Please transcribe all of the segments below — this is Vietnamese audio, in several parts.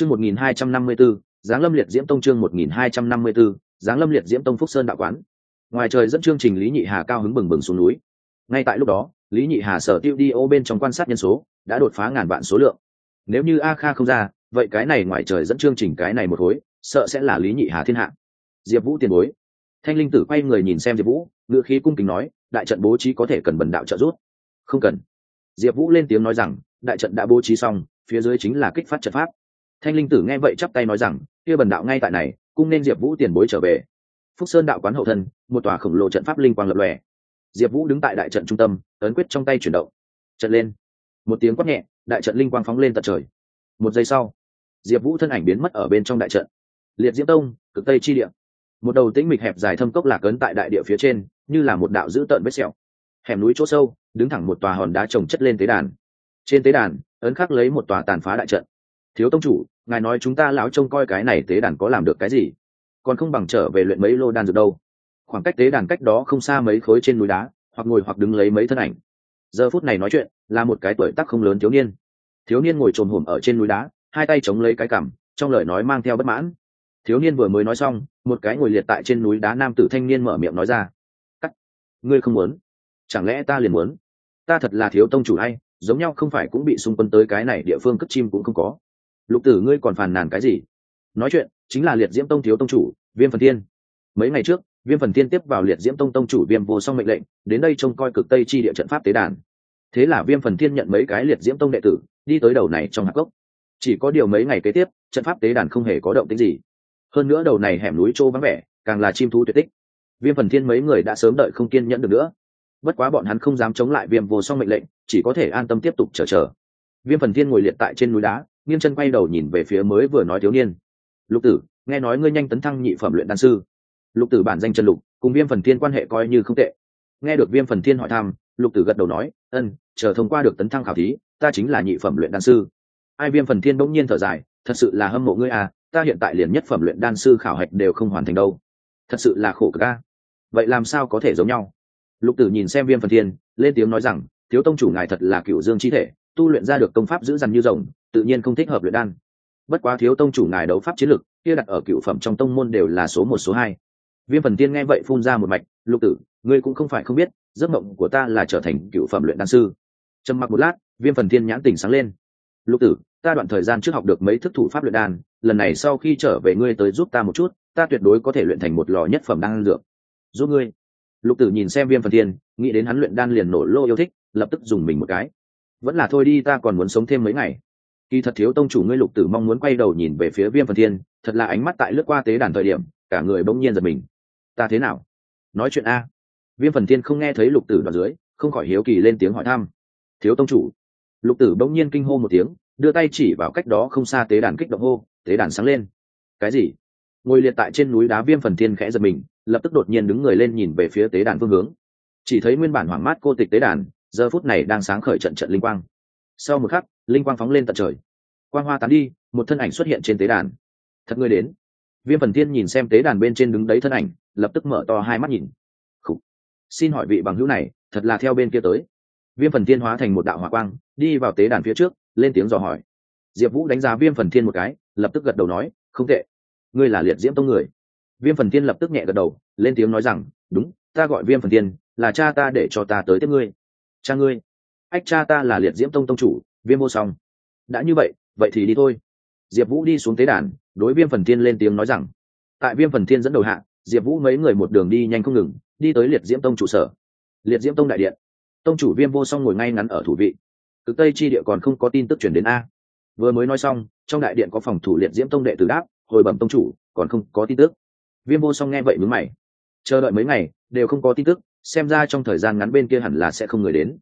chương một nghìn hai trăm năm mươi b ố giáng lâm liệt diễm tông chương một nghìn hai trăm năm mươi b ố giáng lâm liệt diễm tông phúc sơn đạo quán. Ngoài trời dẫn chương trình lý nhị hà cao hứng bừng bừng xuống núi. Ngay tại lúc đó lý nhị hà sở tiêu đi ô bên trong quan sát nhân số đã đột phá ngàn vạn số lượng. Nếu như a kha không ra vậy cái này ngoài trời dẫn chương trình cái này một hồi, sợ sẽ là lý nhị hà thiên hạ. Diệp vũ tiền bối. Thanh linh tử quay người nhìn xem diệp vũ ngựa khí cung kính nói đại trận bố trí có thể cần bần đạo trợ giúp? Không cần. Diệp vũ lên tiếng nói rằng đại trận đã bố trí xong phía dưới chính là kích phát trận pháp thanh linh tử nghe vậy chắp tay nói rằng, kia bần đạo ngay tại này cũng nên diệp vũ tiền bối trở về. Phúc sơn đạo quán hậu thân, một tòa khổng lồ trận pháp linh quang lập lòe. Diệp vũ đứng tại đại trận trung tâm, ấn quyết trong tay chuyển động. Trận lên. Một tiếng quát nhẹ, đại trận linh quang phóng lên tận trời. Một giây sau, diệp vũ thân ảnh biến mất ở bên trong đại trận. Liệt diễm tông, cực tây chi địa. Một đầu tĩnh mịch hẹp dài thâm cốc lạc ấn tại đại địa phía trên, như là một đạo dữ tợn vết sẹo. Hẻm núi chỗ sâu, đứng thẳng một tòa hòn đá trồng chất lên tế đàn. Trên tế đàn, ấn khắc lấy một tòa tàn phá đại trận. Thiếu tông chủ ngài nói chúng ta lão trông coi cái này tế đàn có làm được cái gì? Còn không bằng trở về luyện mấy lô đan dược đâu. Khoảng cách tế đàn cách đó không xa mấy khối trên núi đá, hoặc ngồi hoặc đứng lấy mấy thân ảnh. Giờ phút này nói chuyện, là một cái tuổi tác không lớn thiếu niên. Thiếu niên ngồi trồm hổm ở trên núi đá, hai tay chống lấy cái cằm, trong lời nói mang theo bất mãn. Thiếu niên vừa mới nói xong, một cái ngồi liệt tại trên núi đá nam tử thanh niên mở miệng nói ra. Cắt, ngươi không muốn? Chẳng lẽ ta liền muốn? Ta thật là thiếu tông chủ hay, giống nhau không phải cũng bị xung quân tới cái này địa phương cất chim cũng không có lục tử ngươi còn phàn nàn cái gì? Nói chuyện, chính là liệt diễm tông thiếu tông chủ, viêm phần thiên. Mấy ngày trước, viêm phần thiên tiếp vào liệt diễm tông tông chủ viêm vô song mệnh lệnh, đến đây trông coi cực tây chi địa trận pháp tế đàn. Thế là viêm phần thiên nhận mấy cái liệt diễm tông đệ tử, đi tới đầu này trong hạc gốc. Chỉ có điều mấy ngày kế tiếp, trận pháp tế đàn không hề có động tính gì. Hơn nữa đầu này hẻm núi trô vắng vẻ, càng là chim thú tuyệt tích. Viêm phần thiên mấy người đã sớm đợi không kiên nhẫn được nữa. Bất quá bọn hắn không dám chống lại viêm vô song mệnh lệnh, chỉ có thể an tâm tiếp tục chờ chờ. Viêm phần thiên ngồi liệt tại trên núi đá nghiêng chân quay đầu nhìn về phía mới vừa nói thiếu niên. Lục tử, nghe nói ngươi nhanh tấn thăng nhị phẩm luyện đan sư. Lục tử bản danh trần lục, cùng viêm phần thiên quan hệ coi như không tệ. Nghe được viêm phần thiên hỏi thăm, lục tử gật đầu nói, ân, chờ thông qua được tấn thăng khảo thí, ta chính là nhị phẩm luyện đan sư. Ai viêm phần thiên bỗng nhiên thở dài, thật sự là hâm mộ ngươi à ta hiện tại liền nhất phẩm luyện đan sư khảo hạch đều không hoàn thành đâu. Thật sự là khổ cực vậy làm sao có thể giống nhau? Lục tử nhìn xem viêm phần thiên, lên tiếng nói rằng, thiếu tông chủ ngài thật là cựu dương chi thể, tu luyện ra được công pháp giữ dằn như rồng tự nhiên không thích hợp luyện đan. Bất quá thiếu tông chủ ngài đấu pháp chiến lực kia đặt ở cựu phẩm trong tông môn đều là số một số hai. Viêm phần tiên nghe vậy phun ra một mạch lục tử ngươi cũng không phải không biết giấc mộng của ta là trở thành cựu phẩm luyện đan sư. Trầm mặc một lát viêm phần tiên nhãn tỉnh sáng lên. Lục tử ta đoạn thời gian trước học được mấy thức thủ pháp luyện đan lần này sau khi trở về ngươi tới giúp ta một chút ta tuyệt đối có thể luyện thành một lò nhất phẩm đan dược. Giúp ngươi. Lục tử nhìn xem viêm phần tiên, nghĩ đến hắn luyện đan liền nổ lô yêu thích lập tức dùng mình một cái. Vẫn là thôi đi ta còn muốn sống thêm mấy ngày kỳ thật thiếu tông chủ ngươi lục tử mong muốn quay đầu nhìn về phía viêm phần thiên, thật là ánh mắt tại lướt qua tế đàn thời điểm, cả người bỗng nhiên giật mình. Ta thế nào? Nói chuyện a. Viêm phần thiên không nghe thấy lục tử đoạn dưới, không khỏi hiếu kỳ lên tiếng hỏi thăm. Thiếu tông chủ. Lục tử bỗng nhiên kinh hô một tiếng, đưa tay chỉ vào cách đó không xa tế đàn kích động hô, tế đàn sáng lên. Cái gì? Ngồi liệt tại trên núi đá viêm phần thiên khẽ giật mình, lập tức đột nhiên đứng người lên nhìn về phía tế đàn phương hướng. Chỉ thấy nguyên bản hoảng mát cô tịch tế đàn, giờ phút này đang sáng khởi trận trận linh quang. Sau một khắc linh quang phóng lên tận trời. Quang hoa tán đi, một thân ảnh xuất hiện trên tế đàn. Thật ngươi đến. Viêm phần thiên nhìn xem tế đàn bên trên đứng đấy thân ảnh, lập tức mở to hai mắt nhìn. Khủ. xin hỏi vị bằng hữu này, thật là theo bên kia tới. Viêm phần thiên hóa thành một đạo hỏa quang, đi vào tế đàn phía trước, lên tiếng dò hỏi. Diệp vũ đánh giá viêm phần thiên một cái, lập tức gật đầu nói, không tệ. Ngươi là liệt diễm tông người. Viêm phần thiên lập tức nhẹ gật đầu, lên tiếng nói rằng, đúng, ta gọi viêm phần thiên, là cha ta để cho ta tới tiếp ngươi. Cha ngươi? Ách, cha ta là liệt diễm tông tông chủ viêm vô song đã như vậy vậy thì đi thôi. Diệp vũ đi xuống tế đàn, đối viêm phần thiên lên tiếng nói rằng. Tại viêm phần thiên dẫn đầu hạ, diệp vũ mấy người một đường đi nhanh không ngừng, đi tới liệt diễm tông trụ sở. Liệt diễm tông đại điện. Tông chủ viêm vô song ngồi ngay ngắn ở thủ vị. Cực tây chi địa còn không có tin tức chuyển đến a. Vừa mới nói xong, trong đại điện có phòng thủ liệt diễm tông đệ tử đáp, hồi bẩm tông chủ, còn không có tin tức. Viêm vô song nghe vậy mướn mày. Chờ đợi mấy ngày, đều không có tin tức, xem ra trong thời gian ngắn bên kia hẳn là sẽ không người đến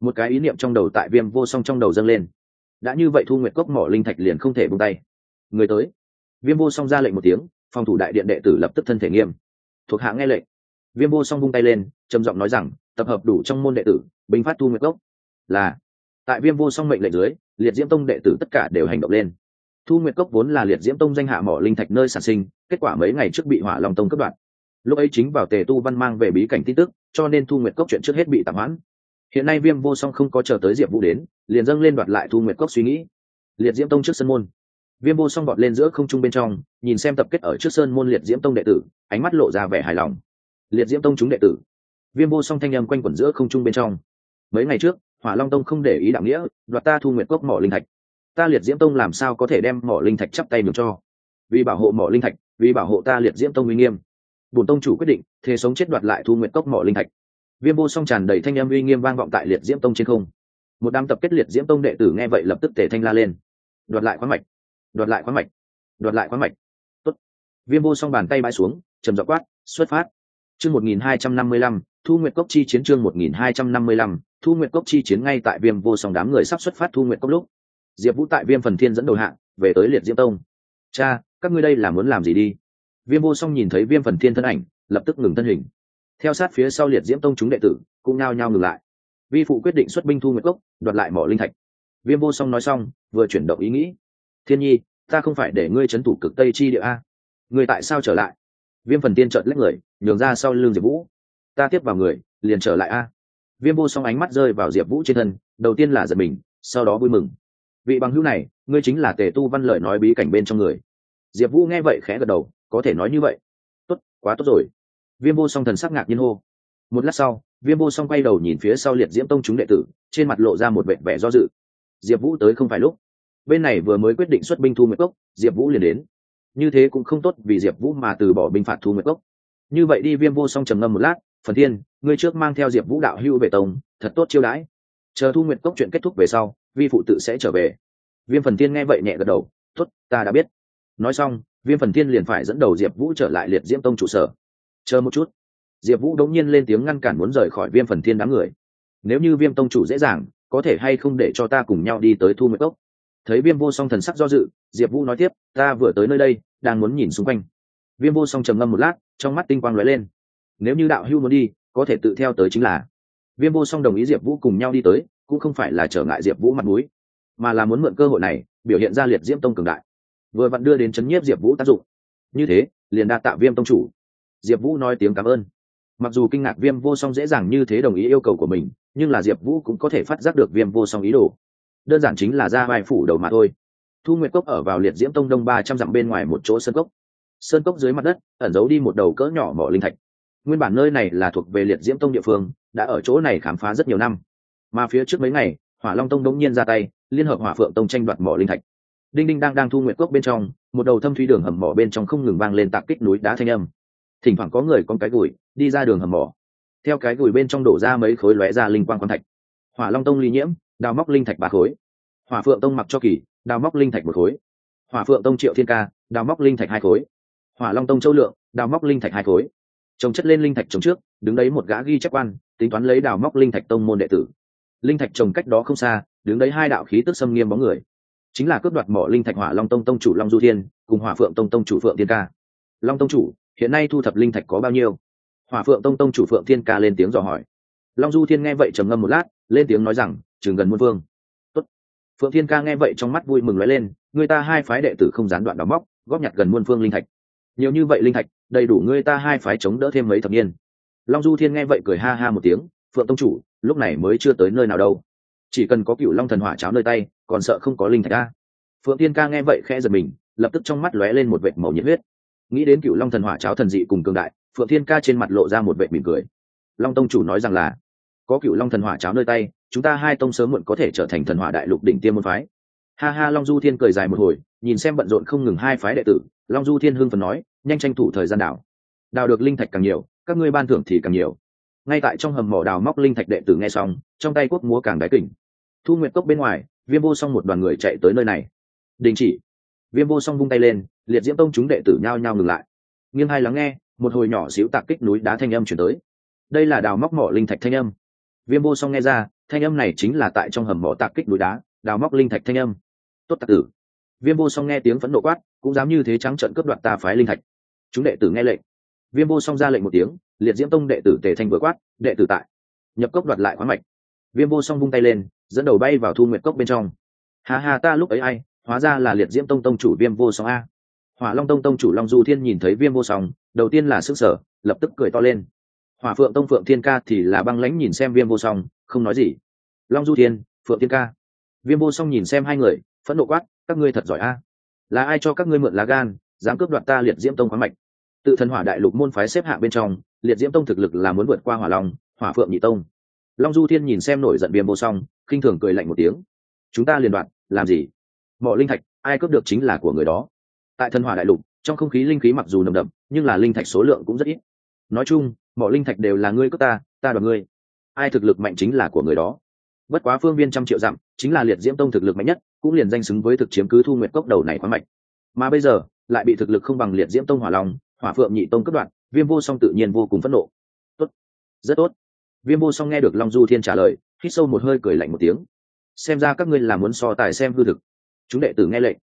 một cái ý niệm trong đầu tại viêm vô song trong đầu dâng lên. Đã như vậy thu nguyệt cốc mỏ linh thạch liền không thể buông tay. Người tới. Viêm vô song ra lệnh một tiếng, phòng thủ đại điện đệ tử lập tức thân thể nghiêm. Thuộc hạ nghe lệnh. Viêm vô song vung tay lên, trầm giọng nói rằng, tập hợp đủ trong môn đệ tử, binh phát thu nguyệt cốc. Là. Tại viêm vô song mệnh lệnh dưới, liệt diễm tông đệ tử tất cả đều hành động lên. Thu nguyệt cốc vốn là liệt diễm tông danh hạ mỏ linh thạch nơi sản sinh, kết quả mấy ngày trước bị hỏa long tông cấp đoạn lúc ấy chính vào tề tu văn mang về bí cảnh tin tức, cho nên thu nguyệt cốc chuyện trước hết bị tạm hoãn hiện nay viêm vô song không có chờ tới diệp vũ đến, liền dâng lên đoạt lại thu nguyệt cốc suy nghĩ. Liệt diễm tông trước sân môn. Viêm vô song bọt lên giữa không trung bên trong, nhìn xem tập kết ở trước sơn môn liệt diễm tông đệ tử, ánh mắt lộ ra vẻ hài lòng. Liệt diễm tông chúng đệ tử. Viêm vô song thanh âm quanh quẩn giữa không trung bên trong. Mấy ngày trước, hỏa long tông không để ý đạo nghĩa, đoạt ta thu nguyệt cốc mỏ linh thạch. Ta liệt diễm tông làm sao có thể đem mỏ linh thạch chắp tay được cho? Vì bảo hộ mỏ linh thạch, vì bảo hộ ta liệt diễm tông uy nghiêm. Bổn tông chủ quyết định thế sống chết đoạt lại thu nguyệt cốc mỏ linh thạch viêm vô song tràn đầy thanh âm uy nghiêm vang vọng tại liệt diễm tông trên không. Một đám tập kết liệt diễm tông đệ tử nghe vậy lập tức tề thanh la lên. Đoạt lại khoáng mạch, đoạt lại khoáng mạch, đoạt lại khoáng mạch. Tốt. viêm vô song bàn tay bãi xuống, trầm dọ quát, xuất phát. Chương một nghìn hai trăm năm mươi lăm, thu nguyện cốc chi chiến chương một nghìn hai trăm năm mươi lăm, thu nguyện cốc chi chiến ngay tại viêm vô song đám người sắp xuất phát thu nguyện cốc lúc. Diệp vũ tại viêm phần thiên dẫn đầu hạng về tới liệt diễm tông. Cha, các ngươi đây là muốn làm gì đi? Viêm vô song nhìn thấy viêm phần thiên thân ảnh, lập tức ngừng thân hình theo sát phía sau liệt diễm tông chúng đệ tử, cũng nao nhao ngừng lại. Vi phụ quyết định xuất binh thu nguyệt cốc, đoạt lại mỏ linh thạch. Viêm vô song nói xong, vừa chuyển động ý nghĩ. Thiên nhi, ta không phải để ngươi c h ấ n thủ cực tây chi địa a. Người tại sao trở lại? Viêm phần tiên trợt lách người, nhường ra sau l ư n g diệp vũ. Ta tiếp vào người, liền trở lại a. Viêm vô song ánh mắt rơi vào diệp vũ trên thân, đầu tiên là giật mình, sau đó vui mừng. Vị bằng hữu này, ngươi chính là tề tu văn lợi nói bí cảnh bên trong người. Diệp vũ nghe vậy khẽ gật đầu, có thể nói như vậy. Tốt, quá tốt rồi viêm vô song thần sắc ngạc nhiên hô. Một lát sau, viêm vô song quay đầu nhìn phía sau liệt diễm tông chúng đệ tử, trên mặt lộ ra một vẻ vẻ do dự. Diệp vũ tới không phải lúc. Bên này vừa mới quyết định xuất binh thu nguyệt cốc, diệp vũ liền đến. Như thế cũng không tốt vì diệp vũ mà từ bỏ binh phạt thu nguyệt cốc. Như vậy đi, viêm vô song trầm ngâm một lát, phần thiên, ngươi trước mang theo diệp vũ đạo hưu về tông, thật tốt chiêu đãi. Chờ thu nguyệt cốc chuyện kết thúc về sau, vi phụ tự sẽ trở về. Viêm phần thiên nghe vậy nhẹ gật đầu t ố t ta đã biết. Nói xong, viêm phần thiên liền phải dẫn đầu diệp vũ trở lại liệt diễm tông trụ sở chờ một chút. Diệp vũ đống nhiên lên tiếng ngăn cản muốn rời khỏi viêm phần thiên đám người. Nếu như viêm tông chủ dễ dàng, có thể hay không để cho ta cùng nhau đi tới thu nguyệt cốc? Thấy viêm vô song thần sắc do dự, diệp vũ nói tiếp, ta vừa tới nơi đây, đang muốn nhìn xung quanh. Viêm vô song trầm ngâm một lát, trong mắt tinh quang lóe lên. Nếu như đạo hưu muốn đi, có thể tự theo tới chính là. Viêm vô song đồng ý diệp vũ cùng nhau đi tới, cũng không phải là trở ngại diệp vũ mặt mũi, mà là muốn mượn cơ hội này, biểu hiện ra liệt diễm tông cường đại. Vừa vặn đưa đến chấn nhiếp diệp vũ tác dụng. Như thế, liền đa tạ viêm tông chủ diệp vũ nói tiếng cảm ơn. Mặc dù kinh ngạc viêm vô song dễ dàng như thế đồng ý yêu cầu của mình, nhưng là diệp vũ cũng có thể phát giác được viêm vô song ý đồ. Đơn giản chính là ra vai phủ đầu mà thôi. Thu nguyệt cốc ở vào liệt diễm tông đông ba trăm dặm bên ngoài một chỗ sơn cốc. Sơn cốc dưới mặt đất, ẩn giấu đi một đầu cỡ nhỏ mỏ linh thạch. Nguyên bản nơi này là thuộc về liệt diễm tông địa phương, đã ở chỗ này khám phá rất nhiều năm. Mà phía trước mấy ngày, hỏa long tông đống nhiên ra tay, liên hợp hỏa phượng tông tranh đoạt mỏ linh thạch. Đinh đinh đang đang thu nguyệt cốc bên trong, một đầu thâm thủy đường hầm mỏ bên trong không ngừng vang lên tạc kích núi đá thanh âm thỉnh thoảng có người con cái gùi, đi ra đường hầm mỏ. Theo cái gùi bên trong đổ ra mấy khối lóe ra linh quang quan thạch. Hỏa long tông ly nhiễm, đào móc linh thạch ba khối. Hỏa phượng tông mặc cho kỳ, đào móc linh thạch một khối. Hỏa phượng tông triệu thiên ca, đào móc linh thạch hai khối. Hỏa long tông châu lượng, đào móc linh thạch hai khối. Trồng chất lên linh thạch trồng trước, đứng đấy một gã ghi chép quan, tính toán lấy đào móc linh thạch tông môn đệ tử. Linh thạch trồng cách đó không xa, đứng đấy hai đạo khí tức xâm nghiêm bóng người. Chính là cướp đoạt mỏ linh thạch hỏa long tông tông chủ long du thiên, cùng hỏa phượng tông tông chủ phượng thiên ca. Long tông chủ hiện nay thu thập linh thạch có bao nhiêu? Hỏa phượng tông tông chủ phượng thiên ca lên tiếng dò hỏi. Long du thiên nghe vậy trầm ngâm một lát, lên tiếng nói rằng chừng gần muôn vương. Tốt. phượng thiên ca nghe vậy trong mắt vui mừng nói lên, người ta hai phái đệ tử không gián đoạn đóng móc góp nhặt gần muôn phương linh thạch. Nhiều như vậy linh thạch, đầy đủ người ta hai phái chống đỡ thêm mấy thập niên. Long du thiên nghe vậy cười ha ha một tiếng, phượng tông chủ, lúc này mới chưa tới nơi nào đâu. Chỉ cần có cựu long thần hỏa cháo nơi tay, còn sợ không có linh thạch ca phượng thiên ca nghe vậy khẽ giật mình, lập tức trong mắt lóe lên một vệt màu nhiệt huyết nghĩ đến cựu long thần hỏa cháo thần dị cùng cường đại, phượng thiên ca trên mặt lộ ra một vệ mỉm cười. Long tông chủ nói rằng là, có cựu long thần hỏa cháo nơi tay, chúng ta hai tông sớm muộn có thể trở thành thần hỏa đại lục đỉnh tiêm môn phái. Ha ha, long du thiên cười dài một hồi, nhìn xem bận rộn không ngừng hai phái đệ tử, long du thiên hưng phần nói, nhanh tranh thủ thời gian đảo đào được linh thạch càng nhiều, các ngươi ban thưởng thì càng nhiều. Ngay tại trong hầm mỏ đào móc linh thạch đệ tử nghe xong, trong tay quốc múa càng đáy kỉnh thu nguyệt cốc bên ngoài, viêm vô xong một đoàn người chạy tới nơi này. Đình chỉ. Viêm vô song vung tay lên liệt diễm tông chúng đệ tử nhao nhao ngừng lại. Nghiêng hai lắng nghe, một hồi nhỏ xíu tạc kích núi đá thanh âm chuyển tới. Đây là đào móc mỏ linh thạch thanh âm. Viêm vô song nghe ra, thanh âm này chính là tại trong hầm mỏ tạc kích núi đá, đào móc linh thạch thanh âm. Tốt tạc tử. Viêm vô song nghe tiếng phẫn nộ quát, cũng dám như thế trắng trận cướp đoạt ta phái linh thạch. Chúng đệ tử nghe lệnh. Viêm vô song ra lệnh một tiếng, liệt diễm tông đệ tử tề thanh vừa quát, đệ tử tại. Nhập cốc đoạt lại khoáng mạch. Viêm vô song vung tay lên, dẫn đầu bay vào thu nguyệt cốc bên trong. Hà hà ta lúc ấy ai, hóa ra là liệt diễm tông tông chủ viêm vô song a hỏa long tông tông chủ long du thiên nhìn thấy viêm vô song, đầu tiên là sức sở lập tức cười to lên. Hỏa phượng tông phượng thiên ca thì là băng lãnh nhìn xem viêm vô song, không nói gì. Long du thiên, phượng thiên ca. Viêm vô song nhìn xem hai người, phẫn nộ quát, các ngươi thật giỏi a. Là ai cho các ngươi mượn lá gan, dám cướp đoạt ta liệt diễm tông khoáng mạch? Tự thần hỏa đại lục môn phái xếp hạng bên trong, liệt diễm tông thực lực là muốn vượt qua hỏa long, hỏa phượng nhị tông. Long du thiên nhìn xem nổi giận viêm vô song, khinh thường cười lạnh một tiếng. Chúng ta liền đoạt, làm gì? Mọi linh thạch, ai cướp được chính là của người đó tại thần hỏa đại lục, trong không khí linh khí mặc dù nồng đậm, nhưng là linh thạch số lượng cũng rất ít. Nói chung, mọi linh thạch đều là ngươi cướp ta ta đoạt ngươi. Ai thực lực mạnh chính là của người đó. Bất quá phương viên trăm triệu dặm, chính là liệt diễm tông thực lực mạnh nhất, cũng liền danh xứng với thực chiếm cứ thu nguyệt cốc đầu này khoáng mạch. Mà bây giờ, lại bị thực lực không bằng liệt diễm tông hỏa long, hỏa phượng nhị tông cất đoạn viêm vô song tự nhiên vô cùng phẫn nộ. Tốt. Rất tốt. Viêm vô song nghe được long du thiên trả lời, hít sâu một hơi cười lạnh một tiếng. Xem ra các ngươi là muốn so tài xem hư thực. Chúng đệ tử nghe lệnh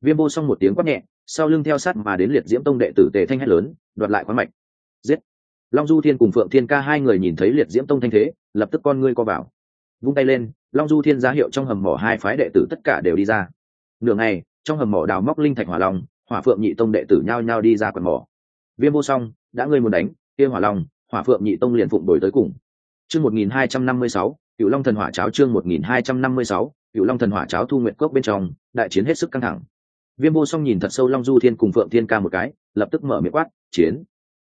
viêm vô song một tiếng quát nhẹ, sau lưng theo sát mà đến liệt diễm tông đệ tử tề thanh hét lớn, đoạt lại khoáng mạch. Giết! Long du thiên cùng phượng thiên ca hai người nhìn thấy liệt diễm tông thanh thế, lập tức con ngươi co vào. Vung tay lên, long du thiên ra hiệu trong hầm mỏ hai phái đệ tử tất cả đều đi ra. Nửa ngày, trong hầm mỏ đào móc linh thạch hỏa long, hỏa phượng nhị tông đệ tử nhao nhao đi ra quần mỏ. Viêm vô song, đã ngươi muốn đánh, kia hỏa long, hỏa phượng nhị tông liền phụng đổi tới cùng. Chương một nghìn hai trăm năm mươi sáu cựu long thần hỏa cháo chương một nghìn hai trăm năm mươi sáu cựu long thần hỏa cháo thu nguyện cốc bên trong, đại chiến hết sức căng thẳng viêm vô song nhìn thật sâu long du thiên cùng phượng thiên ca một cái, lập tức mở miệng quát, chiến!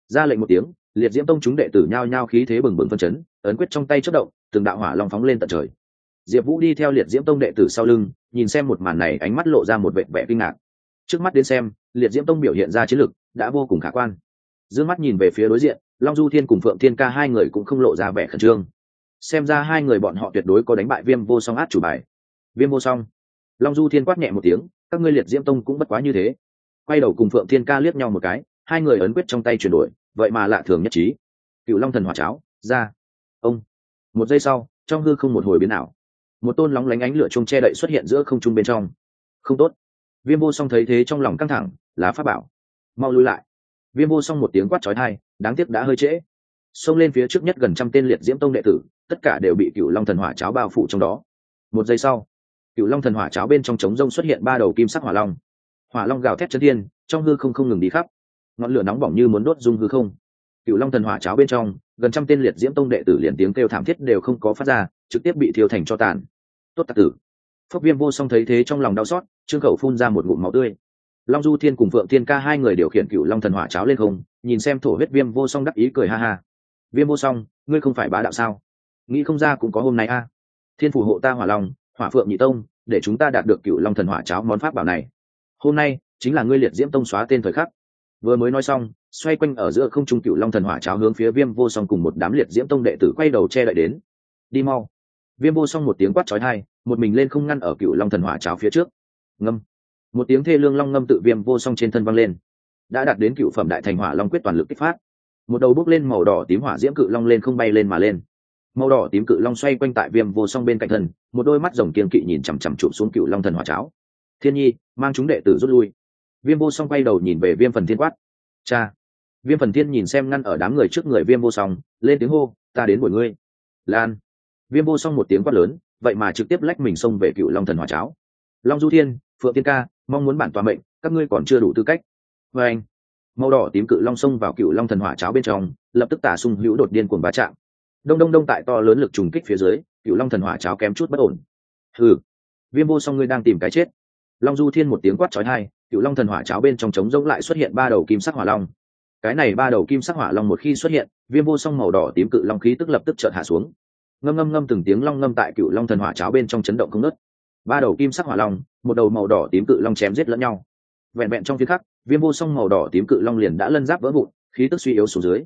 Ra lệnh một tiếng, liệt diễm tông chúng đệ tử nhao nhao khí thế bừng bừng phân chấn, ấn quyết trong tay chất động, từng đạo hỏa long phóng lên tận trời. Diệp vũ đi theo liệt diễm tông đệ tử sau lưng, nhìn xem một màn này, ánh mắt lộ ra một vệ vẻ kinh ngạc. Trước mắt đến xem, liệt diễm tông biểu hiện ra chiến lực đã vô cùng khả quan. D ư ơ n g mắt nhìn về phía đối diện, long du thiên cùng phượng thiên ca hai người cũng không lộ ra vẻ khẩn trương. Xem ra hai người bọn họ tuyệt đối có đánh bại viêm vô song át chủ bài. Viêm vô song long du thiên quát nhẹ một tiếng, các ngươi liệt diễm tông cũng bất quá như thế. Quay đầu cùng phượng thiên ca liếc nhau một cái, hai người ấn quyết trong tay chuyển đổi, vậy mà lạ thường nhất trí. Cựu long thần hỏa cháo, ra. Ông. Một giây sau, trong hư không một hồi biến ảo. Một tôn lóng lánh ánh lửa chung che đậy xuất hiện giữa không trung bên trong. Không tốt. Viêm vô song thấy thế trong lòng căng thẳng lá pháp bảo. Mau lui lại. Viêm vô song một tiếng quát trói thai đáng tiếc đã hơi trễ. Xông lên phía trước nhất gần trăm tên liệt diễm tông đệ tử, tất cả đều bị cựu long thần hỏa cháo bao phủ trong đó. Một giây sau cựu long thần hỏa cháo bên trong trống rông xuất hiện ba đầu kim sắc hỏa long. Hỏa long gào thét chân thiên, trong hư không không ngừng đi khắp. Ngọn lửa nóng bỏng như muốn đốt dung hư không. Cựu long thần hỏa cháo bên trong, gần trăm tên liệt diễm tông đệ tử liền tiếng kêu thảm thiết đều không có phát ra, trực tiếp bị thiêu thành cho tàn. Tốt tạc tử. Phốc viêm vô song thấy thế trong lòng đau xót, trương khẩu phun ra một ngụm máu tươi. Long du thiên cùng phượng thiên ca hai người điều khiển cựu long thần hỏa cháo lên không, nhìn xem thổ huyết viêm vô song đắc ý cười ha ha. Viêm vô song, ngươi không phải bá đạo sao? Nghĩ không ra cũng có hôm nay a. Thiên phủ hộ ta hỏa long hỏa phượng nhị tông, để chúng ta đạt được cựu long thần hỏa cháo món pháp bảo này. Hôm nay chính là ngươi liệt diễm tông xóa tên thời khắc. Vừa mới nói xong, xoay quanh ở giữa không trung cựu long thần hỏa cháo hướng phía viêm vô song cùng một đám liệt diễm tông đệ tử quay đầu che đậy đến. Đi mau. Viêm vô song một tiếng quát trói thai một mình lên không ngăn ở cựu long thần hỏa cháo phía trước. Ngâm. Một tiếng thê lương long ngâm tự viêm vô song trên thân văng lên. Đã đạt đến cựu phẩm đại thành hỏa long quyết toàn lực kích phát. Một đầu bốc lên màu đỏ tím hỏa diễm cự long lên không bay lên mà lên màu đỏ tím cự long xoay quanh tại viêm vô song bên cạnh thân, một đôi mắt rồng kiên kỵ nhìn chằm chằm chụp xuống cựu long thần hỏa cháo. Thiên nhi, mang chúng đệ tử rút lui. Viêm vô song quay đầu nhìn về viêm phần thiên quát. Cha. Viêm phần thiên nhìn xem ngăn ở đám người trước người viêm vô song, lên tiếng hô, ta đến buổi ngươi. Lan. Viêm vô song một tiếng quát lớn, vậy mà trực tiếp lách mình xông về cựu long thần hỏa cháo. Long du thiên, phượng tiên ca, mong muốn bản tòa mệnh, các ngươi còn chưa đủ tư cách. Vê anh màu đỏ tím cự long xông vào cựu long thần hỏa cháo bên trong, lập tức tả sung hữu đột điên cuồng bá chạm đông đông đông tại to lớn lực trùng kích phía dưới cựu long thần hỏa cháo kém chút bất ổn. Ừ viêm vô song ngươi đang tìm cái chết. Long du thiên một tiếng quát trói hai cựu long thần hỏa cháo bên trong trống rỗng lại xuất hiện ba đầu kim sắc hỏa long. Cái này ba đầu kim sắc hỏa long một khi xuất hiện, viêm vô song màu đỏ tím cự long khí tức lập tức chợt hạ xuống. Ngâm ngâm ngâm từng tiếng long ngâm tại cựu long thần hỏa cháo bên trong chấn động không nớt ba đầu kim sắc hỏa long, một đầu màu đỏ tím cự long chém giết lẫn nhau. Vẹn vẹn trong phía khắc, viêm vô song màu đỏ tím cự long liền đã lân giáp vỡ vụn, khí tức suy yếu xuống dưới.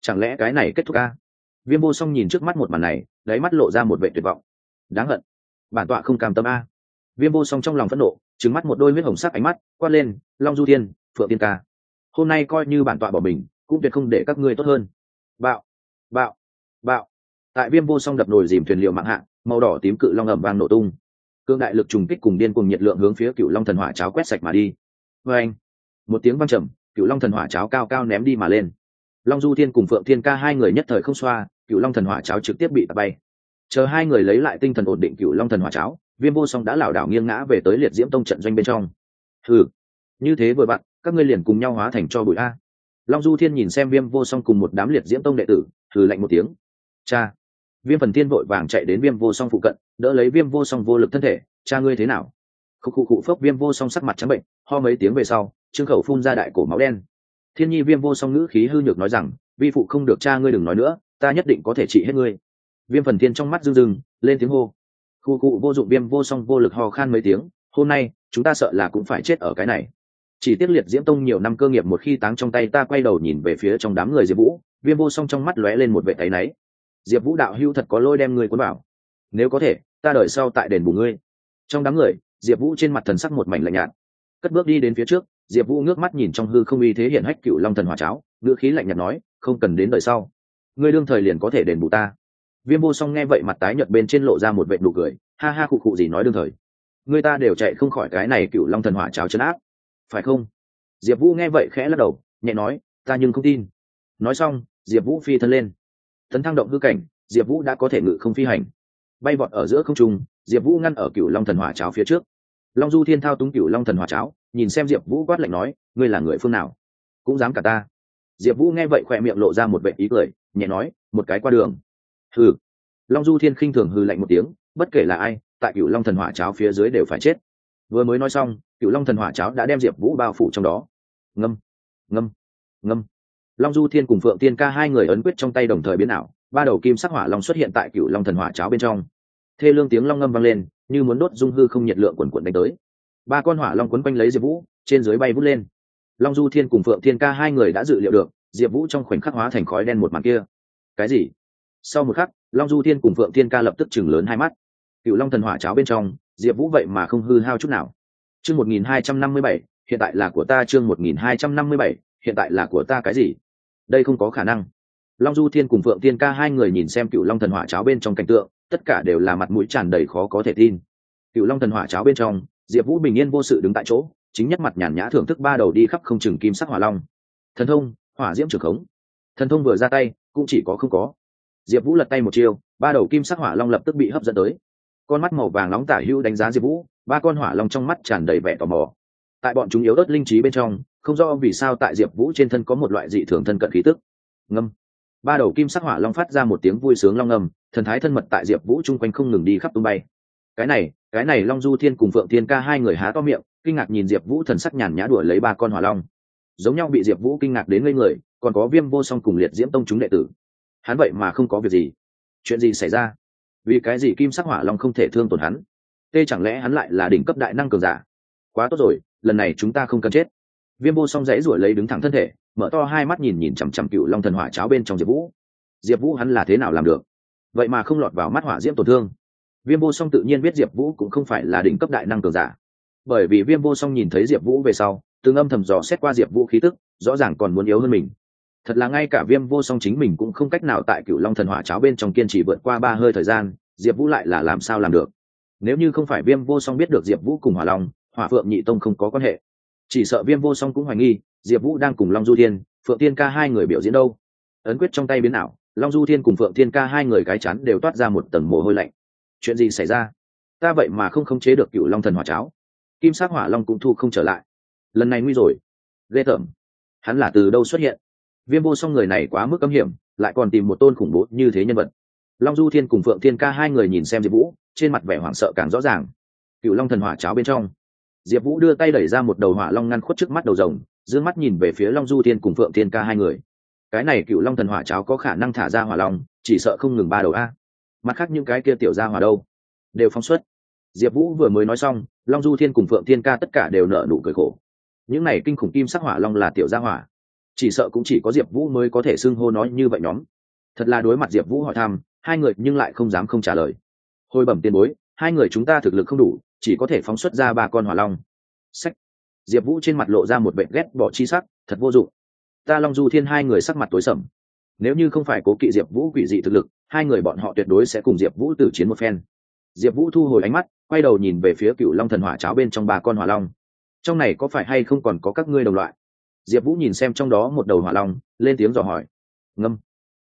Chẳng lẽ cái này kết thúc a? Viêm vô song nhìn trước mắt một màn này, đáy mắt lộ ra một vệ tuyệt vọng. Đáng hận. Bản tọa không cam tâm a. Viêm vô song trong lòng phẫn nộ trứng mắt một đôi huyết hồng sắc ánh mắt, quát lên, long du thiên, phượng tiên ca, hôm nay coi như bản tọa bỏ mình, cũng tuyệt không để các ngươi tốt hơn. Bạo bạo bạo. Tại viêm vô song đập nồi dìm thuyền liệu mạng hạ, màu đỏ tím cự long ẩm vang nổ tung. Cương đại lực trùng kích cùng điên cùng nhiệt lượng hướng phía cựu long thần hỏa cháo quét sạch mà đi. Vê anh một tiếng văng trầm cựu long thần hỏa cháo cao cao ném đi mà lên long du thiên cùng phượng thiên ca hai người nhất thời không xoa cựu long thần hỏa cháo trực tiếp bị tạt bay. Chờ hai người lấy lại tinh thần ổn định cựu long thần hỏa cháo, viêm vô song đã lảo đảo nghiêng ngã về tới liệt diễm tông trận doanh bên trong. Ừ như thế vừa bạn các ngươi liền cùng nhau hóa thành cho bụi a. Long du thiên nhìn xem viêm vô song cùng một đám liệt diễm tông đệ tử thử lạnh một tiếng. Cha, viêm phần thiên vội vàng chạy đến viêm vô song phụ cận, đỡ lấy viêm vô song vô lực thân thể. Cha ngươi thế nào? Khúc khụ khụ phốc viêm vô song sắc mặt trắng bệnh, ho mấy tiếng về sau, trương khẩu phun ra đại cổ máu đen thiên nhi viêm vô song ngữ khí hư nhược nói rằng, vi phụ không được cha ngươi đừng nói nữa, ta nhất định có thể trị hết ngươi. Viêm phần thiên trong mắt rưng rưng, lên tiếng hô. Khu cụ vô dụng viêm vô song vô lực ho khan mấy tiếng, hôm nay, chúng ta sợ là cũng phải chết ở cái này. Chỉ tiếc liệt diễm tông nhiều năm cơ nghiệp một khi táng trong tay ta quay đầu nhìn về phía trong đám người diệp vũ, viêm vô song trong mắt lóe lên một vệ tay náy. Diệp vũ đạo hưu thật có lôi đem ngươi cuốn bảo nếu có thể, ta đợi sau tại đền bù ngươi. Trong đám người, diệp vũ trên mặt thần sắc một mảnh lạnh nhạt. Cất bước đi đến phía trước diệp vũ ngước mắt nhìn trong hư không uy thế hiện hách cựu long thần hỏa cháo, ngữ khí lạnh nhạt nói, không cần đến đời sau. Ngươi đương thời liền có thể đền bù ta. Viêm vô song nghe vậy mặt tái nhợt bên trên lộ ra một vệ nụ cười, ha ha, khụ khụ gì nói đương thời. Người ta đều chạy không khỏi cái này cựu long thần hỏa cháo chấn áp. Phải không? Diệp vũ nghe vậy khẽ lắc đầu, nhẹ nói, ta nhưng không tin. Nói xong, diệp vũ phi thân lên. Tấn thăng động hư cảnh, diệp vũ đã có thể ngự không phi hành. Bay vọt ở giữa không trung, diệp vũ ngăn ở cựu long thần hỏa cháo phía trước. Long du thiên thao túng cựu long thần hỏa cháo nhìn xem diệp vũ quát lạnh nói, ngươi là người phương nào? Cũng dám cả ta. Diệp vũ nghe vậy khỏe miệng lộ ra một vệ ý cười, nhẹ nói, một cái qua đường. Hừ. Long du thiên khinh thường hư lạnh một tiếng, bất kể là ai, tại cựu long thần hỏa cháo phía dưới đều phải chết. Vừa mới nói xong cựu long thần hỏa cháo đã đem diệp vũ bao phủ trong đó. Ngâm ngâm ngâm. Long du thiên cùng phượng tiên ca hai người ấn quyết trong tay đồng thời biến ảo, ba đầu kim sắc hỏa long xuất hiện tại cựu long thần hỏa cháo bên trong. Thê lương tiếng long ngâm vang lên, như muốn đốt dung hư không nhiệt lượng quần quần đánh tới ba con hỏa long quấn quanh lấy diệp vũ, trên dưới bay vút lên. Long du thiên cùng phượng thiên ca hai người đã dự liệu được, diệp vũ trong khoảnh khắc hóa thành khói đen một màn kia. Cái gì? Sau một khắc, long du thiên cùng phượng thiên ca lập tức chừng lớn hai mắt. Cựu long thần hỏa cháo bên trong, diệp vũ vậy mà không hư hao chút nào. Chương một nghìn hai trăm năm mươi bảy, hiện tại là của ta chương một nghìn hai trăm năm mươi bảy, hiện tại là của ta cái gì? Đây không có khả năng. Long du thiên cùng phượng Thiên ca hai người nhìn xem cựu long thần hỏa cháo bên trong cảnh tượng, tất cả đều là mặt mũi tràn đầy khó có thể tin. Cựu long thần hỏa cháo bên trong diệp vũ bình yên vô sự đứng tại chỗ, chính nhất mặt nhàn nhã thưởng thức ba đầu đi khắp không chừng kim sắc hỏa long. Thần thông, hỏa diễm trường khống. Thần thông vừa ra tay, cũng chỉ có không có. Diệp vũ lật tay một chiêu, ba đầu kim sắc hỏa long lập tức bị hấp dẫn tới. Con mắt màu vàng nóng tả hữu đánh giá diệp vũ, ba con hỏa long trong mắt tràn đầy vẻ tò mò. Tại bọn chúng yếu ớt linh trí bên trong, không rõ vì sao tại diệp vũ trên thân có một loại dị thường thân cận khí tức. Ngâm. Ba đầu kim sắc hỏa long phát ra một tiếng vui sướng long ngầm thần thái thân mật tại diệp vũ chung quanh không ngừng đi khắp tung bay. Cái này cái này long du thiên cùng phượng thiên ca hai người há to miệng, kinh ngạc nhìn diệp vũ thần sắc nhàn nhã đuổi lấy ba con hỏa long. Giống nhau bị diệp vũ kinh ngạc đến ngây người, còn có viêm vô song cùng liệt diễm tông chúng đệ tử. Hắn vậy mà không có việc gì. Chuyện gì xảy ra? Vì cái gì kim sắc hỏa long không thể thương tổn hắn? Tê chẳng lẽ hắn lại là đỉnh cấp đại năng cường giả? Quá tốt rồi, lần này chúng ta không cần chết. Viêm vô song dãy ruổi lấy đứng thẳng thân thể, mở to hai mắt nhìn nhìn chằm chằm cựu long thần hỏa cháo bên trong diệp vũ. Diệp vũ hắn là thế nào làm được? Vậy mà không lọt vào mắt hỏa diễm tổn thương viêm vô song tự nhiên biết diệp vũ cũng không phải là đỉnh cấp đại năng cường giả. Bởi vì viêm vô song nhìn thấy diệp vũ về sau, từng âm thầm dò xét qua diệp vũ khí tức, rõ ràng còn muốn yếu hơn mình. Thật là ngay cả viêm vô song chính mình cũng không cách nào tại cựu long thần hỏa cháo bên trong kiên trì vượt qua ba hơi thời gian, diệp vũ lại là làm sao làm được? Nếu như không phải viêm vô song biết được diệp vũ cùng hỏa long, hỏa phượng nhị tông không có quan hệ. Chỉ sợ viêm vô song cũng hoài nghi, diệp vũ đang cùng long du thiên, phượng tiên ca hai người biểu diễn đâu? Ấn quyết trong tay biến ảo, long du thiên cùng phượng tiên ca hai người cái chắn đều toát ra một tầng mồ hôi lạnh chuyện gì xảy ra? Ta vậy mà không khống chế được cựu long thần hỏa cháo. Kim sát hỏa long cũng thu không trở lại. Lần này nguy rồi. Ghê tởm. Hắn là từ đâu xuất hiện? Viêm vô song người này quá mức âm hiểm, lại còn tìm một tôn khủng bố như thế nhân vật. Long du thiên cùng phượng thiên ca hai người nhìn xem diệp vũ, trên mặt vẻ hoảng sợ càng rõ ràng. Cựu long thần hỏa cháo bên trong. Diệp vũ đưa tay đẩy ra một đầu hỏa long ngăn khuất trước mắt đầu rồng d ư ơ n g mắt nhìn về phía long du thiên cùng phượng thiên ca hai người. Cái này cựu long thần hỏa cháo có khả năng thả ra hỏa long, chỉ sợ không ngừng ba đầu a mặt khác những cái kia tiểu ra hỏa đâu? Đều phóng xuất. Diệp vũ vừa mới nói xong, long du thiên cùng phượng thiên ca tất cả đều nợ nụ cười khổ. Những này kinh khủng kim sắc hỏa long là tiểu gia hỏa chỉ sợ cũng chỉ có diệp vũ mới có thể xưng hô nói như vậy nhóm. Thật là đối mặt diệp vũ hỏi thăm, hai người nhưng lại không dám không trả lời. Hồi bẩm tiền bối, hai người chúng ta thực lực không đủ, chỉ có thể phóng xuất ra ba con hỏa long. Sách diệp vũ trên mặt lộ ra một bệnh ghét bỏ chi sắc, thật vô dụng. Ta long du thiên hai người sắc mặt tối sầm. Nếu như không phải cố kỵ diệp vũ quỷ dị thực lực hai người bọn họ tuyệt đối sẽ cùng diệp vũ tử chiến một phen. Diệp vũ thu hồi ánh mắt, quay đầu nhìn về phía cựu long thần hỏa cháo bên trong ba con hỏa long. Trong này có phải hay không còn có các ngươi đồng loại? Diệp vũ nhìn xem trong đó một đầu hỏa long, lên tiếng dò hỏi. Ngâm.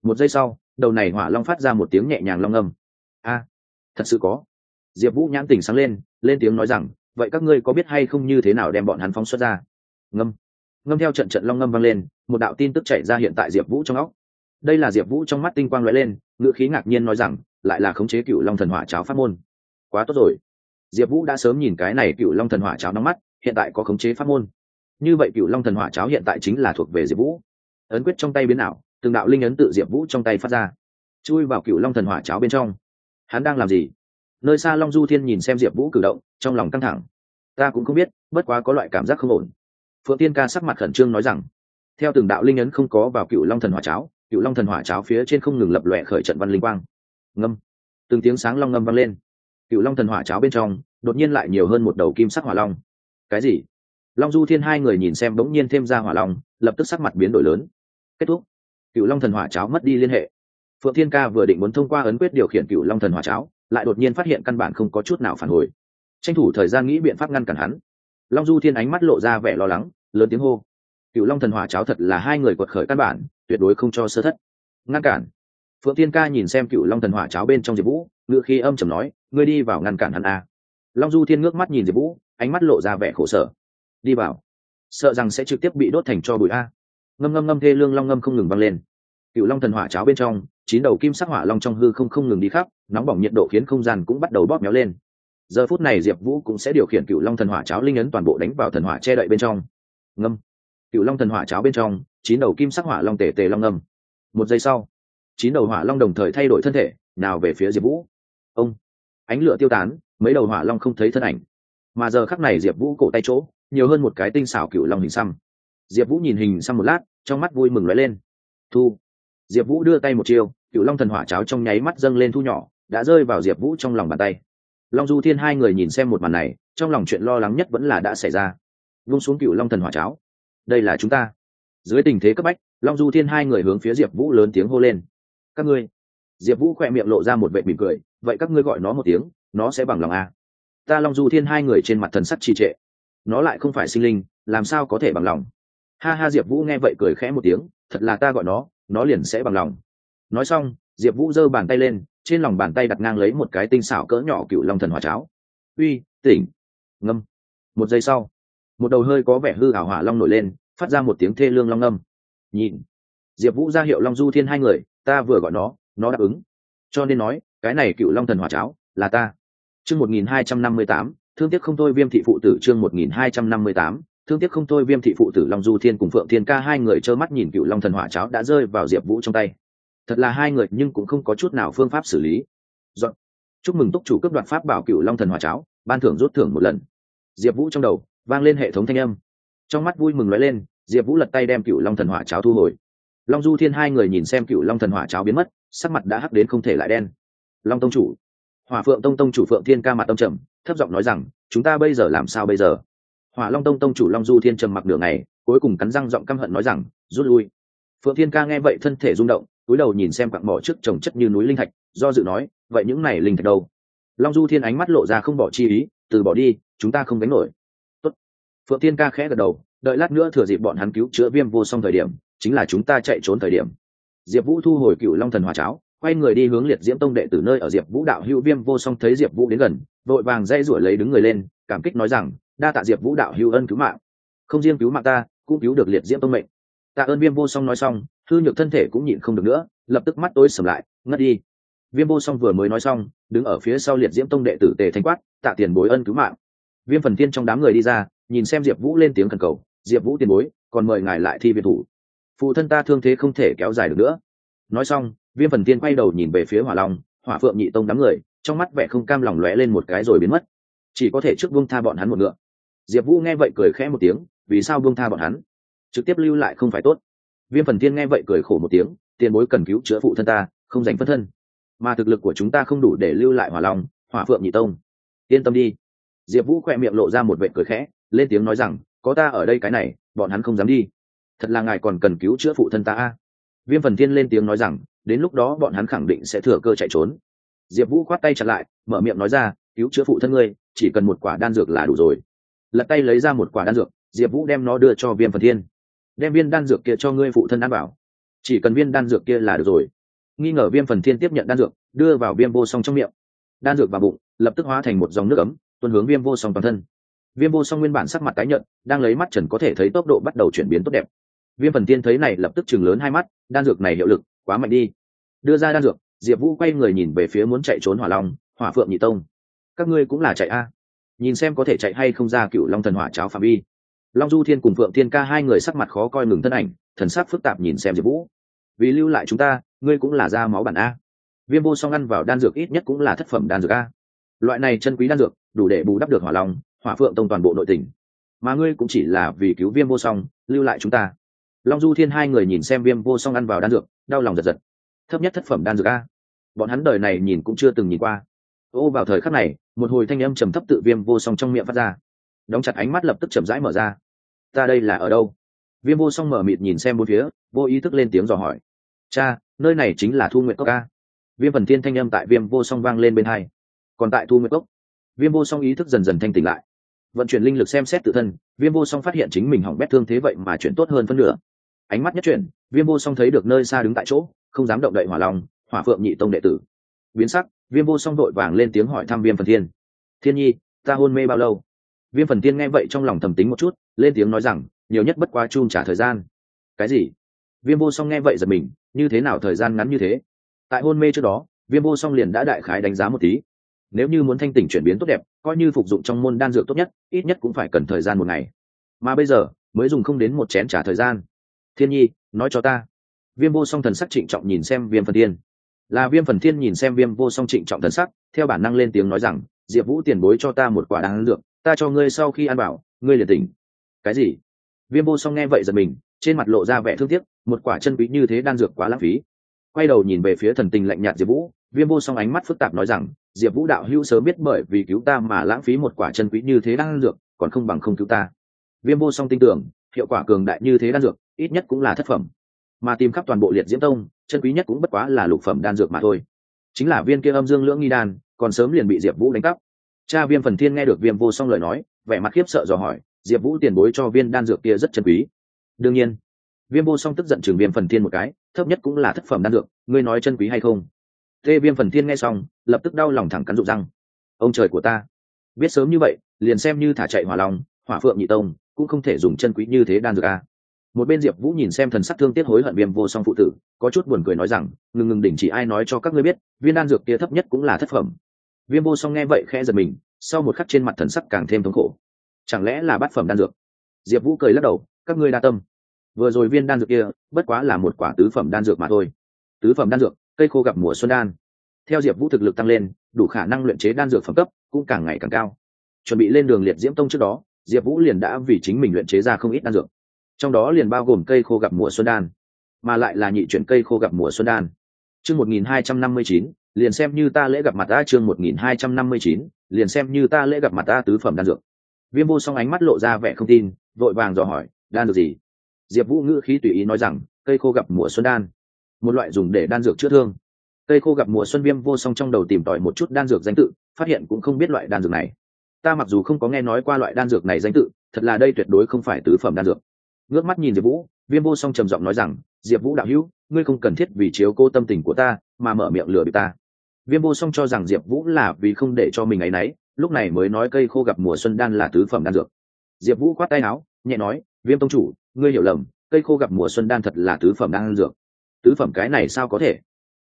Một giây sau, đầu này hỏa long phát ra một tiếng nhẹ nhàng long ngâm. A, thật sự có. Diệp vũ nhãn tình sáng lên lên tiếng nói rằng, vậy các ngươi có biết hay không như thế nào đem bọn hắn phóng xuất ra? Ngâm. Ngâm theo trận trận long ngâm vang lên, một đạo tin tức chạy ra hiện tại diệp vũ trong óc. Đây là diệp vũ trong mắt tinh quang lóe lên ngữ khí ngạc nhiên nói rằng, lại là khống chế cựu long thần hỏa cháo pháp môn. Quá tốt rồi. Diệp vũ đã sớm nhìn cái này cựu long thần hỏa cháo nóng mắt, hiện tại có khống chế pháp môn. Như vậy cựu long thần hỏa cháo hiện tại chính là thuộc về diệp vũ. Ấn quyết trong tay biến ảo, từng đạo linh ấn tự diệp vũ trong tay phát ra. Chui vào cựu long thần hỏa cháo bên trong. Hắn đang làm gì? Nơi xa long du thiên nhìn xem diệp vũ cử động, trong lòng căng thẳng. Ta cũng không biết, bất quá có loại cảm giác không ổn. Phượng tiên ca sắc mặt khẩn trương nói rằng, theo từng đạo linh ấn không có vào cựu long thần hỏa cháo cựu long thần hỏa cháo phía trên không ngừng lập lòe khởi trận văn linh quang. Ngâm. Từng tiếng sáng long ngâm vang lên. Cựu long thần hỏa cháo bên trong, đột nhiên lại nhiều hơn một đầu kim sắc hỏa long. Cái gì? Long du thiên hai người nhìn xem bỗng nhiên thêm ra hỏa long, lập tức sắc mặt biến đổi lớn. Kết thúc. Cựu long thần hỏa cháo mất đi liên hệ. Phượng thiên ca vừa định muốn thông qua ấn quyết điều khiển cựu long thần hỏa cháo, lại đột nhiên phát hiện căn bản không có chút nào phản hồi. Tranh thủ thời gian nghĩ biện pháp ngăn cản hắn. Long du thiên ánh mắt lộ ra vẻ lo lắng, lớn tiếng hô. Cựu long thần hỏa cháo thật là hai người quật khởi căn bản tuyệt đối không cho sơ thất. Ngăn cản. Phượng thiên ca nhìn xem cựu long thần hỏa cháo bên trong diệp vũ ngự khi âm chầm nói, ngươi đi vào ngăn cản hắn a long du thiên ngước mắt nhìn diệp vũ, ánh mắt lộ ra vẻ khổ sở. Đi vào. Sợ rằng sẽ trực tiếp bị đốt thành cho bụi a. Ngâm ngâm ngâm thê lương long ngâm không ngừng vang lên. Cựu long thần hỏa cháo bên trong, chín đầu kim sắc hỏa long trong hư không không ngừng đi khắp, nóng bỏng nhiệt độ khiến không gian cũng bắt đầu bóp méo lên. Giờ phút này diệp vũ cũng sẽ điều khiển cựu long thần hỏa cháo linh ấn toàn bộ đánh vào thần hỏa che đậy bên trong. Ngâm. Cựu long thần hỏa cháo bên trong chín đầu kim sắc hỏa long tề tề long âm. Một giây sau, chín đầu hỏa long đồng thời thay đổi thân thể, nào về phía diệp vũ. Ông, ánh lửa tiêu tán, mấy đầu hỏa long không thấy thân ảnh. Mà giờ khắc này diệp vũ cổ tay chỗ, nhiều hơn một cái tinh xảo cựu long hình xăm. Diệp vũ nhìn hình xăm một lát, trong mắt vui mừng lóe lên. Thu. Diệp vũ đưa tay một chiêu cựu long thần hỏa cháo trong nháy mắt dâng lên thu nhỏ, đã rơi vào diệp vũ trong lòng bàn tay. Long du thiên hai người nhìn xem một màn này, trong lòng chuyện lo lắng nhất vẫn là đã xảy ra. Vung xuống cựu long thần hỏa cháo. Đây là chúng ta dưới tình thế cấp bách, long du thiên hai người hướng phía diệp vũ lớn tiếng hô lên. Các ngươi. Diệp vũ khỏe miệng lộ ra một vệ mỉm cười, vậy các ngươi gọi nó một tiếng, nó sẽ bằng lòng à. ta long du thiên hai người trên mặt thần sắc trì trệ, nó lại không phải sinh linh, làm sao có thể bằng lòng? Ha ha, diệp vũ nghe vậy cười khẽ một tiếng, thật là ta gọi nó nó liền sẽ bằng lòng. Nói xong, diệp vũ giơ bàn tay lên, trên lòng bàn tay đặt ngang lấy một cái tinh xảo cỡ nhỏ cựu long thần hỏa cháo. Uy, tỉnh. Ngâm. Một giây sau, một đầu hơi có vẻ hư ảo hỏa long nổi lên phát ra một tiếng thê lương long âm. Nhìn, diệp vũ ra hiệu long du thiên hai người, ta vừa gọi nó nó đáp ứng. Cho nên nói, cái này cựu long thần hỏa cháo, là ta. Chương một nghìn hai trăm năm mươi tám, thương tiếc không thôi viêm thị phụ tử chương một nghìn hai trăm năm mươi tám, thương tiếc không thôi viêm thị phụ tử long du thiên cùng phượng thiên ca hai người trơ mắt nhìn cựu long thần hỏa cháo đã rơi vào diệp vũ trong tay. Thật là hai người nhưng cũng không có chút nào phương pháp xử lý. Dọn. chúc mừng túc chủ cấp đoạt pháp bảo cựu long thần hỏa cháo, ban thưởng rút thưởng một lần. Diệp vũ trong đầu vang lên hệ thống thanh âm. Trong mắt vui mừng nói lên diệp vũ lật tay đem cựu long thần hỏa cháo thu hồi. Long du thiên hai người nhìn xem cựu long thần hỏa cháo biến mất, sắc mặt đã hắc đến không thể lại đen. Long tông chủ, hỏa phượng tông tông chủ phượng thiên ca mặt tâm trầm, thấp giọng nói rằng, chúng ta bây giờ làm sao bây giờ? Hỏa long tông tông chủ long du thiên trầm mặc đường này cuối cùng cắn răng giọng căm hận nói rằng, rút lui. Phượng thiên ca nghe vậy thân thể rung động, túi đầu nhìn xem quặng mỏ trước trồng chất như núi linh thạch, do dự nói, vậy những này linh thạch đâu? Long du thiên ánh mắt lộ ra không bỏ chi ý, từ bỏ đi, chúng ta không đánh nổi. Tốt. phượng thiên ca khẽ gật đầu đợi lát nữa thừa dịp bọn hắn cứu chữa viêm vô song thời điểm, chính là chúng ta chạy trốn thời điểm. Diệp vũ thu hồi cựu long thần hòa cháo, quay người đi hướng liệt diễm tông đệ từ nơi ở diệp vũ đạo hữu viêm vô song thấy diệp vũ đến gần, vội vàng dây rủi lấy đứng người lên, cảm kích nói rằng, đa tạ diệp vũ đạo hữu ân cứu mạng. Không riêng cứu mạng ta, cũng cứu được liệt diễm tông mệnh. Tạ ơn viêm vô song nói xong thư nhược thân thể cũng nhịn không được nữa, lập tức mắt tối sầm lại, ngất đi. Viêm vô song vừa mới nói xong, đứng ở phía sau liệt diễm tông đệ tử tề thanh quát, tạ tiền bối ân cứu mạng. Viêm phần thiên trong đám người đi ra, nhìn xem diệp vũ lên tiếng thần cầu diệp vũ tiền bối, còn mời ngài lại thi viện thủ. Phụ thân ta thương thế không thể kéo dài được nữa. Nói xong, viêm phần tiên quay đầu nhìn về phía hỏa long, hỏa phượng nhị tông đám người, trong mắt vẻ không cam lòng lóe lên một cái rồi biến mất. Chỉ có thể trước buông tha bọn hắn một ngựa. Diệp vũ nghe vậy cười khẽ một tiếng, vì sao buông tha bọn hắn? Trực tiếp lưu lại không phải tốt. Viêm phần tiên nghe vậy cười khổ một tiếng, tiền bối cần cứu chữa phụ thân ta, không dành phân thân. Mà thực lực của chúng ta không đủ để lưu lại hỏa long, hỏa phượng nhị tông. Yên tâm đi. Diệp vũ khỏe miệng lộ ra một vệ cười khẽ, lên tiếng nói rằng có ta ở đây cái này, bọn hắn không dám đi. Thật là ngài còn cần cứu chữa phụ thân ta a. Viêm phần thiên lên tiếng nói rằng, đến lúc đó bọn hắn khẳng định sẽ thừa cơ chạy trốn. Diệp vũ khoát tay chặt lại, mở miệng nói ra, cứu chữa phụ thân ngươi, chỉ cần một quả đan dược là đủ rồi. Lật tay lấy ra một quả đan dược, diệp vũ đem nó đưa cho viêm phần thiên. Đem viên đan dược kia cho ngươi phụ thân ăn bảo chỉ cần viên đan dược kia là được rồi. Nghi ngờ viêm phần thiên tiếp nhận đan dược, đưa vào viêm vô song trong miệng. Đan dược vào bụng, lập tức hóa thành một dòng nước ấm tuần hướng viêm vô song toàn thân viêm vô song nguyên bản sắc mặt tái nhợt, đang lấy mắt trần có thể thấy tốc độ bắt đầu chuyển biến tốt đẹp. Viêm phần tiên thấy này lập tức chừng lớn hai mắt, đan dược này hiệu lực, quá mạnh đi. Đưa ra đan dược, diệp vũ quay người nhìn về phía muốn chạy trốn hỏa long, hỏa phượng nhị tông. Các ngươi cũng là chạy a. Nhìn xem có thể chạy hay không ra cựu long thần hỏa cháo phạm vi. Long du thiên cùng phượng thiên ca hai người sắc mặt khó coi ngừng thân ảnh, thần sắc phức tạp nhìn xem diệp vũ. Vì lưu lại chúng ta, ngươi cũng là da máu bản a. Viêm vô song ăn vào đan dược ít nhất cũng là thất phẩm đan dược a. Loại này chân quý đan dược, đủ để bù đắp được hỏa long hỏa phượng tông toàn bộ nội tình, mà ngươi cũng chỉ là vì cứu viêm vô song lưu lại chúng ta. Long du thiên hai người nhìn xem viêm vô song ăn vào đan dược đau lòng giật giật. Thấp nhất thất phẩm đan dược a. Bọn hắn đời này nhìn cũng chưa từng nhìn qua. Ô vào thời khắc này một hồi thanh âm trầm thấp tự viêm vô song trong miệng phát ra. Đóng chặt ánh mắt lập tức chậm rãi mở ra. Ta đây là ở đâu? Viêm vô song mở mịt nhìn xem bốn phía vô ý thức lên tiếng dò hỏi. Cha nơi này chính là thu nguyện cốc ca viêm phần thiên thanh âm tại viêm vô song vang lên bên hai. Còn tại thu nguyện cốc. Viêm vô song ý thức dần dần thanh tỉnh lại vận chuyển linh lực xem xét tự thân, viêm vô song phát hiện chính mình hỏng bét thương thế vậy mà chuyển tốt hơn phân nửa. Ánh mắt nhất chuyển, viêm vô song thấy được nơi xa đứng tại chỗ, không dám động đậy hỏa lòng, hỏa phượng nhị tông đệ tử. Biến sắc, viêm vô song đội vàng lên tiếng hỏi thăm viêm phần thiên. Thiên nhi, ta hôn mê bao lâu? Viêm phần thiên nghe vậy trong lòng thầm tính một chút, lên tiếng nói rằng, nhiều nhất bất quá chun trả thời gian. Cái gì? Viêm vô song nghe vậy giật mình, như thế nào thời gian ngắn như thế? Tại hôn mê trước đó, viêm vô song liền đã đại khái đánh giá một tí nếu như muốn thanh tỉnh chuyển biến tốt đẹp, coi như phục dụng trong môn đan dược tốt nhất, ít nhất cũng phải cần thời gian một ngày. Mà bây giờ, mới dùng không đến một chén trả thời gian. Thiên nhi, nói cho ta. Viêm vô song thần sắc trịnh trọng nhìn xem viêm phần thiên. Là viêm phần thiên nhìn xem viêm vô song trịnh trọng thần sắc, theo bản năng lên tiếng nói rằng, diệp vũ tiền bối cho ta một quả đan dược, ta cho ngươi sau khi ăn bảo, ngươi liền tỉnh. Cái gì? Viêm vô song nghe vậy giật mình, trên mặt lộ ra vẻ thương tiếc, một quả chân quý như thế đan dược quá lãng phí quay đầu nhìn về phía thần tình lạnh nhạt diệp vũ, viêm vô song ánh mắt phức tạp nói rằng, diệp vũ đạo hữu sớm biết bởi vì cứu ta mà lãng phí một quả chân quý như thế đan dược, còn không bằng không cứu ta. Viêm vô song tin tưởng, hiệu quả cường đại như thế đan dược, ít nhất cũng là thất phẩm. Mà tìm khắp toàn bộ liệt diễm tông, chân quý nhất cũng bất quá là lục phẩm đan dược mà thôi. Chính là viên kia âm dương lưỡng nghi đan, còn sớm liền bị diệp vũ đánh cắp. Cha viêm phần thiên nghe được viêm vô song lời nói, vẻ mặt khiếp sợ dò hỏi, diệp vũ tiền bối cho viên đan dược kia rất chân quý. Đương nhiên. Viêm vô song tức giận chừng viêm phần thiên một cái thấp nhất cũng là thất phẩm đan dược, ngươi nói chân quý hay không? Tê viêm phần thiên nghe xong, lập tức đau lòng thẳng cắn rụng răng. Ông trời của ta, biết sớm như vậy, liền xem như thả chạy hỏa lòng hỏa phượng nhị tông, cũng không thể dùng chân quý như thế đan dược a. Một bên diệp vũ nhìn xem thần sắc thương tiếc hối hận viêm vô song phụ tử, có chút buồn cười nói rằng ngừng ngừng đỉnh chỉ ai nói cho các ngươi biết, viên đan dược kia thấp nhất cũng là thất phẩm. Viêm vô song nghe vậy khẽ giật mình, sau một khắc trên mặt thần sắc càng thêm thống khổ. Chẳng lẽ là bát phẩm đan dược? Diệp vũ cười lắc đầu, các ngươi đa tâm vừa rồi viên đan dược kia, bất quá là một quả tứ phẩm đan dược mà thôi. Tứ phẩm đan dược, cây khô gặp mùa xuân đan. Theo diệp vũ thực lực tăng lên, đủ khả năng luyện chế đan dược phẩm cấp cũng càng ngày càng cao. Chuẩn bị lên đường liệt diễm tông trước đó, diệp vũ liền đã vì chính mình luyện chế ra không ít đan dược. Trong đó liền bao gồm cây khô gặp mùa xuân đan, mà lại là nhị chuyển cây khô gặp mùa xuân đan. Chương một nghìn hai trăm năm mươi chín, liền xem như ta lễ gặp mặt ta, chương một nghìn hai trăm năm mươi chín, liền xem như ta lễ gặp mặt ta tứ phẩm đan dược. Viêm vô song ánh mắt lộ ra vẻ không tin, vội vàng dò hỏi, đan dược gì? Diệp vũ ngữ khí tùy ý nói rằng, cây khô gặp mùa xuân đan. Một loại dùng để đan dược chữa thương. Cây khô gặp mùa xuân viêm vô song trong đầu tìm tòi một chút đan dược danh tự, phát hiện cũng không biết loại đan dược này. Ta mặc dù không có nghe nói qua loại đan dược này danh tự, thật là đây tuyệt đối không phải tứ phẩm đan dược. Ngước mắt nhìn diệp vũ, viêm vô song trầm giọng nói rằng, diệp vũ đạo hữu, ngươi không cần thiết vì chiếu cô tâm tình của ta mà mở miệng lừa bị ta. Viêm vô song cho rằng diệp vũ là vì không để cho mình ấ y n ấ y lúc này mới nói cây khô gặp mùa xuân đan là tứ phẩm đan dược. Diệp vũ khoát tay áo, nhẹ nói viêm tông chủ, ngươi hiểu lầm, cây khô gặp mùa xuân đan thật là tứ phẩm đan dược. Tứ phẩm cái này sao có thể?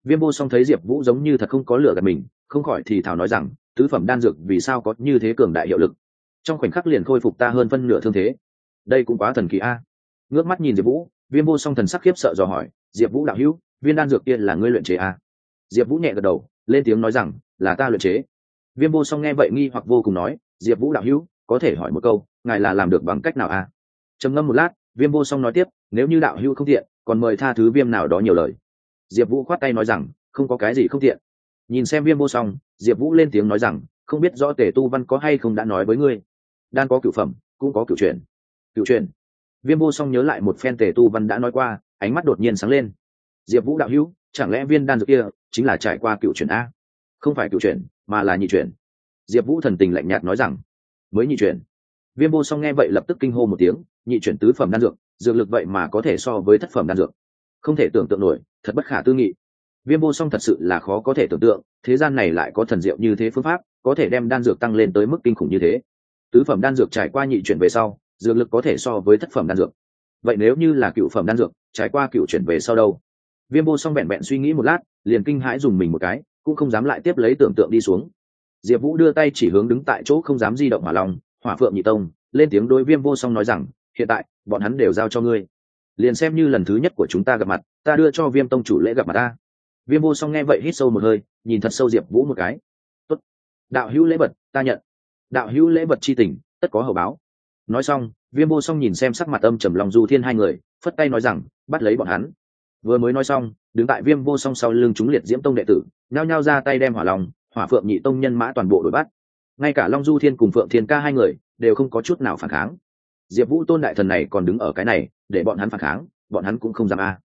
Viêm vô song thấy diệp vũ giống như thật không có lửa gạt mình, không khỏi thì thảo nói rằng, tứ phẩm đan dược vì sao có như thế cường đại hiệu lực? Trong khoảnh khắc liền khôi phục ta hơn phân nửa thương thế. Đây cũng quá thần kỳ a. Ngước mắt nhìn diệp vũ, viêm vô song thần sắc khiếp sợ dò hỏi, diệp vũ đạo hữu, viên đan dược kia là ngươi luyện chế a? Diệp vũ nhẹ gật đầu, lên tiếng nói rằng, là ta luyện chế. Viêm vô song nghe vậy nghi hoặc vô cùng nói, diệp vũ đạo hữu, có thể hỏi một câu, ngài là làm được bằng cách nào a? Trầm ngâm một lát, viêm vô song nói tiếp, nếu như đạo hữu không thiện còn mời tha thứ viêm nào đó nhiều lời. Diệp vũ khoát tay nói rằng, không có cái gì không thiện nhìn xem viêm vô song, diệp vũ lên tiếng nói rằng, không biết rõ Tề tu văn có hay không đã nói với ngươi. Đan có cựu phẩm, cũng có cựu truyền. Cựu truyền? Viêm vô song nhớ lại một phen tề tu văn đã nói qua, ánh mắt đột nhiên sáng lên. Diệp vũ đạo hữu, chẳng lẽ viên đan dược kia chính là trải qua cựu truyền a? Không phải cựu truyền, mà là nhị truyền. Diệp vũ thần tình lạnh nhạt nói rằng, mới nhị truyền viêm vô song nghe vậy lập tức kinh hô một tiếng, nhị chuyển tứ phẩm đan dược dược lực vậy mà có thể so với thất phẩm đan dược. Không thể tưởng tượng nổi, thật bất khả tư nghị. Viêm vô song thật sự là khó có thể tưởng tượng, thế gian này lại có thần diệu như thế phương pháp, có thể đem đan dược tăng lên tới mức kinh khủng như thế. Tứ phẩm đan dược trải qua nhị chuyển về sau, dược lực có thể so với thất phẩm đan dược. Vậy nếu như là cựu phẩm đan dược, trải qua cựu chuyển về sau đâu? Viêm vô song vẹn vẹn suy nghĩ một lát, liền kinh hãi dùng mình một cái, cũng không dám lại tiếp lấy tưởng tượng đi xuống. Diệp vũ đưa tay chỉ hướng đứng tại chỗ không dám di động hỏa long hỏa phượng nhị tông, lên tiếng đối viêm vô song nói rằng, hiện tại, bọn hắn đều giao cho ngươi. Liền xem như lần thứ nhất của chúng ta gặp mặt, ta đưa cho viêm tông chủ lễ gặp mặt ta. Viêm vô song nghe vậy hít sâu một hơi, nhìn thật sâu diệp vũ một cái. Tốt. đạo hữu lễ vật, ta nhận. Đạo hữu lễ vật c h i tình, tất có hậu báo. Nói xong, viêm vô song nhìn xem sắc mặt âm trầm lòng du thiên hai người, phất tay nói rằng, bắt lấy bọn hắn. Vừa mới nói xong, đứng tại viêm vô song sau lưng chúng liệt diễm tông đệ tử, nhao nhao ra tay đem hỏa lòng hỏa phượng nhị tông nhân mã toàn bộ đuổi bắt ngay cả long du thiên cùng phượng thiên ca hai người đều không có chút nào phản kháng. Diệp vũ tôn đại thần này còn đứng ở cái này, để bọn hắn phản kháng, bọn hắn cũng không dám a.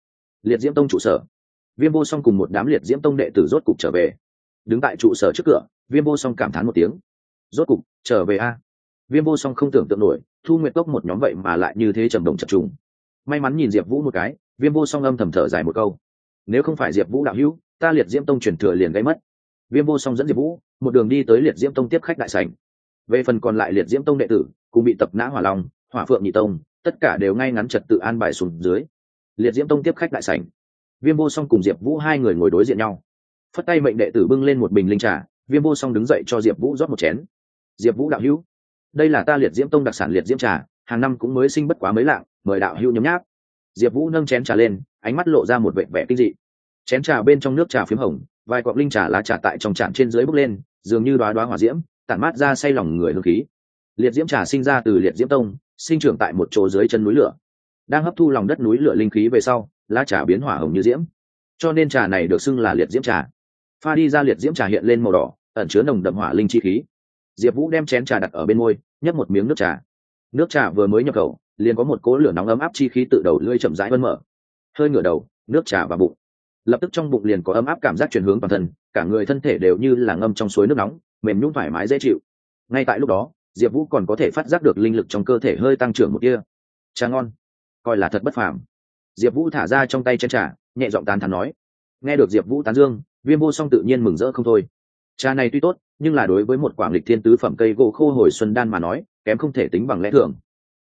Liệt diễm tông trụ sở. Viêm vô song cùng một đám liệt diễm tông đệ tử rốt cục trở về. Đứng tại trụ sở trước cửa, viêm vô song cảm thán một tiếng. Rốt cục, trở về a. Viêm vô song không tưởng tượng nổi, thu nguyệt cốc một nhóm vậy mà lại như thế trầm đồng chập trùng. May mắn nhìn diệp vũ một cái, viêm vô song âm thầm thở dài một câu. Nếu không phải diệp vũ đạo hữu, ta liệt diễm tông truyền thừa liền gây mất. Viêm vô song dẫn diệp vũ một đường đi tới liệt diễm tông tiếp khách đại sảnh. Về phần còn lại liệt diễm tông đệ tử cũng bị tập nã hỏa long, hỏa phượng nhị tông, tất cả đều ngay ngắn trật tự an bài xuống dưới. Liệt diễm tông tiếp khách đại sảnh. Viêm vô song cùng diệp vũ hai người ngồi đối diện nhau. Phất tay mệnh đệ tử bưng lên một bình linh trà, viêm vô song đứng dậy cho diệp vũ rót một chén. Diệp vũ đạo hữu, đây là ta liệt diễm tông đặc sản liệt diễm trà, hàng năm cũng mới sinh bất quá mấy lạng, mời đạo hữu nhấm nháp. Diệp vũ nâng chén trà lên, ánh mắt lộ ra một vệ vẻ kinh dị. Chén trà bên trong nước trà p h í m hồng vài cọp linh trà lá trà tại trong trạm trên dưới bốc lên, dường như đoá đoá hỏa diễm, tản mát ra say lòng người hương khí. Liệt diễm trà sinh ra từ liệt diễm tông, sinh trưởng tại một chỗ dưới chân núi lửa. Đang hấp thu lòng đất núi lửa linh khí về sau, lá trà biến hỏa hồng như diễm. Cho nên trà này được xưng là liệt diễm trà. Pha đi ra liệt diễm trà hiện lên màu đỏ, ẩn chứa nồng đậm hỏa linh chi khí. Diệp vũ đem chén trà đặt ở bên môi, nhấp một miếng nước trà. Nước trà vừa mới nhập khẩu, liền có một cỗ lửa nóng ấm áp chi khí tự đầu lưỡi chậm rãi vân mở. Hơi ngửa đầu, nước trà vào bụng lập tức trong bụng liền có ấm áp cảm giác chuyển hướng toàn thân, cả người thân thể đều như là ngâm trong suối nước nóng, mềm nhún thoải mái dễ chịu. Ngay tại lúc đó, diệp vũ còn có thể phát giác được linh lực trong cơ thể hơi tăng trưởng một kia trà ngon, coi là thật bất phàm. Diệp vũ thả ra trong tay chân trà, nhẹ giọng tán thắn nói. Nghe được diệp vũ tán dương, viêm vô song tự nhiên mừng rỡ không thôi. Trà này tuy tốt, nhưng là đối với một quảng lịch thiên tứ phẩm cây gỗ khô hồi xuân đan mà nói, kém không thể tính bằng lẽ thường.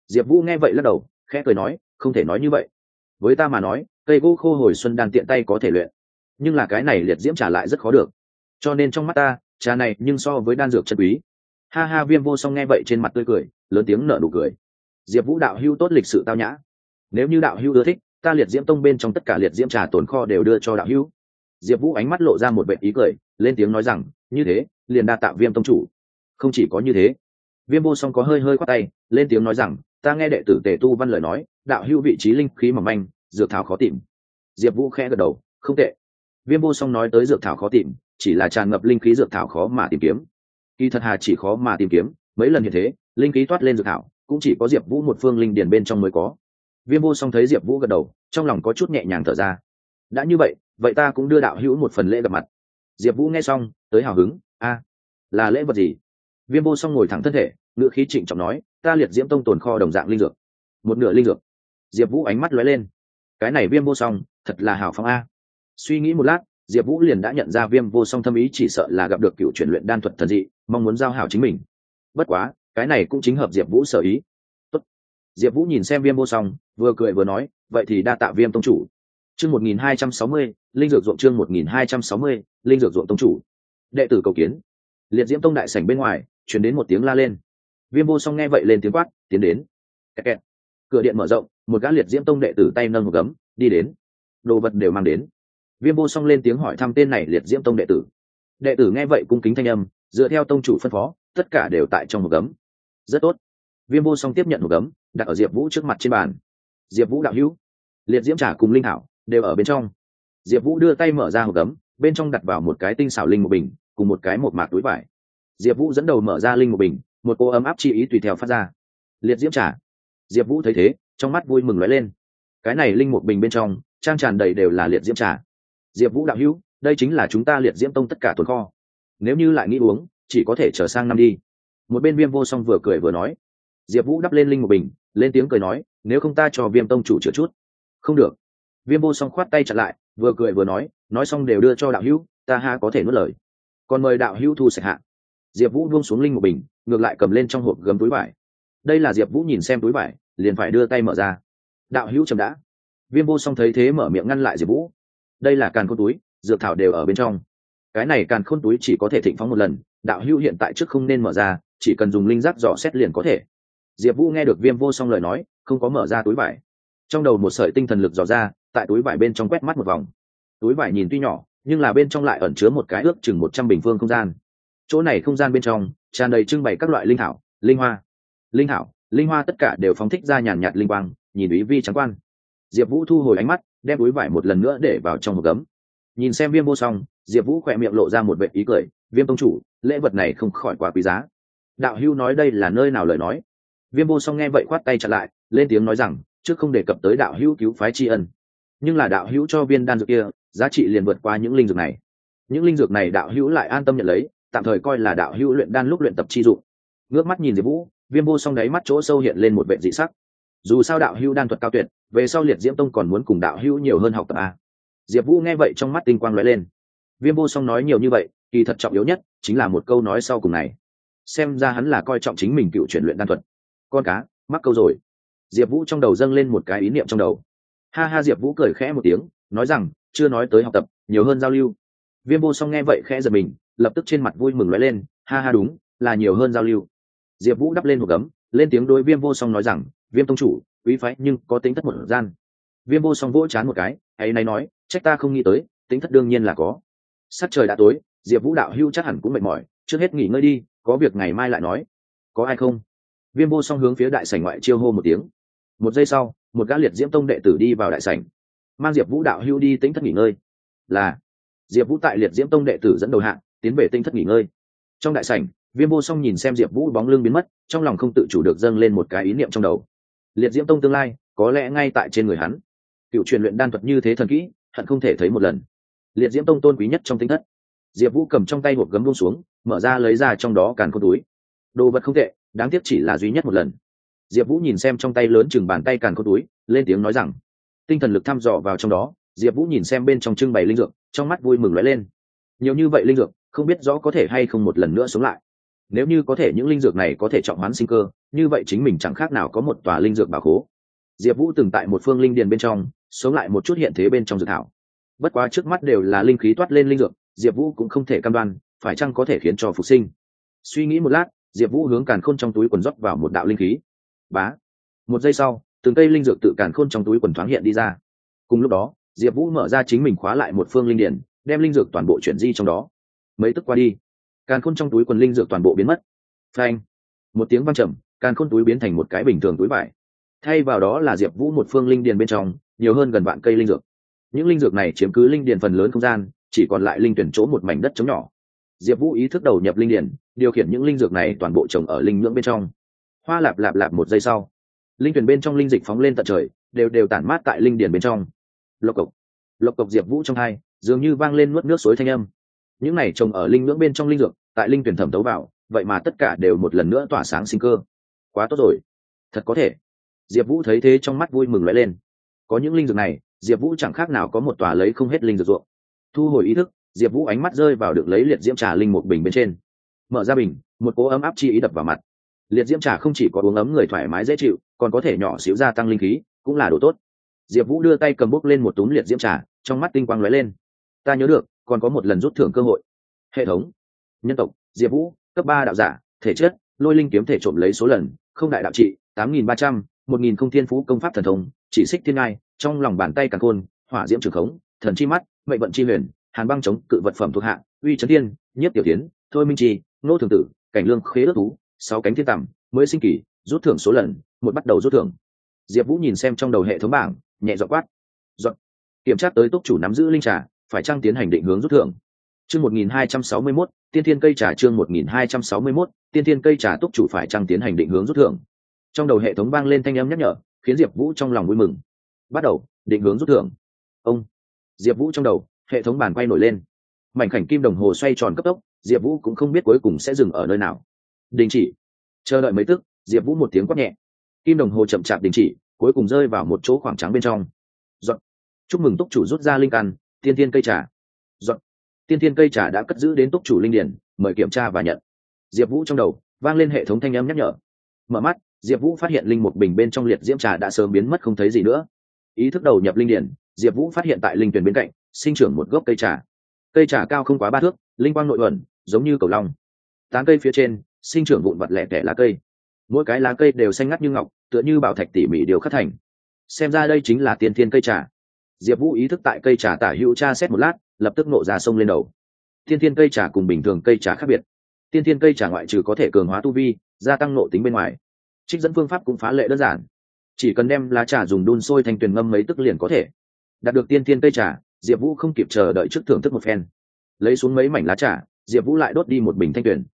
Diệp vũ nghe vậy lắc đầu, khẽ cười nói, không thể nói như vậy. Với ta mà nói cây gỗ khô hồi xuân đan tiện tay có thể luyện. Nhưng là cái này liệt diễm trả lại rất khó được. Cho nên trong mắt ta, trà này nhưng so với đan dược chân quý. Ha ha, viêm vô song nghe vậy trên mặt tươi cười, lớn tiếng nở nụ cười. Diệp vũ đạo hưu tốt lịch sự tao nhã. Nếu như đạo hưu ưa thích, ta liệt diễm tông bên trong tất cả liệt diễm trà tồn kho đều đưa cho đạo hưu diệp vũ ánh mắt lộ ra một vệ ý cười, lên tiếng nói rằng, như thế, liền đa tạo viêm tông chủ. Không chỉ có như thế, viêm vô song có hơi hơi khoát tay, lên tiếng nói rằng, ta nghe đệ tử tề tu văn lời nói, đạo hưu vị trí linh khí mỏng manh dược thảo khó tìm. Diệp vũ khẽ gật đầu, không tệ. Viêm vô song nói tới dược thảo khó tìm, chỉ là tràn ngập linh khí dược thảo khó mà tìm kiếm. Kỳ thật hà chỉ khó mà tìm kiếm, mấy lần như thế, linh khí toát lên dược thảo, cũng chỉ có diệp vũ một phương linh điền bên trong mới có. Viêm vô song thấy diệp vũ gật đầu, trong lòng có chút nhẹ nhàng thở ra. Đã như vậy vậy ta cũng đưa đạo hữu một phần lễ gặp mặt. Diệp vũ nghe xong, tới hào hứng, a, là lễ vật gì? Viêm vô song ngồi thẳng thân thể, ngựa khí trịnh trọng nói, ta liệt diễm tông tồn kho đồng dạng linh dược. Một nửa linh dược. Diệp vũ ánh mắt lóe lên cái này viêm vô song, thật là hào phong a. Suy nghĩ một lát, diệp vũ liền đã nhận ra viêm vô song thâm ý chỉ sợ là gặp được cựu chuyển luyện đan thuật thần dị, mong muốn giao hảo chính mình. Bất quá, cái này cũng chính hợp diệp vũ sở ý. Tốt. diệp vũ nhìn xem viêm vô song, vừa cười vừa nói, vậy thì đa tạ viêm tông chủ. Chương một nghìn hai trăm sáu mươi, linh dược ruộng chương một nghìn hai trăm sáu mươi, linh dược ruộng tông chủ. Đệ tử cầu kiến. Liệt diễm tông đại sảnh bên ngoài chuyển đến một tiếng la lên. Viêm vô song nghe vậy lên tiếng quát, tiến đến. Kẹt kẹt cửa điện mở rộng, một gã liệt diễm tông đệ tử tay nâng một gấm, đi đến. Đồ vật đều mang đến. Viêm vô song lên tiếng hỏi thăm tên này liệt diễm tông đệ tử. Đệ tử nghe vậy cung kính thanh âm, dựa theo tông chủ phân phó, tất cả đều tại trong một gấm. Rất tốt. Viêm vô song tiếp nhận một gấm, đặt ở diệp vũ trước mặt trên bàn. Diệp vũ đạo hữu, liệt diễm trả cùng linh hảo đều ở bên trong. Diệp vũ đưa tay mở ra hộp gấm, bên trong đặt vào một cái tinh xảo linh một bình, cùng một cái một mạc túi vải. Diệp vũ dẫn đầu mở ra linh một bình, một cô ấm áp chi ý tùy theo phát ra. Liệt diễm trả diệp vũ thấy thế, trong mắt vui mừng nói lên. Cái này linh một bình bên trong, trang tràn đầy đều là liệt diễm trà. Diệp vũ đạo hữu, đây chính là chúng ta liệt diễm tông tất cả tồn kho. Nếu như lại nghĩ uống, chỉ có thể trở sang năm đi. Một bên viêm vô song vừa cười vừa nói. Diệp vũ đắp lên linh một bình, lên tiếng cười nói, nếu không ta cho viêm tông chủ chữa chút. Không được. Viêm vô song khoát tay chặn lại, vừa cười vừa nói nói xong đều đưa cho đạo hữu, ta ha có thể nuốt lời. Còn mời đạo hữu thu sạch hạ. Diệp vũ buông xuống linh một bình, ngược lại cầm lên trong hộp gấm túi vải đây là diệp vũ nhìn xem túi vải, liền phải đưa tay mở ra. đạo hữu chậm đã. viêm vô song thấy thế mở miệng ngăn lại diệp vũ. đây là càn khôn túi, dược thảo đều ở bên trong. cái này càn khôn túi chỉ có thể thịnh phóng một lần, đạo hữu hiện tại trước không nên mở ra, chỉ cần dùng linh giác dò xét liền có thể. diệp vũ nghe được viêm vô song lời nói, không có mở ra túi vải. trong đầu một sợi tinh thần lực dò ra, tại túi vải bên trong quét mắt một vòng. túi vải nhìn tuy nhỏ, nhưng là bên trong lại ẩn chứa một cái ước chừng một trăm bình phương không gian. chỗ này không gian bên trong, tràn đầy trưng bày các loại linh thảo, linh hoa linh thảo, linh hoa tất cả đều phóng thích ra nhàn nhạt linh quang, nhìn ý vi trắng quan. Diệp vũ thu hồi ánh mắt, đem túi vải một lần nữa để vào trong một gấm. Nhìn xem viêm vô song, diệp vũ khỏe miệng lộ ra một vệ ý cười, viêm tông chủ, lễ vật này không khỏi quá quý giá. Đạo hưu nói đây là nơi nào lời nói? Viêm vô song nghe vậy khoát tay chặt lại, lên tiếng nói rằng, trước không đề cập tới đạo hữu cứu phái tri ân, nhưng là đạo hữu cho viên đan dược kia, giá trị liền vượt qua những linh dược này. Những linh dược này đạo hữu lại an tâm nhận lấy, tạm thời coi là đạo hữu luyện đan lúc luyện tập chi dụng. Ngước mắt nhìn diệp vũ viêm vô song đáy mắt chỗ sâu hiện lên một vệ dị sắc. Dù sao đạo hữu đan thuật cao tuyệt, về sau liệt diễm tông còn muốn cùng đạo hữu nhiều hơn học tập a diệp vũ nghe vậy trong mắt tinh quang lóe lên. Viêm vô song nói nhiều như vậy, kỳ thật trọng yếu nhất chính là một câu nói sau cùng này. Xem ra hắn là coi trọng chính mình cựu chuyển luyện đan thuật. Con cá, mắc câu rồi. Diệp vũ trong đầu dâng lên một cái ý niệm trong đầu. Ha ha, diệp vũ cười khẽ một tiếng, nói rằng, chưa nói tới học tập, nhiều hơn giao lưu. Viêm vô song nghe vậy khẽ giật mình, lập tức trên mặt vui mừng lóe lên. Ha ha, đúng, là nhiều hơn giao lưu diệp vũ đắp lên một gấm, lên tiếng đối viêm vô song nói rằng, viêm tông chủ, quý phái nhưng có tính thất một gian. Viêm vô song vỗ chán một cái, ấy nay nói, trách ta không nghĩ tới, tính thất đương nhiên là có. Sắc trời đã tối, diệp vũ đạo hưu chắc hẳn cũng mệt mỏi, trước hết nghỉ ngơi đi, có việc ngày mai lại nói. Có ai không? Viêm vô song hướng phía đại sảnh ngoại chiêu hô một tiếng. Một giây sau, một gã liệt diễm tông đệ tử đi vào đại sảnh. Mang diệp vũ đạo hưu đi tính thất nghỉ ngơi. Là, diệp vũ tại liệt diễm tông đệ tử dẫn đầu hạng, tiến về tinh thất nghỉ ngơi. Trong đại sảnh viêm vô song nhìn xem diệp vũ bóng lưng biến mất, trong lòng không tự chủ được dâng lên một cái ý niệm trong đầu. Liệt diễm tông tương lai, có lẽ ngay tại trên người hắn. Cựu truyền luyện đan thuật như thế thần kỹ, hận không thể thấy một lần. Liệt diễm tông tôn quý nhất trong tinh thất. Diệp vũ cầm trong tay hộp gấm buông xuống, mở ra lấy ra trong đó càn khôn túi. Đồ vật không tệ, đáng tiếc chỉ là duy nhất một lần. Diệp vũ nhìn xem trong tay lớn chừng bàn tay càn khôn túi, lên tiếng nói rằng, tinh thần lực thăm dò vào trong đó. Diệp vũ nhìn xem bên trong trưng bày linh dược, trong mắt vui mừng lóe lên. Nhiều như vậy linh dược, không biết rõ có thể hay không một lần nữa sống lại nếu như có thể những linh dược này có thể trọng hoán sinh cơ, như vậy chính mình chẳng khác nào có một tòa linh dược bà khố. Diệp vũ từng tại một phương linh điền bên trong, sống lại một chút hiện thế bên trong dự thảo. Bất quá trước mắt đều là linh khí toát lên linh dược, diệp vũ cũng không thể cam đoan, phải chăng có thể khiến cho phục sinh. Suy nghĩ một lát, diệp vũ hướng càn khôn trong túi quần rót vào một đạo linh khí. Bá! Một giây sau, từng cây linh dược tự càn khôn trong túi quần thoáng hiện đi ra. Cùng lúc đó, diệp vũ mở ra chính mình khóa lại một phương linh điển đem linh dược toàn bộ chuyển di trong đó. Mấy tức qua đi càn khôn trong túi quần linh dược toàn bộ biến mất. Phanh! Một tiếng văng trầm, càn khôn túi biến thành một cái bình thường túi vải. Thay vào đó là diệp vũ một phương linh điền bên trong, nhiều hơn gần vạn cây linh dược. Những linh dược này chiếm cứ linh điền phần lớn không gian, chỉ còn lại linh tuyển chỗ một mảnh đất trống nhỏ. Diệp vũ ý thức đầu nhập linh điền, điều khiển những linh dược này toàn bộ trồng ở linh ngưỡng bên trong. Hoa lạp lạp lạp một giây sau, linh tuyển bên trong linh dịch phóng lên tận trời, đều đều tản mát tại linh điền bên trong. Lộc cộc! Lộc cộc diệp vũ trong hai, dường như vang lên nuốt nước suối thanh âm những này trồng ở linh ngưỡng bên trong linh dược, tại linh tuyển thẩm tấu vào, vậy mà tất cả đều một lần nữa tỏa sáng sinh cơ. Quá tốt rồi. Thật có thể. Diệp vũ thấy thế trong mắt vui mừng lóe lên. Có những linh dược này, diệp vũ chẳng khác nào có một tòa lấy không hết linh dược ruộng. Thu hồi ý thức, diệp vũ ánh mắt rơi vào được lấy liệt diễm trà linh một bình bên trên. Mở ra bình, một cố ấm áp chi ý đập vào mặt. Liệt diễm trà không chỉ có uống ấm người thoải mái dễ chịu, còn có thể nhỏ xíu gia tăng linh khí, cũng là đồ tốt. Diệp vũ đưa tay cầm bốc lên một túm liệt diễm trà, trong mắt tinh quang lóe lên. Ta nhớ được còn có một lần rút thưởng cơ hội. Hệ thống, nhân tộc, diệp vũ, cấp ba đạo giả, thể chất, lôi linh kiếm thể trộm lấy số lần, không đại đạo trị, tám nghìn ba trăm, một nghìn không thiên phú công pháp thần thông, chỉ xích thiên ngai, trong lòng bàn tay càng khôn, hỏa diễm trường khống, thần chi mắt, mệnh vận chi huyền, hàn băng chống, cự vật phẩm thuộc hạ, uy trấn thiên, nhất tiểu tiến, thôi minh chi, nô thường tử, cảnh lương khế ước thú, sáu cánh thiên tầm mới sinh kỳ, rút thưởng số lần, một bắt đầu rút thưởng. Diệp vũ nhìn xem trong đầu hệ thống bảng, nhẹ dọ quát. Dọn kiểm tra tới túc chủ nắm giữ linh trà phải chăng tiến hành định hướng rút thưởng? Chương một nghìn hai trăm sáu mươi mốt, tiên thiên cây trà chương một nghìn hai trăm sáu mươi mốt, tiên thiên cây trà túc chủ phải chăng tiến hành định hướng rút thưởng? Trong đầu hệ thống vang lên thanh âm nhắc nhở, khiến diệp vũ trong lòng vui mừng. Bắt đầu, định hướng rút thưởng. Ông. Diệp vũ trong đầu, hệ thống bàn quay nổi lên. Mảnh khảnh kim đồng hồ xoay tròn cấp tốc, diệp vũ cũng không biết cuối cùng sẽ dừng ở nơi nào. Đình chỉ. Chờ đợi mấy tức, diệp vũ một tiếng quát nhẹ. Kim đồng hồ chậm chạp đình chỉ, cuối cùng rơi vào một chỗ khoảng trắng bên trong. Dọn. chúc mừng túc chủ rút ra linh căn tiên tiên cây trà. Dọn. tiên tiên cây trà đã cất giữ đến túc chủ linh điển, mời kiểm tra và nhận. Diệp vũ trong đầu, vang lên hệ thống thanh âm nhắc nhở. Mở mắt, diệp vũ phát hiện linh một bình bên trong liệt diễm trà đã sớm biến mất không thấy gì nữa. Ý thức đầu nhập linh điển, diệp vũ phát hiện tại linh tuyển bên cạnh, sinh trưởng một gốc cây trà. Cây trà cao không quá ba thước, linh quang nội ẩn, giống như cầu long. Tán cây phía trên, sinh trưởng vụn vặt lẻ tẻ lá cây. Mỗi cái lá cây đều xanh ngắt như ngọc, tựa như bảo thạch tỉ mỉ điều khắc thành. Xem ra đây chính là tiên thiên cây trà diệp vũ ý thức tại cây trà tả hữu cha xét một lát, lập tức nộ ra sông lên đầu. Thiên thiên cây trà cùng bình thường cây trà khác biệt. Tiên thiên cây trà ngoại trừ có thể cường hóa tu vi, gia tăng nộ tính bên ngoài, trích dẫn phương pháp cũng phá lệ đơn giản. Chỉ cần đem lá trà dùng đun sôi thành tuyền ngâm mấy tức liền có thể. Đạt được tiên thiên cây trà, diệp vũ không kịp chờ đợi trước thưởng thức một phen. Lấy xuống mấy mảnh lá trà, diệp vũ lại đốt đi một bình thanh tuyền.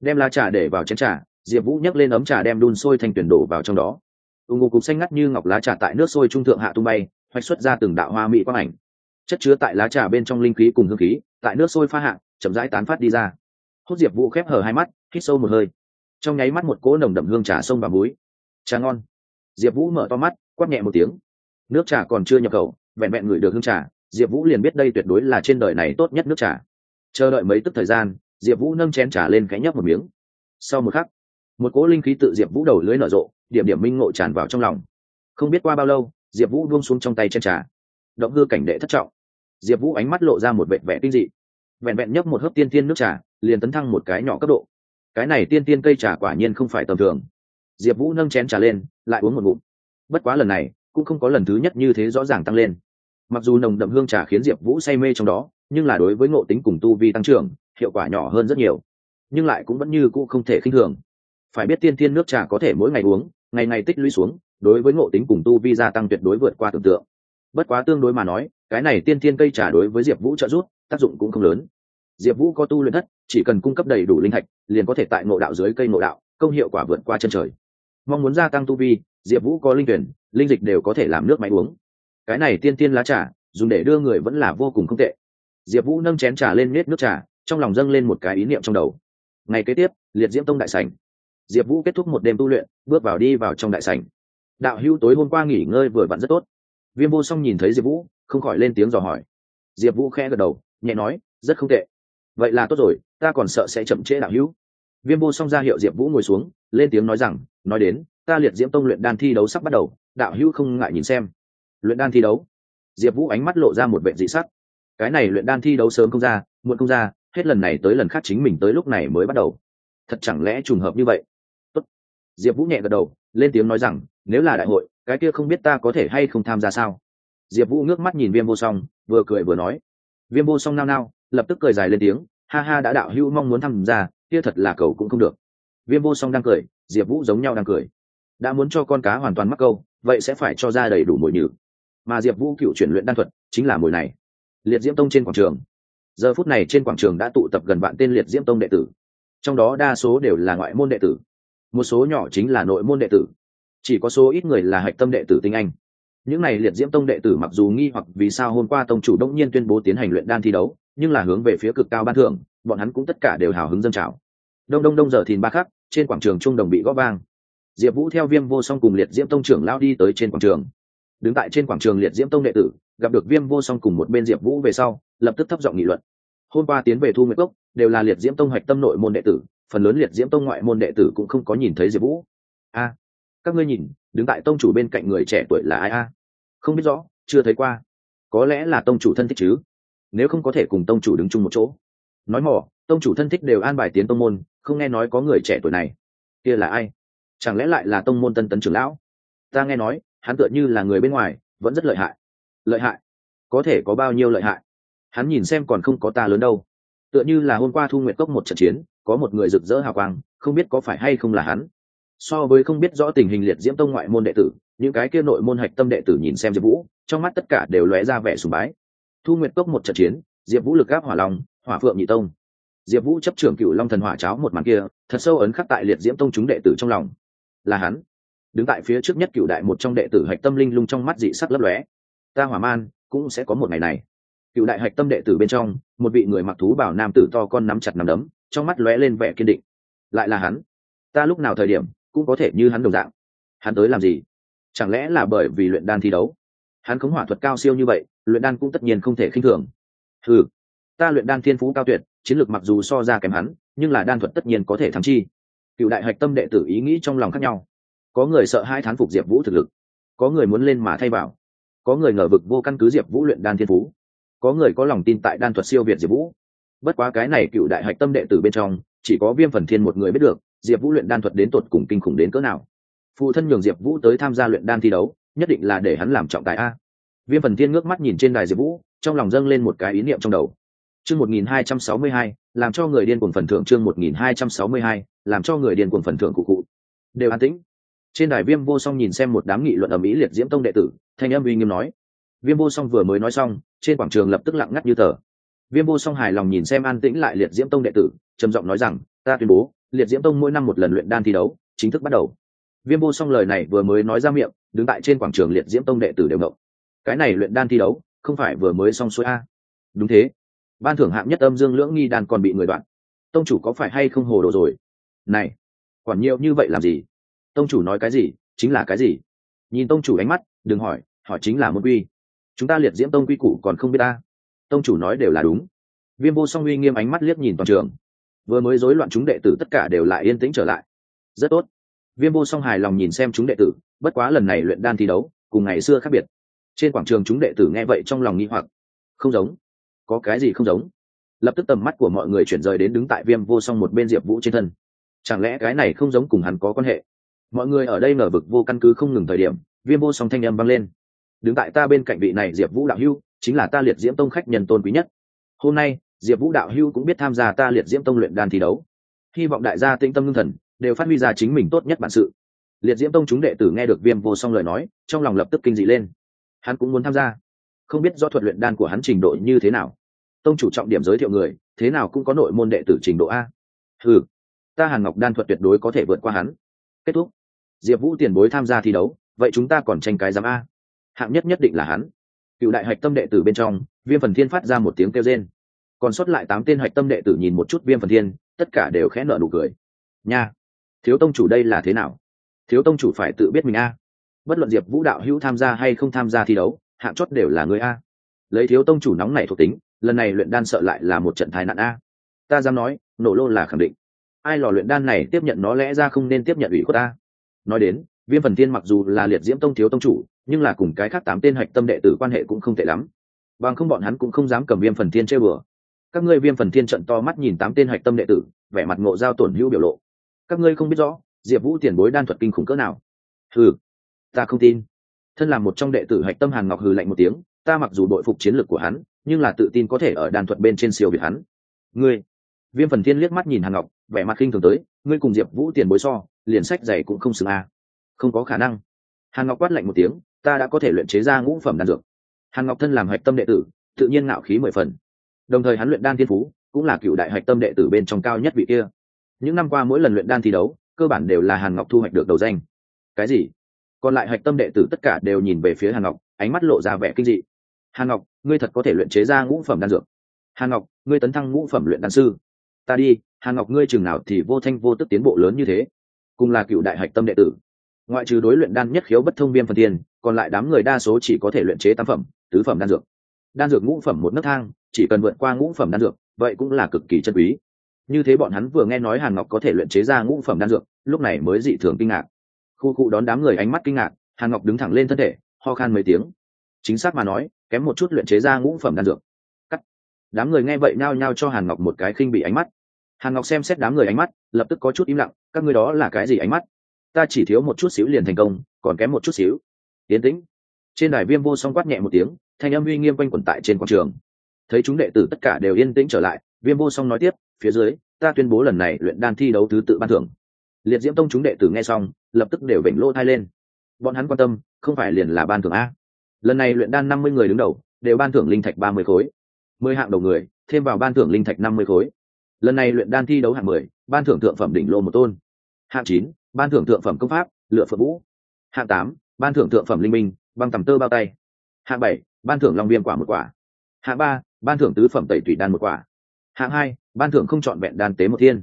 Đem lá trà để vào chén trà, diệp vũ nhấc lên ấm trà đem đun sôi thành tuyền đổ vào trong đó. Ủng hộ cục xanh ngắt như ngọc lá trà tại nước sôi trung thượng hạ tung bay hoạch xuất ra từng đạo hoa mỹ quang ảnh. Chất chứa tại lá trà bên trong linh khí cùng hương khí, tại nước sôi pha hạ, chậm rãi tán phát đi ra. Hốt diệp vũ khép hở hai mắt, hít sâu một hơi. Trong nháy mắt một cỗ nồng đậm hương trà sông và muối trà ngon. Diệp vũ mở to mắt, quát nhẹ một tiếng. Nước trà còn chưa nhập khẩu, vẹn vẹn ngửi được hương trà, diệp vũ liền biết đây tuyệt đối là trên đời này tốt nhất nước trà. Chờ đợi mấy tức thời gian, diệp vũ nâng chén trà lên cánh nhấp một miếng. Sau một khắc, một cỗ linh khí tự diệp vũ đầu lưới nở rộ, điểm điểm minh ngộ tràn vào trong lòng. Không biết qua bao lâu diệp vũ buông xuống trong tay chén trà. Động hư cảnh đệ thất trọng. Diệp vũ ánh mắt lộ ra một vẹn vẻ kinh dị. Vẹn vẹn nhấp một hớp tiên tiên nước trà, liền tấn thăng một cái nhỏ cấp độ. Cái này tiên tiên cây trà quả nhiên không phải tầm thường. Diệp vũ nâng chén trà lên, lại uống một ngụm. Bất quá lần này, cũng không có lần thứ nhất như thế rõ ràng tăng lên. Mặc dù nồng đậm hương trà khiến diệp vũ say mê trong đó, nhưng là đối với ngộ tính cùng tu vi tăng trưởng, hiệu quả nhỏ hơn rất nhiều. Nhưng lại cũng vẫn như cũ không thể khinh thường. Phải biết tiên tiên nước trà có thể mỗi ngày uống, ngày ngày tích lũy xuống đối với ngộ tính cùng tu vi gia tăng tuyệt đối vượt qua tưởng tượng. Bất quá tương đối mà nói, cái này tiên tiên cây trà đối với diệp vũ trợ giúp, tác dụng cũng không lớn. Diệp vũ có tu luyện thất, chỉ cần cung cấp đầy đủ linh thạch, liền có thể tại ngộ đạo dưới cây ngộ đạo, công hiệu quả vượt qua chân trời. Mong muốn gia tăng tu vi, diệp vũ có linh tuyển, linh dịch đều có thể làm nước máy uống. Cái này tiên tiên lá trà, dùng để đưa người vẫn là vô cùng không tệ. Diệp vũ nâng chén trà lên nết nước trà, trong lòng dâng lên một cái ý niệm trong đầu. Ngày kế tiếp, liệt diễm tông đại sảnh. Diệp vũ kết thúc một đêm tu luyện, bước vào đi vào trong đại sảnh đạo hữu tối hôm qua nghỉ ngơi vừa vặn rất tốt. Viêm vô song nhìn thấy diệp vũ, không khỏi lên tiếng dò hỏi. Diệp vũ khẽ gật đầu, nhẹ nói, rất không tệ. Vậy là tốt rồi, ta còn sợ sẽ chậm trễ đạo hữu. Viêm vô song ra hiệu diệp vũ ngồi xuống, lên tiếng nói rằng, nói đến, ta liệt diễm tông luyện đan thi đấu sắp bắt đầu, đạo hữu không ngại nhìn xem. Luyện đan thi đấu? Diệp vũ ánh mắt lộ ra một vệ dị sắc. Cái này luyện đan thi đấu sớm không ra, muộn không ra, hết lần này tới lần khác chính mình tới lúc này mới bắt đầu. Thật chẳng lẽ trùng hợp như vậy? Diệp vũ nhẹ gật đầu, lên tiếng nói rằng, nếu là đại hội, cái kia không biết ta có thể hay không tham gia sao? Diệp vũ ngước mắt nhìn viêm vô song, vừa cười vừa nói. Viêm vô song nao nao, lập tức cười dài lên tiếng, ha ha, đã đạo hữu mong muốn tham gia, kia thật là cầu cũng không được. Viêm vô song đang cười, diệp vũ giống nhau đang cười. Đã muốn cho con cá hoàn toàn mắc câu, vậy sẽ phải cho ra đầy đủ mồi nhử. Mà diệp vũ cựu chuyển luyện đan thuật, chính là mồi này. Liệt diễm tông trên quảng trường. Giờ phút này trên quảng trường đã tụ tập gần vạn tên liệt diễm tông đệ tử. Trong đó đa số đều là ngoại môn đệ tử một số nhỏ chính là nội môn đệ tử, chỉ có số ít người là hạch tâm đệ tử tinh anh. Những này liệt diễm tông đệ tử mặc dù nghi hoặc vì sao hôm qua tông chủ đông nhiên tuyên bố tiến hành luyện đan thi đấu, nhưng là hướng về phía cực cao ban thưởng, bọn hắn cũng tất cả đều hào hứng dân trào. Đông đông đông giờ thìn ba khắc, trên quảng trường trung đồng bị gõ vang. Diệp vũ theo viêm vô song cùng liệt diễm tông trưởng lao đi tới trên quảng trường. Đứng tại trên quảng trường liệt diễm tông đệ tử, gặp được viêm vô song cùng một bên diệp vũ về sau, lập tức thấp giọng nghị luận. Hôm qua tiến về thu nguyệt cốc, đều là liệt diễm tông hoạch tâm nội môn đệ tử phần lớn liệt diễm tông ngoại môn đệ tử cũng không có nhìn thấy diệp vũ. A, các ngươi nhìn, đứng tại tông chủ bên cạnh người trẻ tuổi là ai a? Không biết rõ, chưa thấy qua. Có lẽ là tông chủ thân thích chứ. Nếu không có thể cùng tông chủ đứng chung một chỗ. Nói mỏ, tông chủ thân thích đều an bài tiến tông môn, không nghe nói có người trẻ tuổi này. Kia là ai? Chẳng lẽ lại là tông môn tân tấn trưởng lão? Ta nghe nói, hắn tựa như là người bên ngoài, vẫn rất lợi hại. Lợi hại? Có thể có bao nhiêu lợi hại? Hắn nhìn xem còn không có ta lớn đâu. Tựa như là hôm qua thu nguyện cốc một trận chiến có một người rực rỡ hào quang, không biết có phải hay không là hắn. So với không biết rõ tình hình liệt diễm tông ngoại môn đệ tử, những cái kia nội môn hạch tâm đệ tử nhìn xem diệp vũ, trong mắt tất cả đều lóe ra vẻ sùng bái. Thu nguyệt cốc một trận chiến, diệp vũ lực gáp hỏa long, hỏa phượng nhị tông. Diệp vũ chấp trưởng cựu long thần hỏa cháo một màn kia, thật sâu ấn khắc tại liệt diễm tông chúng đệ tử trong lòng. Là hắn. Đứng tại phía trước nhất cựu đại một trong đệ tử hạch tâm linh lung trong mắt dị sắc lấp lóe. Ta hỏa man, cũng sẽ có một ngày này. Cựu đại hạch tâm đệ tử bên trong, một vị người mặc thú bảo nam tử to con nắm chặt nắm đấm trong mắt lóe lên vẻ kiên định. Lại là hắn. Ta lúc nào thời điểm cũng có thể như hắn đồng dạng. Hắn tới làm gì? Chẳng lẽ là bởi vì luyện đan thi đấu? Hắn khống hỏa thuật cao siêu như vậy, luyện đan cũng tất nhiên không thể khinh thường. Ừ ta luyện đan thiên phú cao tuyệt, chiến lược mặc dù so ra kém hắn, nhưng là đan thuật tất nhiên có thể thắng chi. Cựu đại hạch tâm đệ tử ý nghĩ trong lòng khác nhau. Có người sợ hai thán phục diệp vũ thực lực. Có người muốn lên mà thay vào. Có người ngờ vực vô căn cứ diệp vũ luyện đan thiên phú. Có người có lòng tin tại đan thuật siêu việt diệp vũ bất quá cái này cựu đại hạch tâm đệ tử bên trong, chỉ có viêm phần thiên một người biết được, diệp vũ luyện đan thuật đến tột cùng kinh khủng đến cỡ nào. Phụ thân nhường diệp vũ tới tham gia luyện đan thi đấu, nhất định là để hắn làm trọng tài a. Viêm phần thiên ngước mắt nhìn trên đài diệp vũ, trong lòng dâng lên một cái ý niệm trong đầu. Chương một nghìn hai trăm sáu mươi hai, làm cho người điên cuồng phần thưởng chương một nghìn hai trăm sáu mươi hai, làm cho người điên cuồng phần thưởng cụ cụ. Đều an tĩnh. Trên đài viêm vô song nhìn xem một đám nghị luận ở mỹ liệt diễm tông đệ tử, thanh âm uy nghiêm nói. Viêm vô song vừa mới nói xong, trên quảng trường lập tức lặng ngắt như tờ viêm vô song hài lòng nhìn xem an tĩnh lại liệt diễm tông đệ tử, trầm giọng nói rằng, ta tuyên bố, liệt diễm tông mỗi năm một lần luyện đan thi đấu, chính thức bắt đầu. Viêm vô song lời này vừa mới nói ra miệng, đứng tại trên quảng trường liệt diễm tông đệ tử đều ngộng. Cái này luyện đan thi đấu, không phải vừa mới xong xuôi a? Đúng thế. Ban thưởng hạng nhất âm dương lưỡng nghi đan còn bị người đoạn. Tông chủ có phải hay không hồ đồ rồi? Này, quản nhiều như vậy làm gì? Tông chủ nói cái gì, chính là cái gì? Nhìn tông chủ ánh mắt, đừng hỏi hỏi chính là môn quy. Chúng ta liệt diễm tông quy củ còn không biết ta tông chủ nói đều là đúng. Viêm vô song uy nghiêm ánh mắt liếc nhìn toàn trường. Vừa mới rối loạn chúng đệ tử tất cả đều lại yên tĩnh trở lại. Rất tốt. Viêm vô song hài lòng nhìn xem chúng đệ tử, bất quá lần này luyện đan thi đấu, cùng ngày xưa khác biệt. Trên quảng trường chúng đệ tử nghe vậy trong lòng nghi hoặc. Không giống. Có cái gì không giống? Lập tức tầm mắt của mọi người chuyển rời đến đứng tại viêm vô song một bên diệp vũ trên thân. Chẳng lẽ cái này không giống cùng hắn có quan hệ? Mọi người ở đây nở vực vô căn cứ không ngừng thời điểm, viêm vô song thanh âm vang lên. Đứng tại ta bên cạnh vị này diệp vũ đạo hưu chính là ta liệt diễm tông khách nhân tôn quý nhất. Hôm nay, diệp vũ đạo hưu cũng biết tham gia ta liệt diễm tông luyện đan thi đấu. Hy vọng đại gia tĩnh tâm ngưng thần, đều phát huy ra chính mình tốt nhất bản sự. Liệt diễm tông chúng đệ tử nghe được viêm vô song lời nói, trong lòng lập tức kinh dị lên. Hắn cũng muốn tham gia. Không biết do thuật luyện đan của hắn trình độ như thế nào. Tông chủ trọng điểm giới thiệu người, thế nào cũng có nội môn đệ tử trình độ a. Ừ ta hàn ngọc đan thuật tuyệt đối có thể vượt qua hắn. Kết thúc. Diệp vũ tiền bối tham gia thi đấu, vậy chúng ta còn tranh cái giám a. Hạng nhất nhất định là hắn cựu đại hạch tâm đệ tử bên trong, viêm phần thiên phát ra một tiếng kêu rên. Còn sót lại tám tên hạch tâm đệ tử nhìn một chút viêm phần thiên, tất cả đều khẽ nợ nụ cười. Nha, thiếu tông chủ đây là thế nào? Thiếu tông chủ phải tự biết mình a. Bất luận diệp vũ đạo hữu tham gia hay không tham gia thi đấu, hạng chót đều là người a. Lấy thiếu tông chủ nóng này thuộc tính, lần này luyện đan sợ lại là một trận thái nạn a. Ta dám nói, nổ lô là khẳng định. Ai lò luyện đan này tiếp nhận nó lẽ ra không nên tiếp nhận ủy khuất ta nói đến viêm phần thiên mặc dù là liệt diễm tông thiếu tông chủ, nhưng là cùng cái khác tám tên hạch tâm đệ tử quan hệ cũng không tệ lắm. Bằng không bọn hắn cũng không dám cầm viêm phần thiên chơi bừa. Các ngươi viêm phần thiên trận to mắt nhìn tám tên hạch tâm đệ tử, vẻ mặt ngộ giao tổn hữu biểu lộ. Các ngươi không biết rõ, diệp vũ tiền bối đan thuật kinh khủng cỡ nào. Hừ, ta không tin. Thân là một trong đệ tử hạch tâm hàn ngọc hừ lạnh một tiếng, ta mặc dù đội phục chiến lược của hắn, nhưng là tự tin có thể ở đan thuật bên trên siêu việt hắn. Ngươi, viêm phần thiên liếc mắt nhìn hàn ngọc, vẻ mặt khinh thường tới, ngươi cùng diệp vũ tiền bối so, liền sách dày cũng không xứng a. à không có khả năng. Hàn ngọc quát lạnh một tiếng, ta đã có thể luyện chế ra ngũ phẩm đan dược. Hàn ngọc thân làm hạch tâm đệ tử, tự nhiên ngạo khí mười phần. Đồng thời hắn luyện đan thiên phú, cũng là cựu đại hạch tâm đệ tử bên trong cao nhất vị kia. Những năm qua mỗi lần luyện đan thi đấu, cơ bản đều là hàn ngọc thu hoạch được đầu danh. Cái gì? Còn lại hạch tâm đệ tử tất cả đều nhìn về phía hàn ngọc, ánh mắt lộ ra vẻ kinh dị. Hàn ngọc, ngươi thật có thể luyện chế ra ngũ phẩm đan dược. Hàn ngọc, ngươi tấn thăng ngũ phẩm luyện đan sư. Ta đi, hàn ngọc, ngươi chừng nào thì vô thanh vô tức tiến bộ lớn như thế. Cùng là cựu đại hạch tâm đệ tử ngoại trừ đối luyện đan nhất khiếu bất thông viêm phần tiền còn lại đám người đa số chỉ có thể luyện chế tam phẩm, tứ phẩm đan dược. Đan dược ngũ phẩm một nấc thang, chỉ cần vượt qua ngũ phẩm đan dược, vậy cũng là cực kỳ chân quý. Như thế bọn hắn vừa nghe nói hàn ngọc có thể luyện chế ra ngũ phẩm đan dược, lúc này mới dị thường kinh ngạc. Khu cụ đón đám người ánh mắt kinh ngạc, hàn ngọc đứng thẳng lên thân thể, ho khan mấy tiếng. Chính xác mà nói, kém một chút luyện chế ra ngũ phẩm đan dược. Cắt. Đám người nghe vậy nao nhao cho hàn ngọc một cái khinh bị ánh mắt. Hàn ngọc xem xét đám người ánh mắt, lập tức có chút im lặng, các ngươi đó là cái gì ánh mắt? Ta chỉ thiếu một chút xíu liền thành công, còn kém một chút xíu. Tiến tĩnh. Trên đài viêm vô song quát nhẹ một tiếng, thanh âm uy nghiêm quanh quẩn tại trên quảng trường. Thấy chúng đệ tử tất cả đều yên tĩnh trở lại, viêm vô song nói tiếp, phía dưới, ta tuyên bố lần này luyện đan thi đấu thứ tự ban thưởng. Liệt diễm tông chúng đệ tử nghe xong, lập tức đều vểnh lỗ thai lên. Bọn hắn quan tâm, không phải liền là ban thưởng a. Lần này luyện đan năm mươi người đứng đầu, đều ban thưởng linh thạch ba mươi khối. Mười hạng đầu người, thêm vào ban thưởng linh thạch năm mươi khối. Lần này luyện đan thi đấu hạng mười, ban thưởng thượng phẩm đỉnh lô một tôn hạng chín, ban thưởng thượng phẩm công pháp, lựa phượng vũ. Hạng tám, ban thưởng thượng phẩm linh minh, băng tầm tơ bao tay. Hạng bảy, ban thưởng long viêm quả một quả. Hạng ba, ban thưởng tứ phẩm tẩy tủy đan một quả. Hạng hai, ban thưởng không chọn vẹn đan tế một thiên.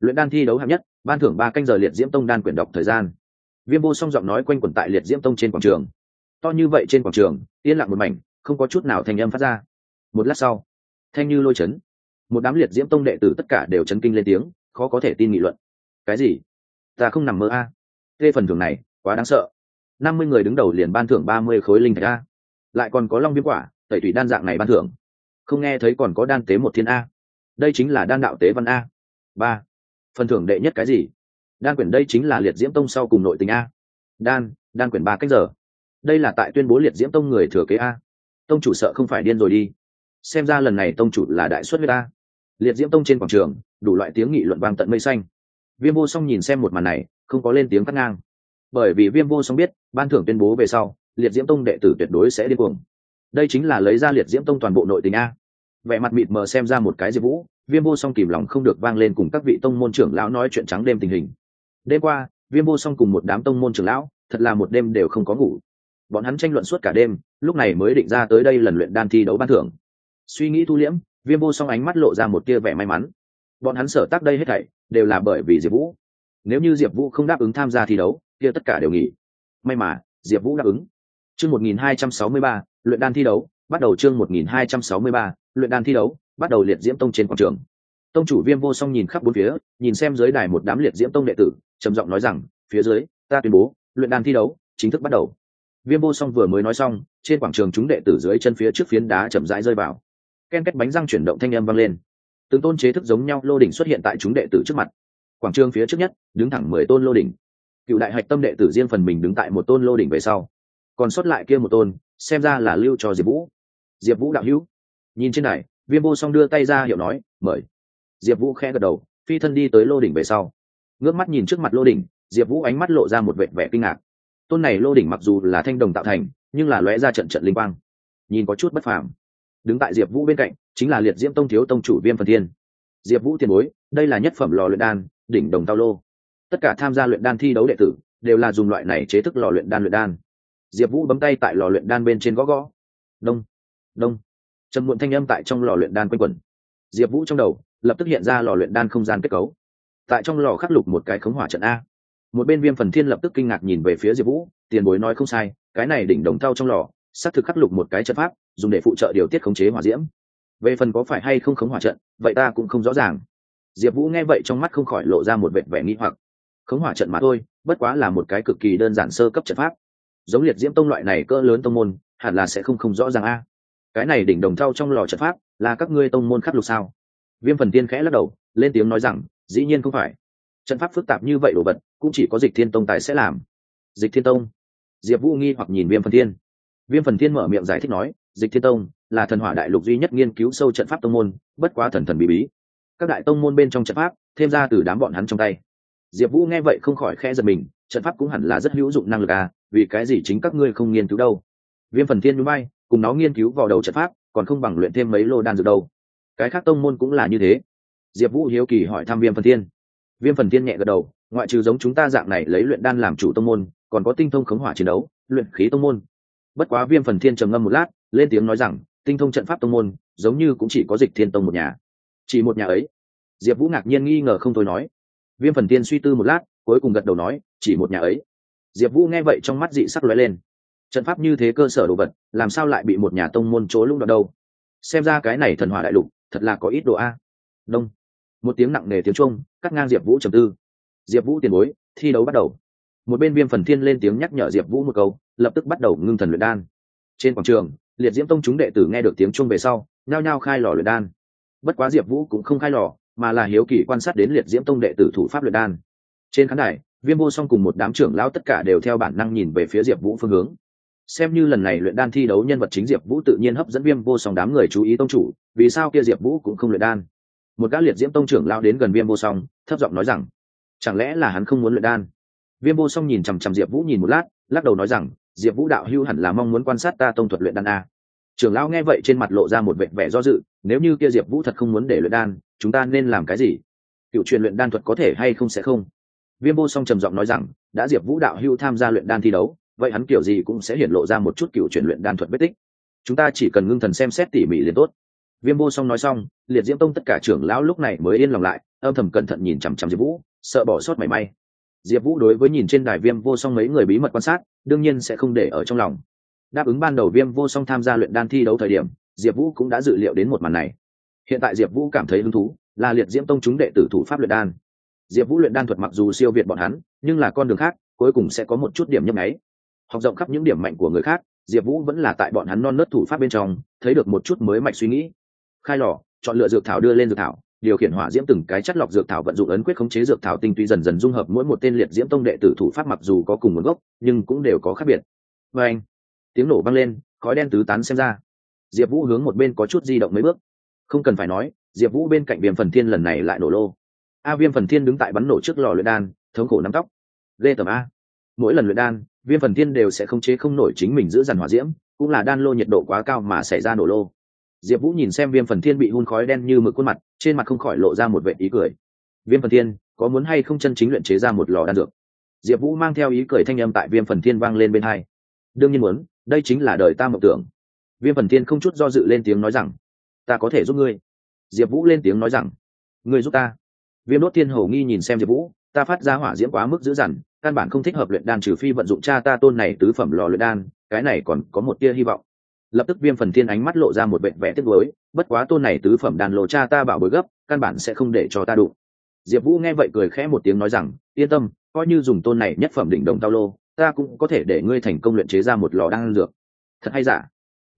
Luyện đan thi đấu hạng nhất, ban thưởng ba canh giờ liệt diễm tông đan quyển đọc thời gian. Viêm vô song giọng nói quanh quẩn tại liệt diễm tông trên quảng trường. To như vậy trên quảng trường, yên lặng một mảnh, không có chút nào thành âm phát ra. Một lát sau, thanh như lôi chấn. Một đám liệt diễm tông đệ tử tất cả đều chấn kinh lên tiếng, khó có thể tin nghị luận. Cái gì? Ta không nằm mơ a. À. tê phần thưởng này, quá đáng sợ. Năm mươi người đứng đầu liền ban thưởng ba mươi khối linh thạch a. Lại còn có long viêm quả, tẩy thủy đan dạng này ban thưởng. Không nghe thấy còn có đan tế một thiên a. Đây chính là đan đạo tế văn a. Ba. Phần thưởng đệ nhất cái gì? Đan quyển đây chính là liệt diễm tông sau cùng nội tình a. Đan đan quyển ba cách giờ. Đây là tại tuyên bố liệt diễm tông người thừa kế a. Tông chủ sợ không phải điên rồi đi. Xem ra lần này tông chủ là đại xuất huyết a. Liệt diễm tông trên quảng trường, đủ loại tiếng nghị luận vang tận mây xanh viêm vô song nhìn xem một màn này, không có lên tiếng cắt ngang. Bởi vì viêm vô song biết, ban thưởng tuyên bố về sau, liệt diễm tông đệ tử tuyệt đối sẽ điên cuồng. Đây chính là lấy ra liệt diễm tông toàn bộ nội tình a. Vẻ mặt mịt mờ xem ra một cái diệp vũ, viêm vô song kìm lòng không được vang lên cùng các vị tông môn trưởng lão nói chuyện trắng đêm tình hình. Đêm qua, viêm vô song cùng một đám tông môn trưởng lão, thật là một đêm đều không có ngủ. Bọn hắn tranh luận suốt cả đêm, lúc này mới định ra tới đây lần luyện đan thi đấu ban thưởng. Suy nghĩ thu liễm, viêm vô song ánh mắt lộ ra một tia vẻ may mắn bọn hắn sở tác đây hết thảy, đều là bởi vì diệp vũ. Nếu như diệp vũ không đáp ứng tham gia thi đấu, kia tất cả đều nghỉ. May mà, diệp vũ đáp ứng. Chương một nghìn hai trăm sáu mươi ba, luyện đan thi đấu, bắt đầu chương một nghìn hai trăm sáu mươi ba, luyện đan thi đấu, bắt đầu liệt diễm tông trên quảng trường. Tông chủ viêm vô song nhìn khắp bốn phía, nhìn xem dưới đài một đám liệt diễm tông đệ tử, trầm giọng nói rằng, phía dưới, ta tuyên bố, luyện đan thi đấu chính thức bắt đầu. Viêm vô song vừa mới nói xong, trên quảng trường chúng đệ tử dưới chân phía trước phiến đá chậm rãi rơi vào. Ken kết bánh răng chuyển động thanh âm vang lên từng tôn chế thức giống nhau lô đỉnh xuất hiện tại chúng đệ tử trước mặt. Quảng trường phía trước nhất, đứng thẳng mười tôn lô đỉnh. Cựu đại hạch tâm đệ tử riêng phần mình đứng tại một tôn lô đỉnh về sau. Còn sót lại kia một tôn, xem ra là lưu cho diệp vũ. Diệp vũ đạo hữu. Nhìn trên này, viêm vô song đưa tay ra hiệu nói, mời. Diệp vũ khẽ gật đầu, phi thân đi tới lô đỉnh về sau. Ngước mắt nhìn trước mặt lô đỉnh, diệp vũ ánh mắt lộ ra một vệ vẻ kinh ngạc. Tôn này lô đỉnh mặc dù là thanh đồng tạo thành, nhưng là lóe ra trận trận linh quang. Nhìn có chút bất phàm đứng tại diệp vũ bên cạnh, chính là liệt diễm tông thiếu tông chủ viêm phần thiên. Diệp vũ tiền bối, đây là nhất phẩm lò luyện đan, đỉnh đồng tao lô. Tất cả tham gia luyện đan thi đấu đệ tử đều là dùng loại này chế thức lò luyện đan luyện đan. Diệp vũ bấm tay tại lò luyện đan bên trên gõ gõ. Đông đông. Trầm muộn thanh âm tại trong lò luyện đan quanh quẩn. Diệp vũ trong đầu lập tức hiện ra lò luyện đan không gian kết cấu. Tại trong lò khắc lục một cái khống hỏa trận a. Một bên viêm phần thiên lập tức kinh ngạc nhìn về phía diệp vũ, tiền bối nói không sai, cái này đỉnh đồng thau trong lò xác thực khắc lục một cái trận pháp, dùng để phụ trợ điều tiết khống chế hỏa diễm. Về phần có phải hay không khống hỏa trận, vậy ta cũng không rõ ràng. Diệp vũ nghe vậy trong mắt không khỏi lộ ra một vệ vẻ nghi hoặc. Khống hỏa trận mà thôi, bất quá là một cái cực kỳ đơn giản sơ cấp trận pháp. Giống liệt diễm tông loại này cỡ lớn tông môn, hẳn là sẽ không không rõ ràng a. Cái này đỉnh đồng thau trong lò trận pháp, là các ngươi tông môn khắc lục sao? Viêm phần tiên khẽ lắc đầu, lên tiếng nói rằng, dĩ nhiên không phải. Trận pháp phức tạp như vậy đồ vật, cũng chỉ có dịch thiên tông tài sẽ làm. Dịch thiên tông. Diệp vũ nghi hoặc nhìn viêm phần thiên viêm phần thiên mở miệng giải thích nói, dịch thiên tông là thần hỏa đại lục duy nhất nghiên cứu sâu trận pháp tông môn, bất quá thần thần bí bí. Các đại tông môn bên trong trận pháp, thêm ra từ đám bọn hắn trong tay. Diệp vũ nghe vậy không khỏi khẽ giật mình, trận pháp cũng hẳn là rất hữu dụng năng lực à vì cái gì chính các ngươi không nghiên cứu đâu? Viêm phần thiên núi bay cùng nó nghiên cứu vào đầu trận pháp, còn không bằng luyện thêm mấy lô đan dược đâu. Cái khác tông môn cũng là như thế. Diệp vũ hiếu kỳ hỏi thăm viêm phần thiên. Viêm phần thiên nhẹ gật đầu, ngoại trừ giống chúng ta dạng này lấy luyện đan làm chủ tông môn, còn có tinh thông khống hỏa chiến đấu, luyện khí tông môn bất quá viêm phần thiên trầm ngâm một lát, lên tiếng nói rằng, tinh thông trận pháp tông môn, giống như cũng chỉ có dịch thiên tông một nhà. Chỉ một nhà ấy. Diệp vũ ngạc nhiên nghi ngờ không thôi nói. Viêm phần Thiên suy tư một lát, cuối cùng gật đầu nói, chỉ một nhà ấy. Diệp vũ nghe vậy trong mắt dị sắc lóe lên. Trận pháp như thế cơ sở đồ vật, làm sao lại bị một nhà tông môn chỗ lũng đoạn đâu? Xem ra cái này thần hỏa đại lục, thật là có ít đồ a. Đông. Một tiếng nặng nề tiếng trung cắt ngang diệp vũ trầm tư. Diệp vũ tiền bối, thi đấu bắt đầu. Một bên viêm phần thiên lên tiếng nhắc nhở diệp vũ một câu lập tức bắt đầu ngưng thần luyện đan. Trên quảng trường, liệt diễm tông chúng đệ tử nghe được tiếng chuông về sau, nhao nhao khai lò luyện đan. Bất quá diệp vũ cũng không khai lò, mà là hiếu kỳ quan sát đến liệt diễm tông đệ tử thủ pháp luyện đan. Trên khán đài, viêm vô song cùng một đám trưởng lão tất cả đều theo bản năng nhìn về phía diệp vũ phương hướng. Xem như lần này luyện đan thi đấu nhân vật chính diệp vũ tự nhiên hấp dẫn viêm vô song đám người chú ý tông chủ, vì sao kia diệp vũ cũng không luyện đan? Một gã liệt diễm tông trưởng lao đến gần viêm vô song, thấp giọng nói rằng, chẳng lẽ là hắn không muốn luyện đan? Viêm vô song nhìn chằm chằm diệp vũ nhìn một lát, lắc đầu nói rằng diệp vũ đạo hưu hẳn là mong muốn quan sát ta tông thuật luyện đan a. Trưởng lão nghe vậy trên mặt lộ ra một vẻ vẻ do dự, nếu như kia diệp vũ thật không muốn để luyện đan, chúng ta nên làm cái gì? Cựu truyền luyện đan thuật có thể hay không sẽ không? Viêm vô song trầm giọng nói rằng, đã diệp vũ đạo hưu tham gia luyện đan thi đấu, vậy hắn kiểu gì cũng sẽ hiện lộ ra một chút cựu truyền luyện đan thuật vết tích. Chúng ta chỉ cần ngưng thần xem xét tỉ mỉ liền tốt. Viêm vô song nói xong, liệt diễm tông tất cả trưởng lão lúc này mới yên lòng lại, âm thầm cẩn thận nhìn chằm chằm diệp vũ, sợ bỏ sót mảy may. Diệp vũ đối với nhìn trên đài viêm vô song mấy người bí mật quan sát đương nhiên sẽ không để ở trong lòng. Đáp ứng ban đầu viêm vô song tham gia luyện đan thi đấu thời điểm, diệp vũ cũng đã dự liệu đến một màn này. Hiện tại diệp vũ cảm thấy hứng thú là liệt diễm tông chúng đệ tử thủ pháp luyện đan. Diệp vũ luyện đan thuật mặc dù siêu việt bọn hắn, nhưng là con đường khác, cuối cùng sẽ có một chút điểm nhấp nháy. Học rộng khắp những điểm mạnh của người khác, diệp vũ vẫn là tại bọn hắn non nớt thủ pháp bên trong, thấy được một chút mới mạnh suy nghĩ. Khai lò, chọn lựa dược thảo đưa lên dược thảo điều khiển hỏa diễm từng cái chất lọc dược thảo vận dụng ấn quyết khống chế dược thảo tinh túy dần dần dung hợp mỗi một tên liệt diễm tông đệ tử thủ pháp mặc dù có cùng nguồn gốc, nhưng cũng đều có khác biệt. Vê anh, tiếng nổ vang lên, khói đen tứ tán xem ra. Diệp vũ hướng một bên có chút di động mấy bước. Không cần phải nói, diệp vũ bên cạnh viêm phần thiên lần này lại nổ lô. A viêm phần thiên đứng tại bắn nổ trước lò luyện đan, thống khổ nắm tóc. Lê tầm a. Mỗi lần luyện đan, viêm phần thiên đều sẽ không chế không nổi chính mình giữ dằn hỏa diễm, cũng là đan lô nhiệt độ quá cao mà xảy ra nổ lô diệp vũ nhìn xem viêm phần thiên bị hun khói đen như mực khuôn mặt, trên mặt không khỏi lộ ra một vệ ý cười. Viêm phần thiên, có muốn hay không chân chính luyện chế ra một lò đan dược? Diệp vũ mang theo ý cười thanh âm tại viêm phần thiên vang lên bên hai. Đương nhiên muốn, đây chính là đời ta mộng tưởng. Viêm phần thiên không chút do dự lên tiếng nói rằng, ta có thể giúp ngươi. Diệp vũ lên tiếng nói rằng, ngươi giúp ta. Viêm đốt thiên hầu nghi nhìn xem diệp vũ, ta phát ra hỏa diễm quá mức dữ dằn, căn bản không thích hợp luyện đan trừ phi vận dụng cha ta tôn này tứ phẩm lò luyện đan, cái này còn có một tia hy vọng lập tức viêm phần thiên ánh mắt lộ ra một vẻ vẻ tiếc nuối, bất quá tôn này tứ phẩm đàn lộ cha ta bảo bối gấp, căn bản sẽ không để cho ta đụng. Diệp vũ nghe vậy cười khẽ một tiếng nói rằng, yên tâm, coi như dùng tôn này nhất phẩm đỉnh đồng tao lô, ta cũng có thể để ngươi thành công luyện chế ra một lò đan dược. Thật hay giả?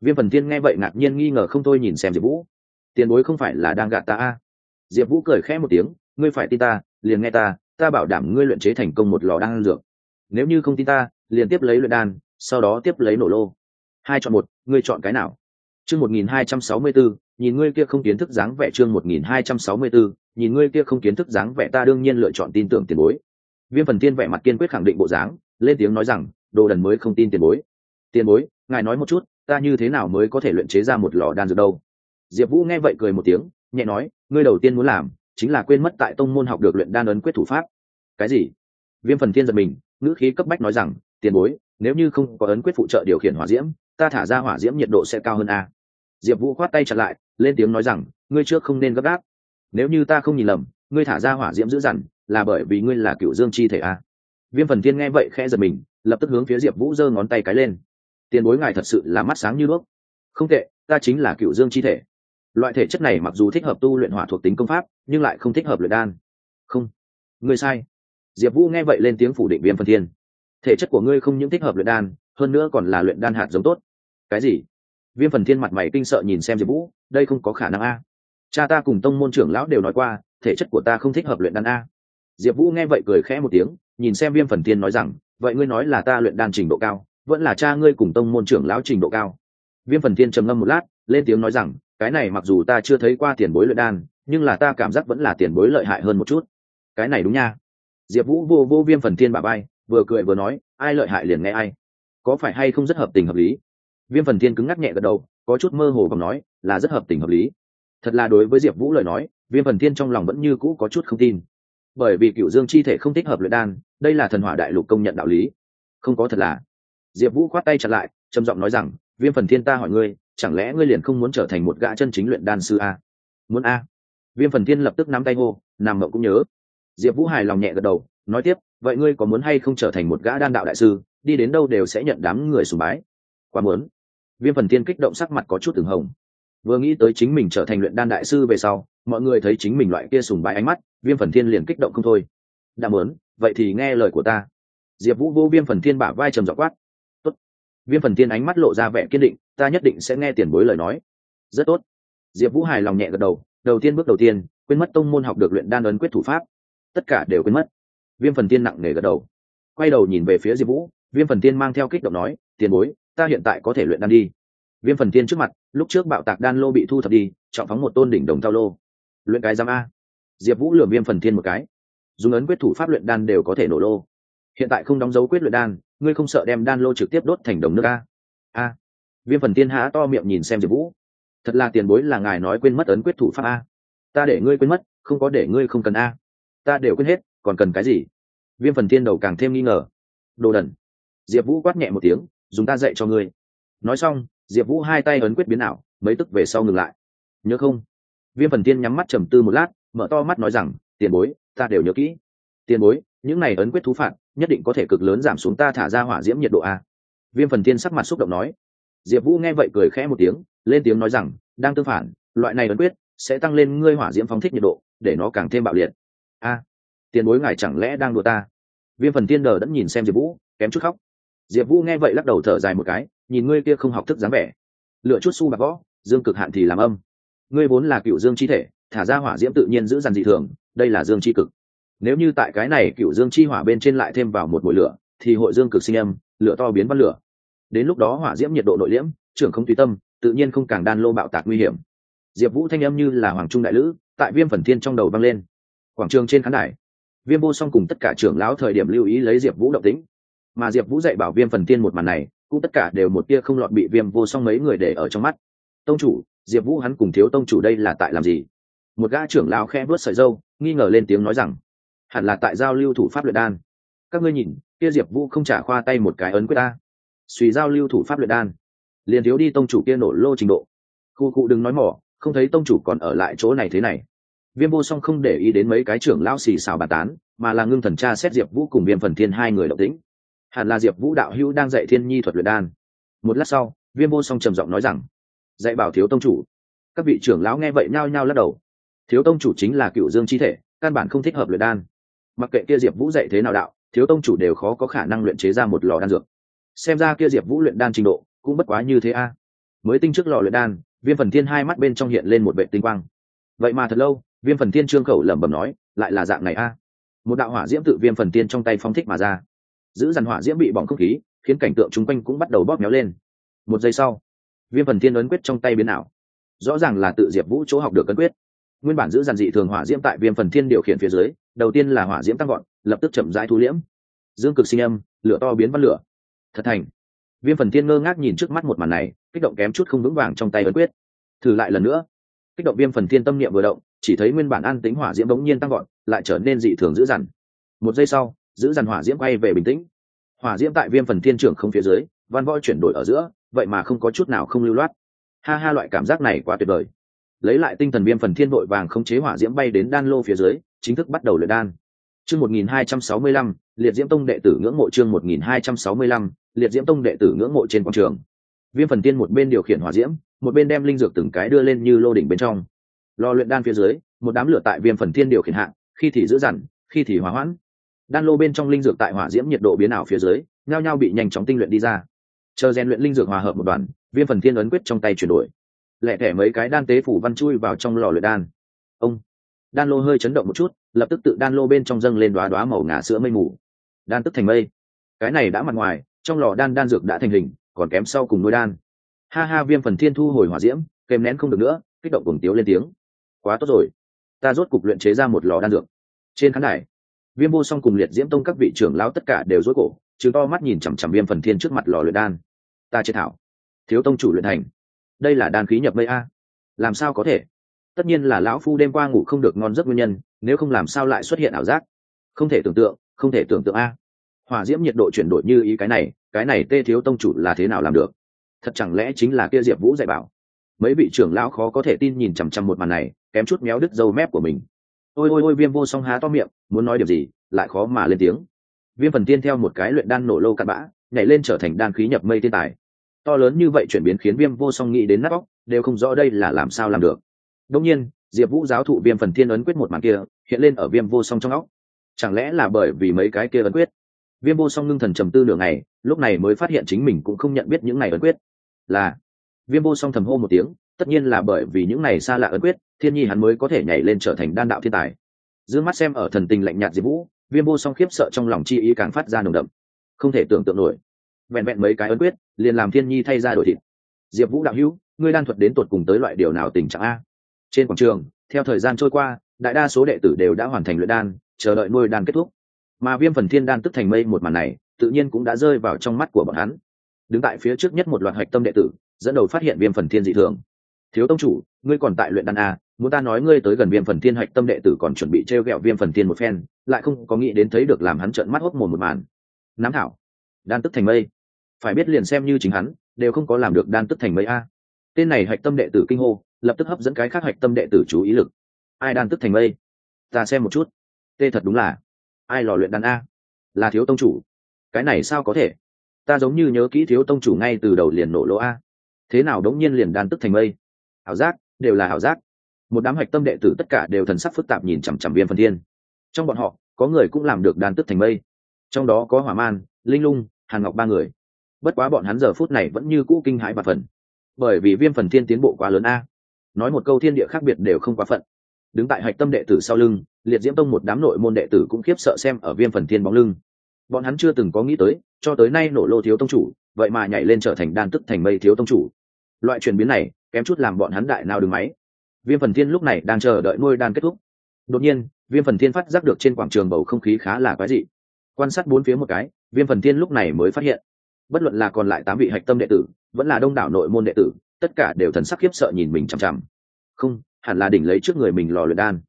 Viêm phần thiên nghe vậy ngạc nhiên nghi ngờ không thôi nhìn xem diệp vũ. Tiền bối không phải là đang gạt ta a? Diệp vũ cười khẽ một tiếng, ngươi phải tin ta, liền nghe ta ta bảo đảm ngươi luyện chế thành công một lò đan dược. Nếu như không tin ta, liền tiếp lấy luyện đan, sau đó tiếp lấy nổ lô hai chọn một, ngươi chọn cái nào? Chương một nghìn hai trăm sáu mươi bốn, nhìn ngươi kia không kiến thức dáng vẻ chương một nghìn hai trăm sáu mươi bốn, nhìn ngươi kia không kiến thức dáng vẻ ta đương nhiên lựa chọn tin tưởng tiền bối. Viêm phần tiên vẻ mặt kiên quyết khẳng định bộ dáng, lên tiếng nói rằng, đồ đần mới không tin tiền bối. Tiền bối, ngài nói một chút, ta như thế nào mới có thể luyện chế ra một lò đan dược đâu? Diệp vũ nghe vậy cười một tiếng, nhẹ nói, ngươi đầu tiên muốn làm, chính là quên mất tại tông môn học được luyện đan ấn quyết thủ pháp. Cái gì? Viêm phần thiên giật mình, ngữ khí cấp bách nói rằng, tiền bối, nếu như không có ấn quyết phụ trợ điều khiển hỏa diễm ta thả ra hỏa diễm nhiệt độ sẽ cao hơn a. Diệp vũ khoát tay chặt lại, lên tiếng nói rằng, ngươi trước không nên gấp gáp. Nếu như ta không nhìn lầm, ngươi thả ra hỏa diễm dữ dằn, là bởi vì ngươi là cựu dương chi thể a. Viêm phần thiên nghe vậy khẽ giật mình, lập tức hướng phía diệp vũ giơ ngón tay cái lên. Tiền bối ngài thật sự là mắt sáng như đuốc. Không tệ, ta chính là cựu dương chi thể. Loại thể chất này mặc dù thích hợp tu luyện hỏa thuộc tính công pháp, nhưng lại không thích hợp luyện đan. Không. Ngươi sai. Diệp vũ nghe vậy lên tiếng phủ định viêm phần thiên. Thể chất của ngươi không những thích hợp luyện đan hơn nữa còn là luyện đan hạt giống tốt. Cái gì? Viêm phần thiên mặt mày kinh sợ nhìn xem diệp vũ, đây không có khả năng a. Cha ta cùng tông môn trưởng lão đều nói qua, thể chất của ta không thích hợp luyện đan a. Diệp vũ nghe vậy cười khẽ một tiếng, nhìn xem viêm phần thiên nói rằng, vậy ngươi nói là ta luyện đan trình độ cao, vẫn là cha ngươi cùng tông môn trưởng lão trình độ cao. Viêm phần thiên trầm ngâm một lát, lên tiếng nói rằng, cái này mặc dù ta chưa thấy qua tiền bối luyện đan, nhưng là ta cảm giác vẫn là tiền bối lợi hại hơn một chút. Cái này đúng nha. Diệp vũ vô vô viêm phần thiên bà bay vừa cười vừa nói, ai lợi hại liền nghe ai có phải hay không rất hợp tình hợp lý? Viêm phần thiên cứng ngắc nhẹ gật đầu, có chút mơ hồ còn nói, là rất hợp tình hợp lý. Thật là đối với diệp vũ lời nói, viêm phần thiên trong lòng vẫn như cũ có chút không tin. Bởi vì cựu dương chi thể không thích hợp luyện đan, đây là thần hỏa đại lục công nhận đạo lý. Không có thật là. Diệp vũ khoát tay chặt lại, trầm giọng nói rằng, viêm phần thiên ta hỏi ngươi, chẳng lẽ ngươi liền không muốn trở thành một gã chân chính luyện đan sư a? Muốn a? Viêm phần thiên lập tức nắm tay ngô nằm mộng cũng nhớ. Diệp vũ hài lòng nhẹ gật đầu, nói tiếp, vậy ngươi có muốn hay không trở thành một gã đan đạo đại sư? Đi đến đâu đều sẽ nhận đám người sùng bái. Quá muốn. Viêm phần thiên kích động sắc mặt có chút từng hồng. Vừa nghĩ tới chính mình trở thành luyện đan đại sư về sau, mọi người thấy chính mình loại kia sùng bái ánh mắt, viêm phần thiên liền kích động không thôi. Đã muốn, vậy thì nghe lời của ta. Diệp vũ vô viêm phần thiên bả vai trầm dọc quát. Tốt. Viêm phần thiên ánh mắt lộ ra vẻ kiên định, ta nhất định sẽ nghe tiền bối lời nói. Rất tốt. Diệp vũ hài lòng nhẹ gật đầu đầu tiên bước đầu tiên, quên mất tông môn học được luyện đan ấn quyết thủ pháp. Tất cả đều quên mất. Viêm phần tiên nặng nề gật đầu. Quay đầu nhìn về phía diệp vũ viêm phần tiên mang theo kích động nói, tiền bối, ta hiện tại có thể luyện đan đi. Viêm phần tiên trước mặt, lúc trước bạo tạc đan lô bị thu thập đi, trọng phóng một tôn đỉnh đồng thao lô. Luyện cái giam a. Diệp vũ lừa viêm phần tiên một cái. Dùng ấn quyết thủ pháp luyện đan đều có thể nổ lô. Hiện tại không đóng dấu quyết luyện đan, ngươi không sợ đem đan lô trực tiếp đốt thành đồng nước a? A. Viêm phần tiên há to miệng nhìn xem diệp vũ. Thật là tiền bối là ngài nói quên mất ấn quyết thủ pháp a. Ta để ngươi quên mất, không có để ngươi không cần a. Ta đều quên hết, còn cần cái gì? Viêm phần thiên đầu càng thêm nghi ngờ. Đồ đần diệp vũ quát nhẹ một tiếng, dùng ta dạy cho ngươi. Nói xong, diệp vũ hai tay ấn quyết biến ảo, mấy tức về sau ngừng lại. Nhớ không? Viêm phần thiên nhắm mắt trầm tư một lát, mở to mắt nói rằng, tiền bối, ta đều nhớ kỹ. Tiền bối, những này ấn quyết thú phạt, nhất định có thể cực lớn giảm xuống ta thả ra hỏa diễm nhiệt độ a. Viêm phần thiên sắc mặt xúc động nói. Diệp vũ nghe vậy cười khẽ một tiếng, lên tiếng nói rằng, đang tương phản, loại này ấn quyết sẽ tăng lên ngươi hỏa diễm phóng thích nhiệt độ, để nó càng thêm bạo liệt. A, tiền bối ngài chẳng lẽ đang đùa ta? Viêm phần tiên đờ đẫn nhìn xem diệp vũ, kém chút khóc diệp vũ nghe vậy lắc đầu thở dài một cái, nhìn ngươi kia không học thức dáng vẻ. Lựa chút su bạc võ, dương cực hạn thì làm âm. Ngươi vốn là cựu dương chi thể, thả ra hỏa diễm tự nhiên giữ dằn dị thường, đây là dương chi cực. Nếu như tại cái này cựu dương chi hỏa bên trên lại thêm vào một mũi lửa, thì hội dương cực sinh âm, lửa to biến văn lửa. Đến lúc đó hỏa diễm nhiệt độ nội liễm, trưởng không tùy tâm, tự nhiên không càng đan lô bạo tạc nguy hiểm. Diệp vũ thanh âm như là hoàng trung đại lữ, tại viêm phần thiên trong đầu vang lên. Quảng trường trên khán đài, viêm vô song cùng tất cả trưởng lão thời điểm lưu ý lấy diệp vũ động tĩnh mà diệp vũ dạy bảo viêm phần thiên một màn này, cũng tất cả đều một tia không lọt bị viêm vô song mấy người để ở trong mắt. Tông chủ, diệp vũ hắn cùng thiếu tông chủ đây là tại làm gì? Một gã trưởng lão khe vớt sợi dâu nghi ngờ lên tiếng nói rằng, hẳn là tại giao lưu thủ pháp luyện đan. Các ngươi nhìn, kia diệp vũ không trả khoa tay một cái ấn quyết ta. Suy giao lưu thủ pháp luyện đan. Liền thiếu đi tông chủ kia nổ lô trình độ. Khu cụ đừng nói mỏ, không thấy tông chủ còn ở lại chỗ này thế này. Viêm vô song không để ý đến mấy cái trưởng lão xì xào bà tán, mà là ngưng thần tra xét diệp vũ cùng viêm phần thiên hai người động tĩnh hẳn là diệp vũ đạo hữu đang dạy thiên nhi thuật luyện đan. Một lát sau, viêm vô song trầm giọng nói rằng, dạy bảo thiếu tông chủ. Các vị trưởng lão nghe vậy nhao nhao lắc đầu. Thiếu tông chủ chính là cựu dương chi thể, căn bản không thích hợp luyện đan. Mặc kệ kia diệp vũ dạy thế nào đạo, thiếu tông chủ đều khó có khả năng luyện chế ra một lò đan dược. Xem ra kia diệp vũ luyện đan trình độ cũng bất quá như thế a. À. Mới tinh trước lò luyện đan, viêm phần thiên hai mắt bên trong hiện lên một vệ tinh quang. Vậy mà thật lâu, viêm phần thiên trương khẩu lẩm bẩm nói, lại là dạng này a. Một đạo hỏa diễm tự viêm phần thiên trong tay phóng thích mà ra giữ dàn hỏa diễm bị bỏng không khí, khiến cảnh tượng chung quanh cũng bắt đầu bóp méo lên. Một giây sau, viêm phần thiên ấn quyết trong tay biến ảo. Rõ ràng là tự diệp vũ chỗ học được cân quyết. Nguyên bản giữ dàn dị thường hỏa diễm tại viêm phần thiên điều khiển phía dưới, đầu tiên là hỏa diễm tăng gọn lập tức chậm rãi thu liễm. Dương cực sinh âm, lửa to biến văn lửa. Thật thành. Viêm phần thiên ngơ ngác nhìn trước mắt một màn này, kích động kém chút không vững vàng trong tay ấn quyết. Thử lại lần nữa. Kích động viêm phần thiên tâm niệm vừa động, chỉ thấy nguyên bản an tính hỏa diễm bỗng nhiên tăng gọn lại trở nên dị thường dữ dằn. Một giây sau giữ dàn hỏa diễm quay về bình tĩnh. Hỏa diễm tại viêm phần thiên trưởng không phía dưới, văn võ chuyển đổi ở giữa, vậy mà không có chút nào không lưu loát. Ha ha, loại cảm giác này quá tuyệt vời. Lấy lại tinh thần viêm phần thiên vội vàng không chế hỏa diễm bay đến đan lô phía dưới, chính thức bắt đầu luyện đan. Chương một nghìn hai trăm sáu mươi lăm, liệt diễm tông đệ tử ngưỡng mộ chương một nghìn hai trăm sáu mươi lăm, liệt diễm tông đệ tử ngưỡng mộ trên quảng trường. Viêm phần tiên một bên điều khiển hỏa diễm, một bên đem linh dược từng cái đưa lên như lô đỉnh bên trong. Lò luyện đan phía dưới, một đám lửa tại viêm phần thiên điều khiển hạng khi thì giữ dằn, khi thì hòa hoãn đan lô bên trong linh dược tại hỏa diễm nhiệt độ biến ảo phía dưới, nhao nhao bị nhanh chóng tinh luyện đi ra. Chờ rèn luyện linh dược hòa hợp một đoàn viêm phần thiên ấn quyết trong tay chuyển đổi. Lẹ thẻ mấy cái đan tế phủ văn chui vào trong lò luyện đan. Ông, đan lô hơi chấn động một chút, lập tức tự đan lô bên trong dâng lên đoá đoá màu ngà sữa mây mù. Đan tức thành mây. Cái này đã mặt ngoài, trong lò đan đan dược đã thành hình, còn kém sau cùng nuôi đan. Ha ha, viêm phần thiên thu hồi hỏa diễm, kèm nén không được nữa, kích động cùng tiếu lên tiếng. Quá tốt rồi. Ta rốt cục luyện chế ra một lò đan dược. Trên khán đài viêm vô song cùng liệt diễm tông các vị trưởng lão tất cả đều rối cổ chứng to mắt nhìn chằm chằm viêm phần thiên trước mặt lò luyện đan. Ta chế thảo. Thiếu tông chủ luyện thành. Đây là đan khí nhập mây a. Làm sao có thể? Tất nhiên là lão phu đêm qua ngủ không được ngon giấc nguyên nhân, nếu không làm sao lại xuất hiện ảo giác? Không thể tưởng tượng, không thể tưởng tượng a. Hỏa diễm nhiệt độ chuyển đổi như ý cái này cái này tê thiếu tông chủ là thế nào làm được? Thật chẳng lẽ chính là kia diệp vũ dạy bảo? Mấy vị trưởng lão khó có thể tin nhìn chằm chằm một màn này, kém chút méo đứt dâu mép của mình ôi ôi ôi, viêm vô song há to miệng, muốn nói điều gì, lại khó mà lên tiếng. Viêm phần tiên theo một cái luyện đan nổ lâu cặn bã, nhảy lên trở thành đan khí nhập mây thiên tài. To lớn như vậy chuyển biến khiến viêm vô song nghĩ đến nát óc, đều không rõ đây là làm sao làm được. Đông nhiên, diệp vũ giáo thụ viêm phần thiên ấn quyết một màn kia, hiện lên ở viêm vô song trong óc. Chẳng lẽ là bởi vì mấy cái kia ấn quyết? Viêm vô song ngưng thần trầm tư nửa ngày, lúc này mới phát hiện chính mình cũng không nhận biết những này ấn quyết. Là, viêm vô song thầm hô một tiếng tất nhiên là bởi vì những này xa lạ ấn quyết, thiên nhi hắn mới có thể nhảy lên trở thành đan đạo thiên tài. D mắt xem ở thần tình lạnh nhạt diệp vũ, viêm vô song khiếp sợ trong lòng chi ý càng phát ra nồng đậm. Không thể tưởng tượng nổi. Vẹn vẹn mấy cái ấn quyết, liền làm thiên nhi thay ra đổi thịt. Diệp vũ đạo hữu, ngươi đan thuật đến tột cùng tới loại điều nào tình trạng a? Trên quảng trường, theo thời gian trôi qua, đại đa số đệ tử đều đã hoàn thành luyện đan, chờ đợi nuôi đan kết thúc. Mà viêm phần thiên đan tức thành mây một màn này, tự nhiên cũng đã rơi vào trong mắt của bọn hắn. Đứng tại phía trước nhất một loạt hạch tâm đệ tử, dẫn đầu phát hiện viêm phần thiên dị thường thiếu tông chủ, ngươi còn tại luyện đan a muốn ta nói ngươi tới gần viêm phần thiên hạch tâm đệ tử còn chuẩn bị t r e o g ẹ o viêm phần thiên một phen, lại không có nghĩ đến thấy được làm hắn trợn mắt hốc mồm một màn. Nắm thảo, đan tức thành mây. Phải biết liền xem như chính hắn, đều không có làm được đan tức thành mây a. Tên này hạch tâm đệ tử kinh hô, lập tức hấp dẫn cái khác hạch tâm đệ tử chú ý lực. Ai đan tức thành mây? Ta xem một chút. Tê thật đúng là. Ai lò luyện đan a? Là thiếu tông chủ. Cái này sao có thể? Ta giống như nhớ kỹ thiếu tông chủ ngay từ đầu liền nổ lỗ a. Thế nào đống nhiên liền đan tức thành mây? Ảo giác, đều là ảo giác. Một đám hạch tâm đệ tử tất cả đều thần sắc phức tạp nhìn chằm chằm viêm phần thiên. Trong bọn họ, có người cũng làm được đan tức thành mây. Trong đó có hỏa man, linh lung, hàn ngọc ba người. Bất quá bọn hắn giờ phút này vẫn như cũ kinh hãi và phần bởi vì viêm phần thiên tiến bộ quá lớn a. Nói một câu thiên địa khác biệt đều không quá phận. Đứng tại hạch tâm đệ tử sau lưng, liệt diễm tông một đám nội môn đệ tử cũng khiếp sợ xem ở viêm phần thiên bóng lưng. Bọn hắn chưa từng có nghĩ tới, cho tới nay nổ lô thiếu tông chủ, vậy mà nhảy lên trở thành đan tức thành mây thiếu tông chủ. Loại chuyển biến này kém chút làm bọn hắn đại nào đứng máy. Viêm phần thiên lúc này đang chờ đợi nuôi đan kết thúc. Đột nhiên, viêm phần thiên phát giác được trên quảng trường bầu không khí khá là quái dị. Quan sát bốn phía một cái, viêm phần thiên lúc này mới phát hiện, bất luận là còn lại tám vị hạch tâm đệ tử, vẫn là đông đảo nội môn đệ tử, tất cả đều thần sắc khiếp sợ nhìn mình chằm chằm. Không, hẳn là đỉnh lấy trước người mình lò luyện đan.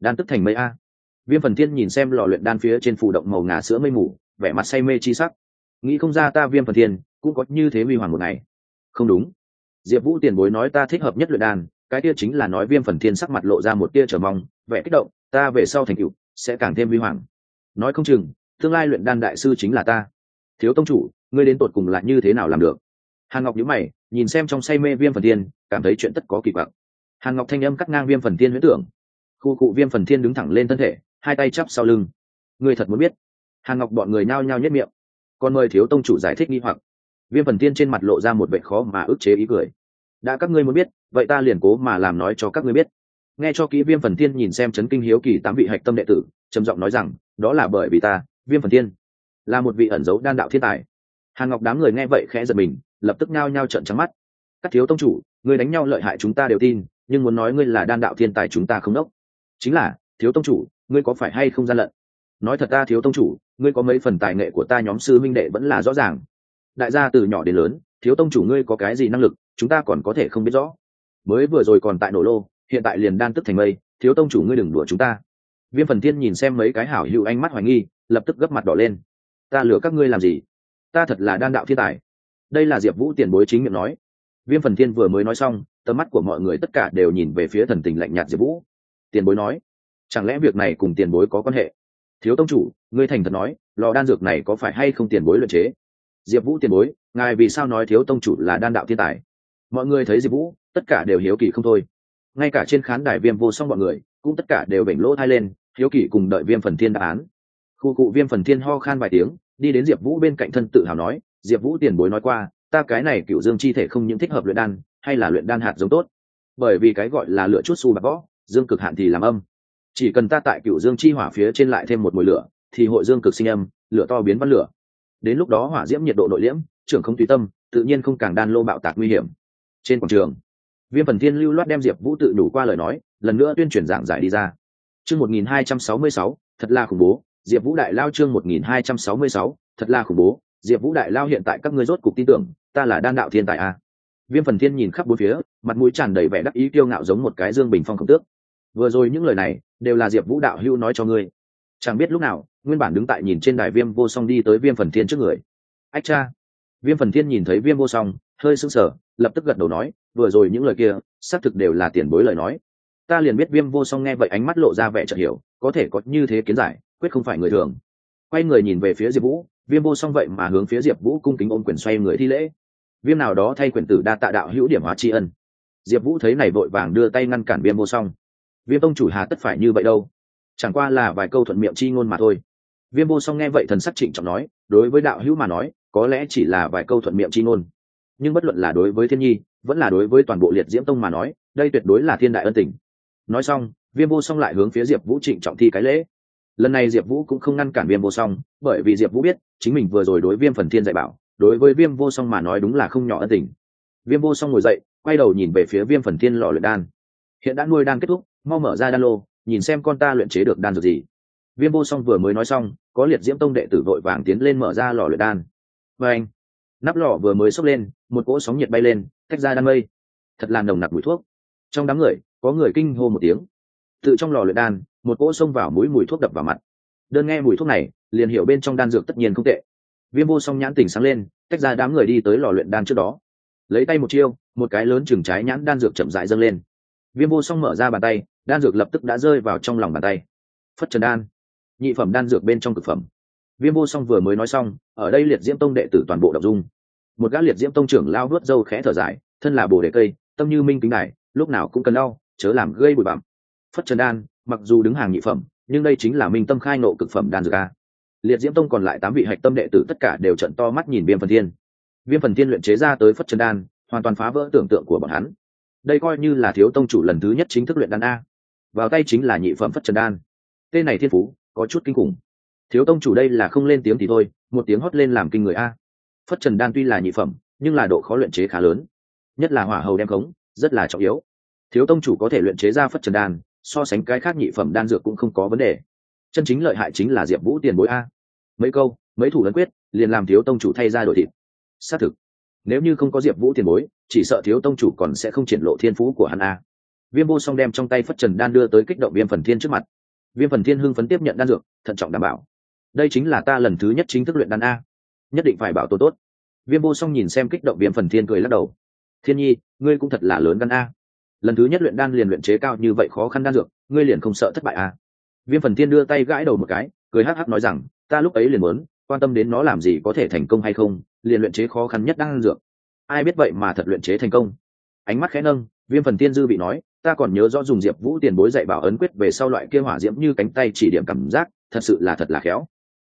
Đan tức thành mây a. Viêm phần thiên nhìn xem lò luyện đan phía trên phủ động màu ngà sữa mây mù, vẻ mặt say mê chi sắc. Nghĩ không ra ta viêm phần thiên cũng có như thế huy hoàng một ngày. Không đúng diệp vũ tiền bối nói ta thích hợp nhất luyện đan, cái kia chính là nói viêm phần thiên sắc mặt lộ ra một tia trở mong, vẻ kích động, ta về sau thành cựu sẽ càng thêm huy hoàng. Nói không chừng, tương lai luyện đan đại sư chính là ta. Thiếu tông chủ, ngươi đến tột cùng lại như thế nào làm được? Hàn ngọc nhíu mày, nhìn xem trong say mê viêm phần thiên, cảm thấy chuyện tất có kỳ quặc. Hàn ngọc thanh âm cắt ngang viêm phần thiên huyễn tưởng. Khu cụ viêm phần thiên đứng thẳng lên thân thể, hai tay chắp sau lưng. Ngươi thật muốn biết? Hàn ngọc bọn người nhao nhao nhất miệng. Còn mời thiếu tông chủ giải thích nghi hoặc. Viêm phần thiên trên mặt lộ ra một vệ khó mà ức chế ý cười đã các ngươi muốn biết, vậy ta liền cố mà làm nói cho các ngươi biết. Nghe cho kỹ viêm phần thiên nhìn xem chấn kinh hiếu kỳ tám vị hạch tâm đệ tử, trầm giọng nói rằng, đó là bởi vì ta, viêm phần thiên, là một vị ẩn dấu đan đạo thiên tài. Hàn ngọc đám người nghe vậy khẽ giật mình, lập tức nhao nhao trợn trắng mắt. Các thiếu tông chủ người đánh nhau lợi hại chúng ta đều tin, nhưng muốn nói ngươi là đan đạo thiên tài chúng ta không đốc. Chính là, thiếu tông chủ, ngươi có phải hay không gian lận? Nói thật ta, thiếu tông chủ, ngươi có mấy phần tài nghệ của ta nhóm sư minh đệ vẫn là rõ ràng. Đại gia từ nhỏ đến lớn, thiếu tông chủ ngươi có cái gì năng lực chúng ta còn có thể không biết rõ. Mới vừa rồi còn tại nổ lô, hiện tại liền đan tức thành mây, thiếu tông chủ ngươi đừng đùa chúng ta. Viêm phần thiên nhìn xem mấy cái hảo hữu ánh mắt hoài nghi, lập tức gấp mặt đỏ lên. Ta lừa các ngươi làm gì? Ta thật là đan đạo thiên tài. Đây là diệp vũ tiền bối chính miệng nói. Viêm phần thiên vừa mới nói xong, tầm mắt của mọi người tất cả đều nhìn về phía thần tình lạnh nhạt diệp vũ. Tiền bối nói, chẳng lẽ việc này cùng tiền bối có quan hệ? Thiếu tông chủ, ngươi thành thật nói, lò đan dược này có phải hay không tiền bối luyện chế? Diệp vũ tiền bối, ngài vì sao nói thiếu tông chủ là đan đạo thiên tài? Mọi người thấy diệp vũ, tất cả đều hiếu kỳ không thôi. Ngay cả trên khán đài viêm vô song mọi người, cũng tất cả đều bệnh lỗ thai lên, hiếu kỳ cùng đợi viêm phần thiên đáp án. Khu cụ viêm phần thiên ho khan vài tiếng, đi đến diệp vũ bên cạnh thân tự hào nói, diệp vũ tiền bối nói qua, ta cái này cựu dương chi thể không những thích hợp luyện đan, hay là luyện đan hạt giống tốt. Bởi vì cái gọi là lựa chút su bạc võ dương cực hạn thì làm âm. Chỉ cần ta tại cựu dương chi hỏa phía trên lại thêm một mùi lửa, thì hội dương cực sinh âm, lửa to biến văn lửa. Đến lúc đó hỏa diễm nhiệt độ nội liễm, trưởng không tùy tâm, tự nhiên không càng đan lô bạo tạc nguy hiểm trên quảng trường. Viêm phần thiên lưu loát đem diệp vũ tự đủ qua lời nói, lần nữa tuyên truyền giảng giải đi ra. Chương một nghìn hai trăm sáu mươi sáu, thật là khủng bố, diệp vũ đại lao chương một nghìn hai trăm sáu mươi sáu, thật là khủng bố, diệp vũ đại lao hiện tại các ngươi rốt cục tin tưởng, ta là đan đạo thiên tài a viêm phần thiên nhìn khắp bốn phía, mặt mũi tràn đầy vẻ đắc ý kiêu ngạo giống một cái dương bình phong khổng tước. Vừa rồi những lời này, đều là diệp vũ đạo hưu nói cho ngươi. Chẳng biết lúc nào, nguyên bản đứng tại nhìn trên đài viêm vô song đi tới viêm phần thiên trước người. Ách cha. Viêm phần thiên nhìn thấy viêm vô song hơi sững sờ, lập tức gật đầu nói, vừa rồi những lời kia, xác thực đều là tiền bối lời nói. Ta liền biết viêm vô song nghe vậy ánh mắt lộ ra vẻ chợt hiểu, có thể có như thế kiến giải, quyết không phải người thường. Quay người nhìn về phía diệp vũ, viêm vô song vậy mà hướng phía diệp vũ cung kính ôm quyền xoay người thi lễ. Viêm nào đó thay quyền tử đa tạ đạo hữu điểm hóa tri ân. Diệp vũ thấy này vội vàng đưa tay ngăn cản viêm vô song. Viêm tông chủ hà tất phải như vậy đâu? Chẳng qua là vài câu thuận miệng chi ngôn mà thôi. Viêm vô song nghe vậy thần sắc trịnh trọng nói, đối với đạo hữu mà nói, có lẽ chỉ là vài câu thuận miệng chi ngôn nhưng bất luận là đối với thiên nhi, vẫn là đối với toàn bộ liệt diễm tông mà nói, đây tuyệt đối là thiên đại ân tình. Nói xong, viêm vô song lại hướng phía diệp vũ trịnh trọng thi cái lễ. Lần này diệp vũ cũng không ngăn cản viêm vô song, bởi vì diệp vũ biết, chính mình vừa rồi đối viêm phần thiên dạy bảo, đối với viêm vô song mà nói đúng là không nhỏ ân tình. Viêm vô song ngồi dậy, quay đầu nhìn về phía viêm phần thiên lò luyện đan. Hiện đã nuôi đan kết thúc, mau mở ra đan lô, nhìn xem con ta luyện chế được đan dược gì. Viêm vô song vừa mới nói xong, có liệt diễm tông đệ tử vội vàng tiến lên mở ra lò luyện đan. Và anh nắp lò vừa mới sốc lên, một cỗ sóng nhiệt bay lên, tách ra đan mây. Thật là nồng nặc mùi thuốc. Trong đám người, có người kinh hô một tiếng. Tự trong lò luyện đan, một cỗ xông vào mũi mùi thuốc đập vào mặt. Đơn nghe mùi thuốc này, liền hiểu bên trong đan dược tất nhiên không tệ. Viêm vô song nhãn tỉnh sáng lên, tách ra đám người đi tới lò luyện đan trước đó. Lấy tay một chiêu, một cái lớn chừng trái nhãn đan dược chậm dại dâng lên. Viêm vô song mở ra bàn tay, đan dược lập tức đã rơi vào trong lòng bàn tay. Phất trần đan, nhị phẩm đan dược bên trong cực phẩm. Viêm vô song vừa mới nói xong ở đây liệt diễm tông đệ tử toàn bộ đ dung. Một gã liệt diễm tông trưởng lao vớt dâu khẽ thở dài, thân là bồ đề cây, tâm như minh kính này lúc nào cũng cần đau, chớ làm gây bụi bặm. Phất trần đan, mặc dù đứng hàng nhị phẩm, nhưng đây chính là minh tâm khai nộ cực phẩm đan dược a. Liệt diễm tông còn lại tám vị hạch tâm đệ tử tất cả đều trận to mắt nhìn viêm phần thiên. Viêm phần thiên luyện chế ra tới phất trần đan, hoàn toàn phá vỡ tưởng tượng của bọn hắn. Đây coi như là thiếu tông chủ lần thứ nhất chính thức luyện đan a. Vào tay chính là nhị phẩm phất trần đan. Tên này thiên phú, có chút kinh khủng. Thiếu tông chủ đây là không lên tiếng thì thôi một tiếng hót lên làm kinh người a. Phất trần đan tuy là nhị phẩm, nhưng là độ khó luyện chế khá lớn. Nhất là hỏa hầu đem khống, rất là trọng yếu. Thiếu tông chủ có thể luyện chế ra phất trần đan, so sánh cái khác nhị phẩm đan dược cũng không có vấn đề. Chân chính lợi hại chính là diệp vũ tiền bối a. Mấy câu, mấy thủ lấn quyết, liền làm thiếu tông chủ thay ra đổi thịt. Xác thực, nếu như không có diệp vũ tiền bối, chỉ sợ thiếu tông chủ còn sẽ không triển lộ thiên phú của hắn a. Viêm vô song đem trong tay phất trần đan đưa tới kích động viêm phần thiên trước mặt. Viêm phần thiên hưng phấn tiếp nhận đan dược, thận trọng đảm bảo đây chính là ta lần thứ nhất chính thức luyện đan a. Nhất định phải bảo tồn tốt. Viêm vô song nhìn xem kích động viêm phần thiên cười lắc đầu. Thiên nhi, ngươi cũng thật là lớn đan a. Lần thứ nhất luyện đan liền luyện chế cao như vậy khó khăn đan dược, ngươi liền không sợ thất bại a. Viêm phần thiên đưa tay gãi đầu một cái, cười hắc hắc nói rằng, ta lúc ấy liền muốn, quan tâm đến nó làm gì có thể thành công hay không, liền luyện chế khó khăn nhất đan dược. Ai biết vậy mà thật luyện chế thành công. Ánh mắt khẽ nâng, viêm phần tiên dư bị nói, ta còn nhớ rõ dùng diệp vũ tiền bối dạy bảo ấn quyết về sau loại kia hỏa diễm như cánh tay chỉ điểm cảm giác, thật sự là thật là khéo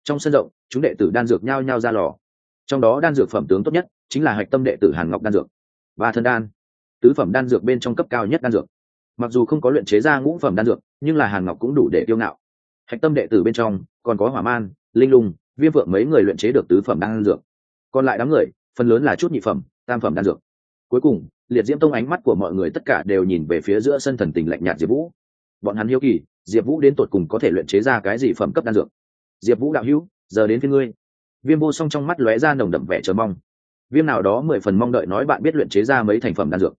trong sân rộng, chúng đệ tử đan dược nhao nhao ra lò. Trong đó đan dược phẩm tướng tốt nhất chính là hạch tâm đệ tử hàn ngọc đan dược. Và thân đan, tứ phẩm đan dược bên trong cấp cao nhất đan dược. Mặc dù không có luyện chế ra ngũ phẩm đan dược, nhưng là hàn ngọc cũng đủ để kiêu ngạo. Hạch tâm đệ tử bên trong, còn có hỏa man, linh lung, viêm vượng mấy người luyện chế được tứ phẩm đan dược. Còn lại đám người, phần lớn là chút nhị phẩm, tam phẩm đan dược. Cuối cùng, liệt diễm tông ánh mắt của mọi người tất cả đều nhìn về phía giữa sân thần tình lạnh nhạt diệp vũ. Bọn hắn hiếu kỳ, diệp vũ đến tột cùng có thể luyện chế ra cái gì phẩm cấp đan dược? Diệp vũ đạo hữu, giờ đến phía ngươi. Viêm vô song trong mắt lóe ra nồng đậm vẻ chờ mong. Viêm nào đó mười phần mong đợi nói bạn biết luyện chế ra mấy thành phẩm đan dược.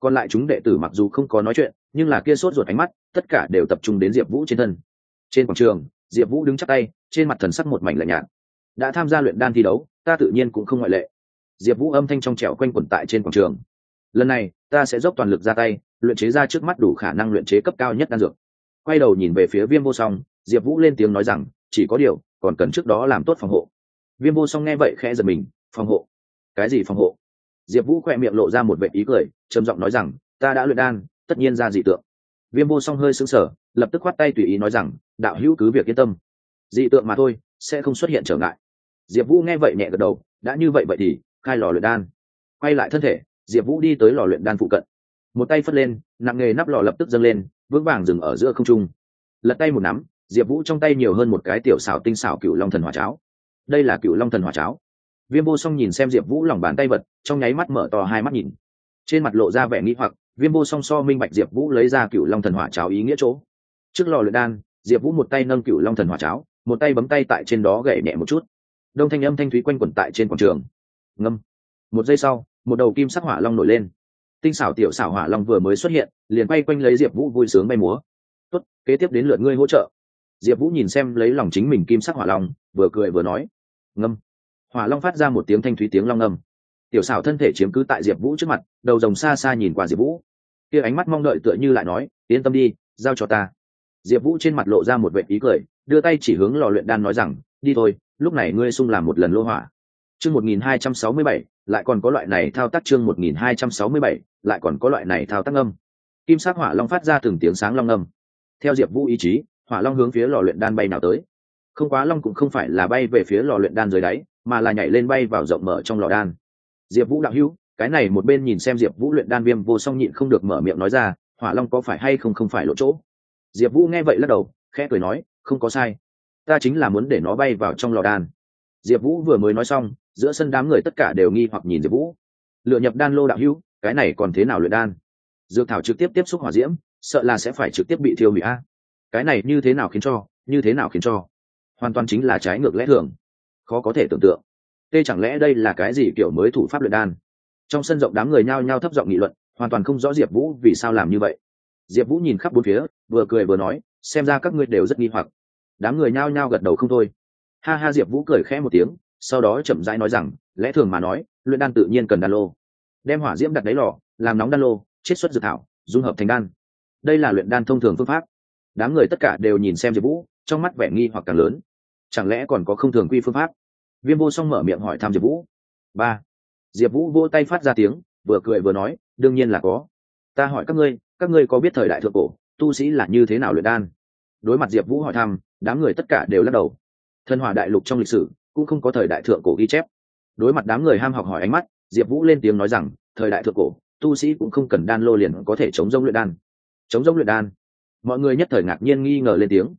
Còn lại chúng đệ tử mặc dù không có nói chuyện, nhưng là kia sốt ruột ánh mắt, tất cả đều tập trung đến diệp vũ trên thân. Trên quảng trường, diệp vũ đứng chắc tay, trên mặt thần sắc một mảnh lạnh nhạt. Đã tham gia luyện đan thi đấu, ta tự nhiên cũng không ngoại lệ. Diệp vũ âm thanh trong trẻo quanh quẩn tại trên quảng trường. Lần này, ta sẽ dốc toàn lực ra tay, luyện chế ra trước mắt đủ khả năng luyện chế cấp cao nhất đan dược. Quay đầu nhìn về phía viêm vô song, diệp vũ lên tiếng nói rằng chỉ có điều, còn cần trước đó làm tốt phòng hộ. Viêm vô song nghe vậy khẽ giật mình, phòng hộ? Cái gì phòng hộ? Diệp vũ khoe miệng lộ ra một vệ ý cười, trầm giọng nói rằng, ta đã luyện đan, tất nhiên ra dị tượng. Viêm vô song hơi sững sờ, lập tức khoát tay tùy ý nói rằng, đạo hữu cứ việc yên tâm. Dị tượng mà thôi, sẽ không xuất hiện trở ngại. Diệp vũ nghe vậy nhẹ gật đầu, đã như vậy vậy thì, khai lò luyện đan. Quay lại thân thể, diệp vũ đi tới lò luyện đan phụ cận. Một tay phất lên, nặng nghề nắp lò lập tức dâng lên, vững vàng dừng ở giữa không trung. Lật tay một nắm diệp vũ trong tay nhiều hơn một cái tiểu xảo tinh xảo cựu long thần hỏa cháo. Đây là cựu long thần hỏa cháo. Viêm vô song nhìn xem diệp vũ lòng bàn tay vật trong nháy mắt mở to hai mắt nhìn. Trên mặt lộ ra vẻ nghĩ hoặc, viêm vô song so minh bạch diệp vũ lấy ra cựu long thần hỏa cháo ý nghĩa chỗ. Trước lò luyện đan, diệp vũ một tay nâng cựu long thần hỏa cháo, một tay bấm tay tại trên đó gậy nhẹ một chút. Đông thanh âm thanh thúy quanh quẩn tại trên quảng trường. Ngâm. Một giây sau, một đầu kim sắc hỏa long nổi lên. Tinh xảo tiểu xảo hỏa long vừa mới xuất hiện, liền quay quanh lấy diệp vũ vui sướng bay múa. Tốt, kế tiếp đến lượt ngươi hỗ trợ diệp vũ nhìn xem lấy lòng chính mình kim sắc hỏa long, vừa cười vừa nói, ngâm. Hỏa long phát ra một tiếng thanh thúy tiếng long ngâm tiểu xảo thân thể chiếm cứ tại diệp vũ trước mặt, đầu rồng xa xa nhìn qua diệp vũ. Kia ánh mắt mong đợi tựa như lại nói, yên tâm đi, giao cho ta. Diệp vũ trên mặt lộ ra một vệ ý cười, đưa tay chỉ hướng lò luyện đan nói rằng, đi thôi, lúc này ngươi sung làm một lần lô hỏa. Chương một nghìn hai trăm sáu mươi bảy, lại còn có loại này thao tác chương một nghìn hai trăm sáu mươi bảy, lại còn có loại này thao tác âm. Kim sắc hỏa long phát ra từng tiếng sáng long âm. Theo diệp vũ ý chí hỏa long hướng phía lò luyện đan bay nào tới. Không quá long cũng không phải là bay về phía lò luyện đan dưới đáy, mà là nhảy lên bay vào rộng mở trong lò đan. Diệp vũ đạo hữu, cái này một bên nhìn xem diệp vũ luyện đan viêm vô song nhịn không được mở miệng nói ra, hỏa long có phải hay không không phải lộ chỗ? Diệp vũ nghe vậy lắc đầu, khẽ cười nói, không có sai. Ta chính là muốn để nó bay vào trong lò đan. Diệp vũ vừa mới nói xong, giữa sân đám người tất cả đều nghi hoặc nhìn diệp vũ. Lựa nhập đan lô đạo hữu, cái này còn thế nào luyện đan? Dược thảo trực tiếp tiếp xúc hỏa diễm, sợ là sẽ phải trực tiếp bị thiêu hủy a cái này như thế nào khiến cho, như thế nào khiến cho? Hoàn toàn chính là trái ngược lẽ thường. Khó có thể tưởng tượng. Tê chẳng lẽ đây là cái gì kiểu mới thủ pháp luyện đan? Trong sân rộng đám người nhao nhao thấp giọng nghị luận, hoàn toàn không rõ diệp vũ vì sao làm như vậy. Diệp vũ nhìn khắp bốn phía, vừa cười vừa nói, xem ra các ngươi đều rất nghi hoặc. Đám người nhao nhao gật đầu không thôi. Ha ha, diệp vũ cười khẽ một tiếng, sau đó chậm rãi nói rằng, lẽ thường mà nói, luyện đan tự nhiên cần đan lô. Đem hỏa diễm đặt đáy lò, làm nóng đan lô, chiết xuất dược thảo, dung hợp thành đan. Đây là luyện đan thông thường phương pháp đám người tất cả đều nhìn xem diệp vũ, trong mắt vẻ nghi hoặc càng lớn. Chẳng lẽ còn có không thường quy phương pháp? Viêm vô song mở miệng hỏi thăm diệp vũ. Ba. Diệp vũ vô tay phát ra tiếng, vừa cười vừa nói, đương nhiên là có. Ta hỏi các ngươi các ngươi có biết thời đại thượng cổ, tu sĩ là như thế nào luyện đan? Đối mặt diệp vũ hỏi thăm, đám người tất cả đều lắc đầu. Thần hòa đại lục trong lịch sử cũng không có thời đại thượng cổ ghi chép. Đối mặt đám người ham học hỏi ánh mắt, diệp vũ lên tiếng nói rằng, thời đại thượng cổ, tu sĩ cũng không cần đan lô liền có thể chống rông luyện đan. Chống rông luyện đan mọi người nhất thời ngạc nhiên nghi ngờ lên tiếng.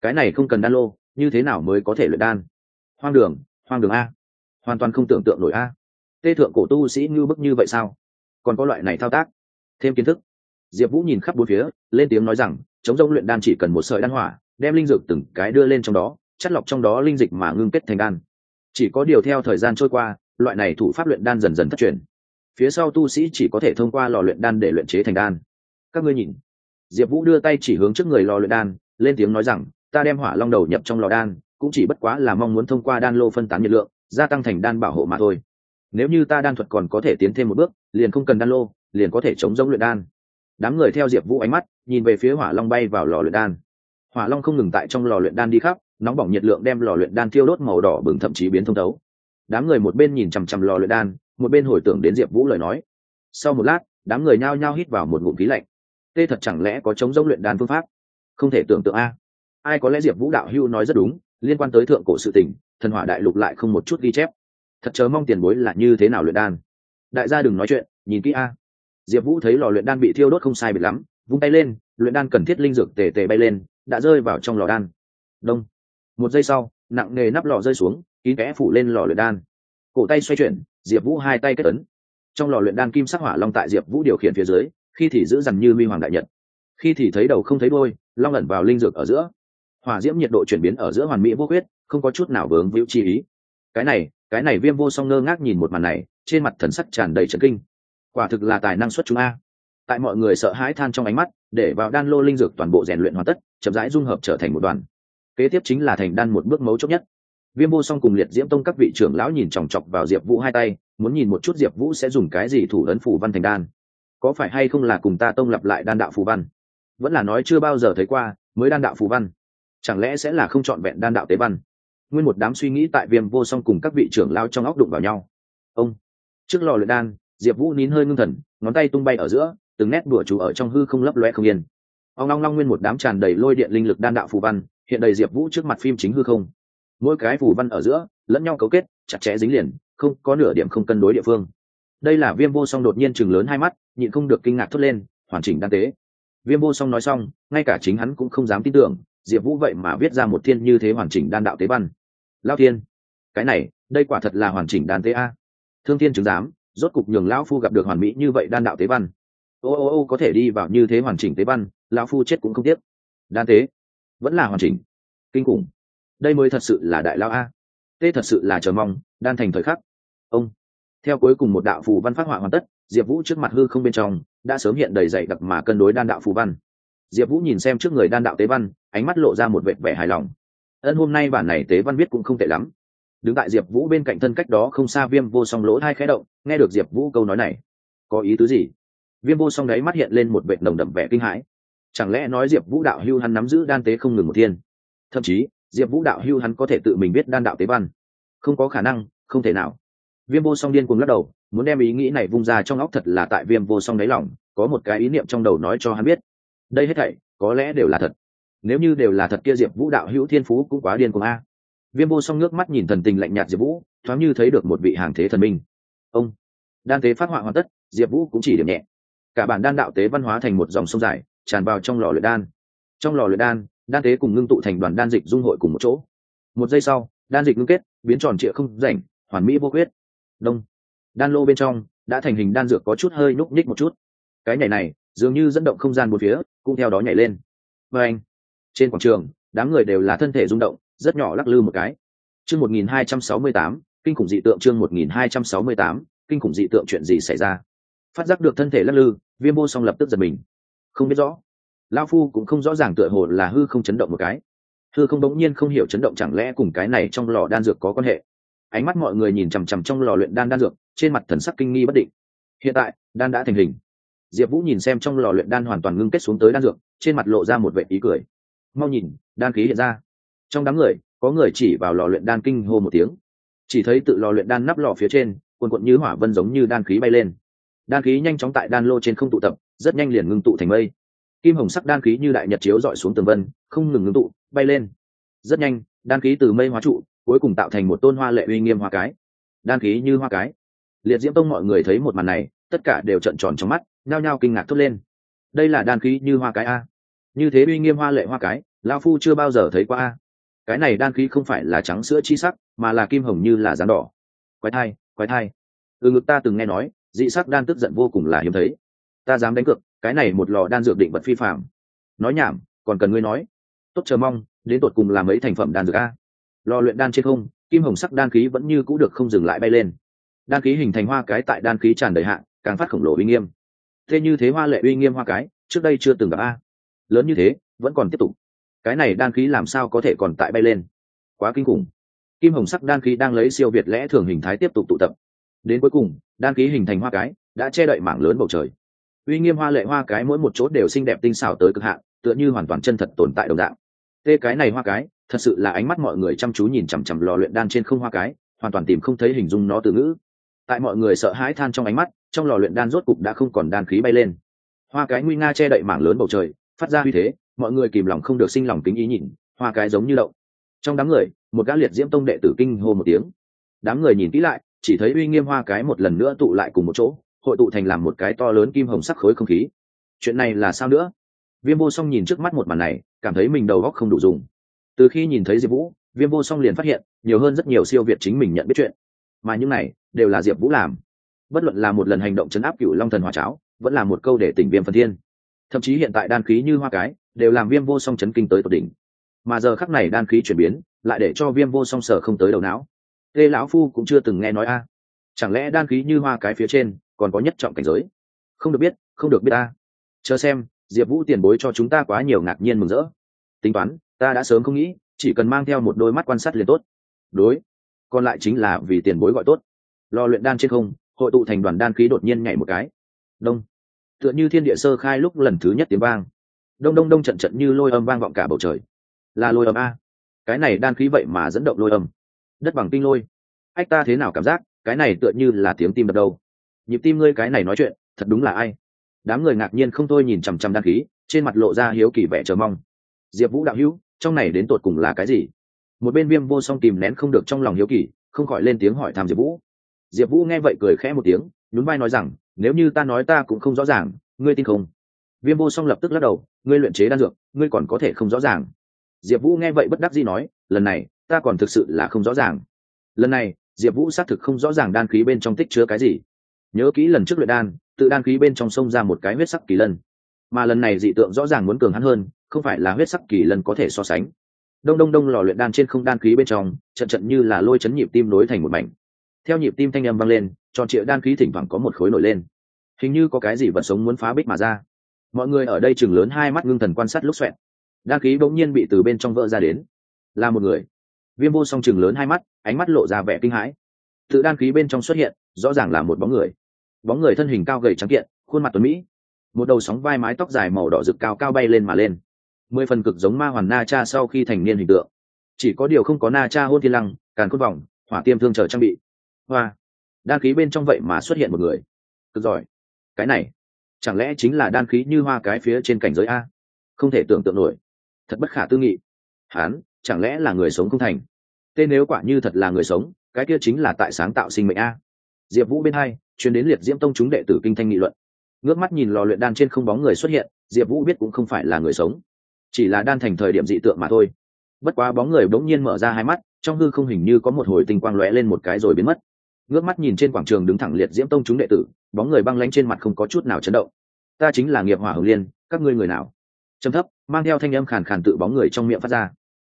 Cái này không cần đan lô, như thế nào mới có thể luyện đan? Hoang đường hoang đường a. Hoàn toàn không tưởng tượng nổi a. Tê thượng cổ tu sĩ như bức như vậy sao? Còn có loại này thao tác? Thêm kiến thức. Diệp vũ nhìn khắp bốn phía, lên tiếng nói rằng, chống rông luyện đan chỉ cần một sợi đan hỏa, đem linh dược từng cái đưa lên trong đó, chất lọc trong đó linh dịch mà ngưng kết thành đan. Chỉ có điều theo thời gian trôi qua, loại này thủ pháp luyện đan dần dần thất truyền. Phía sau tu sĩ chỉ có thể thông qua lò luyện đan để luyện chế thành đan. Các ngươi nhìn diệp vũ đưa tay chỉ hướng trước người lò luyện đan, lên tiếng nói rằng, ta đem hỏa long đầu nhập trong lò đan, cũng chỉ bất quá là mong muốn thông qua đan lô phân tán nhiệt lượng, gia tăng thành đan bảo hộ mà thôi. Nếu như ta đan thuật còn có thể tiến thêm một bước, liền không cần đan lô, liền có thể chống giống luyện đan. Đám người theo diệp vũ ánh mắt, nhìn về phía hỏa long bay vào lò luyện đan. Hỏa long không ngừng tại trong lò luyện đan đi khắp, nóng bỏng nhiệt lượng đem lò luyện đan thiêu đốt màu đỏ bừng thậm chí biến thông thấu. Đám người một bên nhìn chằm chằm lò luyện đan, một bên hồi tưởng đến diệp vũ lời nói. Sau một lát, đám người nhao nhao hít vào một ngụm khí lạnh tê thật chẳng lẽ có chống giống luyện đan phương pháp? Không thể tưởng tượng a. Ai có lẽ diệp vũ đạo hưu nói rất đúng, liên quan tới thượng cổ sự tình, thần hỏa đại lục lại không một chút ghi chép. Thật chớ mong tiền bối là như thế nào luyện đan. Đại gia đừng nói chuyện, nhìn kỹ a. Diệp vũ thấy lò luyện đan bị thiêu đốt không sai biệt lắm, vung tay lên, luyện đan cần thiết linh dược tề tề bay lên, đã rơi vào trong lò đan. Đông. Một giây sau, nặng nề nắp lò rơi xuống, kín kẽ phủ lên lò luyện đan. Cổ tay xoay chuyển, diệp vũ hai tay kết ấn. Trong lò luyện đan kim sắc hỏa long tại diệp vũ điều khiển phía dưới khi thì giữ dằn như huy hoàng đại nhật. Khi thì thấy đầu không thấy đôi long ẩn vào linh dược ở giữa. Hỏa diễm nhiệt độ chuyển biến ở giữa hoàn mỹ vô huyết không có chút nào vướng víu chi ý. Cái này cái này viêm vô song ngơ ngác nhìn một màn này, trên mặt thần sắc tràn đầy trấn kinh. Quả thực là tài năng xuất chúng a. Tại mọi người sợ hãi than trong ánh mắt, để vào đan lô linh dược toàn bộ rèn luyện hoàn tất, chậm rãi dung hợp trở thành một đoàn. Kế tiếp chính là thành đan một bước mấu chốt nhất. Viêm vô song cùng liệt diễm tông các vị trưởng lão nhìn chòng chọc vào diệp vũ hai tay, muốn nhìn một chút diệp vũ sẽ dùng cái gì thủ ấn phủ văn thành đan có phải hay không là cùng ta tông lập lại đan đạo phù văn? Vẫn là nói chưa bao giờ thấy qua mới đan đạo phù văn. Chẳng lẽ sẽ là không chọn vẹn đan đạo tế văn? Nguyên một đám suy nghĩ tại viêm vô song cùng các vị trưởng lao trong óc đụng vào nhau. Ông, trước lò luyện đan, diệp vũ nín hơi ngưng thần, ngón tay tung bay ở giữa, từng nét đùa chú ở trong hư không lấp loe không yên. Ông long long nguyên một đám tràn đầy lôi điện linh lực đan đạo phù văn, hiện đầy diệp vũ trước mặt phim chính hư không. Mỗi cái phù văn ở giữa, lẫn nhau cấu kết, chặt chẽ dính liền, không có nửa điểm không cân đối địa phương đây là viêm vô song đột nhiên chừng lớn hai mắt, nhịn không được kinh ngạc thốt lên, hoàn chỉnh đan tế viêm vô song nói xong, ngay cả chính hắn cũng không dám tin tưởng, diệp vũ vậy mà viết ra một thiên như thế hoàn chỉnh đan đạo tế văn. Lao thiên, cái này, đây quả thật là hoàn chỉnh đan tế a. Thương thiên chứng giám, rốt cục nhường lão phu gặp được hoàn mỹ như vậy đan đạo tế văn. Ô ô ô, có thể đi vào như thế hoàn chỉnh tế văn, lão phu chết cũng không tiếc. Đan tế? Vẫn là hoàn chỉnh. Kinh khủng. Đây mới thật sự là đại lao a. Tê thật sự là chờ mong, đan thành thời khắc. Ông theo cuối cùng một đạo phù văn phát họa hoàn tất, diệp vũ trước mặt hư không bên trong đã sớm hiện đầy dày đặc mà cân đối đan đạo phù văn. Diệp vũ nhìn xem trước người đan đạo tế văn, ánh mắt lộ ra một vệ vẻ hài lòng. Ân, hôm nay bản này tế văn viết cũng không tệ lắm. Đứng tại diệp vũ bên cạnh thân cách đó không xa viêm vô song lỗ hai khẽ động, nghe được diệp vũ câu nói này, có ý tứ gì? Viêm vô song đấy mắt hiện lên một vệ nồng đậm vẻ kinh hãi. Chẳng lẽ nói diệp vũ đạo hưu hắn nắm giữ đan tế không ngừng một thiên? Thậm chí, diệp vũ đạo hưu hắn có thể tự mình biết đan đạo tế văn. Không có khả năng, không thể nào viêm vô song điên cuồng lắc đầu, muốn đem ý nghĩ này vung ra trong óc thật là tại viêm vô song đáy lòng, có một cái ý niệm trong đầu nói cho hắn biết. Đây hết thảy, có lẽ đều là thật. Nếu như đều là thật kia diệp vũ đạo hữu thiên phú cũng quá điên cuồng a. Viêm vô song nước mắt nhìn thần tình lạnh nhạt diệp vũ, thoáng như thấy được một vị hàng thế thần minh. Ông, đan tế phát họa hoàn tất, diệp vũ cũng chỉ điểm nhẹ. Cả bản đan đạo tế văn hóa thành một dòng sông dài, tràn vào trong lò luyện đan. Trong lò luyện đan đan tế cùng ngưng tụ thành đoàn đan dịch dung hội cùng một chỗ. Một giây sau, đan dịch ngưng kết, biến tròn trịa không rảnh, hoàn mỹ vô quyết đông. Đan lô bên trong, đã thành hình đan dược có chút hơi núc nhích một chút. Cái nhảy này, dường như dẫn động không gian một phía, cũng theo đó nhảy lên. Và anh, trên quảng trường, đám người đều là thân thể rung động, rất nhỏ lắc lư một cái. Chương một nghìn hai trăm sáu mươi tám, kinh khủng dị tượng chương một nghìn hai trăm sáu mươi tám, kinh khủng dị tượng chuyện gì xảy ra? Phát giác được thân thể lắc lư, viêm vô song lập tức giật mình. Không biết rõ. Lao phu cũng không rõ ràng tựa hồ là hư không chấn động một cái. Hư không bỗng nhiên không hiểu chấn động chẳng lẽ cùng cái này trong lò đan dược có quan hệ ánh mắt mọi người nhìn chằm chằm trong lò luyện đan đan dược, trên mặt thần sắc kinh nghi bất định. Hiện tại, đan đã thành hình. Diệp vũ nhìn xem trong lò luyện đan hoàn toàn ngưng kết xuống tới đan dược, trên mặt lộ ra một vệ ý cười. Mau nhìn, đan khí hiện ra. Trong đám người, có người chỉ vào lò luyện đan kinh hô một tiếng. Chỉ thấy tự lò luyện đan nắp lò phía trên, quần quận như hỏa vân giống như đan khí bay lên. Đan khí nhanh chóng tại đan lô trên không tụ tập, rất nhanh liền ngưng tụ thành mây. Kim hồng sắc đan khí như đại nhật chiếu dọi xuống tường vân, không ngừng ngưng tụ, bay lên. Rất nhanh, đan khí từ mây hóa trụ cuối cùng tạo thành một tôn hoa lệ uy nghiêm hoa cái. Đan khí như hoa cái. Liệt diễm tông mọi người thấy một màn này, tất cả đều trợn tròn trong mắt, nhao nhao kinh ngạc thốt lên. Đây là đan khí như hoa cái a? Như thế uy nghiêm hoa lệ hoa cái lao phu chưa bao giờ thấy qua a. Cái này đan khí không phải là trắng sữa chi sắc, mà là kim hồng như là rán đỏ. Quái thai quái thai. Từ ngực ta từng nghe nói, dị sắc đan tức giận vô cùng là hiếm thấy. Ta dám đánh cược, cái này một lò đan dược định vật phi phạm nói nhảm, còn cần ngươi nói. Tốt, chờ mong, đến tột cùng làm mấy thành phẩm đan dược a? Lò luyện đan trên không, kim hồng sắc đan khí vẫn như cũ được không dừng lại bay lên. Đan khí hình thành hoa cái tại đan khí tràn đầy hạn càng phát khổng lồ uy nghiêm. Thế như thế hoa lệ uy nghiêm hoa cái, trước đây chưa từng gặp a. Lớn như thế, vẫn còn tiếp tục. Cái này đan khí làm sao có thể còn tại bay lên? Quá kinh khủng. Kim hồng sắc đan khí đang lấy siêu việt lẽ thường hình thái tiếp tục tụ tập. Đến cuối cùng, đan khí hình thành hoa cái, đã che đậy mảng lớn bầu trời. Uy nghiêm hoa lệ hoa cái mỗi một chỗ đều xinh đẹp tinh xảo tới cực hạn, tựa như hoàn toàn chân thật tồn tại đồng dạng. Tê cái này hoa cái thật sự là ánh mắt mọi người chăm chú nhìn chằm chằm lò luyện đan trên không hoa cái, hoàn toàn tìm không thấy hình dung nó từ ngữ. Tại mọi người sợ hãi than trong ánh mắt, trong lò luyện đan rốt cục đã không còn đan khí bay lên. Hoa cái nguy nga che đậy mảng lớn bầu trời, phát ra uy thế, mọi người kìm lòng không được sinh lòng kính ý nhìn, hoa cái giống như đậu trong đám người, một gã liệt diễm tông đệ tử kinh hô một tiếng. Đám người nhìn kỹ lại, chỉ thấy uy nghiêm hoa cái một lần nữa tụ lại cùng một chỗ, hội tụ thành làm một cái to lớn kim hồng sắc khối không khí. Chuyện này là sao nữa? Viêm vô song nhìn trước mắt một màn này, cảm thấy mình đầu góc không đủ dùng từ khi nhìn thấy diệp vũ, viêm vô song liền phát hiện, nhiều hơn rất nhiều siêu việt chính mình nhận biết chuyện. Mà những này, đều là diệp vũ làm. Bất luận là một lần hành động chấn áp cựu long thần hòa cháo, vẫn là một câu để tỉnh viêm phần thiên. Thậm chí hiện tại đan khí như hoa cái, đều làm viêm vô song chấn kinh tới tột đỉnh. Mà giờ khắc này đan khí chuyển biến, lại để cho viêm vô song sở không tới đầu não. Tê lão phu cũng chưa từng nghe nói a. Chẳng lẽ đan khí như hoa cái phía trên, còn có nhất trọng cảnh giới? Không được biết, không được biết a. Chờ xem, diệp vũ tiền bối cho chúng ta quá nhiều ngạc nhiên mừng rỡ. Tính toán ta đã sớm không nghĩ, chỉ cần mang theo một đôi mắt quan sát liền tốt. Đối, còn lại chính là vì tiền bối gọi tốt. Lò luyện đan trên không, hội tụ thành đoàn đan khí đột nhiên nhảy một cái. Đông. Tựa như thiên địa sơ khai lúc lần thứ nhất tiếng vang. Đông đông đông trận trận như lôi âm vang vọng cả bầu trời. Là lôi âm a. Cái này đan khí vậy mà dẫn động lôi âm. Đất bằng tinh lôi. Ách, ta thế nào cảm giác, cái này tựa như là tiếng tim đập đâu nhịp tim ngươi cái này nói chuyện, thật đúng là ai? Đám người ngạc nhiên không thôi nhìn chằm chằm đan khí, trên mặt lộ ra hiếu kỳ vẻ chờ mong. Diệp vũ đạo hữu trong này đến tột cùng là cái gì? Một bên viêm vô song kìm nén không được trong lòng hiếu kỳ, không khỏi lên tiếng hỏi thăm diệp vũ. Diệp vũ nghe vậy cười khẽ một tiếng, nhún vai nói rằng, nếu như ta nói ta cũng không rõ ràng, ngươi tin không? Viêm vô song lập tức lắc đầu, ngươi luyện chế đan dược, ngươi còn có thể không rõ ràng. Diệp vũ nghe vậy bất đắc dĩ nói, lần này, ta còn thực sự là không rõ ràng. Lần này, diệp vũ xác thực không rõ ràng đan khí bên trong tích chứa cái gì. Nhớ kỹ lần trước luyện đan, tự đan khí bên trong sông ra một cái huyết sắc kỳ lân. Mà lần này dị tượng rõ ràng muốn cường hắn hơn không phải là huyết sắc kỳ lân có thể so sánh. Đông đông đông lò luyện đan trên không đan khí bên trong, trận trận như là lôi chấn nhịp tim nối thành một mảnh. Theo nhịp tim thanh âm vang lên, tròn trịa đan khí thỉnh thoảng có một khối nổi lên. Hình như có cái gì vật sống muốn phá bích mà ra. Mọi người ở đây chừng lớn hai mắt ngưng thần quan sát lúc xoẹn đan khí bỗng nhiên bị từ bên trong vỡ ra đến. Là một người. Viêm vô song chừng lớn hai mắt, ánh mắt lộ ra vẻ kinh hãi. Tự đan khí bên trong xuất hiện, rõ ràng là một bóng người. Bóng người thân hình cao gầy trắng kiện, khuôn mặt tuấn mỹ. Một đầu sóng vai mái tóc dài màu đỏ rực cao cao bay lên mà lên mười phần cực giống ma hoàn na cha sau khi thành niên hình tượng. Chỉ có điều không có na cha hôn thiên lăng, càn cốt vòng, hỏa tiêm thương chờ trang bị. Hoa. Đan khí bên trong vậy mà xuất hiện một người. Cực giỏi. Cái này, chẳng lẽ chính là đan khí như hoa cái phía trên cảnh giới a? Không thể tưởng tượng nổi. Thật bất khả tư nghị. Hán, chẳng lẽ là người sống không thành? Tên nếu quả như thật là người sống, cái kia chính là tại sáng tạo sinh mệnh a. Diệp vũ bên hai, chuyến đến liệt diễm tông chúng đệ tử kinh thanh nghị luận. Ngước mắt nhìn lò luyện đan trên không bóng người xuất hiện, diệp vũ biết cũng không phải là người sống chỉ là đan thành thời điểm dị tượng mà thôi. Bất quá bóng người bỗng nhiên mở ra hai mắt, trong hư không hình như có một hồi tinh quang lóe lên một cái rồi biến mất. Ngước mắt nhìn trên quảng trường đứng thẳng liệt diễm tông chúng đệ tử, bóng người băng lanh trên mặt không có chút nào chấn động. Ta chính là nghiệp hỏa hồng liên, các ngươi người nào? Trầm thấp, mang theo thanh âm khàn khàn tự bóng người trong miệng phát ra.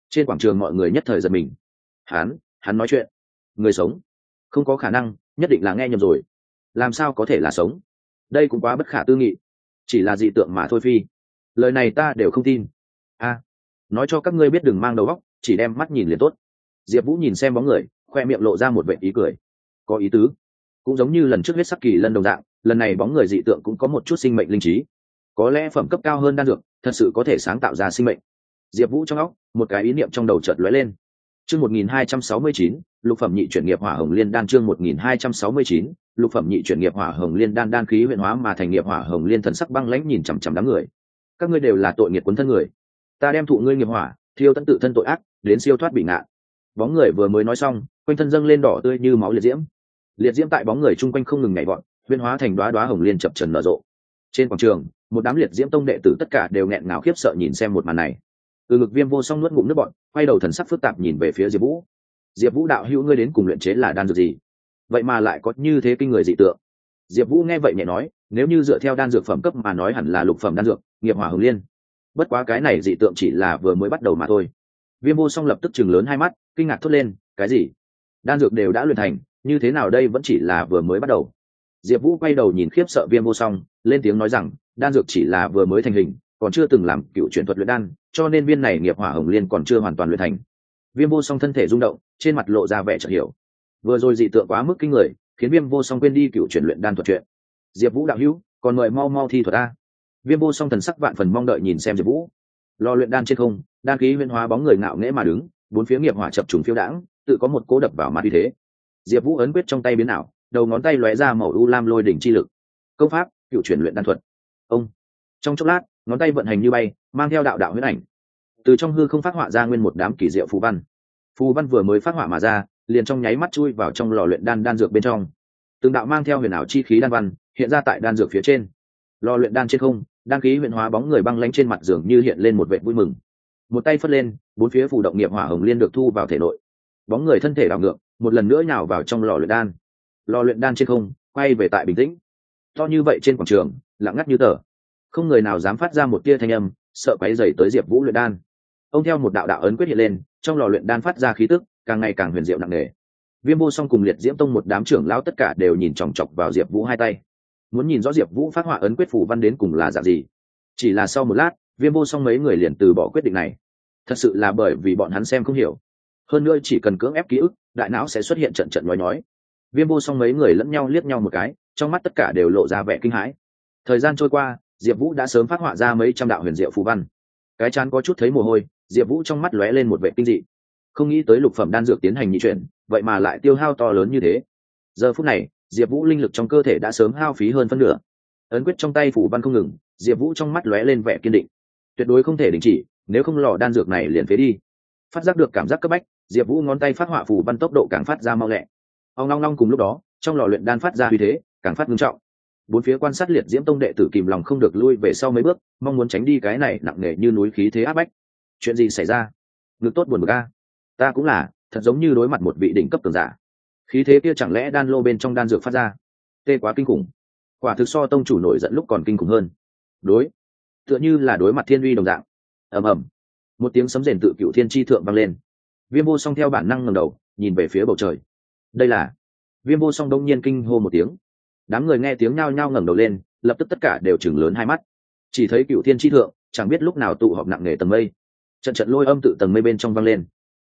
Trên quảng trường mọi người nhất thời giật mình. Hắn hắn nói chuyện. Người sống. Không có khả năng, nhất định là nghe nhầm rồi. Làm sao có thể là sống? Đây cũng quá bất khả tư nghị. Chỉ là dị tượng mà thôi phi. Lời này ta đều không tin a, nói cho các ngươi biết đừng mang đầu óc, chỉ đem mắt nhìn liền tốt. Diệp vũ nhìn xem bóng người, khoe miệng lộ ra một vệ ý cười. Có ý tứ. Cũng giống như lần trước huyết sắc kỳ lần đồng dạng, lần này bóng người dị tượng cũng có một chút sinh mệnh linh trí. Có lẽ phẩm cấp cao hơn đan dược, thật sự có thể sáng tạo ra sinh mệnh. Diệp vũ trong óc, một cái ý niệm trong đầu chợt lóe lên. Chương một nghìn hai trăm sáu mươi chín, lục phẩm nhị chuyển nghiệp hỏa hồng liên đan chương một nghìn hai trăm sáu mươi chín, lục phẩm nhị chuyển nghiệp hỏa hồng liên đan đan khí huyện hóa mà thành nghiệp hỏa hồng liên thần sắc băng lãnh nhìn chằm chằm đám người. Các ngươi đều là tội nghiệt cuốn thân người ta đem thụ ngươi nghiệp hỏa, thiêu tận tự thân tội ác, đến siêu thoát bị ngạn bóng người vừa mới nói xong, quanh thân dâng lên đỏ tươi như máu liệt diễm. Liệt diễm tại bóng người chung quanh không ngừng nhảy vọt, huyên hóa thành đoá đoá hồng liên chập trần nở rộ. Trên quảng trường, một đám liệt diễm tông đệ tử tất cả đều nghẹn ngào khiếp sợ nhìn xem một màn này. Từ ngực viêm vô song nuốt ngụm nước bọn quay đầu thần sắc phức tạp nhìn về phía diệp vũ. Diệp vũ đạo hữu ngươi đến cùng luyện chế là đan dược gì? Vậy mà lại có như thế kinh người dị tượng. Diệp vũ nghe vậy nhẹ nói, nếu như dựa theo đan dược phẩm cấp mà nói hẳn là lục phẩm đan dược, nghiệp hỏa hồng liên bất quá cái này dị tượng chỉ là vừa mới bắt đầu mà thôi. Viêm vô song lập tức chừng lớn hai mắt, kinh ngạc thốt lên, cái gì? Đan dược đều đã luyện thành, như thế nào đây vẫn chỉ là vừa mới bắt đầu? Diệp vũ quay đầu nhìn khiếp sợ viêm vô song, lên tiếng nói rằng, đan dược chỉ là vừa mới thành hình, còn chưa từng làm cựu chuyển thuật luyện đan, cho nên viên này nghiệp hỏa hồng liên còn chưa hoàn toàn luyện thành. Viêm vô song thân thể rung động, trên mặt lộ ra vẻ chợt hiểu. Vừa rồi dị tượng quá mức kinh người, khiến viêm vô song quên đi cựu chuyển luyện đan thuật chuyện. Diệp vũ đạo hữu, còn mời mau mau thi thuật a viêm vô song thần sắc vạn phần mong đợi nhìn xem diệp vũ. Lo luyện đan trên không, đan khí huyên hóa bóng người ngạo nghễ mà đứng, bốn phía nghiệp hỏa chập trùng phiêu đãng, tự có một cố đập vào mặt như thế. Diệp vũ ấn quyết trong tay biến ảo, đầu ngón tay lóe ra màu u lam lôi đỉnh chi lực. Công pháp, cựu chuyển luyện đan thuật. Ông. Trong chốc lát, ngón tay vận hành như bay, mang theo đạo đạo huyết ảnh. Từ trong hư không phát họa ra nguyên một đám kỳ diệu phù văn. Phù văn vừa mới phát họa mà ra, liền trong nháy mắt chui vào trong lò luyện đan đan dược bên trong. Từng đạo mang theo huyền ảo chi khí đan văn, hiện ra tại đan dược phía trên. Lò luyện đan trên không đăng ký huyện hóa bóng người băng lánh trên mặt giường như hiện lên một vệ vui mừng. Một tay phất lên, bốn phía phủ động nghiệp hỏa hồng liên được thu vào thể nội. Bóng người thân thể đảo ngược, một lần nữa nhào vào trong lò luyện đan. Lò luyện đan trên không, quay về tại bình tĩnh. To như vậy trên quảng trường, lặng ngắt như tờ. Không người nào dám phát ra một tia thanh âm, sợ quáy dày tới diệp vũ luyện đan. Ông theo một đạo đạo ấn quyết hiện lên, trong lò luyện đan phát ra khí tức, càng ngày càng huyền diệu nặng nề. Viêm vô song cùng liệt diễm tông một đám trưởng lão tất cả đều nhìn chòng chọc vào diệp vũ hai tay muốn nhìn rõ diệp vũ phát họa ấn quyết phủ văn đến cùng là dạng gì. Chỉ là sau một lát, viêm vô song mấy người liền từ bỏ quyết định này. Thật sự là bởi vì bọn hắn xem không hiểu. Hơn nữa chỉ cần cưỡng ép ký ức, đại não sẽ xuất hiện trận trận nói nói viêm vô song mấy người lẫn nhau liếc nhau một cái, trong mắt tất cả đều lộ ra vẻ kinh hãi. Thời gian trôi qua, diệp vũ đã sớm phát họa ra mấy trăm đạo huyền diệu phù văn. Cái chán có chút thấy mồ hôi, diệp vũ trong mắt lóe lên một vệ kinh dị. Không nghĩ tới lục phẩm đan dược tiến hành nhị chuyển, vậy mà lại tiêu hao to lớn như thế. Giờ phút này diệp vũ linh lực trong cơ thể đã sớm hao phí hơn phân nửa. Ấn quyết trong tay phủ văn không ngừng, diệp vũ trong mắt lóe lên vẻ kiên định. Tuyệt đối không thể đình chỉ, nếu không lò đan dược này liền phế đi. Phát giác được cảm giác cấp bách, diệp vũ ngón tay phát họa phủ văn tốc độ càng phát ra mau lẹ. Ông long long cùng lúc đó, trong lò luyện đan phát ra uy thế, càng phát ngưng trọng. Bốn phía quan sát liệt diễm tông đệ tử kìm lòng không được lui về sau mấy bước, mong muốn tránh đi cái này nặng nề như núi khí thế áp bách. Chuyện gì xảy ra? Ngực tốt buồn bực a. Ta cũng là, thật giống như đối mặt một vị đỉnh cấp cường giả khí thế kia chẳng lẽ đan lô bên trong đan dược phát ra? Tê quá kinh khủng. Quả thực so tông chủ nổi giận lúc còn kinh khủng hơn. Đối, tựa như là đối mặt thiên uy đồng dạng. Ầm ầm. Một tiếng sấm rền tự cựu thiên tri thượng vang lên. Viêm vô song theo bản năng ngầm đầu, nhìn về phía bầu trời. Đây là viêm vô song đông nhiên kinh hô một tiếng. Đám người nghe tiếng nhao nhao ngẩng đầu lên, lập tức tất cả đều chừng lớn hai mắt. Chỉ thấy cựu thiên tri thượng, chẳng biết lúc nào tụ họp nặng nề tầng mây. Trận trận lôi âm tự tầng mây bên trong vang lên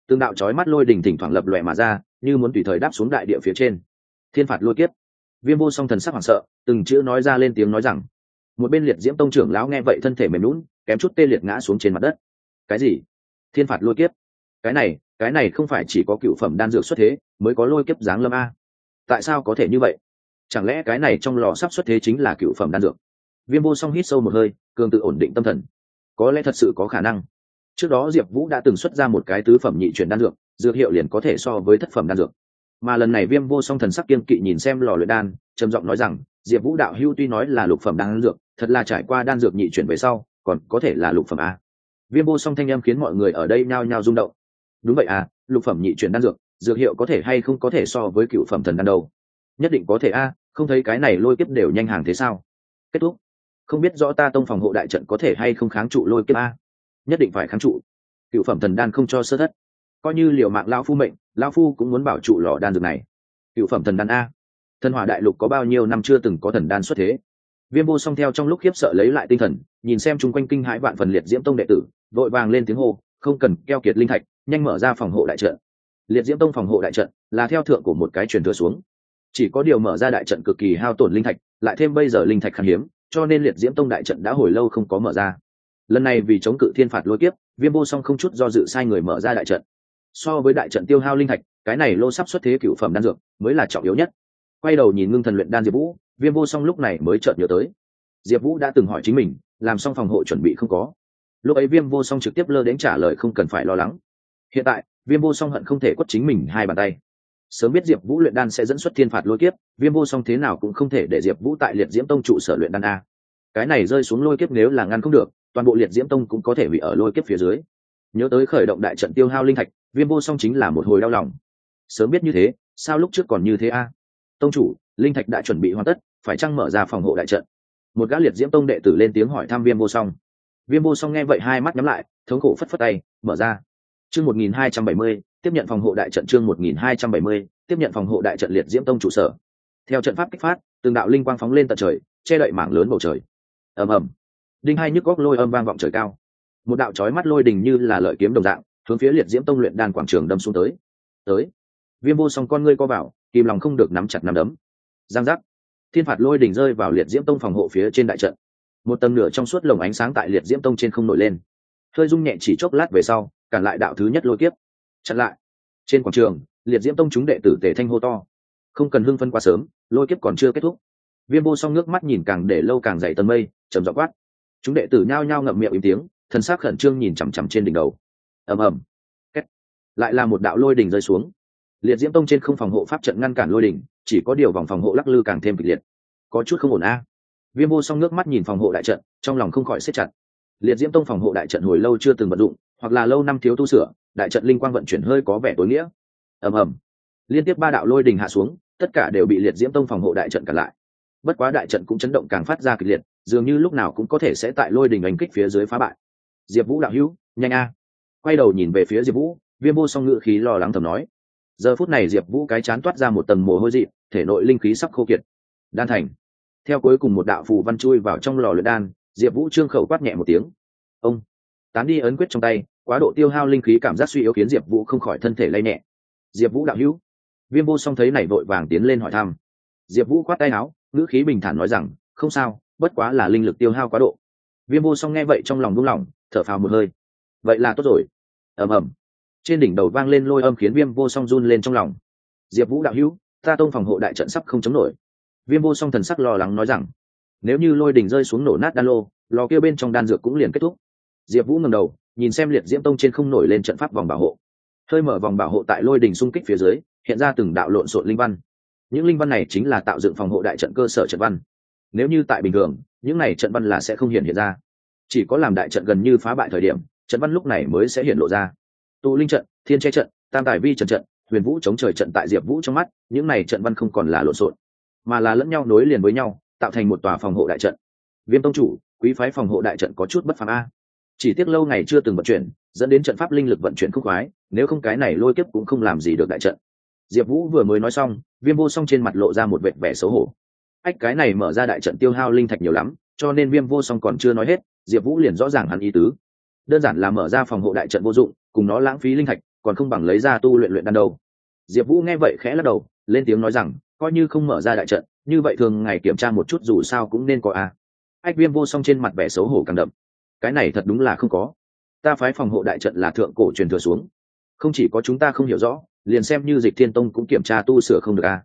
tương đạo chói mắt lôi đình thỉnh thoảng lập lòe mà ra, như muốn tùy thời đáp xuống đại địa phía trên. Thiên phạt lôi kiếp. Viêm vô song thần sắc hoảng sợ, từng chữ nói ra lên tiếng nói rằng, một bên liệt diễm tông trưởng lão nghe vậy thân thể mềm lún kém chút tê liệt ngã xuống trên mặt đất. Cái gì? Thiên phạt lôi kiếp. Cái này cái này không phải chỉ có cựu phẩm đan dược xuất thế, mới có lôi kiếp giáng lâm a. Tại sao có thể như vậy? Chẳng lẽ cái này trong lò sắp xuất thế chính là cựu phẩm đan dược? Viêm vô song hít sâu một hơi, cường tự ổn định tâm thần. Có lẽ thật sự có khả năng trước đó diệp vũ đã từng xuất ra một cái tứ phẩm nhị chuyển đan dược dược hiệu liền có thể so với thất phẩm đan dược. Mà lần này viêm vô song thần sắc kiên kỵ nhìn xem lò luyện đan, trầm giọng nói rằng, diệp vũ đạo hưu tuy nói là lục phẩm đan dược, thật là trải qua đan dược nhị chuyển về sau, còn có thể là lục phẩm a viêm vô song thanh â m khiến mọi người ở đây nhao nhao rung động. Đúng vậy à lục phẩm nhị chuyển đan dược dược hiệu có thể hay không có thể so với cựu phẩm thần đan đâu? Nhất định có thể a không thấy cái này lôi kiếp đều nhanh hàng thế sao? Kết thúc. Không biết rõ ta tông phòng hộ đại trận có thể hay không kháng trụ lôi kiếp a nhất định phải kháng trụ. Cựu phẩm thần đan không cho sơ thất. Coi như liều mạng lao phu mệnh lao phu cũng muốn bảo trụ lò đan dược này. Cựu phẩm thần đan a. Thần hỏa đại lục có bao nhiêu năm chưa từng có thần đan xuất thế? Viêm vô song theo trong lúc khiếp sợ lấy lại tinh thần, nhìn xem chung quanh kinh hãi vạn phần liệt diễm tông đệ tử, vội vàng lên tiếng hô, không cần, keo kiệt linh thạch, nhanh mở ra phòng hộ đại trận. Liệt diễm tông phòng hộ đại trận là theo thượng của một cái truyền thừa xuống. Chỉ có điều mở ra đại trận cực kỳ hao tổn linh thạch, lại thêm bây giờ linh thạch khan hiếm, cho nên liệt diễm tông đại trận đã hồi lâu không có mở ra lần này vì chống cự thiên phạt lôi kiếp, viêm vô song không chút do dự sai người mở ra đại trận. So với đại trận tiêu hao linh thạch, cái này lô sắp xuất thế cựu phẩm đan dược mới là trọng yếu nhất. Quay đầu nhìn ngưng thần luyện đan diệp vũ, viêm vô song lúc này mới chợt nhớ tới. Diệp vũ đã từng hỏi chính mình, làm xong phòng hộ chuẩn bị không có. Lúc ấy viêm vô song trực tiếp lơ đến trả lời không cần phải lo lắng. Hiện tại, viêm vô song hận không thể quất chính mình hai bàn tay. Sớm biết diệp vũ luyện đan sẽ dẫn xuất thiên phạt lôi kiếp, viêm vô song thế nào cũng không thể để diệp vũ tại liệt diễm tông trụ sở luyện đan a. Cái này rơi xuống lôi kiếp nếu là ngăn không được toàn bộ liệt diễm tông cũng có thể bị ở lôi kiếp phía dưới. Nhớ tới khởi động đại trận tiêu hao linh thạch, viêm vô song chính là một hồi đau lòng. Sớm biết như thế, sao lúc trước còn như thế a? Tông chủ, linh thạch đã chuẩn bị hoàn tất, phải chăng mở ra phòng hộ đại trận? Một gã liệt diễm tông đệ tử lên tiếng hỏi thăm viêm vô song. Viêm vô song nghe vậy hai mắt nhắm lại, thống khổ phất phất tay, mở ra. Chương một nghìn hai trăm bảy mươi, tiếp nhận phòng hộ đại trận chương một nghìn hai trăm bảy mươi, tiếp nhận phòng hộ đại trận liệt diễm tông trụ sở. Theo trận pháp kích phát, từng đạo linh quang phóng lên tận trời, che đậy mảng lớn bầu trời. Ầm ầm đinh hai nhức góc lôi âm vang vọng trời cao. Một đạo chói mắt lôi đình như là lợi kiếm đồng dạng, hướng phía liệt diễm tông luyện đan quảng trường đâm xuống tới. Tới. Viêm vô song con ngươi co vào, kìm lòng không được nắm chặt nắm đấm. Giang giác. Thiên phạt lôi đình rơi vào liệt diễm tông phòng hộ phía trên đại trận. Một tầng nửa trong suốt lồng ánh sáng tại liệt diễm tông trên không nổi lên. Hơi rung nhẹ chỉ chốc lát về sau, cản lại đạo thứ nhất lôi kiếp. Chặn lại. Trên quảng trường, liệt diễm tông chúng đệ tử tề thanh hô to. Không cần hưng phân quá sớm, lôi kiếp còn chưa kết thúc. Viêm vô song nước mắt nhìn càng để lâu càng dày tầng mây, trầm dọ quát chúng đệ tử nhao nhao ngậm miệng im tiếng, thần sắc khẩn trương nhìn chằm chằm trên đỉnh đầu. Ầm ầm. Lại là một đạo lôi đỉnh rơi xuống. Liệt diễm tông trên không phòng hộ pháp trận ngăn cản lôi đỉnh, chỉ có điều vòng phòng hộ lắc lư càng thêm kịch liệt. Có chút không ổn a. Viêm vô song nước mắt nhìn phòng hộ đại trận, trong lòng không khỏi xếp chặt. Liệt diễm tông phòng hộ đại trận hồi lâu chưa từng vận dụng, hoặc là lâu năm thiếu tu sửa, đại trận linh quang vận chuyển hơi có vẻ tối nghĩa. Ầm ầm. Liên tiếp ba đạo lôi đình hạ xuống, tất cả đều bị liệt diễm tông phòng hộ đại trận cản lại. Bất quá đại trận cũng chấn động càng phát ra kịch liệt dường như lúc nào cũng có thể sẽ tại lôi đình đánh kích phía dưới phá bại. Diệp vũ đạo hữu, nhanh a. Quay đầu nhìn về phía diệp vũ, viêm vô song ngự khí lo lắng thầm nói. Giờ phút này diệp vũ cái chán toát ra một tầng mồ hôi dị thể nội linh khí sắp khô kiệt. Đan thành. Theo cuối cùng một đạo phù văn chui vào trong lò luyện đan, diệp vũ trương khẩu quát nhẹ một tiếng. Ông, tán đi ấn quyết trong tay, quá độ tiêu hao linh khí cảm giác suy yếu khiến diệp vũ không khỏi thân thể lay nhẹ. Diệp vũ đạo hữu, viêm vô song thấy này vội vàng tiến lên hỏi thăm. Diệp vũ khoát tay áo, ngữ khí bình thản nói rằng, không sao bất quá là linh lực tiêu hao quá độ. Viêm vô song nghe vậy trong lòng buông lỏng, thở phào một hơi. Vậy là tốt rồi. Ầm ầm. Trên đỉnh đầu vang lên lôi âm khiến viêm vô song run lên trong lòng. Diệp vũ đạo hữu, ta tông phòng hộ đại trận sắp không chống nổi. Viêm vô song thần sắc lo lắng nói rằng, nếu như lôi đỉnh rơi xuống nổ nát đan lô, lò kia bên trong đan dược cũng liền kết thúc. Diệp vũ ngầm đầu, nhìn xem liệt diễm tông trên không nổi lên trận pháp vòng bảo hộ. Hơi mở vòng bảo hộ tại lôi đỉnh xung kích phía dưới, hiện ra từng đạo lộn xộn linh văn. Những linh văn này chính là tạo dựng phòng hộ đại trận cơ sở trận văn nếu như tại bình thường, những này trận văn là sẽ không hiện hiện ra. Chỉ có làm đại trận gần như phá bại thời điểm, trận văn lúc này mới sẽ hiện lộ ra. Tụ linh trận, thiên che trận, tam tài vi trận trận, huyền vũ chống trời trận tại diệp vũ trong mắt, những này trận văn không còn là lộn xộn, mà là lẫn nhau nối liền với nhau, tạo thành một tòa phòng hộ đại trận. Viêm tông chủ, quý phái phòng hộ đại trận có chút bất phàm a. Chỉ tiếc lâu ngày chưa từng vận chuyển, dẫn đến trận pháp linh lực vận chuyển không khoái, nếu không cái này lôi kiếp cũng không làm gì được đại trận. Diệp vũ vừa mới nói xong, viêm vô song trên mặt lộ ra một vệt vẻ xấu hổ ách, cái này mở ra đại trận tiêu hao linh thạch nhiều lắm, cho nên viêm vô song còn chưa nói hết, diệp vũ liền rõ ràng hẳn ý tứ. Đơn giản là mở ra phòng hộ đại trận vô dụng, cùng nó lãng phí linh thạch, còn không bằng lấy ra tu luyện luyện đan đâu. Diệp vũ nghe vậy khẽ lắc đầu, lên tiếng nói rằng, coi như không mở ra đại trận, như vậy thường ngày kiểm tra một chút dù sao cũng nên có a. Ách, viêm vô song trên mặt vẻ xấu hổ càng đậm. Cái này thật đúng là không có. Ta phái phòng hộ đại trận là thượng cổ truyền thừa xuống. Không chỉ có chúng ta không hiểu rõ, liền xem như dịch thiên tông cũng kiểm tra tu sửa không được a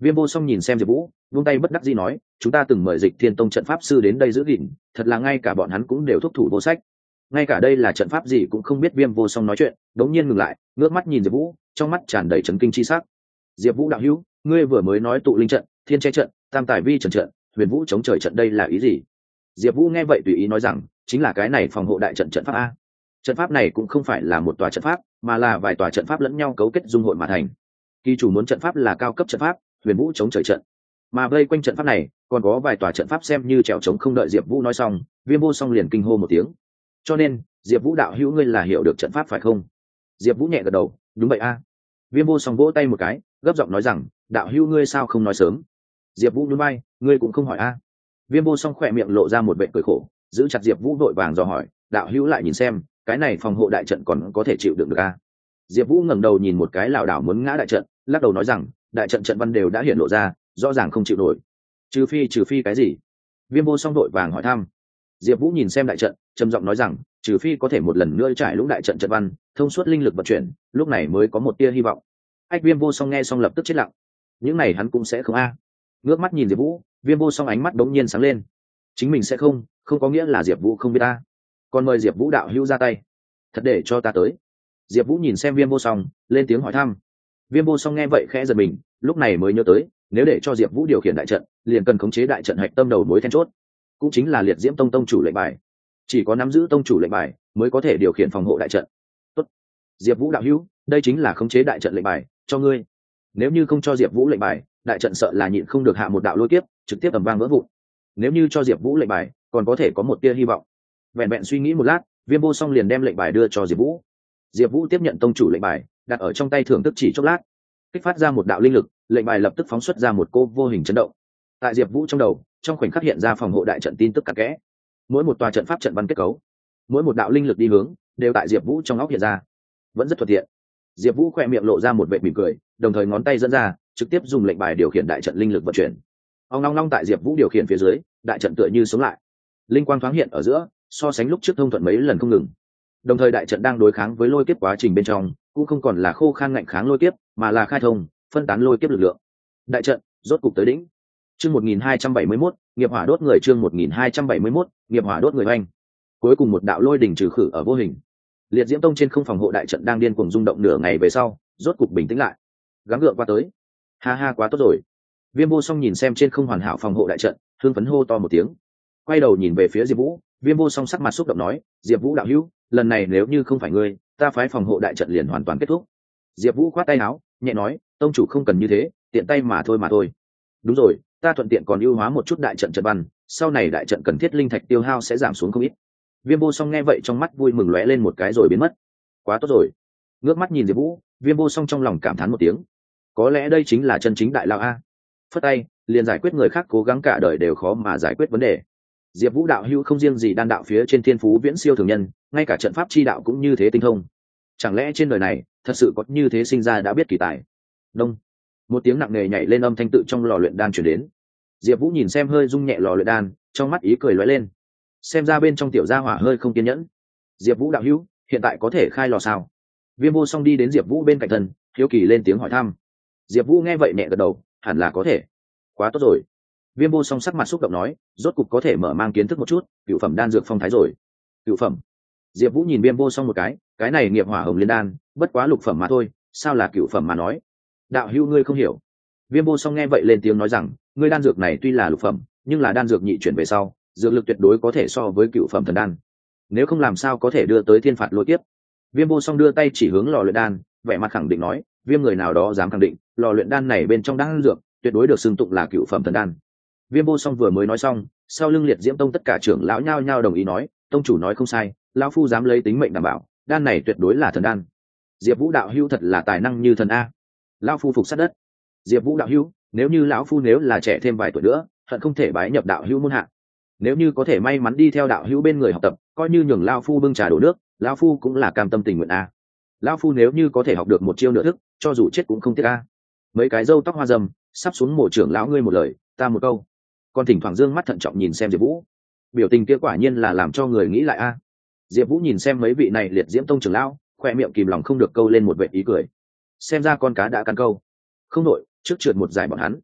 viêm vô song nhìn xem diệp vũ, vung tay bất đắc dĩ nói, chúng ta từng mời dịch thiên tông trận pháp sư đến đây giữ gìn, thật là ngay cả bọn hắn cũng đều thúc thủ vô sách. Ngay cả đây là trận pháp gì cũng không biết viêm vô song nói chuyện, đống nhiên ngừng lại, ngước mắt nhìn diệp vũ, trong mắt tràn đầy trấn kinh chi sắc. Diệp vũ đạo hữu, ngươi vừa mới nói tụ linh trận, thiên che trận, tam tài vi trần trận, huyền vũ chống trời trận đây là ý gì? Diệp vũ nghe vậy tùy ý nói rằng, chính là cái này phòng hộ đại trận trận pháp a. Trận pháp này cũng không phải là một tòa trận pháp, mà là vài tòa trận pháp lẫn nhau cấu kết dung hội mà thành. Kỳ chủ muốn trận pháp là cao cấp trận pháp huyền vũ chống trời trận. Mà vây quanh trận pháp này, còn có vài tòa trận pháp xem như trèo trống không đợi diệp vũ nói xong, viêm vô song liền kinh hô một tiếng. Cho nên, diệp vũ đạo hữu ngươi là hiểu được trận pháp phải không? Diệp vũ nhẹ gật đầu, đúng vậy a. Viêm vô song vỗ tay một cái, gấp giọng nói rằng, đạo hữu ngươi sao không nói sớm? Diệp vũ núi bay ngươi cũng không hỏi a. Viêm vô song khỏe miệng lộ ra một vệ cười khổ, giữ chặt diệp vũ vội vàng dò hỏi, đạo hữu lại nhìn xem, cái này phòng hộ đại trận còn có thể chịu đựng được a? Diệp vũ ngẩng đầu nhìn một cái lảo đảo muốn ngã đại trận, lắc đầu nói rằng đại trận trận văn đều đã hiện lộ ra, rõ ràng không chịu nổi. Trừ phi trừ phi cái gì? Viêm vô song đội vàng hỏi thăm. Diệp vũ nhìn xem đại trận, trầm giọng nói rằng, trừ phi có thể một lần nữa trải lũng đại trận trận văn, thông suốt linh lực vận chuyển, lúc này mới có một tia hy vọng. Ách, viêm vô song nghe xong lập tức chết lặng. Những này hắn cũng sẽ không a. Ngước mắt nhìn diệp vũ, viêm vô song ánh mắt đống nhiên sáng lên. Chính mình sẽ không không có nghĩa là diệp vũ không biết ta còn mời diệp vũ đạo hữu ra tay. Thật để cho ta tới. Diệp vũ nhìn xem viêm vô song, lên tiếng hỏi thăm viêm vô song nghe vậy khẽ giật mình, lúc này mới nhớ tới, nếu để cho diệp vũ điều khiển đại trận, liền cần khống chế đại trận hạch tâm đầu mối then chốt. Cũng chính là liệt diễm tông tông chủ lệnh bài. Chỉ có nắm giữ tông chủ lệnh bài mới có thể điều khiển phòng hộ đại trận. Tốt. diệp vũ đạo hữu, đây chính là khống chế đại trận lệnh bài, cho ngươi. Nếu như không cho diệp vũ lệnh bài, đại trận sợ là nhịn không được hạ một đạo lôi kiếp, trực tiếp ẩm vang vỡ vụn. Nếu như cho diệp vũ lệnh bài, còn có thể có một tia hy vọng. Vẹn vẹn suy nghĩ một lát, viêm vô song liền đem lệnh bài đưa cho diệp vũ diệp vũ tiếp nhận tông chủ lệnh bài, đặt ở trong tay thưởng thức chỉ chốc lát. Kích phát ra một đạo linh lực, lệnh bài lập tức phóng xuất ra một cô vô hình chấn động. Tại diệp vũ trong đầu, trong khoảnh khắc hiện ra phòng hộ đại trận tin tức cặp kẽ. Mỗi một tòa trận pháp trận văn kết cấu, mỗi một đạo linh lực đi hướng, đều tại diệp vũ trong óc hiện ra. Vẫn rất thuận tiện. Diệp vũ khoe miệng lộ ra một vệ mỉm cười, đồng thời ngón tay dẫn ra, trực tiếp dùng lệnh bài điều khiển đại trận linh lực vận chuyển. Ông long long tại diệp vũ điều khiển phía dưới, đại trận tựa như sống lại. Linh quang thoáng hiện ở giữa, so sánh lúc trước thông thuận mấy lần không ngừng đồng thời đại trận đang đối kháng với lôi kiếp quá trình bên trong, cũng không còn là khô khan ngạnh kháng lôi kiếp, mà là khai thông, phân tán lôi kiếp lực lượng. Đại trận, rốt cục tới đỉnh. Chương một nghìn hai trăm bảy mươi mốt, nghiệp hỏa đốt người chương một nghìn hai trăm bảy mươi mốt, nghiệp hỏa đốt người oanh. Cuối cùng một đạo lôi đỉnh trừ khử ở vô hình. Liệt diễm tông trên không phòng hộ đại trận đang điên cuồng rung động nửa ngày về sau, rốt cục bình tĩnh lại. Gắng gượng qua tới. Ha ha quá tốt rồi. Viêm vô song nhìn xem trên không hoàn hảo phòng hộ đại trận thương phấn hô to một tiếng. Quay đầu nhìn về phía diệp vũ viêm vô song sắc mặt xúc động nói, diệp vũ đạo hữu, lần này nếu như không phải ngươi, ta phái phòng hộ đại trận liền hoàn toàn kết thúc. Diệp vũ khoát tay áo, nhẹ nói, tông chủ không cần như thế, tiện tay mà thôi mà thôi. Đúng rồi, ta thuận tiện còn ưu hóa một chút đại trận trận văn, sau này đại trận cần thiết linh thạch tiêu hao sẽ giảm xuống không ít. Viêm vô song nghe vậy trong mắt vui mừng lóe lên một cái rồi biến mất. Quá tốt rồi. Ngước mắt nhìn diệp vũ, viêm vô song trong lòng cảm thán một tiếng. Có lẽ đây chính là chân chính đại lao a. Phất tay, liền giải quyết người khác cố gắng cả đời đều khó mà giải quyết vấn đề diệp vũ đạo hữu không riêng gì đan đạo phía trên thiên phú viễn siêu thường nhân, ngay cả trận pháp chi đạo cũng như thế tinh thông. Chẳng lẽ trên đời này, thật sự có như thế sinh ra đã biết kỳ tài? Đông. Một tiếng nặng nề nhảy lên âm thanh tự trong lò luyện đan chuyển đến. Diệp vũ nhìn xem hơi rung nhẹ lò luyện đan, trong mắt ý cười lóe lên. Xem ra bên trong tiểu gia hỏa hơi không kiên nhẫn. Diệp vũ đạo hữu, hiện tại có thể khai lò sao? Viêm vô song đi đến diệp vũ bên cạnh thân, hiếu kỳ lên tiếng hỏi thăm. Diệp vũ nghe vậy nhẹ gật đầu, hẳn là có thể. Quá tốt rồi viêm vô song sắc mặt xúc động nói, rốt cục có thể mở mang kiến thức một chút, cựu phẩm đan dược phong thái rồi. Cựu phẩm? Diệp vũ nhìn viêm vô song một cái cái này nghiệp hỏa hồng liên đan, bất quá lục phẩm mà thôi, sao là cựu phẩm mà nói? Đạo hữu ngươi không hiểu. Viêm vô song nghe vậy lên tiếng nói rằng, ngươi đan dược này tuy là lục phẩm, nhưng là đan dược nhị chuyển về sau, dược lực tuyệt đối có thể so với cựu phẩm thần đan. Nếu không làm sao có thể đưa tới thiên phạt lôi tiếp viêm vô song đưa tay chỉ hướng lò luyện đan, vẻ mặt khẳng định nói, viêm người nào đó dám khẳng định, lò luyện đan này bên trong đan dược tuyệt đối được xưng tụng là cựu phẩm thần đan viêm vô song vừa mới nói xong sau lưng liệt diễm tông tất cả trưởng lão nhao nhao đồng ý nói tông chủ nói không sai lão phu dám lấy tính mệnh đảm bảo đan này tuyệt đối là thần đan. Diệp vũ đạo hữu thật là tài năng như thần a. Lão phu phục sát đất. Diệp vũ đạo hữu nếu như lão phu nếu là trẻ thêm vài tuổi nữa hận không thể bái nhập đạo hữu muôn hạ. Nếu như có thể may mắn đi theo đạo hữu bên người học tập coi như nhường lao phu bưng trà đổ nước lao phu cũng là cam tâm tình nguyện a. Lao phu nếu như có thể học được một chiêu nửa thức cho dù chết cũng không tiếc a. Mấy cái râu tóc hoa rầm, sắp xuống mộ trưởng lão ngươi một lời ta một câu còn thỉnh thoảng dương mắt thận trọng nhìn xem diệp vũ. Biểu tình kia quả nhiên là làm cho người nghĩ lại a. Diệp vũ nhìn xem mấy vị này liệt diễm tông trưởng lão, khoe miệng kìm lòng không được câu lên một vệ ý cười. Xem ra con cá đã căn câu. Không nội trước trượt một giải bọn hắn.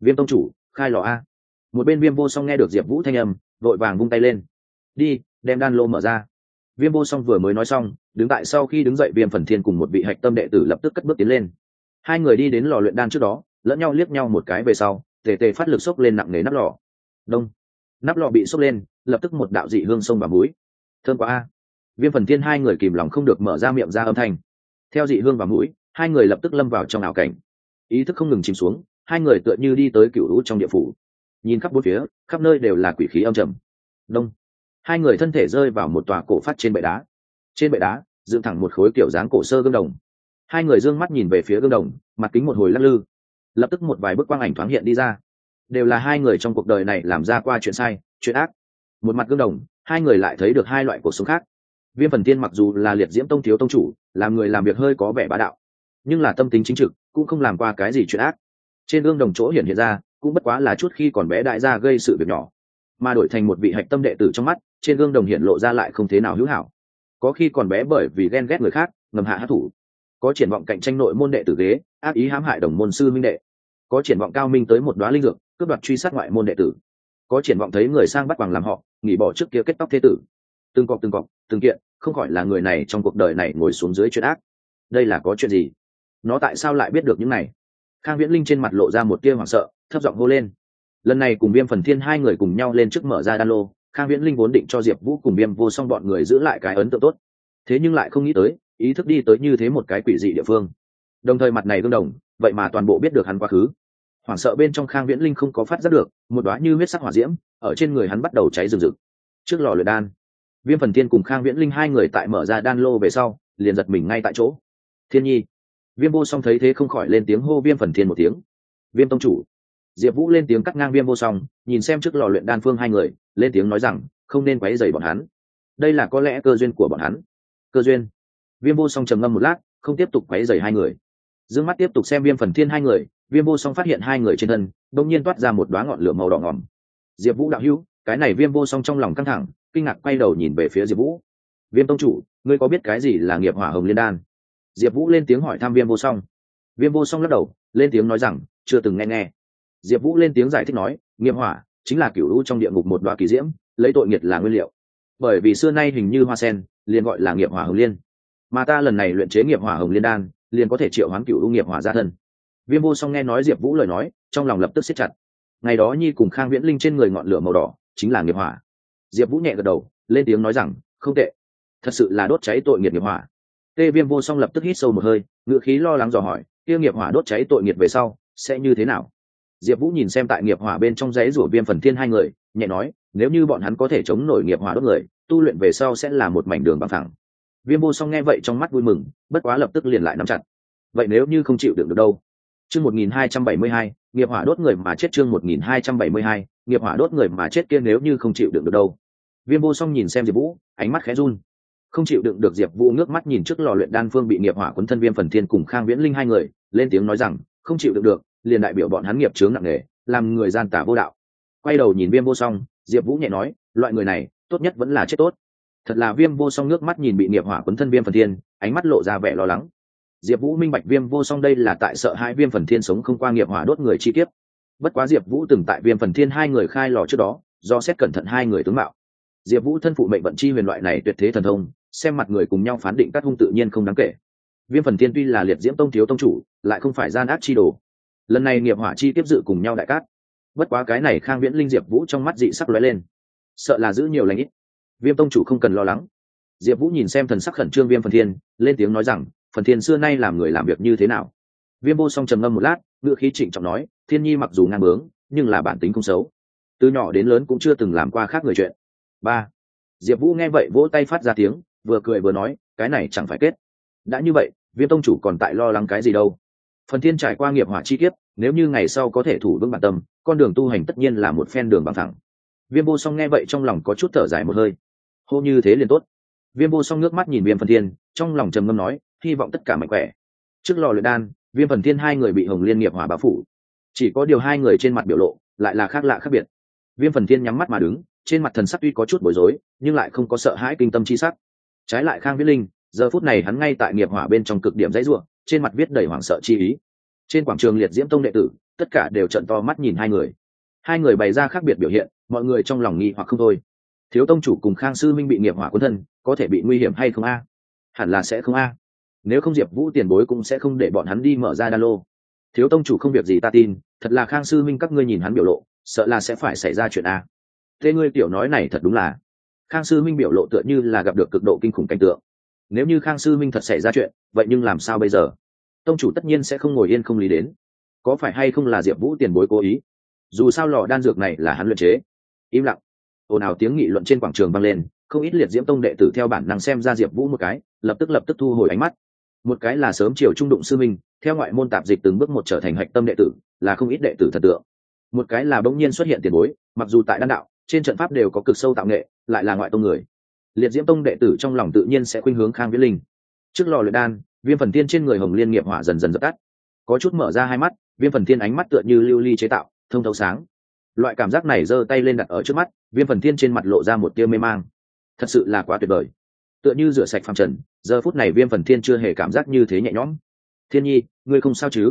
Viêm tông chủ, khai lò a. Một bên viêm vô song nghe được diệp vũ thanh âm, vội vàng vung tay lên. Đi, đem đan lô mở ra. Viêm vô song vừa mới nói xong, đứng tại sau khi đứng dậy viêm phần thiên cùng một vị hạch tâm đệ tử lập tức cất bước tiến lên. Hai người đi đến lò luyện đan trước đó, lẫn nhau liếc nhau một cái về sau tề tề phát lực xốc lên nặng nề nắp lò. Đông. Nắp lò bị xốc lên, lập tức một đạo dị hương sông vào mũi. Thơm quá a. Viêm phần thiên hai người kìm lòng không được mở ra miệng ra âm thanh. Theo dị hương vào mũi, hai người lập tức lâm vào trong ảo cảnh. Ý thức không ngừng chìm xuống, hai người tựa như đi tới cựu lũ trong địa phủ. Nhìn khắp bốn phía, khắp nơi đều là quỷ khí âm trầm. Đông. Hai người thân thể rơi vào một tòa cổ phát trên bệ đá. Trên bệ đá, dựng thẳng một khối kiểu dáng cổ sơ gương đồng. Hai người d ư ơ n g mắt nhìn về phía gương đồng, mặt kính một hồi lắc lư lập tức một vài bức quang ảnh thoáng hiện đi ra. Đều là hai người trong cuộc đời này làm ra qua chuyện sai, chuyện ác. Một mặt gương đồng, hai người lại thấy được hai loại cuộc sống khác. Viêm phần tiên mặc dù là liệt diễm tông thiếu tông chủ, làm người làm việc hơi có vẻ bá đạo, nhưng là tâm tính chính trực, cũng không làm qua cái gì chuyện ác. Trên gương đồng chỗ hiện hiện ra, cũng bất quá là chút khi còn bé đại gia gây sự việc nhỏ, mà đổi thành một vị hạch tâm đệ tử trong mắt, trên gương đồng hiện lộ ra lại không thế nào hữu hảo. Có khi còn bé bởi vì ghen ghét người khác, ngầm hạ hát thủ. Có triển vọng cạnh tranh nội môn đệ tử ghế, ác ý hãm hại đồng môn sư minh đệ có triển vọng cao minh tới một đoá linh dược, cướp đoạt truy sát ngoại môn đệ tử. Có triển vọng thấy người sang bắt bằng làm họ, nghỉ bỏ trước kia kết tóc thế tử. Từng cọc từng cọc, từng kiện, không khỏi là người này trong cuộc đời này ngồi xuống dưới chuyện ác. Đây là có chuyện gì? Nó tại sao lại biết được những này? Khang viễn linh trên mặt lộ ra một tia hoảng sợ, thấp giọng hô lên. Lần này cùng viêm phần thiên hai người cùng nhau lên trước mở ra đan lô, khang viễn linh vốn định cho diệp vũ cùng viêm vô song bọn người giữ lại cái ấn tượng tốt. Thế nhưng lại không nghĩ tới, ý thức đi tới như thế một cái quỷ dị địa phương. Đồng thời mặt này gương đồng vậy mà toàn bộ biết được hắn quá khứ. Hoảng sợ bên trong khang viễn linh không có phát giác được, một đoá như huyết sắc hỏa diễm ở trên người hắn bắt đầu cháy rừng rực. Trước lò luyện đan, viêm phần thiên cùng khang viễn linh hai người tại mở ra đan lô về sau, liền giật mình ngay tại chỗ. Thiên nhi, viêm vô song thấy thế không khỏi lên tiếng hô viêm phần thiên một tiếng. Viêm tông chủ, diệp vũ lên tiếng cắt ngang viêm vô song, nhìn xem trước lò luyện đan phương hai người, lên tiếng nói rằng, không nên quấy dày bọn hắn. Đây là có lẽ cơ duyên của bọn hắn. Cơ duyên. Viêm vô song trầm ngâm một lát, không tiếp tục quấy dày hai người dương mắt tiếp tục xem viêm phần thiên hai người, viêm vô song phát hiện hai người trên thân đ nhiên toát ra một đóa ngọn lửa màu đỏ ngòm. Diệp vũ đạo hữu, cái này viêm vô song trong lòng căng thẳng, kinh ngạc quay đầu nhìn về phía diệp vũ. Viêm tông chủ, ngươi có biết cái gì là nghiệp hỏa hồng liên đan? Diệp vũ lên tiếng hỏi thăm viêm vô song. Viêm vô song lắc đầu, lên tiếng nói rằng, chưa từng nghe nghe. Diệp vũ lên tiếng giải thích nói, nghiệp hỏa chính là cửu lũ trong địa ngục một đóa kỳ diễm, lấy tội nghiệt là nguyên liệu. Bởi vì xưa nay hình như hoa sen, liền gọi là nghiệp hỏa hồng liên. Mà ta lần này luyện chế nghiệp hỏa hồng liên đan liền có thể triệu hoán cựu u nghiệp hỏa ra thân. Viêm vô song nghe nói diệp vũ lời nói, trong lòng lập tức siết chặt. Ngày đó nhi cùng khang viễn linh trên người ngọn lửa màu đỏ, chính là nghiệp hỏa. Diệp vũ nhẹ gật đầu, lên tiếng nói rằng, không tệ. Thật sự là đốt cháy tội nghiệp nghiệp hỏa. Tê viêm vô song lập tức hít sâu một hơi ngự khí lo lắng dò hỏi, kia nghiệp hỏa đốt cháy tội nghiệp về sau, sẽ như thế nào? Diệp vũ nhìn xem tại nghiệp hỏa bên trong giấy rủa viêm phần thiên hai người, nhẹ nói, nếu như bọn hắn có thể chống nổi nghiệp hỏa đốt người, tu luyện về sau sẽ là một mảnh đường bằng thẳng viêm vô song nghe vậy trong mắt vui mừng, bất quá lập tức liền lại nắm chặt. Vậy nếu như không chịu đựng được đâu? Chương một nghìn hai trăm bảy mươi hai, nghiệp hỏa đốt người mà chết chương một nghìn hai trăm bảy mươi hai, nghiệp hỏa đốt người mà chết kia nếu như không chịu đựng được đâu? Viêm vô song nhìn xem diệp vũ, ánh mắt khẽ run. Không chịu đựng được diệp vũ ngước mắt nhìn trước lò luyện đan phương bị nghiệp hỏa quấn thân viêm phần thiên cùng khang viễn linh hai người, lên tiếng nói rằng, không chịu đựng được, liền đại biểu bọn hắn nghiệp chướng nặng nề, làm người gian tả vô đạo. Quay đầu nhìn viêm vô song, diệp vũ nhẹ nói, loại người này, tốt nhất vẫn là chết tốt thật là viêm vô song nước mắt nhìn bị nghiệp hỏa quấn thân viêm phần thiên, ánh mắt lộ ra vẻ lo lắng. Diệp vũ minh bạch viêm vô song đây là tại sợ hai viêm phần thiên sống không qua nghiệp hỏa đốt người chi tiết bất quá diệp vũ từng tại viêm phần thiên hai người khai lò trước đó, do xét cẩn thận hai người tướng mạo. Diệp vũ thân phụ mệnh vận chi huyền loại này tuyệt thế thần thông, xem mặt người cùng nhau phán định các hung tự nhiên không đáng kể. Viêm phần thiên tuy là liệt diễm tông thiếu tông chủ, lại không phải gian ác chi đồ. Lần này nghiệp hỏa chi tiếp dự cùng nhau đại cát. Bất quá cái này khang viễn linh diệp vũ trong mắt dị sắc lóe lên. Sợ là giữ nhiều lãnh ít viêm tông chủ không cần lo lắng. Diệp vũ nhìn xem thần sắc khẩn trương viêm phần thiên, lên tiếng nói rằng, phần thiên xưa nay làm người làm việc như thế nào? Viêm vô song trầm ngâm một lát ngựa khí trịnh trọng nói, thiên nhi mặc dù ngang bướng, nhưng là bản tính không xấu. Từ nhỏ đến lớn cũng chưa từng làm qua khác người chuyện. Ba. Diệp vũ nghe vậy vỗ tay phát ra tiếng, vừa cười vừa nói, cái này chẳng phải kết. Đã như vậy, viêm tông chủ còn tại lo lắng cái gì đâu? Phần thiên trải qua nghiệp hỏa chi kiếp, nếu như ngày sau có thể thủ vững bản tâm, con đường tu hành tất nhiên là một phen đường bằng thẳng. Viêm vô song nghe vậy trong lòng có chút thở dài một hơi hô như thế liền tốt. Viêm vô song nước mắt nhìn viêm phần thiên, trong lòng trầm ngâm nói, hy vọng tất cả mạnh khỏe. Trước lò luyện đan, viêm phần thiên hai người bị hồng liên nghiệp hỏa báo phủ. Chỉ có điều hai người trên mặt biểu lộ lại là khác lạ khác biệt. Viêm phần thiên nhắm mắt mà đứng, trên mặt thần sắc tuy có chút bối rối, nhưng lại không có sợ hãi kinh tâm chi sắc. Trái lại khang viết linh, giờ phút này hắn ngay tại nghiệp hỏa bên trong cực điểm dãy ruộng trên mặt viết đầy hoảng sợ chi ý. Trên quảng trường liệt diễm tông đệ tử, tất cả đều trận to mắt nhìn hai người. Hai người bày ra khác biệt biểu hiện, mọi người trong lòng nghi hoặc không thôi thiếu tông chủ cùng khang sư minh bị nghiệp hỏa quân thân, có thể bị nguy hiểm hay không a? Hẳn là sẽ không a. Nếu không diệp vũ tiền bối cũng sẽ không để bọn hắn đi mở ra đa lô. Thiếu tông chủ không việc gì ta tin, thật là khang sư minh các ngươi nhìn hắn biểu lộ, sợ là sẽ phải xảy ra chuyện a. Thế ngươi tiểu nói này thật đúng là. Khang sư minh biểu lộ tựa như là gặp được cực độ kinh khủng cảnh tượng. Nếu như khang sư minh thật xảy ra chuyện, vậy nhưng làm sao bây giờ? Tông chủ tất nhiên sẽ không ngồi yên không lý đến. Có phải hay không là diệp vũ tiền bối cố ý? Dù sao lò đan dược này là hắn luyện chế. Im lặng ồn ào tiếng nghị luận trên quảng trường vang lên, không ít liệt diễm tông đệ tử theo bản năng xem ra diệp vũ một cái, lập tức lập tức thu hồi ánh mắt. Một cái là sớm chiều trung đụng sư minh, theo ngoại môn tạp dịch từng bước một trở thành hạch tâm đệ tử, là không ít đệ tử thật tượng. Một cái là bỗng nhiên xuất hiện tiền bối, mặc dù tại đan đạo, trên trận pháp đều có cực sâu tạo nghệ, lại là ngoại tông người. Liệt diễm tông đệ tử trong lòng tự nhiên sẽ khuynh hướng khang viễn linh. Trước lò luyện đan, viêm phần tiên trên người hồng liên nghiệp hỏa dần dần dập tắt. Có chút mở ra hai mắt, viêm phần tiên ánh mắt tựa như lưu ly chế tạo, thông thấu sáng loại cảm giác này giơ tay lên đặt ở trước mắt, viêm phần thiên trên mặt lộ ra một tia mê mang. Thật sự là quá tuyệt vời. Tựa như rửa sạch phàm trần, giờ phút này viêm phần thiên chưa hề cảm giác như thế nhẹ nhõm. Thiên nhi, ngươi không sao chứ?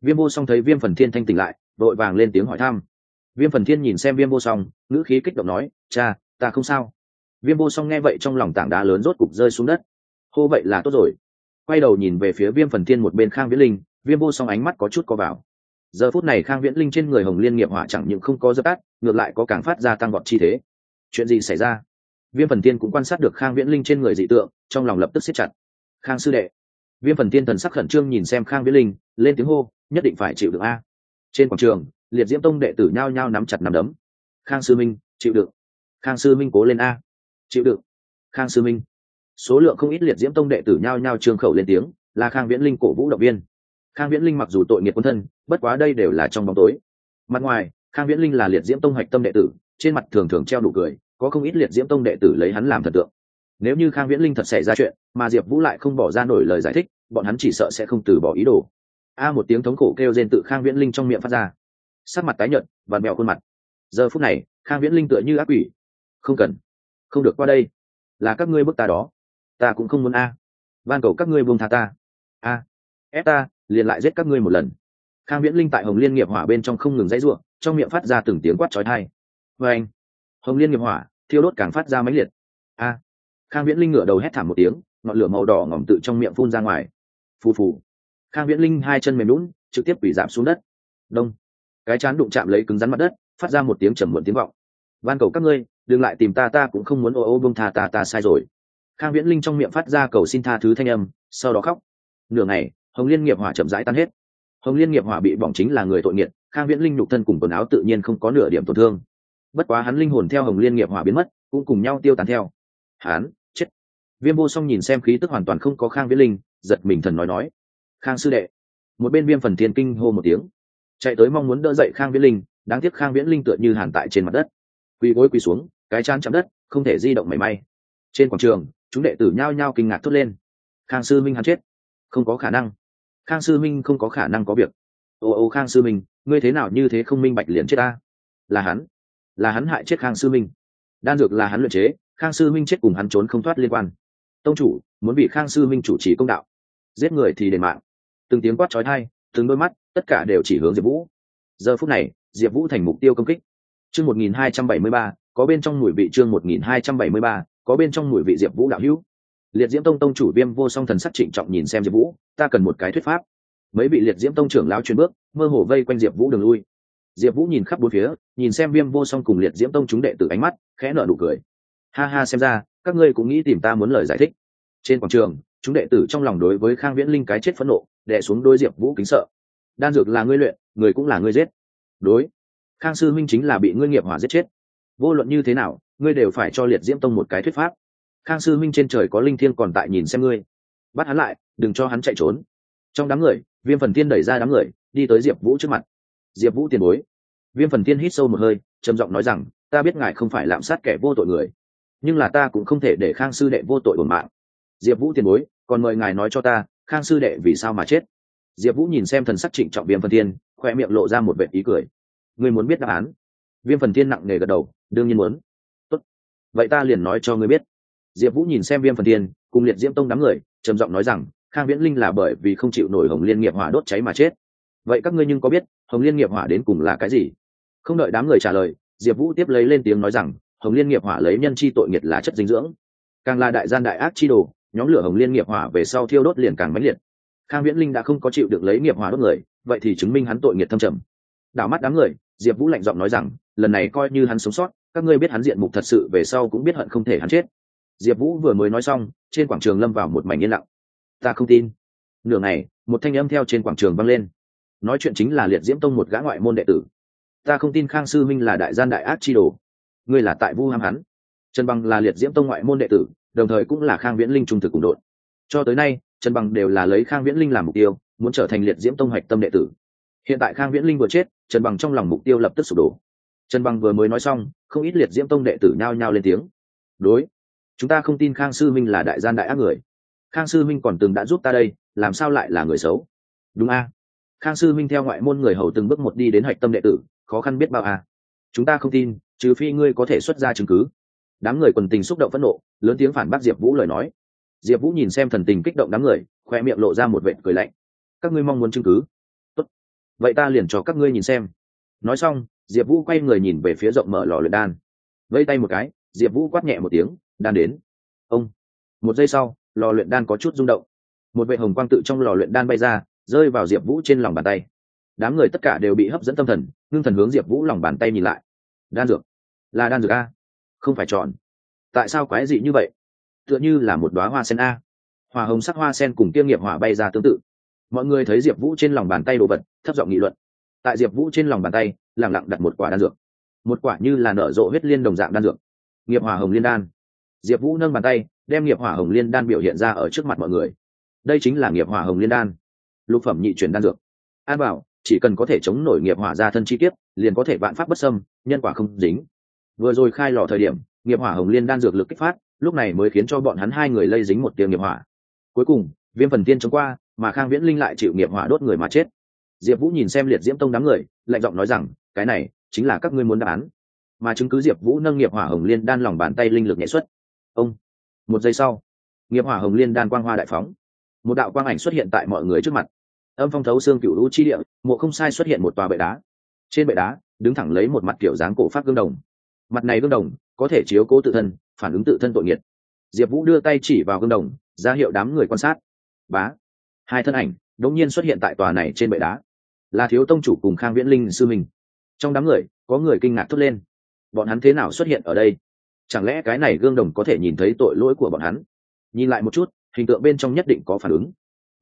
Viêm vô song thấy viêm phần thiên thanh tỉnh lại, vội vàng lên tiếng hỏi thăm. Viêm phần thiên nhìn xem viêm vô song, ngữ khí kích động nói, cha, ta không sao. Viêm vô song nghe vậy trong lòng tảng đá lớn rốt cục rơi xuống đất. Hô, vậy là tốt rồi. Quay đầu nhìn về phía viêm phần thiên một bên khang viễn linh, viêm vô song ánh mắt có chút co vào giờ phút này khang viễn linh trên người hồng liên nghiệp hỏa chẳng những không có dập tắt, ngược lại có càng phát ra tăng vọt chi thế. Chuyện gì xảy ra? Viêm phần tiên cũng quan sát được khang viễn linh trên người dị tượng, trong lòng lập tức siết chặt. Khang sư đệ. Viêm phần tiên thần sắc khẩn trương nhìn xem khang viễn linh, lên tiếng hô, nhất định phải chịu được a. Trên quảng trường, liệt diễm tông đệ tử nhao nhao nắm chặt nắm đấm. Khang sư minh, chịu được. Khang sư minh cố lên a. Chịu được. Khang sư minh. Số lượng không ít liệt diễm tông đệ tử nhao nhao trương khẩu lên tiếng, là khang viễn linh cổ vũ động viên. Khang viễn linh mặc dù tội nghiệp quân thân bất quá đây đều là trong bóng tối. Mặt ngoài, khang viễn linh là liệt diễm tông hoạch tâm đệ tử, trên mặt thường thường treo đủ cười, có không ít liệt diễm tông đệ tử lấy hắn làm thần tượng. Nếu như khang viễn linh thật xảy ra chuyện, mà diệp vũ lại không bỏ ra nổi lời giải thích, bọn hắn chỉ sợ sẽ không từ bỏ ý đồ. A một tiếng thống khổ kêu rên tự khang viễn linh trong miệng phát ra. Sắc mặt tái nhợt và mèo khuôn mặt. Giờ phút này, khang viễn linh tựa như ác quỷ. Không cần. Không được qua đây. Là các ngươi bức ta đó. Ta cũng không muốn a. Van cầu các ngươi buông tha ta. A. Ép ta, liền lại giết các ngươi một lần khang viễn linh tại hồng liên nghiệp hỏa bên trong không ngừng dãy ruộng trong miệng phát ra từng tiếng quát trói thai vê anh, hồng liên nghiệp hỏa, thiêu đốt càng phát ra mãnh liệt. A, khang viễn linh ngửa đầu hét thảm một tiếng, ngọn lửa màu đỏ ngỏm tự trong miệng phun ra ngoài. Phù phù. Khang viễn linh hai chân mềm lún trực tiếp bị giảm xuống đất. Đông. Cái chán đụng chạm lấy cứng rắn mặt đất, phát ra một tiếng trầm muộn tiếng vọng. Van cầu các ngươi, đừng lại tìm ta ta cũng không muốn ô ô bông tha ta ta sai rồi. Khang viễn linh trong miệng phát ra cầu xin tha thứ thanh âm, sau đó khóc. Nửa ngày, hồng liên nghiệp hỏa chậm rãi tan hết hồng liên nghiệp hỏa bị bỏng chính là người tội nghiệt, khang viễn linh nhục thân cùng quần áo tự nhiên không có nửa điểm tổn thương. Bất quá hắn linh hồn theo hồng liên nghiệp hỏa biến mất, cũng cùng nhau tiêu tán theo. Hắn, chết. Viêm vô song nhìn xem khí tức hoàn toàn không có khang viễn linh, giật mình thần nói nói. Khang sư đệ. Một bên viêm phần thiên kinh hô một tiếng. Chạy tới mong muốn đỡ dậy khang viễn linh, đáng tiếc khang viễn linh tựa như hàn tại trên mặt đất. Quỳ gối quỳ xuống, cái chán chạm đất, không thể di động mảy may. Trên quảng trường, chúng đệ tử nhao nhao kinh ngạc thốt lên. Khang sư minh hắn chết. Không có khả năng khang sư minh không có khả năng có việc. Ô ô, khang sư minh, ngươi thế nào như thế không minh bạch liền chết ta? Là hắn. Là hắn hại chết khang sư minh. Đan dược là hắn luyện chế, khang sư minh chết cùng hắn trốn không thoát liên quan. Tông chủ, muốn bị khang sư minh chủ trì công đạo. Giết người thì đền mạng. Từng tiếng quát trói thai từng đôi mắt, tất cả đều chỉ hướng diệp vũ. Giờ phút này, diệp vũ thành mục tiêu công kích. Chương một nghìn hai trăm bảy mươi ba, có bên trong mùi vị chương một nghìn hai trăm bảy mươi ba, có bên trong mùi vị diệp vũ đạo hữu liệt diễm tông tông chủ viêm vô song thần sắc trịnh trọng nhìn xem diệp vũ, ta cần một cái thuyết pháp. Mấy vị liệt diễm tông trưởng lão chuyên bước, mơ hồ vây quanh diệp vũ đường lui. Diệp vũ nhìn khắp bốn phía, nhìn xem viêm vô song cùng liệt diễm tông chúng đệ tử ánh mắt, khẽ nở nụ cười. Ha ha, xem ra, các ngươi cũng nghĩ tìm ta muốn lời giải thích. Trên quảng trường, chúng đệ tử trong lòng đối với khang viễn linh cái chết phẫn nộ, đè xuống đôi diệp vũ kính sợ. Đan dược là ngươi luyện, người cũng là ngươi giết. Đối, khang sư minh chính là bị ngươi nghiệp hỏa giết chết. Vô luận như thế nào, ngươi đều phải cho liệt diễm tông một cái thuyết pháp khang sư minh trên trời có linh thiên còn tại nhìn xem ngươi. Bắt hắn lại, đừng cho hắn chạy trốn. Trong đám người, viêm phần tiên đẩy ra đám người, đi tới diệp vũ trước mặt. Diệp vũ tiền bối. Viêm phần tiên hít sâu một hơi, trầm giọng nói rằng, ta biết ngài không phải lạm sát kẻ vô tội người, nhưng là ta cũng không thể để khang sư đệ vô tội bổn mạng. Diệp vũ tiền bối, còn mời ngài nói cho ta, khang sư đệ vì sao mà chết? Diệp vũ nhìn xem thần sắc trịnh trọng viêm phần thiên, khoe miệng lộ ra một vệ ý cười. Ngươi muốn biết đáp án? Viêm phần thiên nặng nề gật đầu, đương nhiên muốn. Tốt. vậy ta liền nói cho ngươi biết diệp vũ nhìn xem viêm phần thiên, cùng liệt diễm tông đám người, trầm giọng nói rằng, khang viễn linh là bởi vì không chịu nổi hồng liên nghiệp hỏa đốt cháy mà chết. Vậy các ngươi nhưng có biết, hồng liên nghiệp hỏa đến cùng là cái gì? Không đợi đám người trả lời, diệp vũ tiếp lấy lên tiếng nói rằng, hồng liên nghiệp hỏa lấy nhân chi tội nghiệt là chất dinh dưỡng. Càng là đại gian đại ác chi đồ, nhóm lửa hồng liên nghiệp hỏa về sau thiêu đốt liền càng mãnh liệt. Khang viễn linh đã không có chịu được lấy nghiệp hỏa đốt người, vậy thì chứng minh hắn tội nghiệt thâm trầm. Đảo mắt đám người, diệp vũ lạnh giọng nói rằng, lần này coi như hắn sống sót, các ngươi biết hắn diện mục thật sự về sau cũng biết hận không thể hắn chết diệp vũ vừa mới nói xong, trên quảng trường lâm vào một mảnh yên lặng. Ta không tin. Nửa ngày, một thanh âm theo trên quảng trường vang lên. Nói chuyện chính là liệt diễm tông một gã ngoại môn đệ tử. Ta không tin khang sư minh là đại gian đại ác chi đồ. Ngươi là tại vu ham hắn. Trần bằng là liệt diễm tông ngoại môn đệ tử, đồng thời cũng là khang viễn linh trung thực cùng đội cho tới nay, trần bằng đều là lấy khang viễn linh làm mục tiêu, muốn trở thành liệt diễm tông hoạch tâm đệ tử. Hiện tại khang viễn linh vừa chết, trần bằng trong lòng mục tiêu lập tức sụp đổ. Trần bằng vừa mới nói xong, không ít liệt diễm tông đệ tử nhao nhao lên tiếng. Đối chúng ta không tin khang sư minh là đại gian đại ác người. Khang sư minh còn từng đã giúp ta đây, làm sao lại là người xấu? Đúng a. Khang sư minh theo ngoại môn người hầu từng bước một đi đến hạch tâm đệ tử, khó khăn biết bao a. Chúng ta không tin, trừ phi ngươi có thể xuất ra chứng cứ. Đám người quần tình xúc động phẫn nộ, lớn tiếng phản bác diệp vũ lời nói. Diệp vũ nhìn xem thần tình kích động đám người, khoe miệng lộ ra một vệ cười lạnh. Các ngươi mong muốn chứng cứ? Tốt. vậy ta liền cho các ngươi nhìn xem. Nói xong, diệp vũ quay người nhìn về phía rộng mở lò luyện đan. Vây tay một cái, diệp vũ quát nhẹ một tiếng đan đến. Ông. Một giây sau, lò luyện đan có chút rung động. Một vệ hồng quang tự trong lò luyện đan bay ra, rơi vào diệp vũ trên lòng bàn tay. Đám người tất cả đều bị hấp dẫn tâm thần, ngưng thần hướng diệp vũ lòng bàn tay nhìn lại. Đan dược. Là đan dược a. Không phải chọn tại sao quái dị như vậy? Tựa như là một đoá hoa sen a. Hoa hồng sắc hoa sen cùng kiêm nghiệp hỏa bay ra tương tự. Mọi người thấy diệp vũ trên lòng bàn tay đồ vật, thấp giọng nghị luận. Tại diệp vũ trên lòng bàn tay lẳng lặng đặt một quả đan dược. Một quả như là nở rộ huyết liên đồng dạng đan dược. Nghiệp hỏa hồng liên đan diệp vũ nâng bàn tay, đem nghiệp hỏa hồng liên đan biểu hiện ra ở trước mặt mọi người. Đây chính là nghiệp hỏa hồng liên đan. Lục phẩm nhị truyền đan dược. An bảo, chỉ cần có thể chống nổi nghiệp hỏa ra thân chi tiết liền có thể vạn pháp bất sâm nhân quả không dính. Vừa rồi khai lò thời điểm, nghiệp hỏa hồng liên đan dược lực kích phát, lúc này mới khiến cho bọn hắn hai người lây dính một tiếng nghiệp hỏa. Cuối cùng, viêm phần tiên chống qua, mà khang viễn linh lại chịu nghiệp hỏa đốt người mà chết. Diệp vũ nhìn xem liệt diễm tông đám người, lạnh giọng nói rằng, cái này chính là các ngươi muốn đáp án. Mà chứng cứ diệp vũ nâng nghiệp hỏa hồng liên đan lòng bàn tay linh lực nhẹ xuất ông, một giây sau, nghiệp hỏa hồng liên đan quang hoa đại phóng. Một đạo quang ảnh xuất hiện tại mọi người trước mặt. Âm phong thấu xương cựu lũ chi địa, mộ không sai xuất hiện một tòa bệ đá. Trên bệ đá, đứng thẳng lấy một mặt kiểu dáng cổ phát gương đồng. Mặt này gương đồng, có thể chiếu cố tự thân, phản ứng tự thân tội nghiệt. Diệp vũ đưa tay chỉ vào gương đồng, ra hiệu đám người quan sát. Bá, hai thân ảnh đột nhiên xuất hiện tại tòa này trên bệ đá. Là thiếu tông chủ cùng khang viễn linh sư mình trong đám người, có người kinh ngạc thốt lên. Bọn hắn thế nào xuất hiện ở đây? Chẳng lẽ cái này gương đồng có thể nhìn thấy tội lỗi của bọn hắn? Nhìn lại một chút, hình tượng bên trong nhất định có phản ứng.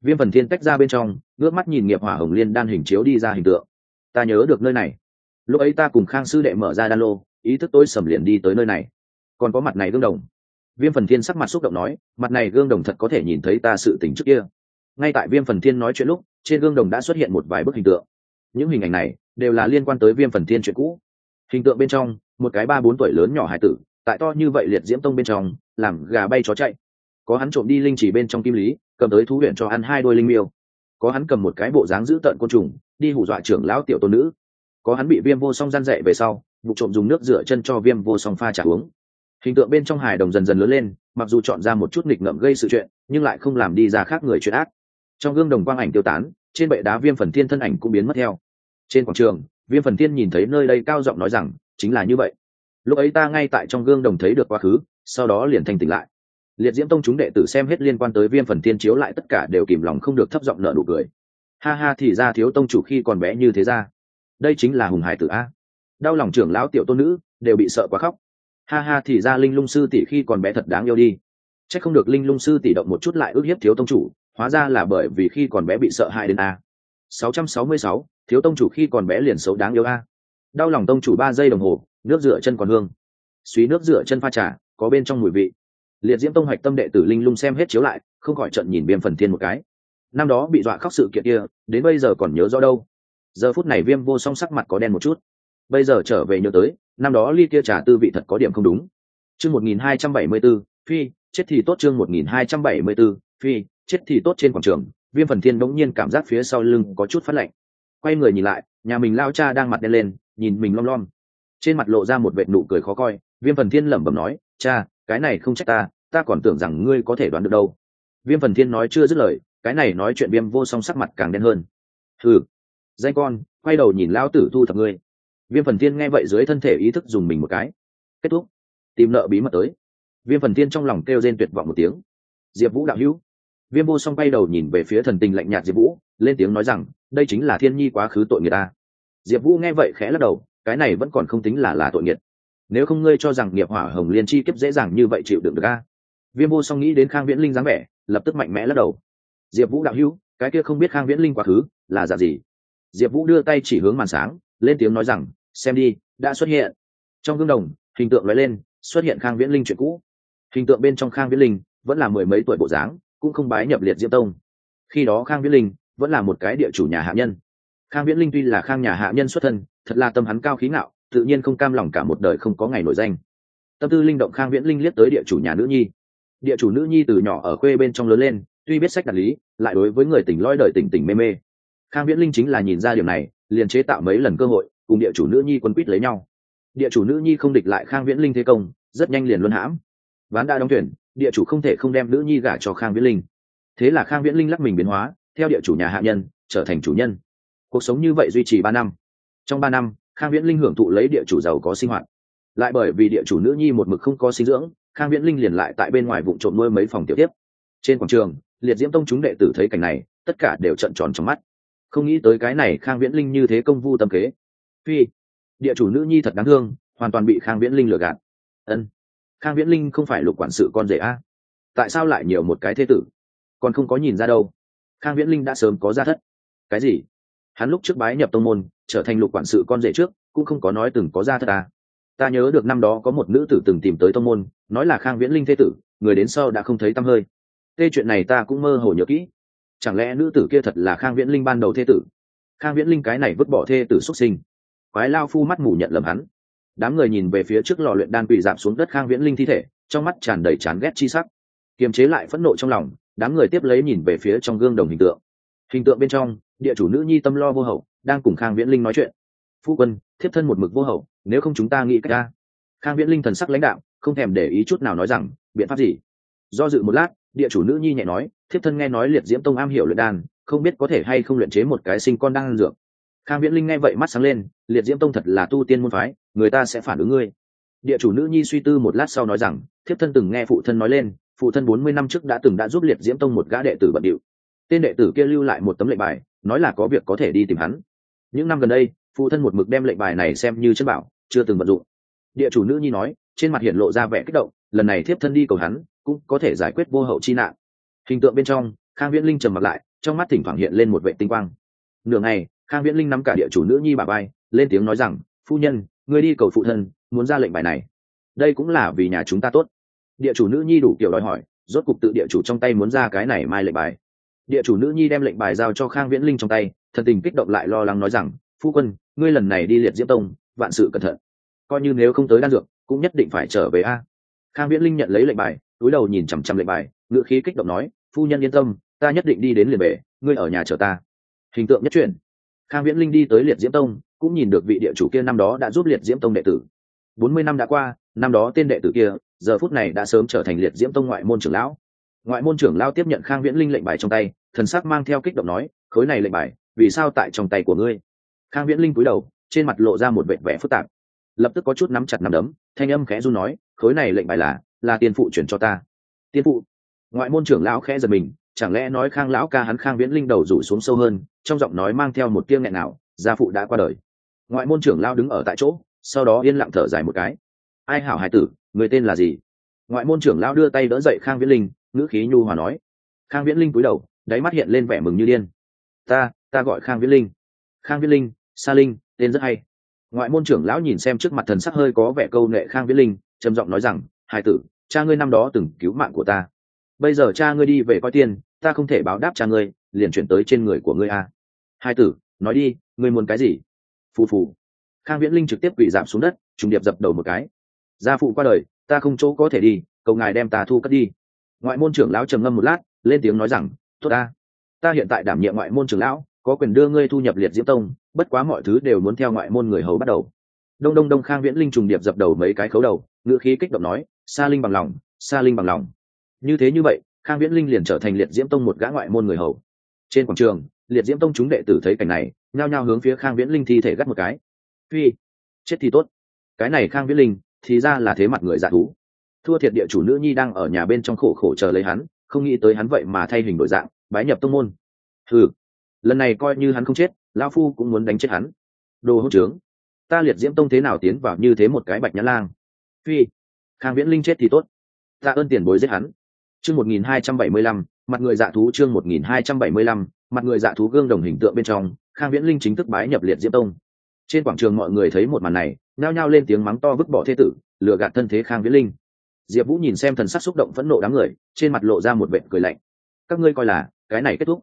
Viêm phần thiên tách ra bên trong, ngước mắt nhìn nghiệp hỏa hồng liên đan hình chiếu đi ra hình tượng. Ta nhớ được nơi này. Lúc ấy ta cùng khang sư đệ mở ra đan lô, ý thức tôi sầm liền đi tới nơi này. Còn có mặt này gương đồng. Viêm phần thiên sắc mặt xúc động nói, mặt này gương đồng thật có thể nhìn thấy ta sự tình trước kia. Ngay tại viêm phần thiên nói chuyện lúc, trên gương đồng đã xuất hiện một vài bức hình tượng. Những hình ảnh này đều là liên quan tới viêm phần thiên chuyện cũ. Hình tượng bên trong, một cái ba bốn tuổi lớn nhỏ hải tử tại to như vậy liệt diễm tông bên trong, làm gà bay chó chạy. Có hắn trộm đi linh chỉ bên trong kim lý, cầm tới thú huyện cho ăn hai đôi linh miêu. Có hắn cầm một cái bộ dáng giữ tận côn trùng, đi hù dọa trưởng lão tiểu tôn nữ. Có hắn bị viêm vô song gian dậy về sau, vụ trộm dùng nước rửa chân cho viêm vô song pha trả uống. Hình tượng bên trong hài đồng dần dần lớn lên, mặc dù chọn ra một chút nghịch ngợm gây sự chuyện, nhưng lại không làm đi ra khác người chuyện ác. Trong gương đồng quang ảnh tiêu tán, trên bệ đá viêm phần thiên thân ảnh cũng biến mất theo. Trên quảng trường, viêm phần thiên nhìn thấy nơi đây cao giọng nói rằng, chính là như vậy lúc ấy ta ngay tại trong gương đồng thấy được quá khứ sau đó liền thanh tỉnh lại. Liệt diễm tông chúng đệ tử xem hết liên quan tới viêm phần thiên chiếu lại tất cả đều kìm lòng không được thấp giọng nợ nụ cười. Ha ha thì ra thiếu tông chủ khi còn bé như thế ra. Đây chính là hùng hải tử a. Đau lòng trưởng lão tiểu tôn nữ đều bị sợ quá khóc. Ha ha thì ra linh lung sư tỷ khi còn bé thật đáng yêu đi. C h ắ c không được linh lung sư tỷ động một chút lại ước hiếp thiếu tông chủ hóa ra là bởi vì khi còn bé bị sợ hãi đến a. 666, thiếu tông chủ khi còn bé liền xấu đáng yêu a. Đau lòng tông chủ ba giây đồng hồ nước rửa chân còn hương. Suý nước rửa chân pha trà, có bên trong mùi vị. Liệt diễm tông hoạch tâm đệ tử linh lung xem hết chiếu lại, không khỏi trận nhìn viêm phần thiên một cái. Năm đó bị dọa khóc sự kiện kia, đến bây giờ còn nhớ rõ đâu. Giờ phút này viêm vô song sắc mặt có đen một chút. Bây giờ trở về nhớ tới, năm đó ly kia trà tư vị thật có điểm không đúng. Chương một nghìn hai trăm bảy mươi b ố phi, chết thì tốt chương một nghìn hai trăm bảy mươi b ố phi, chết thì tốt trên quảng trường. Viêm phần thiên bỗng nhiên cảm giác phía sau lưng có chút phát lạnh. Quay người nhìn lại, nhà mình lao cha đang mặt đen lên, nhìn mình lom lom trên mặt lộ ra một vệt nụ cười khó coi, viêm phần thiên lẩm bẩm nói, cha, cái này không trách ta ta còn tưởng rằng ngươi có thể đoán được đâu. Viêm phần thiên nói chưa dứt lời, cái này nói chuyện viêm vô song sắc mặt càng đen hơn. Thử danh con, quay đầu nhìn Lão tử thu thập ngươi. Viêm phần thiên nghe vậy dưới thân thể ý thức dùng mình một cái. Kết thúc. Tìm nợ bí mật tới. Viêm phần thiên trong lòng kêu rên tuyệt vọng một tiếng. Diệp vũ đạo hữu. Viêm vô song quay đầu nhìn về phía thần tình lạnh nhạt diệp vũ, lên tiếng nói rằng, đây chính là thiên nhi quá khứ tội người ta. Diệp vũ nghe vậy khẽ lắc đầu cái này vẫn còn không tính là là tội nghiệt. Nếu không ngươi cho rằng nghiệp hỏa hồng liên chi kiếp dễ dàng như vậy chịu đựng được a? Viêm vô song nghĩ đến khang viễn linh dáng vẻ, lập tức mạnh mẽ lắc đầu. Diệp vũ đạo hữu, cái kia không biết khang viễn linh quá khứ là giả gì? Diệp vũ đưa tay chỉ hướng màn sáng, lên tiếng nói rằng, xem đi, đã xuất hiện. Trong gương đồng, hình tượng nói lên, xuất hiện khang viễn linh chuyện cũ. Hình tượng bên trong khang viễn linh vẫn là mười mấy tuổi bộ dáng, cũng không bái nhập liệt diễm tông. Khi đó khang viễn linh vẫn là một cái địa chủ nhà hạ nhân. Khang viễn linh tuy là khang nhà hạ nhân xuất thân thật là tâm hắn cao khí ngạo, tự nhiên không cam lòng cả một đời không có ngày nổi danh. Tâm tư linh động khang viễn linh liếc tới địa chủ nhà nữ nhi. Địa chủ nữ nhi từ nhỏ ở quê bên trong lớn lên, tuy biết sách đặt lý, lại đối với người tỉnh lõi đời tỉnh tỉnh mê mê. Khang viễn linh chính là nhìn ra điểm này, liền chế tạo mấy lần cơ hội, cùng địa chủ nữ nhi quân quýt lấy nhau. Địa chủ nữ nhi không địch lại khang viễn linh thế công, rất nhanh liền luân hãm. Ván đã đóng tuyển, địa chủ không thể không đem nữ nhi gả cho khang viễn linh. Thế là khang viễn linh lắc mình biến hóa, theo địa chủ nhà hạ nhân, trở thành chủ nhân. Cuộc sống như vậy duy trì ba năm trong ba năm, khang viễn linh hưởng thụ lấy địa chủ giàu có sinh hoạt. Lại bởi vì địa chủ nữ nhi một mực không có sinh dưỡng, khang viễn linh liền lại tại bên ngoài vụ trộm nuôi mấy phòng tiểu tiếp. Trên quảng trường, liệt diễm tông chúng đệ tử thấy cảnh này, tất cả đều trận tròn trong mắt. Không nghĩ tới cái này khang viễn linh như thế công vu tâm kế. Phi, địa chủ nữ nhi thật đáng thương, hoàn toàn bị khang viễn linh lừa gạt. Ân, khang viễn linh không phải lục quản sự con rể a. Tại sao lại nhiều một cái thế tử? Còn không có nhìn ra đâu. Khang viễn linh đã sớm có ra thất. Cái gì? Hắn lúc trước bái nhập tông môn trở thành lục quản sự con rể trước, cũng không có nói từng có ra thật à? ta nhớ được năm đó có một nữ tử từng tìm tới tông môn, nói là khang viễn linh thế tử, người đến sau đã không thấy tăm hơi. Tê chuyện này ta cũng mơ hồ nhớ kỹ. Chẳng lẽ nữ tử kia thật là khang viễn linh ban đầu thế tử? Khang viễn linh cái này vứt bỏ thê tử xuất sinh. Quái lao phu mắt mù nhận lầm hắn. Đám người nhìn về phía trước lò luyện đan quỳ giảm xuống đất khang viễn linh thi thể, trong mắt tràn đầy chán ghét chi sắc. Kiềm chế lại phẫn nộ trong lòng, đám người tiếp lấy nhìn về phía trong gương đồng hình tượng. Hình tượng bên trong, địa chủ nữ nhi tâm lo vô hậu đang cùng khang viễn linh nói chuyện. Phu quân, thiếp thân một mực vô hậu, nếu không chúng ta nghĩ cách ra. Khang viễn linh thần sắc lãnh đạo, không thèm để ý chút nào nói rằng, biện pháp gì? Do dự một lát, địa chủ nữ nhi nhẹ nói, thiếp thân nghe nói liệt diễm tông am hiểu luyện đan, không biết có thể hay không luyện chế một cái sinh con đang dược. Khang viễn linh nghe vậy mắt sáng lên, liệt diễm tông thật là tu tiên môn phái, người ta sẽ phản ứng ngươi. Địa chủ nữ nhi suy tư một lát sau nói rằng, thiếp thân từng nghe phụ thân nói lên, phụ thân bốn mươi năm trước đã từng đã giúp liệt diễm tông một gã đệ tử bận điệu. Tên đệ tử kia lưu lại một tấm lệnh bài, nói là có việc có thể đi tìm hắn những năm gần đây, phụ thân một mực đem lệnh bài này xem như chân bảo, chưa từng vận dụng. Địa chủ nữ nhi nói, trên mặt hiện lộ ra vẻ kích động, lần này thiếp thân đi cầu hắn, cũng có thể giải quyết vô hậu chi nạn. Hình tượng bên trong, khang viễn linh trầm mặt lại, trong mắt thỉnh thoảng hiện lên một vệ tinh quang. Nửa ngày, khang viễn linh nắm cả địa chủ nữ nhi bà bay lên tiếng nói rằng, phu nhân, người đi cầu phụ thân, muốn ra lệnh bài này. Đây cũng là vì nhà chúng ta tốt. Địa chủ nữ nhi đủ kiểu đòi hỏi, rốt cục tự địa chủ trong tay muốn ra cái này mai lệnh bài địa chủ nữ nhi đem lệnh bài giao cho khang viễn linh trong tay, thần tình kích động lại lo lắng nói rằng, phu quân, ngươi lần này đi liệt diễm tông, vạn sự cẩn thận. Coi như nếu không tới đan dược, cũng nhất định phải trở về a. Khang viễn linh nhận lấy lệnh bài, túi đầu nhìn chằm chằm lệnh bài ngựa khí kích động nói, phu nhân yên tâm, ta nhất định đi đến liền bể ngươi ở nhà chờ ta. Hình tượng nhất truyền khang viễn linh đi tới liệt diễm tông, cũng nhìn được vị địa chủ kia năm đó đã giúp liệt diễm tông đệ tử. Bốn mươi năm đã qua, năm đó tên đệ tử kia, giờ phút này đã sớm trở thành liệt diễm tông ngoại môn trưởng lão. Ngoại môn trưởng lao tiếp nhận khang viễn linh lệnh bài trong tay thần sắc mang theo kích động nói, khối này lệnh bài, vì sao tại trong tay của ngươi? Khang viễn linh cúi đầu, trên mặt lộ ra một vệt vẻ phức tạp. Lập tức có chút nắm chặt nắm đấm, thanh âm khẽ run nói, khối này lệnh bài là là tiên phụ chuyển cho ta. Tiên phụ? Ngoại môn trưởng lão khẽ giật mình, chẳng lẽ nói khang lão ca hắn khang viễn linh đầu rủ xuống sâu hơn, trong giọng nói mang theo một tiếng nghẹn nào, gia phụ đã qua đời. Ngoại môn trưởng lão đứng ở tại chỗ, sau đó yên lặng thở dài một cái. Ai hảo hải tử, người tên là gì? Ngoại môn trưởng lão đưa tay đỡ dậy khang viễn linh, ngữ khí nhu hòa nói. Khang viễn linh cúi đầu đáy mắt hiện lên vẻ mừng như điên. Ta ta gọi khang viễn linh. Khang viễn linh, sa linh, tên rất hay. Ngoại môn trưởng lão nhìn xem trước mặt thần sắc hơi có vẻ câu nệ khang viễn linh, trầm giọng nói rằng hai tử, cha ngươi năm đó từng cứu mạng của ta. Bây giờ cha ngươi đi về coi tiền, ta không thể báo đáp cha ngươi, liền chuyển tới trên người của ngươi a. À. hai tử, nói đi, ngươi muốn cái gì? Phù phù. Khang viễn linh trực tiếp quỳ giảm xuống đất, trùng điệp dập đầu một cái. Gia phụ qua đời, ta không chỗ có thể đi, cầu ngài đem ta thu cất đi. Ngoại môn trưởng lão trầm ngâm một lát, lên tiếng nói rằng tốt ta. Ta hiện tại đảm nhiệm ngoại môn trưởng lão, có quyền đưa ngươi thu nhập liệt diễm tông, bất quá mọi thứ đều muốn theo ngoại môn người hầu bắt đầu. Đông đông đông khang viễn linh trùng điệp dập đầu mấy cái khấu đầu, ngữ khí kích động nói xa linh bằng lòng xa linh bằng lòng. Như thế như vậy, khang viễn linh liền trở thành liệt diễm tông một gã ngoại môn người hầu. Trên quảng trường, liệt diễm tông chúng đệ tử thấy cảnh này, nhao nhao hướng phía khang viễn linh thi thể gắt một cái. Phi chết thì tốt. Cái này khang viễn linh, thì ra là thế mặt người dạ thú. Thua thiệt địa chủ nữ nhi đang ở nhà bên trong khổ khổ chờ lấy hắn không nghĩ tới hắn vậy mà thay hình đổi dạng, bái nhập tông môn. Ừ lần này coi như hắn không chết lao phu cũng muốn đánh chết hắn. Đồ hỗn trướng, ta liệt diễm tông thế nào tiến vào như thế một cái bạch nhã lang? Phi, khang viễn linh chết thì tốt. Ta ơn tiền bối giết hắn. Chương một nghìn hai trăm bảy mươi lăm, mặt người dạ thú chương một nghìn hai trăm bảy mươi lăm, mặt người dạ thú gương đồng hình tượng bên trong, khang viễn linh chính thức bái nhập liệt diễm tông. Trên quảng trường mọi người thấy một màn này, nhao nhao lên tiếng mắng to vứt bỏ thế tử, lừa gạt thân thế khang viễn linh diệp vũ nhìn xem thần sắc xúc động phẫn nộ đám người, trên mặt lộ ra một vệ cười lạnh. Các ngươi coi là, cái này kết thúc.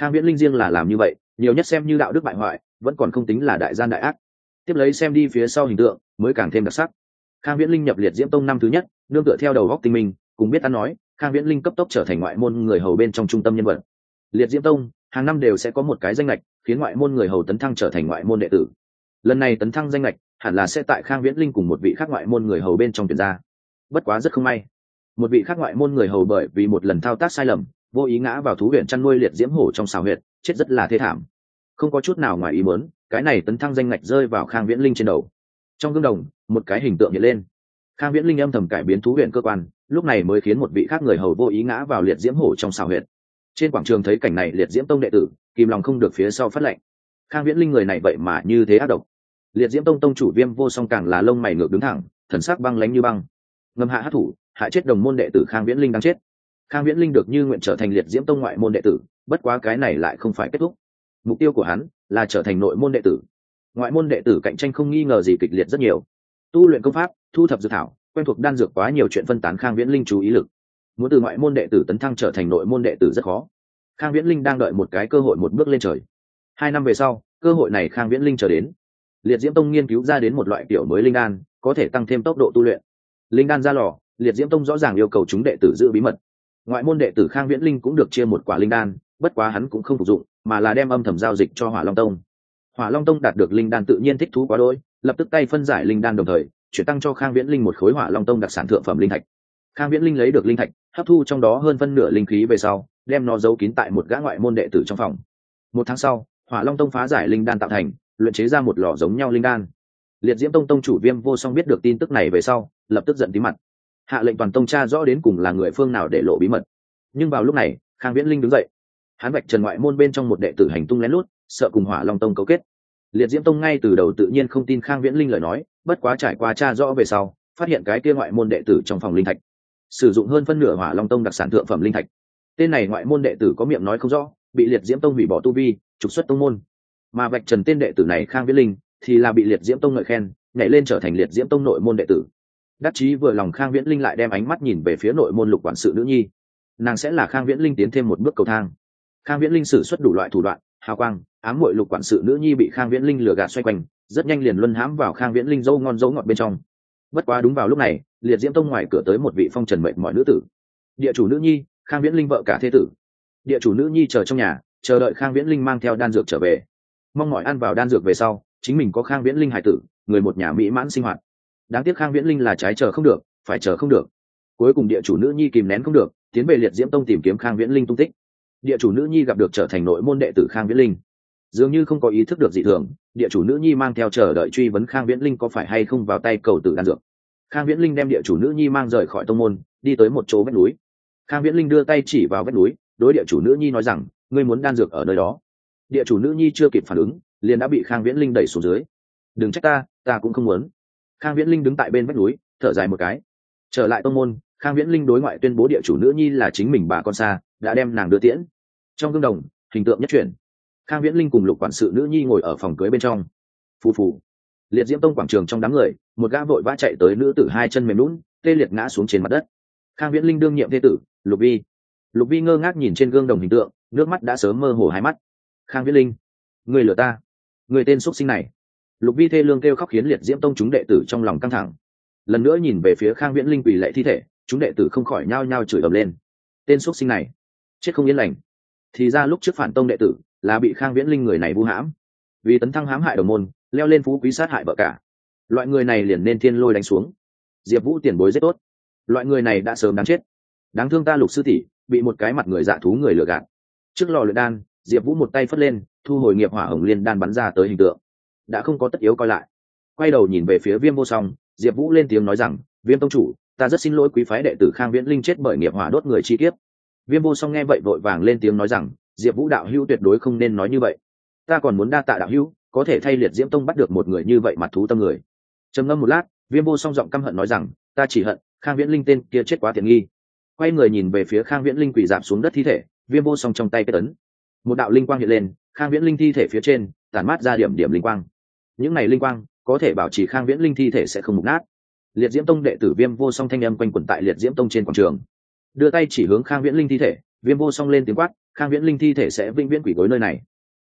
Khang viễn linh riêng là làm như vậy, nhiều nhất xem như đạo đức bại hoại, vẫn còn không tính là đại gian đại ác. Tiếp lấy xem đi phía sau hình tượng, mới càng thêm đặc sắc. Khang viễn linh nhập liệt diễm tông năm thứ nhất, nương tựa theo đầu góc tinh minh, cùng biết ăn nói, khang viễn linh cấp tốc trở thành ngoại môn người hầu bên trong trung tâm nhân vật. Liệt diễm tông, hàng năm đều sẽ có một cái danh lệch khiến ngoại môn người hầu tấn thăng trở thành ngoại môn đệ tử. Lần này tấn thăng danh lệch hẳn là sẽ tại khang viễn linh cùng một vị khác ngoại môn người hầu bên trong tuyển gia bất quá rất không may. Một vị khác ngoại môn người hầu bởi vì một lần thao tác sai lầm vô ý ngã vào thú huyện chăn nuôi liệt diễm hổ trong xào huyệt, chết rất là thê thảm. Không có chút nào ngoài ý muốn cái này tấn thăng danh ngạch rơi vào khang viễn linh trên đầu. Trong gương đồng một cái hình tượng hiện lên. Khang viễn linh âm thầm cải biến thú huyện cơ quan lúc này mới khiến một vị khác người hầu vô ý ngã vào liệt diễm hổ trong xào huyệt. trên quảng trường thấy cảnh này liệt diễm tông đệ tử kìm lòng không được phía sau phát lệnh. Khang viễn linh người này vậy mà như thế ác độc. Liệt diễm tông tông chủ viêm vô song càng là lông mày ngược đứng thẳng thần sắc băng lánh như băng ngâm hạ hát thủ, hại chết đồng môn đệ tử khang viễn linh đang chết. Khang viễn linh được như nguyện trở thành liệt diễm tông ngoại môn đệ tử, bất quá cái này lại không phải kết thúc. Mục tiêu của hắn là trở thành nội môn đệ tử. Ngoại môn đệ tử cạnh tranh không nghi ngờ gì kịch liệt rất nhiều. Tu luyện công pháp, thu thập dược thảo, quen thuộc đan dược quá nhiều chuyện phân tán khang viễn linh chú ý lực. Muốn từ ngoại môn đệ tử tấn thăng trở thành nội môn đệ tử rất khó. Khang viễn linh đang đợi một cái cơ hội một bước lên trời. Hai năm về sau, cơ hội này khang viễn linh chờ đến. Liệt diễm tông nghiên cứu ra đến một loại kiểu mới linh đan, có thể tăng thêm tốc độ tu luyện linh đan ra lò, liệt diễm tông rõ ràng yêu cầu chúng đệ tử giữ bí mật. Ngoại môn đệ tử khang viễn linh cũng được chia một quả linh đan, bất quá hắn cũng không phục dụng, mà là đem âm thầm giao dịch cho hỏa long tông. Hỏa long tông đạt được linh đan tự nhiên thích thú quá đôi lập tức tay phân giải linh đan đồng thời, chuyển tăng cho khang viễn linh một khối hỏa long tông đặc sản thượng phẩm linh thạch. Khang viễn linh lấy được linh thạch, hấp thu trong đó hơn phân nửa linh khí về sau, đem nó giấu kín tại một gã ngoại môn đệ tử trong phòng. Một tháng sau, hỏa long tông phá giải linh đan tạo thành, luyện chế ra một lò giống nhau linh đan liệt diễm tông tông chủ viêm vô song biết được tin tức này về sau, lập tức giận tí mặt. Hạ lệnh toàn tông cha rõ đến cùng là người phương nào để lộ bí mật. Nhưng vào lúc này, khang viễn linh đứng dậy. Hắn vạch trần ngoại môn bên trong một đệ tử hành tung lén lút, sợ cùng hỏa long tông cấu kết. Liệt diễm tông ngay từ đầu tự nhiên không tin khang viễn linh lời nói, bất quá trải qua cha rõ về sau, phát hiện cái kia ngoại môn đệ tử trong phòng linh thạch. Sử dụng hơn phân nửa hỏa long tông đặc sản thượng phẩm linh thạch. Tên này ngoại môn đệ tử có miệng nói không rõ, bị liệt diễm tông hủy bỏ tu vi, trục xuất tông môn. Mà vạch trần tên đệ tử này khang viễn linh thì là bị liệt diễm tông ngợi khen, nhảy lên trở thành liệt diễm tông nội môn đệ tử. Đắc chí vừa lòng khang viễn linh lại đem ánh mắt nhìn về phía nội môn lục quản sự nữ nhi. Nàng sẽ là khang viễn linh tiến thêm một bước cầu thang. Khang viễn linh sử xuất đủ loại thủ đoạn, hào quang, ám hội lục quản sự nữ nhi bị khang viễn linh lừa gạt xoay quanh, rất nhanh liền luân hãm vào khang viễn linh dâu ngon dấu ngọt bên trong. Bất quá đúng vào lúc này, liệt diễm tông ngoài cửa tới một vị phong trần mệnh mọi nữ tử. Địa chủ nữ nhi, khang viễn linh vợ cả thế tử. Địa chủ nữ nhi chờ trong nhà, chờ đợi khang viễn linh mang theo đan dược trở về. Mong mỏi ăn vào đan dược về sau chính mình có khang viễn linh hải tử, người một nhà mỹ mãn sinh hoạt. Đáng tiếc khang viễn linh là trái chờ không được, phải chờ không được. Cuối cùng địa chủ nữ nhi kìm nén không được, tiến về liệt diễm tông tìm kiếm khang viễn linh tung tích. Địa chủ nữ nhi gặp được trở thành nội môn đệ tử khang viễn linh. Dường như không có ý thức được dị thường, địa chủ nữ nhi mang theo chờ đợi truy vấn khang viễn linh có phải hay không vào tay cầu tử đan dược. Khang viễn linh đem địa chủ nữ nhi mang rời khỏi tông môn, đi tới một chỗ vách núi. Khang viễn linh đưa tay chỉ vào vách núi, đối địa chủ nữ nhi nói rằng, ngươi muốn đan dược ở nơi đó. Địa chủ nữ nhi chưa kịp phản ứng liền đã bị khang viễn linh đẩy xuống dưới. Đừng trách ta ta cũng không muốn. Khang viễn linh đứng tại bên vách núi, thở dài một cái. Trở lại tông môn, khang viễn linh đối ngoại tuyên bố địa chủ nữ nhi là chính mình bà con xa, đã đem nàng đưa tiễn. Trong gương đồng, hình tượng nhất truyền khang viễn linh cùng lục quản sự nữ nhi ngồi ở phòng cưới bên trong. Phù phù. Liệt diễm tông quảng trường trong đám người, một gã vội vã chạy tới nữ tử hai chân mềm lún tê liệt ngã xuống trên mặt đất. Khang viễn linh đương nhiệm thê tử, lục vi. Lục vi ngơ ngác nhìn trên gương đồng hình tượng, nước mắt đã sớm mơ hồ hai mắt. Khang viễn linh, người lừa ta người tên xuất sinh này. Lục vi thê lương kêu khóc khiến liệt diễm tông chúng đệ tử trong lòng căng thẳng. Lần nữa nhìn về phía khang viễn linh quỳ lệ thi thể, chúng đệ tử không khỏi nhao nhao chửi ầm lên. Tên xuất sinh này, chết không yên lành. Thì ra lúc trước phản tông đệ tử là bị khang viễn linh người này vu hãm. Vì tấn thăng hãm hại đồng môn, leo lên phú quý sát hại vợ cả. Loại người này liền nên thiên lôi đánh xuống. Diệp vũ tiền bối rất tốt. Loại người này đã sớm đáng chết. Đáng thương ta lục sư tỷ, bị một cái mặt người dạ thú người lừa gạt. Trước lò luyện đan, diệp vũ một tay phất lên thu hồi nghiệp hỏa hồng liên đan bắn ra tới hình tượng. Đã không có tất yếu coi lại. Quay đầu nhìn về phía viêm vô song, diệp vũ lên tiếng nói rằng, viêm tông chủ, ta rất xin lỗi quý phái đệ tử khang viễn linh chết bởi nghiệp hỏa đốt người chi tiết viêm vô song nghe vậy vội vàng lên tiếng nói rằng, diệp vũ đạo hữu tuyệt đối không nên nói như vậy. Ta còn muốn đa tạ đạo hữu, có thể thay liệt diễm tông bắt được một người như vậy mặt thú tâm người. Trầm ngâm một lát, viêm vô song giọng căm hận nói rằng, ta chỉ hận, khang viễn linh tên kia chết quá tiện nghi. Quay người nhìn về phía khang viễn linh quỳ giảm xuống đất thi thể, viêm vô song trong tay kết ấn. Một đạo linh quang hiện lên khang viễn linh thi thể phía trên, tản mát ra điểm điểm linh quang. Những này linh quang, có thể bảo trì khang viễn linh thi thể sẽ không mục nát. Liệt diễm tông đệ tử viêm vô song thanh âm quanh quẩn tại liệt diễm tông trên quảng trường. Đưa tay chỉ hướng khang viễn linh thi thể, viêm vô song lên tiếng quát, khang viễn linh thi thể sẽ vĩnh viễn quỷ gối nơi này.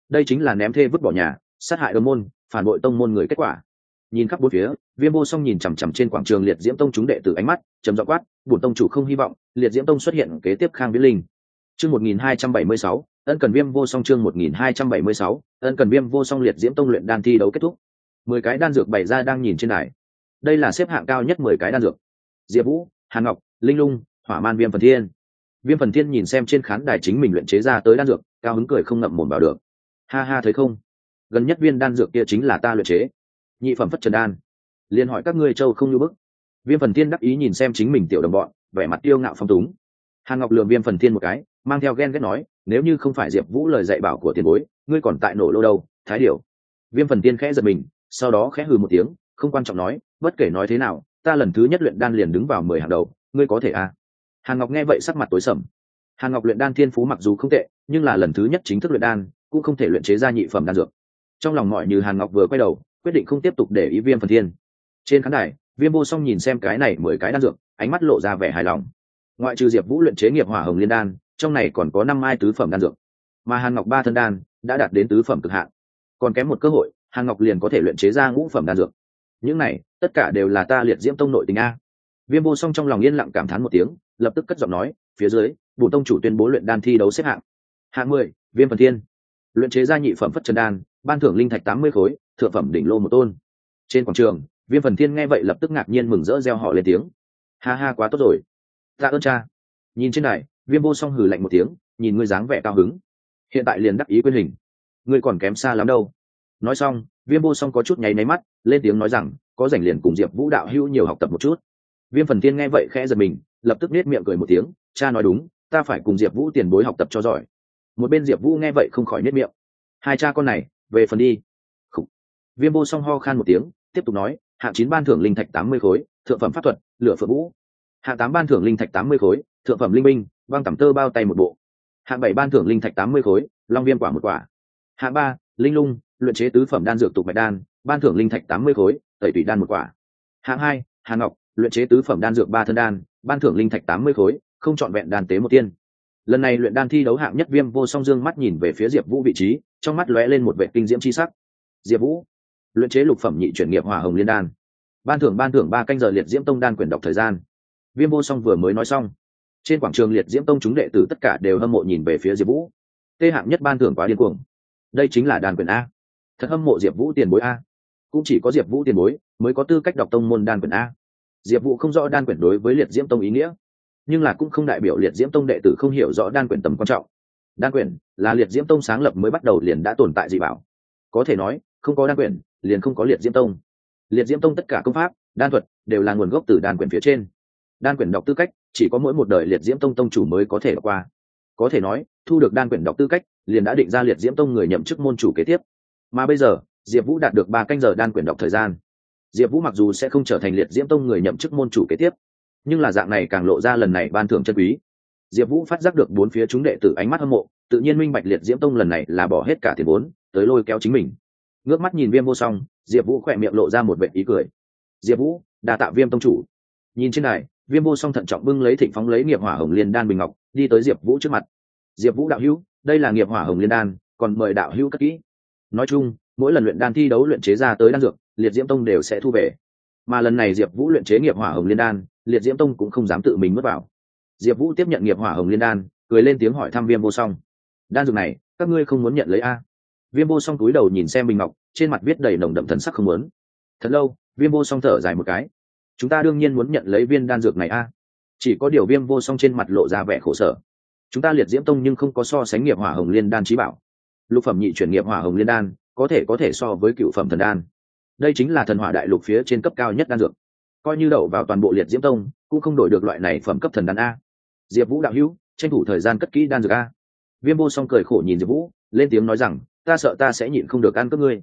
Đây chính là ném thê vứt bỏ nhà, sát hại âm môn, phản bội tông môn người kết quả. Nhìn khắp bốn phía, viêm vô song nhìn chằm chằm trên quảng trường liệt diễm tông chúng đệ tử ánh mắt chấm dọ quát, bổn tông chủ không hy vọng. Liệt diễm tông xuất hiện kế tiếp khang viễn linh. Chương một nghìn hai trăm bảy mươi sáu ân cần viêm vô song chương một nghìn hai trăm bảy mươi sáu, ân cần viêm vô song liệt diễm tông luyện đan thi đấu kết thúc. Mười cái đan dược bày ra đang nhìn trên đài. Đây là xếp hạng cao nhất mười cái đan dược. Diệp vũ hàn ngọc, linh lung, hỏa man viêm phần thiên. Viêm phần thiên nhìn xem trên khán đài chính mình luyện chế ra tới đan dược, cao hứng cười không ngậm mồm vào được. Ha ha, thấy không? Gần nhất viên đan dược kia chính là ta luyện chế. Nhị phẩm phất trần đan. Liền hỏi các ngươi châu không như bức. Viêm phần thiên đắc ý nhìn xem chính mình tiểu đồng bọn, vẻ mặt tiêu ngạo phong túng. Hàn ngọc lường viêm phần thiên một cái, mang theo ghen ghét nói nếu như không phải diệp vũ lời dạy bảo của tiền bối, ngươi còn tại nổ lô đâu, thái điều viêm phần tiên khẽ giật mình, sau đó khẽ hừ một tiếng, không quan trọng nói, bất kể nói thế nào, ta lần thứ nhất luyện đan liền đứng vào mười hàng đầu, ngươi có thể à? Hàn ngọc nghe vậy sắc mặt tối sầm. Hàn ngọc luyện đan thiên phú mặc dù không tệ, nhưng là lần thứ nhất chính thức luyện đan, cũng không thể luyện chế ra nhị phẩm đan dược. Trong lòng mọi như hàn ngọc vừa quay đầu, quyết định không tiếp tục để ý viêm phần thiên trên khán đài, viêm vô song nhìn xem cái này mười cái đan dược, ánh mắt lộ ra vẻ hài lòng. Ngoại trừ diệp vũ luyện chế nghiệp hỏa hồng liên đan trong này còn có năm mai tứ phẩm đan dược, mà hàn ngọc ba thân đan đã đạt đến tứ phẩm cực hạn. Còn kém một cơ hội, hàn ngọc liền có thể luyện chế ra ngũ phẩm đan dược. Những này, tất cả đều là ta liệt diễm tông nội tình a. Viêm vô song trong lòng yên lặng cảm thán một tiếng, lập tức cất giọng nói, phía dưới bù tông chủ tuyên bố luyện đan thi đấu xếp hạng. Hạng mười, viêm phần thiên. Luyện chế ra nhị phẩm phất trần đan, ban thưởng linh thạch tám mươi khối, thượng phẩm đỉnh lô một tôn. Trên quảng trường, viêm phần thiên nghe vậy lập tức ngạc nhiên mừng rỡ reo họ lên tiếng. Ha ha, quá tốt rồi. Tạ ơn cha. Nhìn trên này viêm vô song hừ lạnh một tiếng, nhìn ngươi dáng vẻ cao hứng. Hiện tại liền đắc ý quyên hình. Ngươi còn kém xa lắm đâu. Nói xong, viêm vô song có chút nháy máy mắt, lên tiếng nói rằng, có rảnh liền cùng diệp vũ đạo hữu nhiều học tập một chút. Viêm phần tiên nghe vậy khẽ giật mình, lập tức nết miệng cười một tiếng, cha nói đúng, ta phải cùng diệp vũ tiền bối học tập cho giỏi. Một bên diệp vũ nghe vậy không khỏi nết miệng. Hai cha con này, về phần đi. Khủ. viêm vô song ho khan một tiếng, tiếp tục nói, hạng chín ban thưởng linh thạch tám mươi khối, thượng phẩm pháp thuật, lửa phượng vũ hạng tám ban thưởng linh thạch tám mươi khối, thượng phẩm linh minh băng tẩm tơ bao tay một bộ. Hạng bảy ban thưởng linh thạch tám mươi khối, long viêm quả một quả. Hạng ba, linh lung, luyện chế tứ phẩm đan dược tục mạch đan, ban thưởng linh thạch tám mươi khối, tẩy tủy đan một quả. Hạng hai, hà ngọc, luyện chế tứ phẩm đan dược ba thân đan, ban thưởng linh thạch tám mươi khối, không c h ọ n vẹn đan tế một tiên. Lần này luyện đan thi đấu hạng nhất viêm vô song dương mắt nhìn về phía diệp vũ vị trí, trong mắt lóe lên một vệ kinh diễm c h i sắc. Diệp vũ, luyện chế lục phẩm nhị chuyển nghiệp hòa hồng liên đan. Ban thưởng ban thưởng ba canh giờ liệt diễm tông đan quyền đọc thời gian viêm vô song vừa mới nói xong, trên quảng trường liệt diễm tông chúng đệ tử tất cả đều hâm mộ nhìn về phía diệp vũ. Tê hạng nhất ban thưởng quá điên cuồng. Đây chính là đàn quyền a. Thật hâm mộ diệp vũ tiền bối a. Cũng chỉ có diệp vũ tiền bối mới có tư cách đọc tông môn đan quyền a. Diệp vũ không rõ đan quyển đối với liệt diễm tông ý nghĩa, nhưng là cũng không đại biểu liệt diễm tông đệ tử không hiểu rõ đan quyển tầm quan trọng. Đan quyển là liệt diễm tông sáng lập mới bắt đầu liền đã tồn tại dị bảo. Có thể nói, không có đan quyển liền không có liệt diễm tông. Liệt diễm tông tất cả công pháp, đan thuật đều là nguồn gốc từ đan quyển phía trên đan quyển đọc tư cách, chỉ có mỗi một đời liệt diễm tông tông chủ mới có thể đọc qua. Có thể nói, thu được đan quyển đọc tư cách, liền đã định ra liệt diễm tông người nhậm chức môn chủ kế tiếp. Mà bây giờ, diệp vũ đạt được ba canh giờ đan quyển đọc thời gian. Diệp vũ mặc dù sẽ không trở thành liệt diễm tông người nhậm chức môn chủ kế tiếp, nhưng là dạng này càng lộ ra lần này ban thưởng chân quý. Diệp vũ phát giác được bốn phía chúng đệ tử ánh mắt hâm mộ, tự nhiên minh bạch liệt diễm tông lần này là bỏ hết cả tiền vốn, tới lôi kéo chính mình. Ngước mắt nhìn viêm vô song, diệp vũ khỏe miệng lộ ra một vệ ý cười. Diệp vũ đà tạ viêm tông chủ. Nhìn trên này viêm vô song thận trọng bưng lấy thịnh phóng lấy nghiệp hỏa hồng liên đan bình ngọc, đi tới diệp vũ trước mặt. Diệp vũ đạo hữu, đây là nghiệp hỏa hồng liên đan, còn mời đạo hữu cất kỹ. Nói chung, mỗi lần luyện đan thi đấu luyện chế ra tới đan dược, liệt diễm tông đều sẽ thu về. Mà lần này diệp vũ luyện chế nghiệp hỏa hồng liên đan, liệt diễm tông cũng không dám tự mình mất vào. Diệp vũ tiếp nhận nghiệp hỏa hồng liên đan, cười lên tiếng hỏi thăm viêm vô song. Đan dược này, các ngươi không muốn nhận lấy a? Viêm vô song túi đầu nhìn xem bình ngọc, trên mặt viết đầy nồng đậm thần sắc không muốn. Thật lâu, viêm vô song thở dài một cái chúng ta đương nhiên muốn nhận lấy viên đan dược này a. Chỉ có điều viêm vô song trên mặt lộ ra vẻ khổ sở. Chúng ta liệt diễm tông nhưng không có so sánh nghiệp hỏa hồng liên đan trí bảo. Lục phẩm nhị chuyển nghiệp hỏa hồng liên đan, có thể có thể so với cựu phẩm thần đan. Đây chính là thần hỏa đại lục phía trên cấp cao nhất đan dược. Coi như đậu vào toàn bộ liệt diễm tông, cũng không đổi được loại này phẩm cấp thần đan a. Diệp vũ đạo hữu, tranh thủ thời gian cất kỹ đan dược a. Viêm vô song cười khổ nhìn diệp vũ, lên tiếng nói rằng, ta sợ ta sẽ nhịn không được ăn cướp ngươi.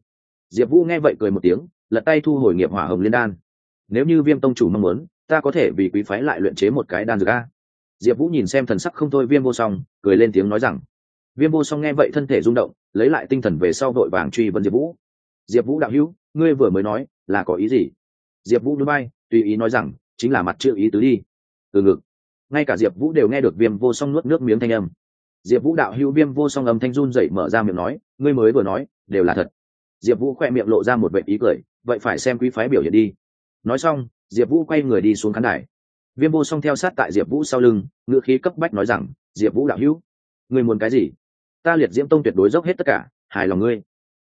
Diệp vũ nghe vậy cười một tiếng, lật tay thu hồi nghiệp hỏa hồng liên đan nếu như viêm tông chủ mong muốn, ta có thể vì quý phái lại luyện chế một cái đan dược a. Diệp vũ nhìn xem thần sắc không thôi viêm vô song, cười lên tiếng nói rằng, viêm vô song nghe vậy thân thể rung động, lấy lại tinh thần về sau vội vàng truy vấn diệp vũ. Diệp vũ đạo hữu, ngươi vừa mới nói là có ý gì? Diệp vũ núi bay, tùy ý nói rằng, chính là mặt chưa ý tứ đi. Từ ngực, ngay cả diệp vũ đều nghe được viêm vô song nuốt nước miếng thanh âm. Diệp vũ đạo hữu viêm vô song âm thanh run dậy mở ra miệng nói, ngươi mới vừa nói, đều là thật. Diệp vũ khoe miệng lộ ra một vệ ý cười, vậy phải xem quý phái biểu hiện đi nói xong, diệp vũ quay người đi xuống khán đài. Viêm vô song theo sát tại diệp vũ sau lưng ngựa khí cấp bách nói rằng, diệp vũ đạo hữu người muốn cái gì? Ta liệt diễm tông tuyệt đối dốc hết tất cả, hài lòng ngươi.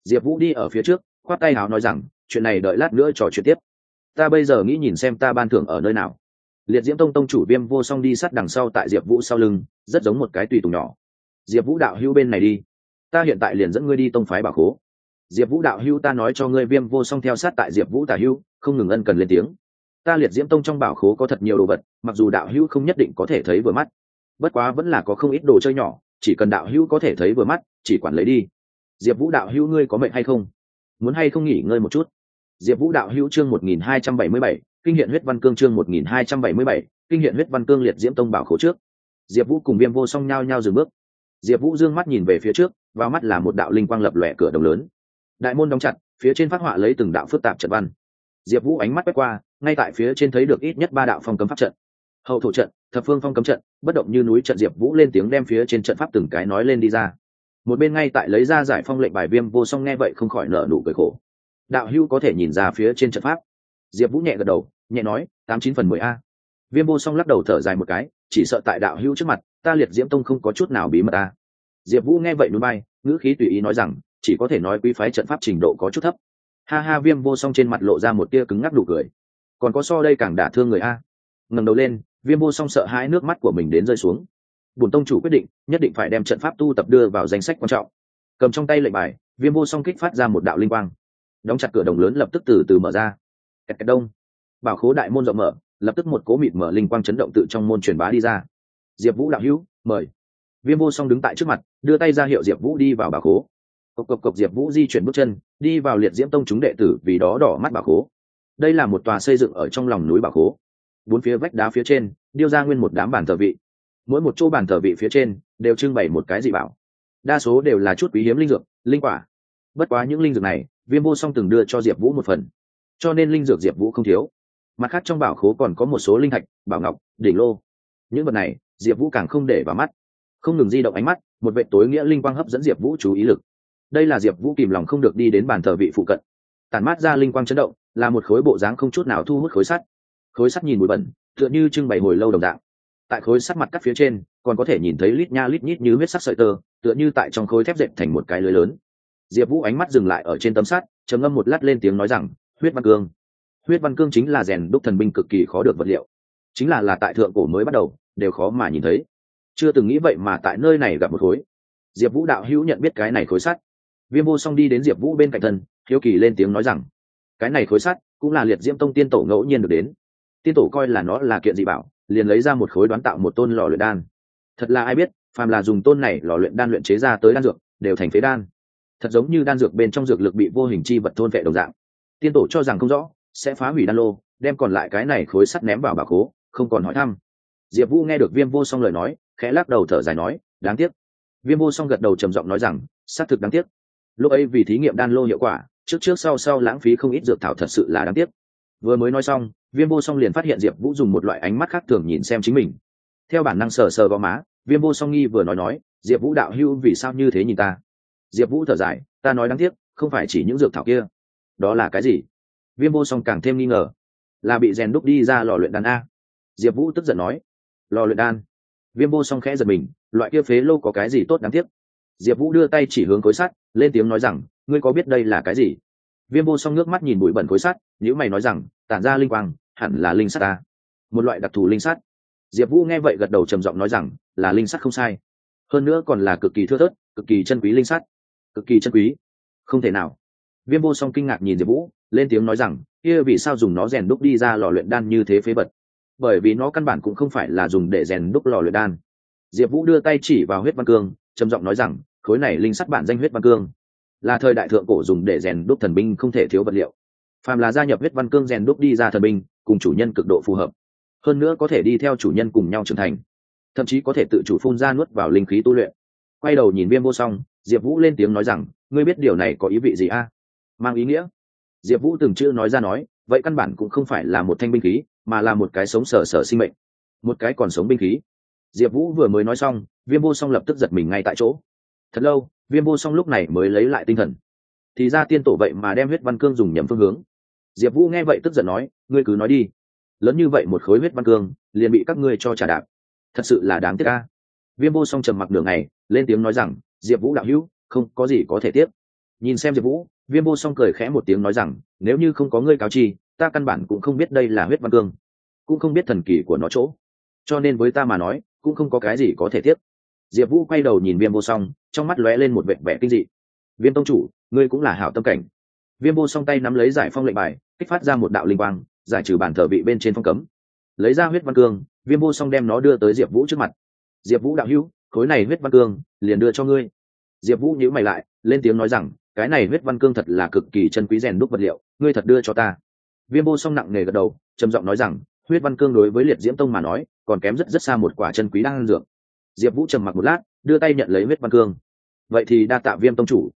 Diệp vũ đi ở phía trước, khoát tay hào nói rằng, chuyện này đợi lát nữa trò chuyện tiếp. Ta bây giờ nghĩ nhìn xem ta ban thưởng ở nơi nào. Liệt diễm tông tông chủ viêm vô song đi sát đằng sau tại diệp vũ sau lưng, rất giống một cái tùy tùng nhỏ. Diệp vũ đạo hữu bên này đi. Ta hiện tại liền dẫn ngươi đi tông phái bảo khố diệp vũ đạo hưu ta nói cho ngươi viêm vô song theo sát tại diệp vũ tả hưu không ngừng ân cần lên tiếng. Ta liệt diễm tông trong bảo khố có thật nhiều đồ vật, mặc dù đạo hưu không nhất định có thể thấy vừa mắt. Bất quá vẫn là có không ít đồ chơi nhỏ, chỉ cần đạo hưu có thể thấy vừa mắt, chỉ quản lấy đi. Diệp vũ đạo hưu ngươi có mệnh hay không? Muốn hay không nghỉ ngơi một chút? Diệp vũ đạo hưu chương một nghìn hai trăm bảy mươi bảy, kinh hiện huyết văn cương chương một nghìn hai trăm bảy mươi bảy, kinh hiện huyết văn cương liệt diễm tông bảo khố trước. Diệp vũ cùng viêm vô song nhao nhao dừng bước. Diệp vũ d ư ơ n g mắt nhìn về phía trước, vào mắt là một đạo linh quang lập lòe cửa đồng lớn đại môn đóng chặt, phía trên phát họa lấy từng đạo phức tạp trận văn. Diệp vũ ánh mắt quét qua, ngay tại phía trên thấy được ít nhất ba đạo phong cấm pháp trận. Hậu thổ trận, thập phương phong cấm trận, bất động như núi trận diệp vũ lên tiếng đem phía trên trận pháp từng cái nói lên đi ra. Một bên ngay tại lấy ra giải phong lệnh bài viêm vô song nghe vậy không khỏi nở nụ cười khổ. Đạo hưu có thể nhìn ra phía trên trận pháp. Diệp vũ nhẹ gật đầu, nhẹ nói, tám chín phần mười a. Viêm vô song lắc đầu thở dài một cái, chỉ sợ tại đạo hưu trước mặt, ta liệt diễm tông không có chút nào bí mật a. Diệp vũ nghe vậy núi bay, ngữ khí tùy ý nói rằng chỉ có thể nói quý phái trận pháp trình độ có chút thấp. Ha ha, viêm vô song trên mặt lộ ra một tia cứng ngắc đủ cười. Còn có so đây càng đả thương người a. Ngẩng đầu lên, viêm vô song sợ hãi nước mắt của mình đến rơi xuống. Bùn tông chủ quyết định, nhất định phải đem trận pháp tu tập đưa vào danh sách quan trọng. Cầm trong tay lệnh bài, viêm vô song kích phát ra một đạo linh quang. Đóng chặt cửa đồng lớn lập tức từ từ mở ra. Kẹt kẹt đông. Bảo khố đại môn rộng mở, lập tức một cố mịt mở linh quang chấn động tự trong môn truyền bá đi ra. Diệp vũ đạo hữu, mời. Viêm vô song đứng tại trước mặt, đưa tay ra hiệu diệp vũ đi vào bảo khố cộc cộc cộc diệp vũ di chuyển bước chân, đi vào liệt diễm tông chúng đệ tử vì đó đỏ mắt bà khố. Đây là một tòa xây dựng ở trong lòng núi bà khố. Bốn phía vách đá phía trên, điêu ra nguyên một đám bàn thờ vị. Mỗi một chỗ bàn thờ vị phía trên đều trưng bày một cái dị bảo. Đa số đều là chút quý hiếm linh dược, linh quả. Bất quá những linh dược này, viêm vô song từng đưa cho diệp vũ một phần. Cho nên linh dược diệp vũ không thiếu. Mặt khác trong bảo khố còn có một số linh thạch, bảo ngọc, đỉnh lô. Những vật này, diệp vũ càng không để vào mắt. Không ngừng di động ánh mắt, một vệ tối nghĩa linh quang hấp dẫn diệp vũ chú ý lực đây là diệp vũ kìm lòng không được đi đến bàn thờ vị phụ cận tản mát ra linh quang chấn động là một khối bộ dáng không chút nào thu hút khối sắt khối sắt nhìn bụi bẩn tựa như trưng bày hồi lâu đồng dạng tại khối sắt mặt cắt phía trên còn có thể nhìn thấy lít nha lít nhít như huyết sắc sợi tơ tựa như tại trong khối thép dệt thành một cái lưới lớn diệp vũ ánh mắt dừng lại ở trên tấm sắt trầm ngâm một lát lên tiếng nói rằng huyết văn cương huyết văn cương chính là rèn đúc thần binh cực kỳ khó được vật liệu chính là là tại thượng cổ mới bắt đầu đều khó mà nhìn thấy chưa từng nghĩ vậy mà tại nơi này gặp một khối diệp vũ đạo hữu nhận biết cái này khối sắt viêm vô song đi đến diệp vũ bên cạnh thân, hiếu kỳ lên tiếng nói rằng, cái này khối sắt cũng là liệt diễm tông tiên tổ ngẫu nhiên được đến. Tiên tổ coi là nó là kiện dị bảo, liền lấy ra một khối đoán tạo một tôn lò luyện đan. Thật là ai biết, phàm là dùng tôn này lò luyện đan luyện chế ra tới đan dược, đều thành phế đan. Thật giống như đan dược bên trong dược lực bị vô hình chi vật thôn vệ đồng dạng. Tiên tổ cho rằng không rõ, sẽ phá hủy đan lô, đem còn lại cái này khối sắt ném vào bà khố, không còn hỏi thăm. Diệp vũ nghe được viêm vô song lời nói, khẽ lắc đầu thở dài nói, đáng tiếc. Viêm vô song gật đầu trầm giọng nói rằng, xác thực đáng tiếc lúc ấy vì thí nghiệm đan lô hiệu quả, trước trước sau sau lãng phí không ít dược thảo thật sự là đáng tiếc. Vừa mới nói xong, viêm vô song liền phát hiện diệp vũ dùng một loại ánh mắt khác thường nhìn xem chính mình. Theo bản năng sờ sờ vào má, viêm vô song nghi vừa nói nói, diệp vũ đạo hưu vì sao như thế nhìn ta? Diệp vũ thở dài, ta nói đáng tiếc, không phải chỉ những dược thảo kia. Đó là cái gì? Viêm vô song càng thêm nghi ngờ. Là bị rèn đúc đi ra lò luyện đan a. Diệp vũ tức giận nói. Lò luyện đan? Viêm vô song khẽ giật mình, loại kia phế lô có cái gì tốt đáng tiếc? Diệp vũ đưa tay chỉ hướng khối sắt, lên tiếng nói rằng, ngươi có biết đây là cái gì? Viêm vô song nước mắt nhìn bụi bẩn khối sắt nếu mày nói rằng, tản ra linh quang, hẳn là linh sắt ta. Một loại đặc thù linh sắt. Diệp vũ nghe vậy gật đầu trầm giọng nói rằng, là linh sắt không sai. Hơn nữa còn là cực kỳ thưa thớt, cực kỳ chân quý linh sắt. Cực kỳ chân quý? Không thể nào. Viêm vô song kinh ngạc nhìn diệp vũ, lên tiếng nói rằng, kia vì sao dùng nó rèn đúc đi ra lò luyện đan như thế phế vật? bởi vì nó căn bản cũng không phải là dùng để rèn đúc lò luyện đan. Diệp vũ đưa tay chỉ vào huyết văn cương trầm giọng nói rằng, khối này linh sắt bản danh huyết văn cương, là thời đại thượng cổ dùng để rèn đúc thần binh không thể thiếu vật liệu. Phàm là gia nhập huyết văn cương rèn đúc đi ra thần binh, cùng chủ nhân cực độ phù hợp. Hơn nữa có thể đi theo chủ nhân cùng nhau trưởng thành, thậm chí có thể tự chủ phun ra nuốt vào linh khí tu luyện. Quay đầu nhìn viêm vô song, diệp vũ lên tiếng nói rằng, ngươi biết điều này có ý vị gì a? Mang ý nghĩa. Diệp vũ từng chữ nói ra nói, vậy căn bản cũng không phải là một thanh binh khí, mà là một cái sống sở sở sinh mệnh. Một cái còn sống binh khí diệp vũ vừa mới nói xong, viêm vô song lập tức giật mình ngay tại chỗ. Thật lâu, viêm vô song lúc này mới lấy lại tinh thần. Thì ra tiên tổ vậy mà đem huyết văn cương dùng nhầm phương hướng. Diệp vũ nghe vậy tức giận nói, ngươi cứ nói đi. Lớn như vậy một khối huyết văn cương, liền bị các ngươi cho trả đạp. Thật sự là đáng tiếc ca viêm vô song trầm mặc đường này lên tiếng nói rằng, diệp vũ đạo hữu, không có gì có thể tiếp nhìn xem diệp vũ, viêm vô song cười khẽ một tiếng nói rằng, nếu như không có ngươi cáo chi, ta căn bản cũng không biết đây là huyết văn cương, cũng không biết thần kỳ của nó chỗ. Cho nên với ta mà nói cũng không có cái gì có thể tiếp. Diệp vũ quay đầu nhìn viêm vô song, trong mắt lóe lên một vẻ vẻ kinh dị. Viêm tông chủ, ngươi cũng là hảo tâm cảnh. Viêm vô song tay nắm lấy giải phong lệnh bài, kích phát ra một đạo linh quang, giải trừ bản thờ vị bên trên phong cấm. Lấy ra huyết văn cương, viêm vô song đem nó đưa tới diệp vũ trước mặt. Diệp vũ đạo hữu, khối này huyết văn cương, liền đưa cho ngươi. Diệp vũ nhíu mày lại, lên tiếng nói rằng, cái này huyết văn cương thật là cực kỳ chân quý rèn đúc vật liệu, ngươi thật đưa cho ta. Viêm vô song nặng nề gật đầu, trầm giọng nói rằng huyết văn cương đối với liệt diễm tông mà nói, còn kém rất rất xa một quả chân quý đang ăn dược. Diệp vũ trầm mặc một lát, đưa tay nhận lấy huyết văn cương. Vậy thì đa tạ viêm tông chủ.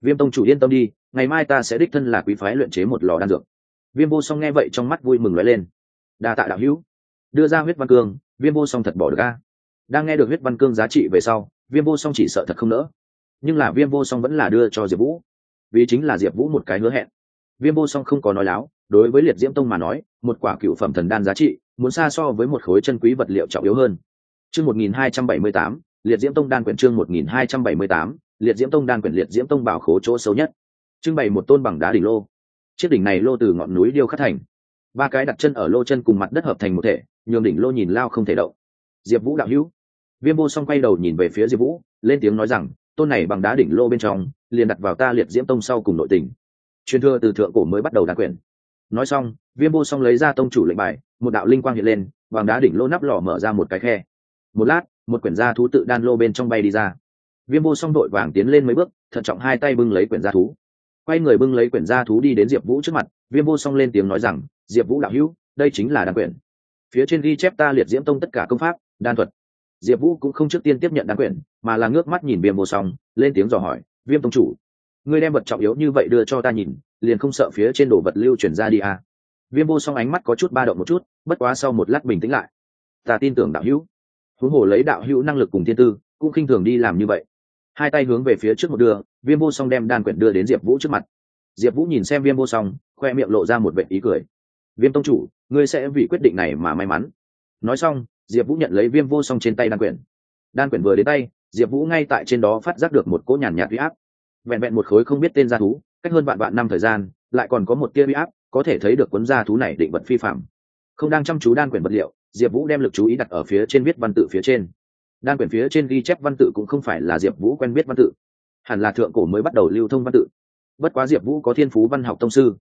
Viêm tông chủ yên tâm đi, ngày mai ta sẽ đích thân là quý phái luyện chế một lò đan dược. Viêm vô song nghe vậy trong mắt vui mừng lóe lên. Đa tạ đạo hữu. Đưa ra huyết văn cương, viêm vô song thật bỏ được ca đang nghe được huyết văn cương giá trị về sau, viêm vô song chỉ sợ thật không nỡ. Nhưng là viêm vô song vẫn là đưa cho diệp vũ. Vì chính là diệp vũ một cái hứa hẹn. Viêm vô song không có nói láo đối với liệt diễm tông mà nói, một quả cựu phẩm thần đan giá trị, muốn xa so với một khối chân quý vật liệu trọng yếu hơn. Chương một nghìn hai trăm bảy mươi tám, liệt diễm tông đan quyển chương một nghìn hai trăm bảy mươi tám, liệt diễm tông đan quyển liệt diễm tông bảo khố chỗ xấu nhất. Trưng bày một tôn bằng đá đỉnh lô. Chiếc đỉnh này lô từ ngọn núi điêu khắc thành. Ba cái đặt chân ở lô chân cùng mặt đất hợp thành một thể, nhường đỉnh lô nhìn lao không thể động. Diệp vũ đạo hữu. Viêm vô song quay đầu nhìn về phía diệp vũ, lên tiếng nói rằng, tôn này bằng đá đỉnh lô bên trong, liền đặt vào ta liệt diễm tông sau cùng nội tình. Truyền thừa từ thượng cổ mới bắt đầu đa quyền nói xong, viêm vô song lấy ra tông chủ lệnh bài, một đạo linh quang hiện lên, vàng đá đỉnh lô nắp lò mở ra một cái khe. Một lát, một quyển gia thú tự đan lô bên trong bay đi ra. Viêm vô song đội vàng tiến lên mấy bước, thận trọng hai tay bưng lấy quyển gia thú. Quay người bưng lấy quyển gia thú đi đến diệp vũ trước mặt, viêm vô song lên tiếng nói rằng, diệp vũ đạo hữu, đây chính là đan quyển. Phía trên ghi chép ta liệt diễm tông tất cả công pháp, đan thuật. Diệp vũ cũng không trước tiên tiếp nhận đan quyển, mà là ngước mắt nhìn viêm vô song, lên tiếng dò hỏi, viêm tông chủ ngươi đem vật trọng yếu như vậy đưa cho ta nhìn, liền không sợ phía trên đồ vật lưu chuyển ra đi à. viêm vô song ánh mắt có chút ba động một chút, bất quá sau một lát bình tĩnh lại. Ta tin tưởng đạo hữu. Huống hồ lấy đạo hữu năng lực cùng thiên tư, cũng khinh thường đi làm như vậy. Hai tay hướng về phía trước một đưa, viêm vô song đem đan quyển đưa đến diệp vũ trước mặt. Diệp vũ nhìn xem viêm vô song, khoe miệng lộ ra một vệ ý cười. Viêm tông chủ, ngươi sẽ vì quyết định này mà may mắn. Nói xong, diệp vũ nhận lấy viêm vô song trên tay đan quyển. Đan quyển vừa đến tay, diệp vũ ngay tại trên đó phát giác được một cỗ nhàn nhạt huy áp vẹn vẹn một khối không biết tên g thú, cách hơn vạn vạn năm thời gian, lại còn có một tia huy áp, có thể thấy được cuốn g thú này định vật phi phạm không đang chăm chú đan quyển vật liệu, diệp vũ đem lực chú ý đặt ở phía trên viết văn tự phía trên. Đan quyển phía trên ghi chép văn tự cũng không phải là diệp vũ quen biết văn tự. Hẳn là thượng cổ mới bắt đầu lưu thông văn tự. Bất quá diệp vũ có thiên phú văn học tông sư.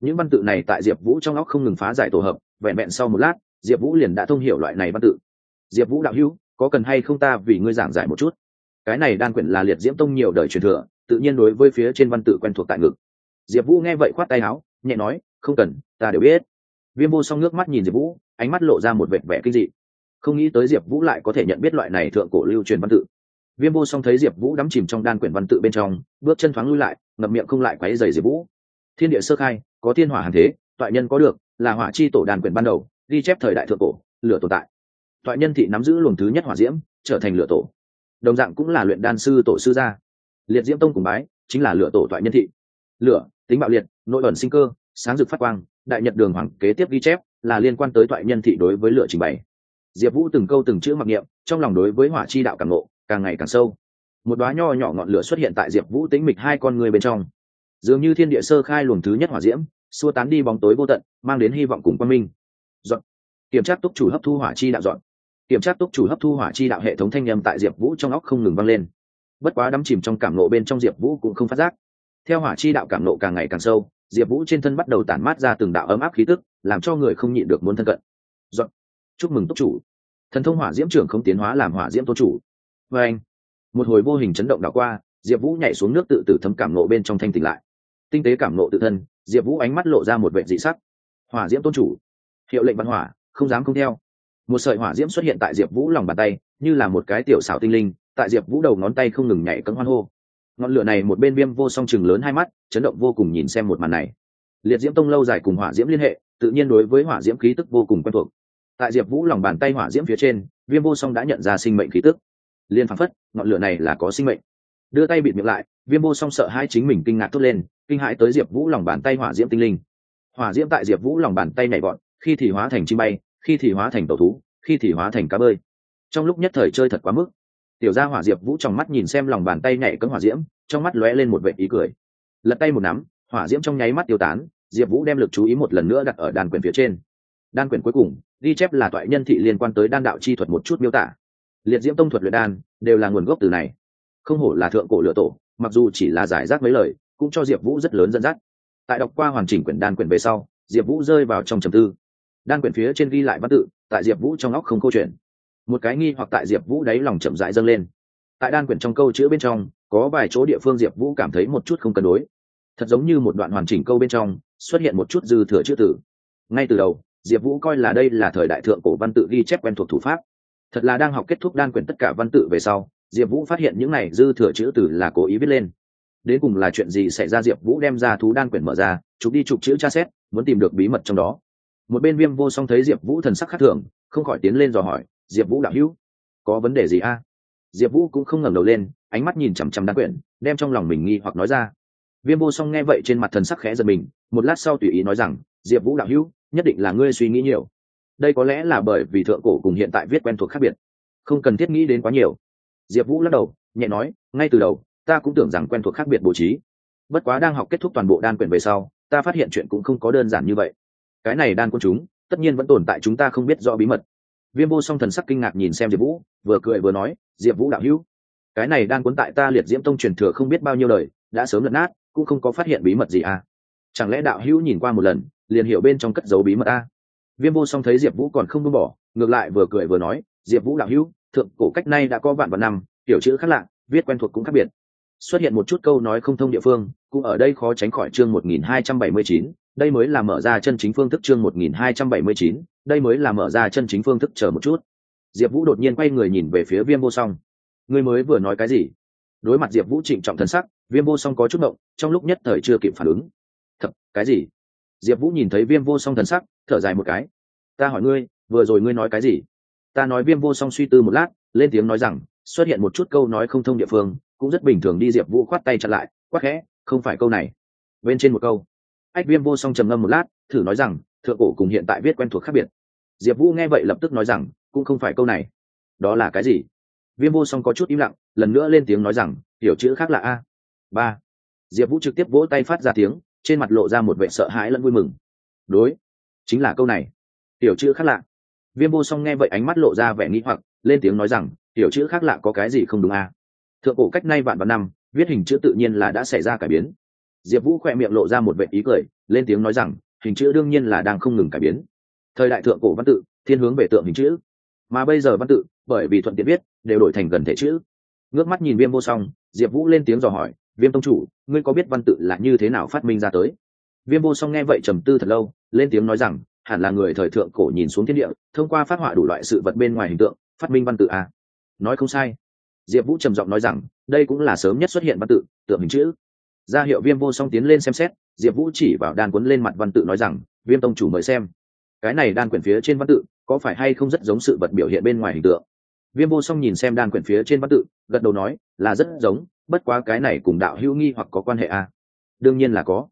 Những văn tự này tại diệp vũ trong óc không ngừng phá giải tổ hợp, vẹn vẹn sau một lát, diệp vũ liền đã thông hiểu loại này văn tự. Diệp vũ đạo hữu, có cần hay không ta vì ngươi giảng giải một chút? Cái này đan quyển là liệt diễm tông nhiều đời truyền thừa tự nhiên đối với phía trên văn tự quen thuộc tại ngực. Diệp vũ nghe vậy khoát tay áo, nhẹ nói, không cần, ta đều biết. Viêm vô song nước mắt nhìn diệp vũ, ánh mắt lộ ra một vẻ vẻ kinh dị. Không nghĩ tới diệp vũ lại có thể nhận biết loại này thượng cổ lưu truyền văn tự. Viêm vô song thấy diệp vũ đắm chìm trong đan quyển văn tự bên trong, bước chân thoáng lui lại, ngậm miệng không lại quáy dày diệp vũ. Thiên địa sơ khai, có thiên hỏa hàng thế, toại nhân có được, là hỏa chi tổ đàn quyển ban đầu, ghi chép thời đại thượng cổ, lửa tồn tại. Toại nhân thị nắm giữ luồng thứ nhất hỏa diễm, trở thành lửa tổ. Đồng dạng cũng là luyện đan sư tổ sư gia liệt diễm tông cùng bái, chính là lửa tổ toại nhân thị. Lửa, tính bạo liệt, nội ẩn sinh cơ, sáng rực phát quang, đại nhật đường hoàng kế tiếp ghi chép, là liên quan tới toại nhân thị đối với lửa trình bày. Diệp vũ từng câu từng chữ mặc niệm, trong lòng đối với hỏa chi đạo càng ngộ, càng ngày càng sâu. Một đoá nho nhỏ ngọn lửa xuất hiện tại diệp vũ tính mịch hai con người bên trong. Dường như thiên địa sơ khai luồng thứ nhất hỏa diễm, xua tán đi bóng tối vô tận, mang đến hy vọng cùng quan minh. Dọn. Kiểm tra túc chủ hấp thu hỏa chi đạo dọn. Kiểm tra túc chủ hấp thu hỏa chi đạo hệ thống thanh â m tại diệp vũ trong óc không ngừng vang lên bất quá đắm chìm trong cảm nộ bên trong diệp vũ cũng không phát giác. Theo hỏa chi đạo cảm nộ càng ngày càng sâu, diệp vũ trên thân bắt đầu tản mát ra từng đạo ấm áp khí tức, làm cho người không nhịn được muốn thân cận. Dọn chúc mừng túc chủ. Thần thông hỏa diễm trưởng không tiến hóa làm hỏa diễm tô chủ. Vê anh, một hồi vô hình chấn động đảo qua, diệp vũ nhảy xuống nước tự tử thấm cảm nộ bên trong thanh tỉnh lại. Tinh tế cảm nộ tự thân, diệp vũ ánh mắt lộ ra một vệ dị sắc. Hỏa diễm tôn chủ. Hiệu lệnh văn hỏa, không dám không theo. Một sợi hỏa diễm xuất hiện tại diệp vũ lòng bàn tay, như là một cái tiểu xảo tinh linh tại diệp vũ đầu ngón tay không ngừng nhảy cấm hoan hô. Ngọn lửa này một bên viêm vô song chừng lớn hai mắt, chấn động vô cùng nhìn xem một màn này. Liệt diễm tông lâu dài cùng hỏa diễm liên hệ, tự nhiên đối với hỏa diễm khí tức vô cùng quen thuộc. Tại diệp vũ lòng bàn tay hỏa diễm phía trên, viêm vô song đã nhận ra sinh mệnh khí tức. Liên phán phất, ngọn lửa này là có sinh mệnh. Đưa tay bịt miệng lại, viêm vô song sợ hai chính mình kinh ngạc thốt lên, kinh hãi tới diệp vũ lòng bàn tay hỏa diễm tinh linh. Hỏa diễm tại diệp vũ lòng bàn tay nhảy gọn khi thì hóa thành chim bay, khi thì hóa thành tàu thú, khi thì hóa thành cá bơi. Trong lúc nhất thời chơi thật quá mức tiểu gia hỏa diệp vũ trong mắt nhìn xem lòng bàn tay nhảy cấm hỏa diễm, trong mắt lóe lên một vệ ý cười. Lật tay một nắm, hỏa diễm trong nháy mắt tiêu tán, diệp vũ đem lực chú ý một lần nữa đặt ở đan quyển phía trên. Đan quyển cuối cùng, ghi chép là toại nhân thị liên quan tới đan đạo chi thuật một chút miêu tả. Liệt diễm tông thuật luyện đan, đều là nguồn gốc từ này. Không hổ là thượng cổ lựa tổ, mặc dù chỉ là giải rác mấy lời, cũng cho diệp vũ rất lớn dẫn dắt. Tại đọc qua hoàn chỉnh quyển đan quyển về sau, diệp vũ rơi vào trong trầm tư. Đan quyển phía trên ghi lại văn tự, tại diệp vũ trong óc không câu chuyện một cái nghi hoặc tại diệp vũ đáy lòng chậm rãi dâng lên. Tại đan quyển trong câu chữ bên trong, có vài chỗ địa phương diệp vũ cảm thấy một chút không cân đối. Thật giống như một đoạn hoàn chỉnh câu bên trong, xuất hiện một chút dư thừa chữ tử. Ngay từ đầu, diệp vũ coi là đây là thời đại thượng cổ văn tự ghi chép quen thuộc thủ pháp. Thật là đang học kết thúc đan quyển tất cả văn tự về sau, diệp vũ phát hiện những này dư thừa chữ tử là cố ý viết lên. Đến cùng là chuyện gì xảy ra diệp vũ đem ra thú đan quyển mở ra, chụp đi chụp chữ tra xét, muốn tìm được bí mật trong đó. Một bên viêm vô song thấy diệp vũ thần sắc khác thường, không khỏi tiến lên dò hỏi diệp vũ đạo hữu, có vấn đề gì a? Diệp vũ cũng không ngẩng đầu lên, ánh mắt nhìn chằm chằm đan quyển, đem trong lòng mình nghi hoặc nói ra. Viêm vô song nghe vậy trên mặt thần sắc khẽ giật mình, một lát sau tùy ý nói rằng, diệp vũ đạo hữu, nhất định là ngươi suy nghĩ nhiều. Đây có lẽ là bởi vì thượng cổ cùng hiện tại viết quen thuộc khác biệt. Không cần thiết nghĩ đến quá nhiều. Diệp vũ lắc đầu, nhẹ nói, ngay từ đầu, ta cũng tưởng rằng quen thuộc khác biệt bố trí. Bất quá đang học kết thúc toàn bộ đan quyển về sau, ta phát hiện chuyện cũng không có đơn giản như vậy. Cái này đan quân chúng, tất nhiên vẫn tồn tại chúng ta không biết rõ bí mật viêm vô song thần sắc kinh ngạc nhìn xem diệp vũ vừa cười vừa nói diệp vũ đạo hữu cái này đang cuốn tại ta liệt diễm tông truyền thừa không biết bao nhiêu lời đã sớm lật nát cũng không có phát hiện bí mật gì à? Chẳng lẽ đạo hữu nhìn qua một lần liền hiểu bên trong cất dấu bí mật a à? viêm vô song thấy diệp vũ còn không buông bỏ ngược lại vừa cười vừa nói diệp vũ đạo hữu thượng cổ cách nay đã có vạn vạn năm tiểu chữ khác lạ viết quen thuộc cũng khác biệt. Xuất hiện một chút câu nói không thông địa phương cũng ở đây khó tránh khỏi chương 1279, đây mới là mở ra chân chính phương thức chương 1279, đây mới là mở ra chân chính phương thức chờ một chút. Diệp vũ đột nhiên quay người nhìn về phía viêm vô song. Người mới vừa nói cái gì? Đối mặt diệp vũ trịnh trọng thân sắc, viêm vô song có chút động, trong lúc nhất thời chưa kịp phản ứng. Thật, cái gì? Diệp vũ nhìn thấy viêm vô song thần sắc, thở dài một cái. Ta hỏi ngươi, vừa rồi ngươi nói cái gì? Ta nói viêm vô song suy tư một lát, lên tiếng nói rằng, xuất hiện một chút câu nói không thông địa phương, cũng rất bình thường đi diệp vũ khoát tay chặn lại quát khẽ, không phải câu này. Bên trên một câu. Ách, viêm vô song trầm ngâm một lát, thử nói rằng, thượng cổ cùng hiện tại viết quen thuộc khác biệt diệp vũ nghe vậy lập tức nói rằng, cũng không phải câu này. Đó là cái gì? Viêm vô song có chút im lặng, lần nữa lên tiếng nói rằng hiểu chữ khác là a. Ba. Diệp vũ trực tiếp vỗ tay phát ra tiếng, trên mặt lộ ra một vệ sợ hãi lẫn vui mừng. Đối, chính là câu này. Tiểu chữ khác lạ. Viêm vô song nghe vậy ánh mắt lộ ra vẻ nghĩ hoặc, lên tiếng nói rằng, tiểu chữ khác lạ có cái gì không đúng a? thượng cổ cách nay vạn vạn năm, viết hình chữ tự nhiên là đã xảy ra cải biến. Diệp vũ khỏe miệng lộ ra một vệ ý cười, lên tiếng nói rằng, hình chữ đương nhiên là đang không ngừng cải biến thời đại thượng cổ văn tự, thiên hướng về tượng hình chữ. Mà bây giờ văn tự, bởi vì thuận tiện viết, đều đổi thành gần thể chữ. Ngước mắt nhìn viêm vô song, diệp vũ lên tiếng dò hỏi, viêm tông chủ, ngươi có biết văn tự là như thế nào phát minh ra tới? Viêm vô song nghe vậy trầm tư thật lâu, lên tiếng nói rằng, hẳn là người thời thượng cổ nhìn xuống thiên địa, thông qua phát họa đủ loại sự vật bên ngoài hình tượng, phát minh văn tự à. nói không sai. Diệp vũ trầm giọng nói rằng, đây cũng là sớm nhất xuất hiện văn tự, tượng hình chữ. Ra hiệu viêm vô song tiến lên xem xét, diệp vũ chỉ vào đan cuốn lên mặt văn tự nói rằng, viêm tông chủ mời xem cái này đan quyển phía trên văn tự, có phải hay không rất giống sự vật biểu hiện bên ngoài hình tượng? Viêm vô song nhìn xem đan quyển phía trên văn tự, gật đầu nói, là rất giống, bất quá cái này cùng đạo hữu nghi hoặc có quan hệ à? đương nhiên là có.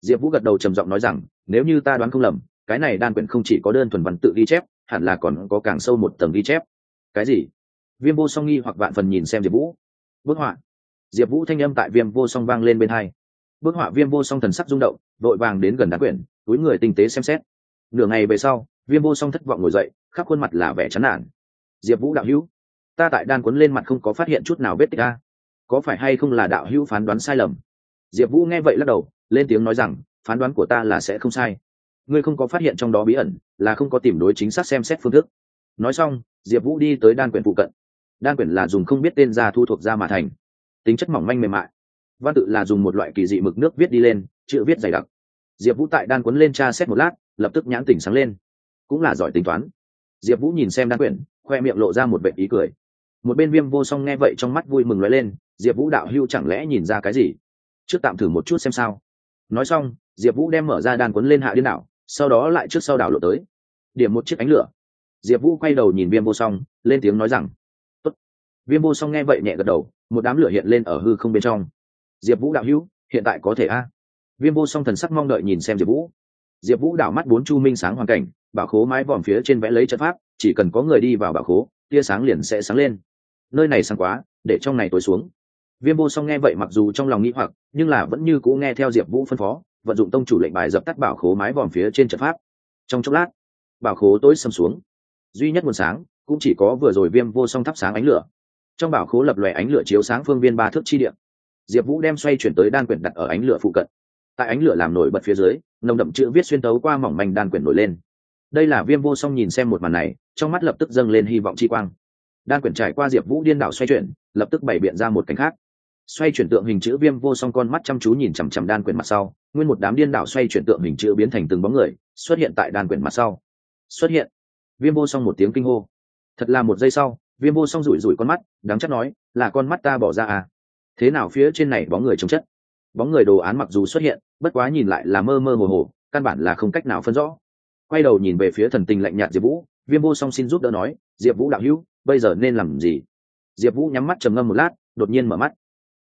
Diệp vũ gật đầu trầm giọng nói rằng, nếu như ta đoán không lầm, cái này đan quyển không chỉ có đơn thuần văn tự ghi chép, hẳn là còn có càng sâu một tầng ghi chép. Cái gì? Viêm vô song nghi hoặc vạn phần nhìn xem diệp vũ. Bức họa. Diệp vũ thanh âm tại viêm vô song vang lên bên hai. Bức họa viêm vô song thần sắc rung động, vội vàng đến gần đá quyển, túi người tinh tế xem xét nửa ngày về sau, viêm vô song thất vọng ngồi dậy, khắp khuôn mặt là vẻ chán nản. Diệp vũ đạo hữu, ta tại đan quấn lên mặt không có phát hiện chút nào vết tích a. Có phải hay không là đạo hữu phán đoán sai lầm? Diệp vũ nghe vậy lắc đầu, lên tiếng nói rằng, phán đoán của ta là sẽ không sai. Ngươi không có phát hiện trong đó bí ẩn, là không có tìm đối chính xác xem xét phương thức. Nói xong, diệp vũ đi tới đan quyển phụ cận. Đan quyển là dùng không biết tên ra thu thuộc ra mà thành. Tính chất mỏng manh mềm mại. Văn tự là dùng một loại kỳ dị mực nước viết đi lên, chữ viết dày đặc. Diệp vũ tại đan quấn lên tra xét một lát lập tức nhãn tỉnh sáng lên. Cũng là giỏi tính toán. Diệp vũ nhìn xem đan quyển, khoe miệng lộ ra một vệ ý cười. Một bên viêm vô song nghe vậy trong mắt vui mừng nói lên, diệp vũ đạo hưu chẳng lẽ nhìn ra cái gì? Trước tạm thử một chút xem sao. Nói xong, diệp vũ đem mở ra đan quấn lên hạ điên đảo, sau đó lại trước sau đảo lộ tới. Điểm một chiếc ánh lửa. Diệp vũ quay đầu nhìn viêm vô song, lên tiếng nói rằng, Tốt. viêm vô song nghe vậy nhẹ gật đầu, một đám lửa hiện lên ở hư không bên trong. Diệp vũ đạo hữu hiện tại có thể a. Viêm vô song thần sắc mong đợi nhìn xem diệp vũ diệp vũ đảo mắt bốn chu minh sáng hoàn cảnh, bảo khố mái vòm phía trên vẽ lấy trận pháp, chỉ cần có người đi vào bảo khố, tia sáng liền sẽ sáng lên. Nơi này sáng quá, để trong này tối xuống. Viêm vô song nghe vậy mặc dù trong lòng nghĩ hoặc, nhưng là vẫn như cũ nghe theo diệp vũ phân phó, vận dụng tông chủ lệnh bài dập tắt bảo khố mái vòm phía trên trận pháp. Trong chốc lát, bảo khố tối xâm xuống. Duy nhất nguồn sáng cũng chỉ có vừa rồi viêm vô song thắp sáng ánh lửa. Trong bảo khố lập lòe ánh lửa chiếu sáng phương viên ba thước chi điện diệp vũ đem xoay chuyển tới đan quyển đặt ở ánh lửa phụ cận tại ánh lửa làm nổi bật phía dưới, nồng đậm chữ viết xuyên tấu qua mỏng manh đan quyển nổi lên. Đây là viêm vô song nhìn xem một màn này, trong mắt lập tức dâng lên hy vọng chi quang. Đan quyển trải qua diệp vũ điên đảo xoay chuyển, lập tức bày biện ra một cánh khác. Xoay chuyển tượng hình chữ viêm vô song con mắt chăm chú nhìn chằm chằm đan quyển mặt sau, nguyên một đám điên đảo xoay chuyển tượng hình chữ biến thành từng bóng người, xuất hiện tại đan quyển mặt sau. Xuất hiện. Viêm vô song một tiếng kinh hô. Thật là một giây sau, viêm vô song rủi rủi con mắt, đáng chắc nói, là con mắt ta bỏ ra à? Thế nào phía trên này bóng người trồng chất? Bóng người đồ án mặc dù xuất hiện, bất quá nhìn lại là mơ mơ hồ hồ, căn bản là không cách nào phân rõ. Quay đầu nhìn về phía thần tình lạnh nhạt diệp vũ, viêm vô song xin giúp đỡ nói, diệp vũ đạo hữu, bây giờ nên làm gì? Diệp vũ nhắm mắt trầm ngâm một lát, đột nhiên mở mắt.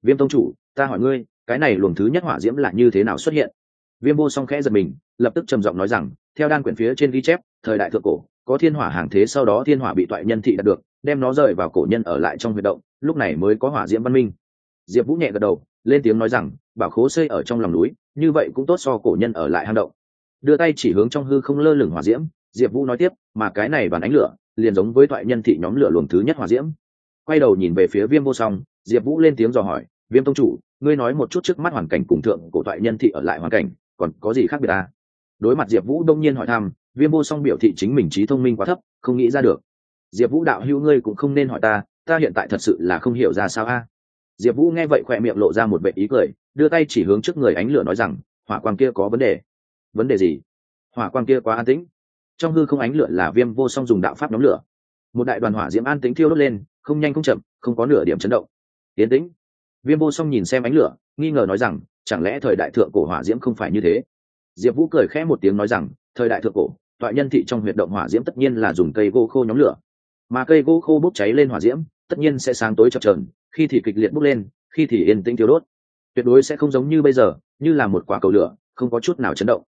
Viêm tông chủ, ta hỏi ngươi, cái này luồng thứ nhất hỏa diễm là như thế nào xuất hiện? Viêm vô song khẽ giật mình, lập tức trầm giọng nói rằng, theo đan quyển phía trên ghi chép, thời đại thượng cổ, có thiên hỏa hàng thế sau đó thiên hỏa bị toại nhân thị đạt được, đem nó rời vào cổ nhân ở lại trong huy động, lúc này mới có hỏa diễm văn minh. Diệp vũ nhẹ gật đầu lên tiếng nói rằng, bảo khố xây ở trong lòng núi, như vậy cũng tốt so cổ nhân ở lại hang động. Đưa tay chỉ hướng trong hư không lơ lửng hỏa diễm, diệp vũ nói tiếp, mà cái này đoàn ánh lửa, liền giống với toại nhân thị nhóm lửa luồng thứ nhất hỏa diễm. Quay đầu nhìn về phía viêm vô song, diệp vũ lên tiếng dò hỏi, viêm tông chủ, ngươi nói một chút trước mắt hoàn cảnh cùng thượng của toại nhân thị ở lại hoàn cảnh, còn có gì khác biệt à? đối mặt diệp vũ đông nhiên hỏi thăm, viêm vô song biểu thị chính mình trí thông minh quá thấp, không nghĩ ra được. Diệp vũ đạo hữu ngươi cũng không nên hỏi ta ta hiện tại thật sự là không hiểu ra sao a diệp vũ nghe vậy khỏe miệng lộ ra một vệ ý cười, đưa tay chỉ hướng trước người ánh lửa nói rằng, hỏa quang kia có vấn đề. Vấn đề gì? Hỏa quang kia quá an tĩnh. Trong hư không ánh lửa là viêm vô song dùng đạo pháp nóng lửa. Một đại đoàn hỏa diễm an tĩnh thiêu đốt lên, không nhanh không chậm, không có nửa điểm chấn động. Tiến tĩnh. Viêm vô song nhìn xem ánh lửa, nghi ngờ nói rằng, chẳng lẽ thời đại thượng cổ hỏa diễm không phải như thế? Diệp vũ cười khẽ một tiếng nói rằng, thời đại thượng cổ toại nhân thị trong huyệt động hỏa diễm tất nhiên là dùng cây gỗ khô nhóm lửa. Mà cây gỗ khô bốc cháy lên hỏa diễm, tất nhiên sẽ sáng tối chập trờn khi thì kịch liệt bốc lên, khi thì yên tĩnh thiếu đốt. Tuyệt đối sẽ không giống như bây giờ, như là một quả cầu lửa, không có chút nào chấn động.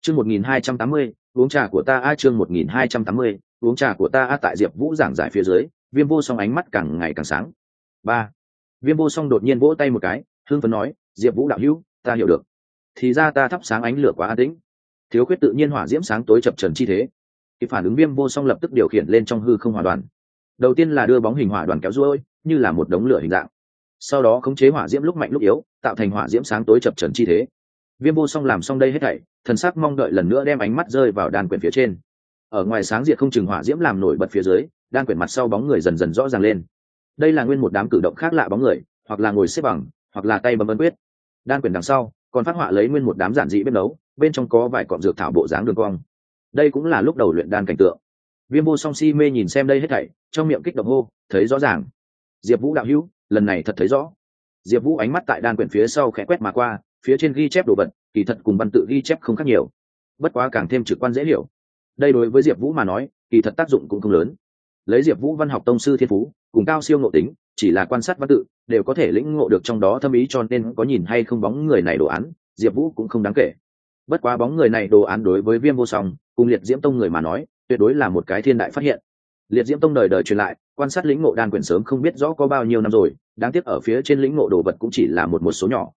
Chương một nghìn hai trăm tám mươi, uống trà của ta a, chương một nghìn hai trăm tám mươi, uống trà của ta a tại diệp vũ giảng giải phía dưới, viêm vô song ánh mắt càng ngày càng sáng. Ba. Viêm vô song đột nhiên vỗ tay một cái hương phấn nói, diệp vũ đạo hữu, ta hiểu được. Thì ra ta thắp sáng ánh lửa quá an tĩnh. Thiếu khuyết tự nhiên hỏa diễm sáng tối chập trần chi thế. Thì phản ứng viêm vô song lập tức điều khiển lên trong hư không hòa đoàn đầu tiên là đưa bóng hình hỏa đoàn kéo ruôi, như là một đống lửa hình dạng. Sau đó khống chế hỏa diễm lúc mạnh lúc yếu, tạo thành hỏa diễm sáng tối chập trần chi thế. Viêm vô song làm xong đây hết thảy, thần sắc mong đợi lần nữa đem ánh mắt rơi vào đan quyển phía trên. Ở ngoài sáng diệt không chừng hỏa diễm làm nổi bật phía dưới, đan quyển mặt sau bóng người dần dần rõ ràng lên. Đây là nguyên một đám cử động khác lạ bóng người, hoặc là ngồi xếp bằng, hoặc là tay bấm ấn quyết. Đan quyển đằng sau, còn phát họa lấy nguyên một đám giản dị bếp nấu, bên trong có vài cọng dược thảo bộ dáng đường cong. Đây cũng là lúc đầu luyện đan cảnh tượng. Viêm vô song si mê nhìn xem đây hết thảy trong miệng kích động hô, thấy rõ ràng. Diệp vũ đạo hữu, lần này thật thấy rõ. Diệp vũ ánh mắt tại đan quyển phía sau khẽ quét mà qua, phía trên ghi chép đồ vật, kỳ thật cùng văn tự ghi chép không khác nhiều. Bất quá càng thêm trực quan dễ hiểu. Đây đối với diệp vũ mà nói, kỳ thật tác dụng cũng không lớn. Lấy diệp vũ văn học tông sư thiên phú, cùng cao siêu ngộ tính, chỉ là quan sát văn tự, đều có thể lĩnh ngộ được trong đó thâm ý cho nên có nhìn hay không bóng người này đồ án, diệp vũ cũng không đáng kể. Bất quá bóng người này đồ án đối với viêm vô song, cùng liệt diễm tông người mà nói, tuyệt đối là một cái thiên đại phát hiện liệt diễm tông đời đời truyền lại, quan sát lĩnh ngộ đan quyển sớm không biết rõ có bao nhiêu năm rồi, đáng tiếc ở phía trên lĩnh ngộ đồ vật cũng chỉ là một một số nhỏ.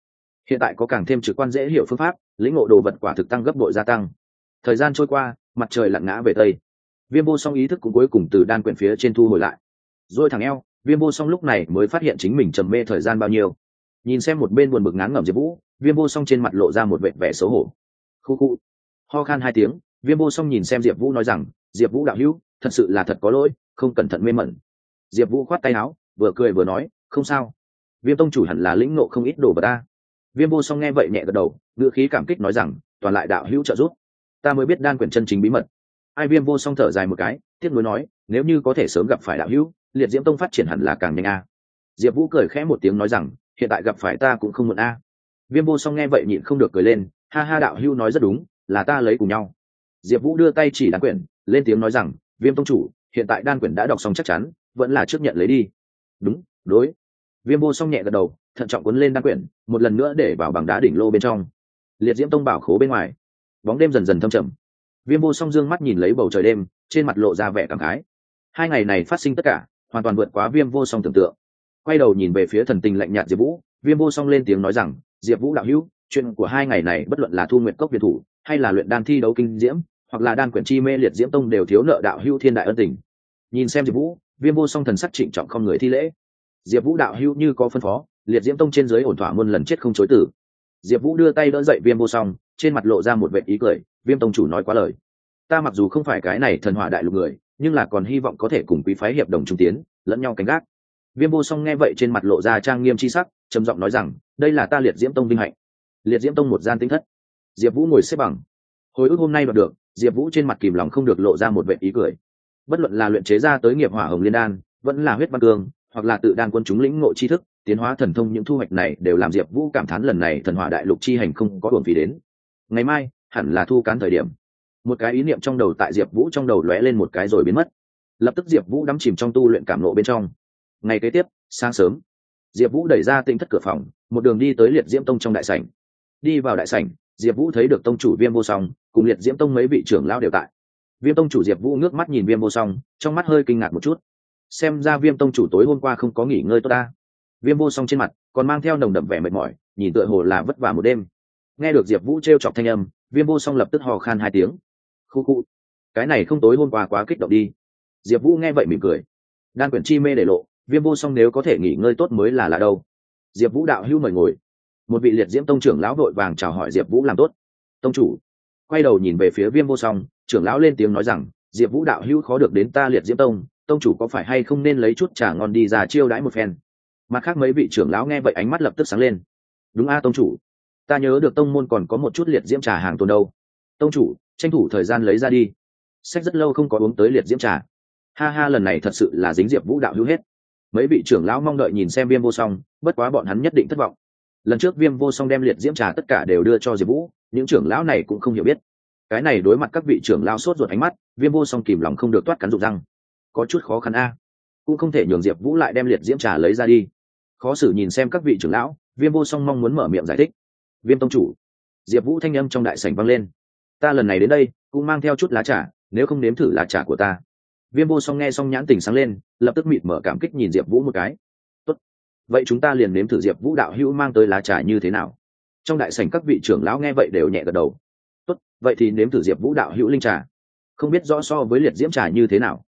Hiện tại có càng thêm trực quan dễ hiểu phương pháp, lĩnh ngộ đồ vật quả thực tăng gấp bội gia tăng. Thời gian trôi qua, mặt trời lặn ngã về tây. Viêm vô song ý thức cũng cuối cùng từ đan quyển phía trên thu hồi lại. Rồi thằng eo, viêm vô song lúc này mới phát hiện chính mình trầm mê thời gian bao nhiêu. Nhìn xem một bên buồn bực ngán ngẩm diệp vũ, viêm vô song trên mặt lộ ra một vệ vẻ xấu hổ. Khu khu. Ho khan hai tiếng, viêm vô song nhìn xem diệp vũ nói rằng, diệp vũ đạo hữu thật sự là thật có lỗi, không cẩn thận mê mẩn. Diệp vũ khoát tay áo, vừa cười vừa nói, không sao. Viêm tông chủ hẳn là lĩnh nộ không ít đồ vật ta viêm vô song nghe vậy nhẹ gật đầu, ngữ khí cảm kích nói rằng, toàn lại đạo hữu trợ giúp. Ta mới biết đan quyển chân chính bí mật. Ai viêm vô song thở dài một cái, tiếc nuối nói, nếu như có thể sớm gặp phải đạo hữu, liệt diễm tông phát triển hẳn là càng nhanh a. Diệp vũ cười khẽ một tiếng nói rằng, hiện tại gặp phải ta cũng không muộn a. Viêm vô song nghe vậy nhịn không được cười lên, ha ha đạo hữu nói rất đúng, là ta lấy cùng nhau. Diệp vũ đưa tay chỉ đan quyển lên tiếng nói rằng viêm tông chủ, hiện tại đan quyển đã đọc xong chắc chắn, vẫn là trước nhận lấy đi. Đúng, đối. Viêm vô song nhẹ gật đầu, thận trọng cuốn lên đan quyển, một lần nữa để vào bằng đá đỉnh lô bên trong. Liệt diễm tông bảo khố bên ngoài. Bóng đêm dần dần thâm trầm. Viêm vô song dương mắt nhìn lấy bầu trời đêm, trên mặt lộ ra vẻ cảm khái. Hai ngày này phát sinh tất cả, hoàn toàn vượt quá viêm vô song tưởng tượng. Quay đầu nhìn về phía thần tình lạnh nhạt diệp vũ, viêm vô song lên tiếng nói rằng, diệp vũ đạo hữu, chuyện của hai ngày này bất luận là thu nguyện cốc biệt thủ, hay là luyện đan thi đấu kinh diễm hoặc là đan quyển chi mê liệt diễm tông đều thiếu nợ đạo hữu thiên đại ân tình. Nhìn xem diệp vũ, viêm vô song thần sắc trịnh trọng không người thi lễ. Diệp vũ đạo hữu như có phân phó, liệt diễm tông trên dưới ổn thỏa muôn lần chết không chối tử diệp vũ đưa tay đỡ dậy viêm vô song, trên mặt lộ ra một vệ ý cười, viêm tông chủ nói quá lời. Ta mặc dù không phải cái này thần hỏa đại lục người, nhưng là còn hy vọng có thể cùng quý phái hiệp đồng trung tiến, lẫn nhau canh gác. Viêm vô song nghe vậy trên mặt lộ ra trang nghiêm c h i sắc, trầm giọng nói rằng, đây là ta liệt diễm tông vinh hạnh. Liệt diễm tông một gian tính thất. Diệp vũ ngồi xếp bằng. Hồi ức hôm nay đoạt được diệp vũ trên mặt kìm lòng không được lộ ra một vệ ý cười. Bất luận là luyện chế ra tới nghiệp hỏa hồng liên đan, vẫn là huyết văn cương, hoặc là tự đan quân chúng lĩnh ngộ tri thức, tiến hóa thần thông những thu hoạch này đều làm diệp vũ cảm thán lần này thần hỏa đại lục chi hành không có buồn phí đến. Ngày mai, hẳn là thu cán thời điểm. Một cái ý niệm trong đầu tại diệp vũ trong đầu lóe lên một cái rồi biến mất. Lập tức diệp vũ đắm chìm trong tu luyện cảm lộ bên trong. Ngày kế tiếp, sáng sớm, diệp vũ đẩy ra tinh thất cửa phòng, một đường đi tới liệt diễm tông trong đại sảnh. Đi vào đại sảnh, diệp vũ thấy được tông chủ viêm vô song cùng liệt diễm tông mấy vị trưởng lao đều tại. Viêm tông chủ diệp vũ ngước mắt nhìn viêm vô song, trong mắt hơi kinh ngạc một chút. Xem ra viêm tông chủ tối hôm qua không có nghỉ ngơi tốt ta. Viêm vô song trên mặt còn mang theo nồng đậm vẻ mệt mỏi, nhìn tựa hồ là vất vả một đêm. Nghe được diệp vũ t r e o chọc thanh âm, viêm vô song lập tức hò khan hai tiếng. Khu khu, cái này không tối hôm qua quá kích động đi. Diệp vũ nghe vậy mỉm cười. Đan quyển chi mê để lộ, viêm vô song nếu có thể nghỉ ngơi tốt mới là là đâu. Diệp vũ đạo hữu mời ngồi. Một vị liệt diễm tông trưởng lão vội vàng chào hỏi diệp vũ làm tốt. Tông chủ quay đầu nhìn về phía viêm vô song, trưởng lão lên tiếng nói rằng, diệp vũ đạo hữu khó được đến ta liệt diễm tông tông chủ có phải hay không nên lấy chút trà ngon đi ra chiêu đãi một phen? Mặt khác mấy vị trưởng lão nghe vậy ánh mắt lập tức sáng lên. Đúng a, tông chủ. Ta nhớ được tông môn còn có một chút liệt diễm trà hàng tồn đâu. Tông chủ, tranh thủ thời gian lấy ra đi. Sách rất lâu không có uống tới liệt diễm trà. Ha ha, lần này thật sự là dính diệp vũ đạo hữu hết. Mấy vị trưởng lão mong đợi nhìn xem viêm vô song, bất quá bọn hắn nhất định thất vọng. Lần trước viêm vô song đem liệt diễm trà tất cả đều đưa cho diệp vũ những trưởng lão này cũng không hiểu biết. Cái này đối mặt các vị trưởng lão sốt ruột ánh mắt, viêm vô song kìm lòng không được toát cắn rụng răng. Có chút khó khăn a. Cũng không thể nhường diệp vũ lại đem liệt diễm trà lấy ra đi. Khó xử nhìn xem các vị trưởng lão, viêm vô song mong muốn mở miệng giải thích. Viêm tông chủ. Diệp vũ thanh â m trong đại sảnh vang lên. Ta lần này đến đây, cũng mang theo chút lá trà, nếu không nếm thử lá trà của ta. Viêm vô song nghe xong nhãn tình sáng lên, lập tức mịt mở cảm kích nhìn diệp vũ một cái. Tốt. vậy chúng ta liền nếm thử diệp vũ đạo hữu mang tới lá trà như thế nào? Trong đại sảnh các vị trưởng lão nghe vậy đều nhẹ gật đầu. Tốt, vậy thì nếm thử diệp vũ đạo hữu linh trà. Không biết rõ so với liệt diễm trà như thế nào.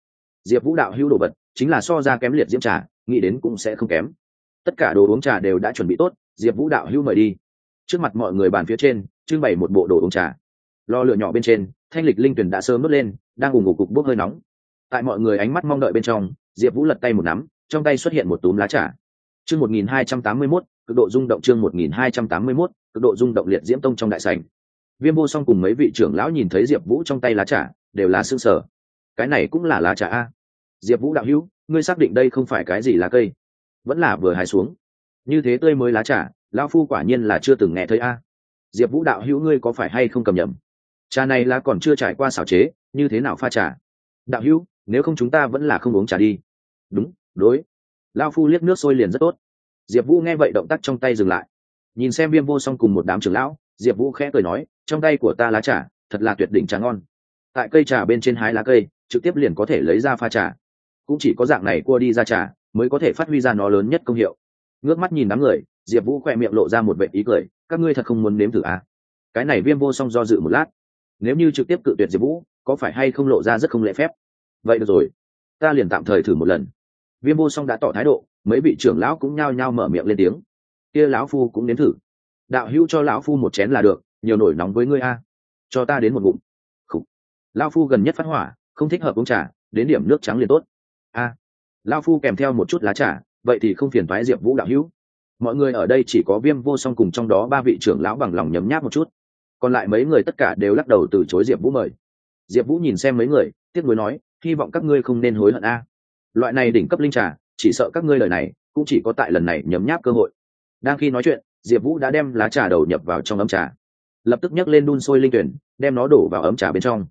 Diệp vũ đạo hữu đồ vật chính là so ra kém liệt diễm trà nghĩ đến cũng sẽ không kém. Tất cả đồ uống trà đều đã chuẩn bị tốt diệp vũ đạo hữu mời đi. Trước mặt mọi người bàn phía trên trưng bày một bộ đồ uống trà. Lò lửa nhỏ bên trên thanh lịch linh tuyển đã sớm mất lên đang ủng ngục cục bốc hơi nóng. Tại mọi người ánh mắt mong đợi bên trong diệp vũ lật tay một nắm trong tay xuất hiện một túm lá trà. Chương một nghìn hai trăm tám mươi mốt cực độ rung động chương một nghìn hai trăm tám mươi mốt, cực độ rung động liệt diễm tông trong đại sảnh. Viêm vô song cùng mấy vị trưởng lão nhìn thấy diệp vũ trong tay lá trà, đều là sửng sở cái này cũng là lá trà a. Diệp vũ đạo hữu, ngươi xác định đây không phải cái gì lá cây? Vẫn là vừa hài xuống. Như thế tươi mới lá trà, lão phu quả nhiên là chưa từng nghe thấy a. Diệp vũ đạo hữu ngươi có phải hay không cầm nhầm? Trà này là còn chưa trải qua xảo chế, như thế nào pha trà? Đạo hữu, nếu không chúng ta vẫn là không uống trà đi. Đúng, đối. Lão phu liếc nước sôi liền rất tốt diệp vũ nghe vậy động tác trong tay dừng lại. Nhìn xem viêm vô song cùng một đám trưởng lão, diệp vũ khẽ cười nói, trong tay của ta lá trà, thật là tuyệt đỉnh trà ngon. Tại cây trà bên trên hái lá cây, trực tiếp liền có thể lấy ra pha trà. Cũng chỉ có dạng này cua đi ra trà, mới có thể phát huy ra nó lớn nhất công hiệu. Ngước mắt nhìn đám người, diệp vũ khẽ miệng lộ ra một vệ ý cười, các ngươi thật không muốn nếm thử à? cái này viêm vô song do dự một lát. Nếu như trực tiếp cự tuyệt diệp vũ, có phải hay không lộ ra rất không lễ phép? Vậy được rồi, ta liền tạm thời thử một lần. Viêm vô song đã tỏ thái độ mấy vị trưởng lão cũng nhao nhao mở miệng lên tiếng. Kia lão phu cũng đến thử. Đạo hữu cho lão phu một chén là được, nhiều nổi nóng với ngươi a. Cho ta đến một ngụm. Khủ. lão phu gần nhất phát hỏa, không thích hợp uống trà, đến điểm nước trắng liền tốt. A. Lão phu kèm theo một chút lá trà, vậy thì không phiền thoái diệp vũ đạo hữu. Mọi người ở đây chỉ có viêm vô song cùng trong đó ba vị trưởng lão bằng lòng nhấm nháp một chút. Còn lại mấy người tất cả đều lắc đầu từ chối diệp vũ mời. Diệp vũ nhìn xem mấy người, tiếc nuối nói, hy vọng các ngươi không nên hối hận a. Loại này đỉnh cấp linh trà chỉ sợ các ngươi lời này cũng chỉ có tại lần này nhấm nháp cơ hội. Đang khi nói chuyện, diệp vũ đã đem lá trà đầu nhập vào trong ấm trà. Lập tức nhấc lên đun sôi linh tuyển, đem nó đổ vào ấm trà bên trong.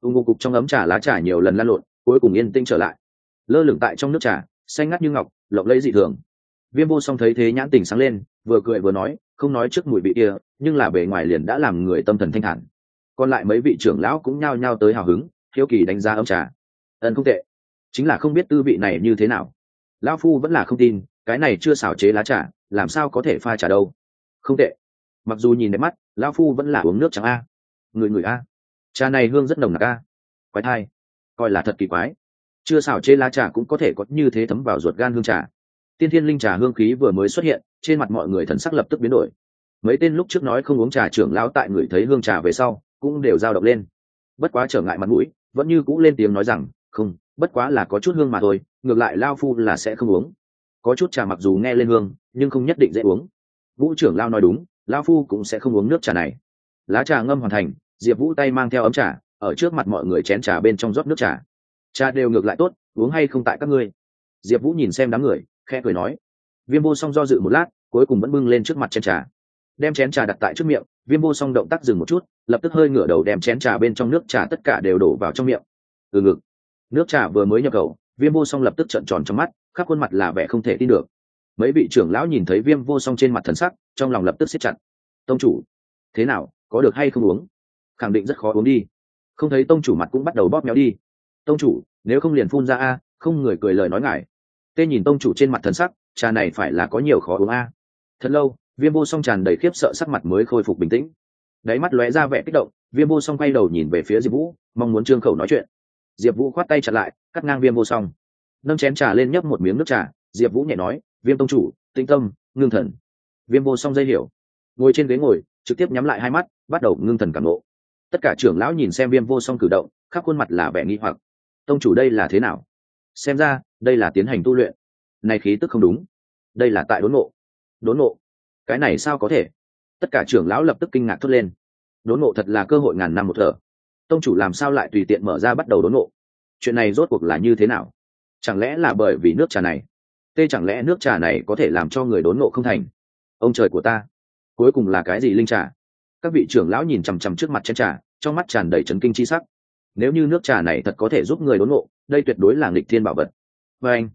Ung ngô cục trong ấm trà lá trà nhiều lần lan lộn, cuối cùng yên tĩnh trở lại. Lơ lửng tại trong nước trà, xanh ngắt như ngọc, lộng lấy dị thường. Viêm vô song thấy thế nhãn tình sáng lên, vừa cười vừa nói, không nói trước mùi vị kia, nhưng là bề ngoài liền đã làm người tâm thần thanh thản. Còn lại mấy vị trưởng lão cũng nhao nhao tới hào hứng, hiếu kỳ đánh giá ấm trà. Ân không tệ. Chính là không biết tư vị này như thế nào lão phu vẫn là không tin, cái này chưa xảo chế lá trà, làm sao có thể pha trà đâu. Không tệ. Mặc dù nhìn đẹp mắt, lão phu vẫn là uống nước trắng a. Người người a. Trà này hương rất nồng nặc a. Quái thai. Coi là thật kỳ quái. Chưa xảo chế lá trà cũng có thể có như thế thấm vào ruột gan hương trà. Tiên thiên linh trà hương khí vừa mới xuất hiện, trên mặt mọi người thần sắc lập tức biến đổi. Mấy tên lúc trước nói không uống trà trưởng lão tại người thấy hương trà về sau, cũng đều dao động lên. Bất quá trở ngại mặt mũi, vẫn như cũng lên tiếng nói rằng, không, bất quá là có chút hương mà thôi ngược lại lao phu là sẽ không uống. Có chút trà mặc dù nghe lên hương, nhưng không nhất định dễ uống. Vũ trưởng lao nói đúng, lao phu cũng sẽ không uống nước trà này. Lá trà ngâm hoàn thành, diệp vũ tay mang theo ấm trà, ở trước mặt mọi người chén trà bên trong rót nước trà. Trà đều ngược lại tốt, uống hay không tại các ngươi. Diệp vũ nhìn xem đám người khe cười nói. Viêm vô song do dự một lát, cuối cùng vẫn bưng lên trước mặt chén trà. Đem chén trà đặt tại trước miệng, viêm vô song động tác dừng một chút, lập tức hơi ngửa đầu đem chén trà bên trong nước trà tất cả đều đổ vào trong miệng. Từ ngực. Nước trà vừa mới nhập khẩu viêm vô song lập tức trợn tròn trong mắt, khắp khuôn mặt là vẻ không thể tin được. Mấy vị trưởng lão nhìn thấy viêm vô song trên mặt thần sắc, trong lòng lập tức xếp chặt. Tông chủ, thế nào, có được hay không uống? Khẳng định rất khó uống đi. Không thấy tông chủ mặt cũng bắt đầu bóp méo đi. Tông chủ, nếu không liền phun ra a, không người cười lời nói ngại. Tê nhìn tông chủ trên mặt thần sắc, trà này phải là có nhiều khó uống a. Thật lâu, viêm vô song tràn đầy khiếp sợ sắc mặt mới khôi phục bình tĩnh. Đáy mắt lóe ra vẻ kích động, viêm vô song quay đầu nhìn về phía diệp vũ, mong muốn trương khẩu nói chuyện diệp vũ khoát tay chặt lại, cắt ngang viêm vô song. Nâng chén trà lên nhấp một miếng nước trà, diệp vũ nhẹ nói, viêm tông chủ, tĩnh tâm, ngưng thần. Viêm vô song dây hiểu. Ngồi trên ghế ngồi, trực tiếp nhắm lại hai mắt, bắt đầu ngưng thần cảm lộ tất cả trưởng lão nhìn xem viêm vô song cử động, khắp khuôn mặt là vẻ nghi hoặc. Tông chủ đây là thế nào? Xem ra, đây là tiến hành tu luyện. Này khí tức không đúng. Đây là tại đốn nộ đốn nộ cái này sao có thể? Tất cả trưởng lão lập tức kinh ngạc thốt lên. Đốn nộ thật là cơ hội ngàn năm một thở tông chủ làm sao lại tùy tiện mở ra bắt đầu đốn nộ chuyện này rốt cuộc là như thế nào? Chẳng lẽ là bởi vì nước trà này? Tê chẳng lẽ nước trà này có thể làm cho người đốn nộ không thành? Ông trời của ta, cuối cùng là cái gì linh trà? Các vị trưởng lão nhìn chằm chằm trước mặt chén trà, trong mắt tràn đầy trấn kinh chi sắc. Nếu như nước trà này thật có thể giúp người đốn nộ đây tuyệt đối là nghịch thiên bảo vật. Và anh,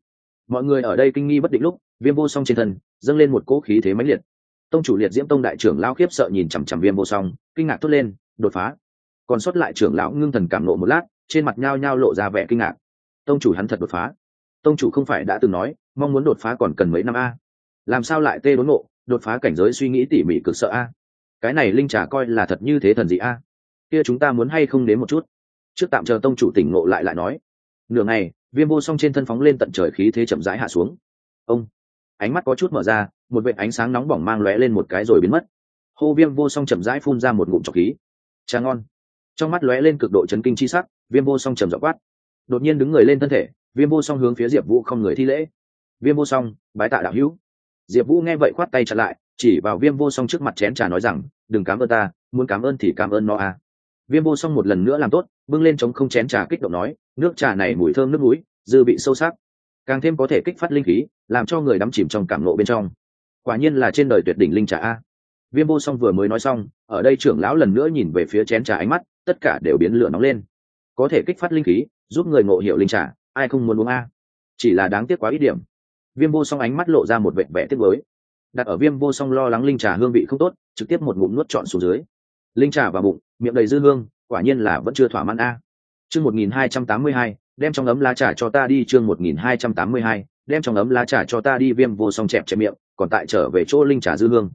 mọi người ở đây kinh nghi bất định lúc, viêm vô song trên thân, dâng lên một cỗ khí thế mãnh liệt. Tông chủ liệt diễm tông đại trưởng lão khiếp sợ nhìn chằm chằm viêm vô song, kinh ngạc thốt lên, đột phá còn sót lại trưởng lão ngưng thần cảm nộ một lát, trên mặt nhao nhao lộ ra vẻ kinh ngạc. Tông chủ hắn thật đột phá. Tông chủ không phải đã từng nói, mong muốn đột phá còn cần mấy năm a. Làm sao lại tê đốn nộ đột phá cảnh giới suy nghĩ tỉ mỉ cực sợ a. Cái này linh trà coi là thật như thế thần gì a. Kia chúng ta muốn hay không đến một chút? Trước tạm chờ tông chủ tỉnh ngộ lại lại nói. Nửa ngày, viêm vô song trên thân phóng lên tận trời khí thế chậm rãi hạ xuống. Ông, ánh mắt có chút mở ra, một vệ ánh sáng nóng bỏng mang lóe lên một cái rồi biến mất. Hô viêm vô song chậm rãi phun ra một ngụm trọc khí. Trà ngon trong mắt lóe lên cực độ chấn kinh chi sắc, viêm vô song trầm dọ quát. Đột nhiên đứng người lên thân thể, viêm vô song hướng phía diệp vũ không người thi lễ. Viêm vô song, bái tạ đạo hữu. Diệp vũ nghe vậy khoát tay chặt lại, chỉ vào viêm vô song trước mặt chén trà nói rằng, đừng cảm ơn ta, muốn cảm ơn thì cảm ơn nó à. Viêm vô song một lần nữa làm tốt, bưng lên chống không chén trà kích động nói, nước trà này mùi thơm nước núi, dư vị sâu sắc. Càng thêm có thể kích phát linh khí, làm cho người đắm chìm trong cảm lộ bên trong. Quả nhiên là trên đời tuyệt đỉnh linh trà a. Viêm vô song vừa mới nói xong, ở đây trưởng lão lần nữa nhìn về phía chén trà ánh mắt tất cả đều biến lửa nóng lên. Có thể kích phát linh khí, giúp người ngộ hiệu linh trà, ai không muốn uống a? Chỉ là đáng tiếc quá ít điểm. Viêm vô song ánh mắt lộ ra một vệ vẽ tiếc với đặt ở viêm vô song lo lắng linh trà hương vị không tốt, trực tiếp một ngụm nuốt trọn xuống dưới. Linh trà vào bụng, miệng đầy dư hương, quả nhiên là vẫn chưa thỏa mãn a. Chương một nghìn hai trăm tám mươi hai, đem trong ấm lá trà cho ta đi, chương một nghìn hai trăm tám mươi hai, đem trong ấm lá trà cho ta đi, viêm vô song chẹp chẹp miệng, còn tại trở về chỗ linh trà dư hương.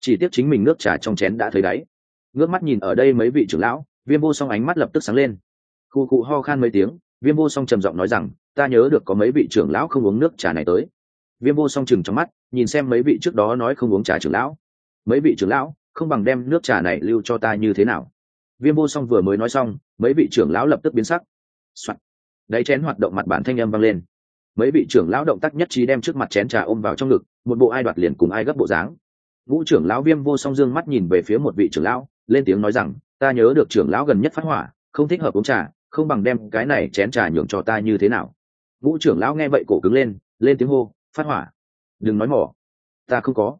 Chỉ tiếc chính mình nước trà trong chén đã thấy đáy. Ngước mắt nhìn ở đây mấy vị trưởng lão viêm vô song ánh mắt lập tức sáng lên. Khu cụ ho khan mấy tiếng, viêm vô song trầm giọng nói rằng, ta nhớ được có mấy vị trưởng lão không uống nước trà này tới. Viêm vô song chừng trong mắt, nhìn xem mấy vị trước đó nói không uống trà trưởng lão. Mấy vị trưởng lão, không bằng đem nước trà này lưu cho ta như thế nào? Viêm vô song vừa mới nói xong, mấy vị trưởng lão lập tức biến sắc、Soạn. đáy chén hoạt động mặt bản thanh âm vang lên. Mấy vị trưởng lão động tác nhất trí đem trước mặt chén trà ôm vào trong ngực, một bộ ai đoạt liền cùng ai gấp bộ dáng. Ngũ trưởng lão viêm vô song dương mắt nhìn về phía một vị trưởng lão, lên tiếng nói rằng ta nhớ được trưởng lão gần nhất phát hỏa, không thích hợp uống trà, không bằng đem cái này chén trà nhường cho ta như thế nào. Vũ trưởng lão nghe vậy cổ cứng lên lên tiếng hô, phát hỏa, đừng nói mỏ, ta không có.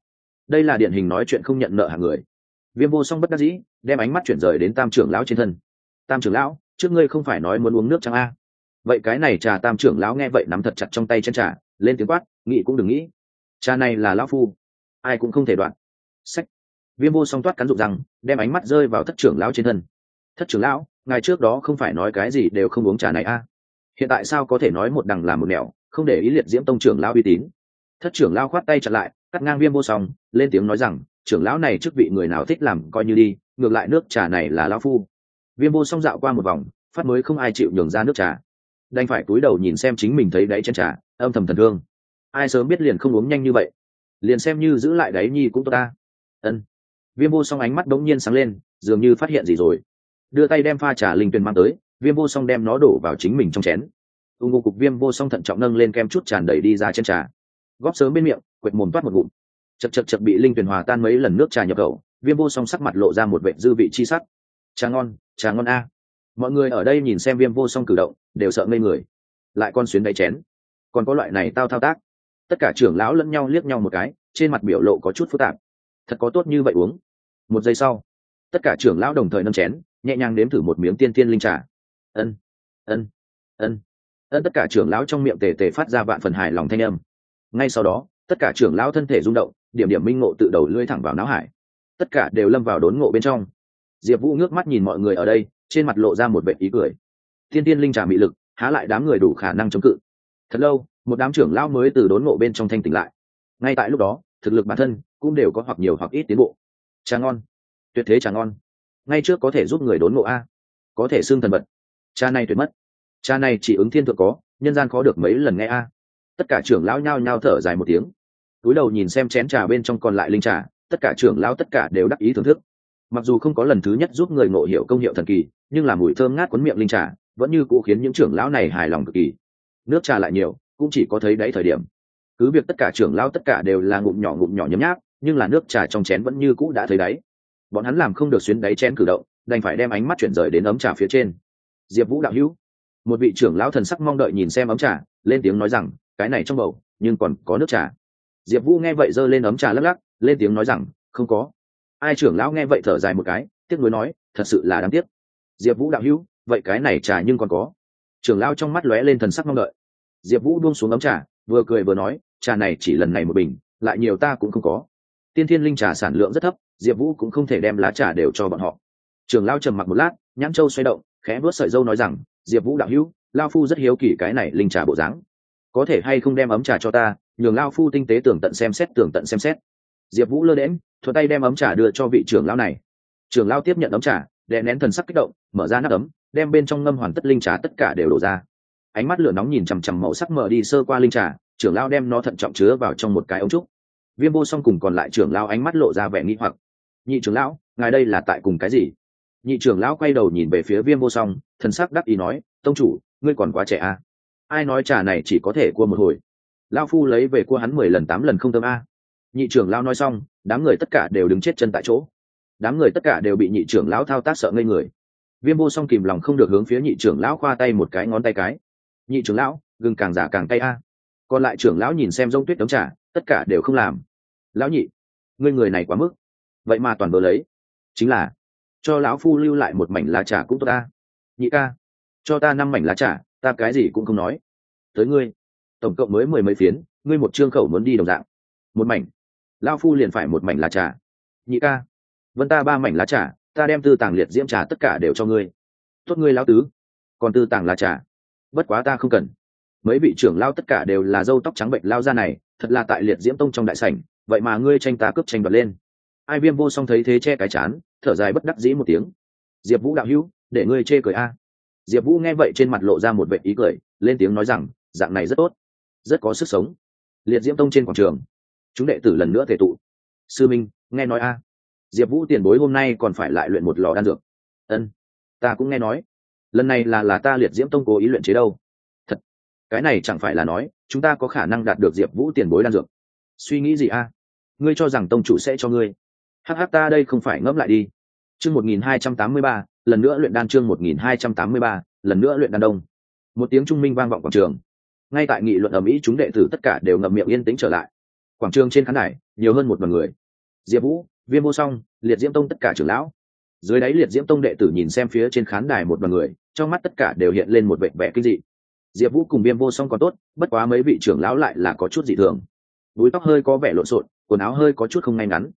Đây là điển hình nói chuyện không nhận nợ hàng người. Viêm vô song bất đắc dĩ, đem ánh mắt chuyển rời đến tam trưởng lão trên thân. Tam trưởng lão, trước ngươi không phải nói muốn uống nước trắng a? Vậy cái này trà tam trưởng lão nghe vậy nắm thật chặt trong tay chân trà, lên tiếng quát, nghĩ cũng đừng nghĩ, trà này là lão phu, ai cũng không thể đoạn. Sách viêm vô song toát cắn rụng rằng đem ánh mắt rơi vào thất trưởng lão trên thân. Thất trưởng lão, ngài trước đó không phải nói cái gì đều không uống trà này a hiện tại sao có thể nói một đằng làm một nẻo, không để ý liệt diễm tông trưởng lão uy tín? Thất trưởng lão khoát tay chặt lại, cắt ngang viêm vô song, lên tiếng nói rằng, trưởng lão này chức vị người nào thích làm coi như đi, ngược lại nước trà này là lão phu. Viêm vô song dạo qua một vòng, phát mới không ai chịu nhường ra nước trà. Đành phải cúi đầu nhìn xem chính mình thấy đáy chân trà, âm thầm thần thương. Ai sớm biết liền không uống nhanh như vậy? Liền xem như giữ lại đáy nhi cũng tốt ta. Ân viêm vô song ánh mắt đống nhiên sáng lên, dường như phát hiện gì rồi. Đưa tay đem pha trà linh tuyền mang tới, viêm vô song đem nó đổ vào chính mình trong chén. Ung ngô cục viêm vô song thận trọng nâng lên kem chút tràn đầy đi ra trên trà. Góp sớm bên miệng, quệt mồm toát một ngụm. Chật chật chật bị linh tuyền hòa tan mấy lần nước trà nhập khẩu, viêm vô song sắc mặt lộ ra một vệ dư vị chi sắc. Trà ngon trà ngon a. Mọi người ở đây nhìn xem viêm vô song cử động, đều sợ ngây người. Lại con xuyến đáy chén. Còn có loại này tao thao tác. Tất cả trưởng lão lẫn nhau liếc nhau một cái, trên mặt biểu lộ có chút phức tạp. Thật có tốt như vậy uống một giây sau, tất cả trưởng lão đồng thời nâng chén, nhẹ nhàng nếm thử một miếng tiên tiên linh trà. Ân ân ân. Ân, tất cả trưởng lão trong miệng tề tề phát ra vạn phần hài lòng thanh âm. Ngay sau đó, tất cả trưởng lão thân thể rung động, điểm điểm minh ngộ tự đầu lưỡi thẳng vào não hải. Tất cả đều lâm vào đốn ngộ bên trong. Diệp vũ ngước mắt nhìn mọi người ở đây, trên mặt lộ ra một vệ ý cười. Thiên tiên linh trà mị lực, há lại đám người đủ khả năng chống cự. Thật lâu, một đám trưởng lão mới từ đốn ngộ bên trong thanh tỉnh lại. Ngay tại lúc đó, thực lực bản thân cũng đều có hoặc nhiều hoặc ít tiến bộ trà ngon. Tuyệt thế trà ngon. Ngay trước có thể giúp người đốn ngộ a. Có thể xương thần vật cha này tuyệt mất. Cha này chỉ ứng thiên thượng có, nhân gian khó được mấy lần nghe a. Tất cả trưởng lão nhao nhao thở dài một tiếng. Túi đầu nhìn xem chén trà bên trong còn lại linh trà, tất cả trưởng lão tất cả đều đắc ý thưởng thức. Mặc dù không có lần thứ nhất giúp người ngộ hiểu công hiệu thần kỳ, nhưng là mùi thơm ngát quấn miệng linh trà, vẫn như cũ khiến những trưởng lão này hài lòng cực kỳ. Nước trà lại nhiều, cũng chỉ có thấy đấy thời điểm. Cứ việc tất cả trưởng lão tất cả đều là ngụm nhỏ ngụm nhỏ nhấm nháp nhưng là nước trà trong chén vẫn như cũ đã thấy đáy. Bọn hắn làm không được xuyến đáy chén cử động, đành phải đem ánh mắt chuyển rời đến ấm trà phía trên. Diệp vũ đạo hữu, một vị trưởng lão thần sắc mong đợi nhìn xem ấm trà, lên tiếng nói rằng, cái này trong bầu, nhưng còn có nước trà. Diệp vũ nghe vậy giơ lên ấm trà lắc lắc, lên tiếng nói rằng, không có. Ai trưởng lão nghe vậy thở dài một cái, tiếc nuối nói, thật sự là đáng tiếc. Diệp vũ đạo hữu, vậy cái này trà nhưng còn có. Trưởng lão trong mắt lóe lên thần sắc mong đợi. Diệp vũ buông xuống ấm trà, vừa cười vừa nói, trà này chỉ lần này một bình, lại nhiều ta cũng không có tiên thiên linh trà sản lượng rất thấp, diệp vũ cũng không thể đem lá trà đều cho bọn họ. Trường Lao trầm mặc một lát, nhãn châu xoay động, khẽ vớt sợi dâu nói rằng, diệp vũ đạo hữu, lao phu rất hiếu kỳ cái này linh trà bộ dáng. Có thể hay không đem ấm trà cho ta, nhường lao phu tinh tế tưởng tận xem xét, tưởng tận xem xét. Diệp vũ lơ đễm thuật tay đem ấm trà đưa cho vị trưởng Lao này. Trưởng Lao tiếp nhận ấm trà, đè nén thần sắc kích động, mở ra nắp ấm, đem bên trong ngâm hoàn tất linh trà tất cả đều đổ ra. Ánh mắt lửa nóng nhìn chằm chằm màu sắc mở đi sơ qua linh trà, trưởng Lao đem nó thận trọng chứa vào trong một cái ống trúc viêm vô song cùng còn lại trưởng lão ánh mắt lộ ra vẻ nghi hoặc. Nhị trưởng lão, ngài đây là tại cùng cái gì? Nhị trưởng lão quay đầu nhìn về phía viêm vô song, thần sắc đắc ý nói, tông chủ, ngươi còn quá trẻ à? ai nói trà này chỉ có thể cua một hồi? Lao phu lấy về cua hắn mười lần tám lần không tâm a. Nhị trưởng lão nói xong, đám người tất cả đều đứng chết chân tại chỗ. Đám người tất cả đều bị nhị trưởng lão thao tác sợ ngây người. Viêm vô song kìm lòng không được hướng phía nhị trưởng lão khoa tay một cái ngón tay cái. Nhị trưởng lão, gừng càng giả càng tay a. Còn lại trưởng lão nhìn xem rông tuyết đống trà, tất cả đều không làm lão nhị, ngươi người này quá mức. Vậy mà toàn vờ lấy. Chính là, cho lão phu lưu lại một mảnh lá trà cũng tốt ta. Nhị ca, cho ta năm mảnh lá trà, ta cái gì cũng không nói. Tới ngươi, tổng cộng mới mười mấy phiến, ngươi một trương khẩu muốn đi đồng dạng. Một mảnh. Lao phu liền phải một mảnh lá trà. Nhị ca, vân ta ba mảnh lá trà, ta đem tư tàng liệt diễm trà tất cả đều cho ngươi. Tốt ngươi lao tứ, còn tư tàng lá trà. Bất quá ta không cần. Mấy vị trưởng lao tất cả đều là dâu tóc trắng bệnh lao ra này, thật là tại liệt diễm tông trong đại sảnh vậy mà ngươi tranh ta cướp tranh đoạt lên. Ai viêm vô song thấy thế che cái chán, thở dài bất đắc dĩ một tiếng. Diệp vũ đạo hữu, để ngươi chê cười a. Diệp vũ nghe vậy trên mặt lộ ra một vệ ý cười, lên tiếng nói rằng, dạng này rất tốt, rất có sức sống. Liệt diễm tông trên quảng trường, chúng đệ tử lần nữa thể tụ. Sư minh, nghe nói a. Diệp vũ tiền bối hôm nay còn phải lại luyện một lò đan dược. Ân, ta cũng nghe nói. Lần này là là ta liệt diễm tông cố ý luyện chế đâu. Thật, cái này chẳng phải là nói, chúng ta có khả năng đạt được diệp vũ tiền bối đan dược. Suy nghĩ gì a? Ngươi cho rằng tông chủ sẽ cho ngươi. Hh ta đây không phải ngẫm lại đi. Chương một nghìn hai trăm tám mươi ba, lần nữa luyện đan chương một nghìn hai trăm tám mươi ba, lần nữa luyện đan đông. Một tiếng trung minh vang vọng quảng trường. Ngay tại nghị luận ở mỹ chúng đệ tử tất cả đều ngậm miệng yên tĩnh trở lại. Quảng trường trên khán đài, nhiều hơn một bằng người. Diệp vũ, viêm vô song, liệt diễm tông tất cả trưởng lão. Dưới đáy liệt diễm tông đệ tử nhìn xem phía trên khán đài một bằng người, trong mắt tất cả đều hiện lên một vẻ vẻ kinh dị. Diệp vũ cùng viêm vô song còn tốt, bất quá mấy vị trưởng lão lại là có chút dị thường. Búi tóc hơi có vẻ lộn xộn quần áo hơi có chút không ngay ngắn.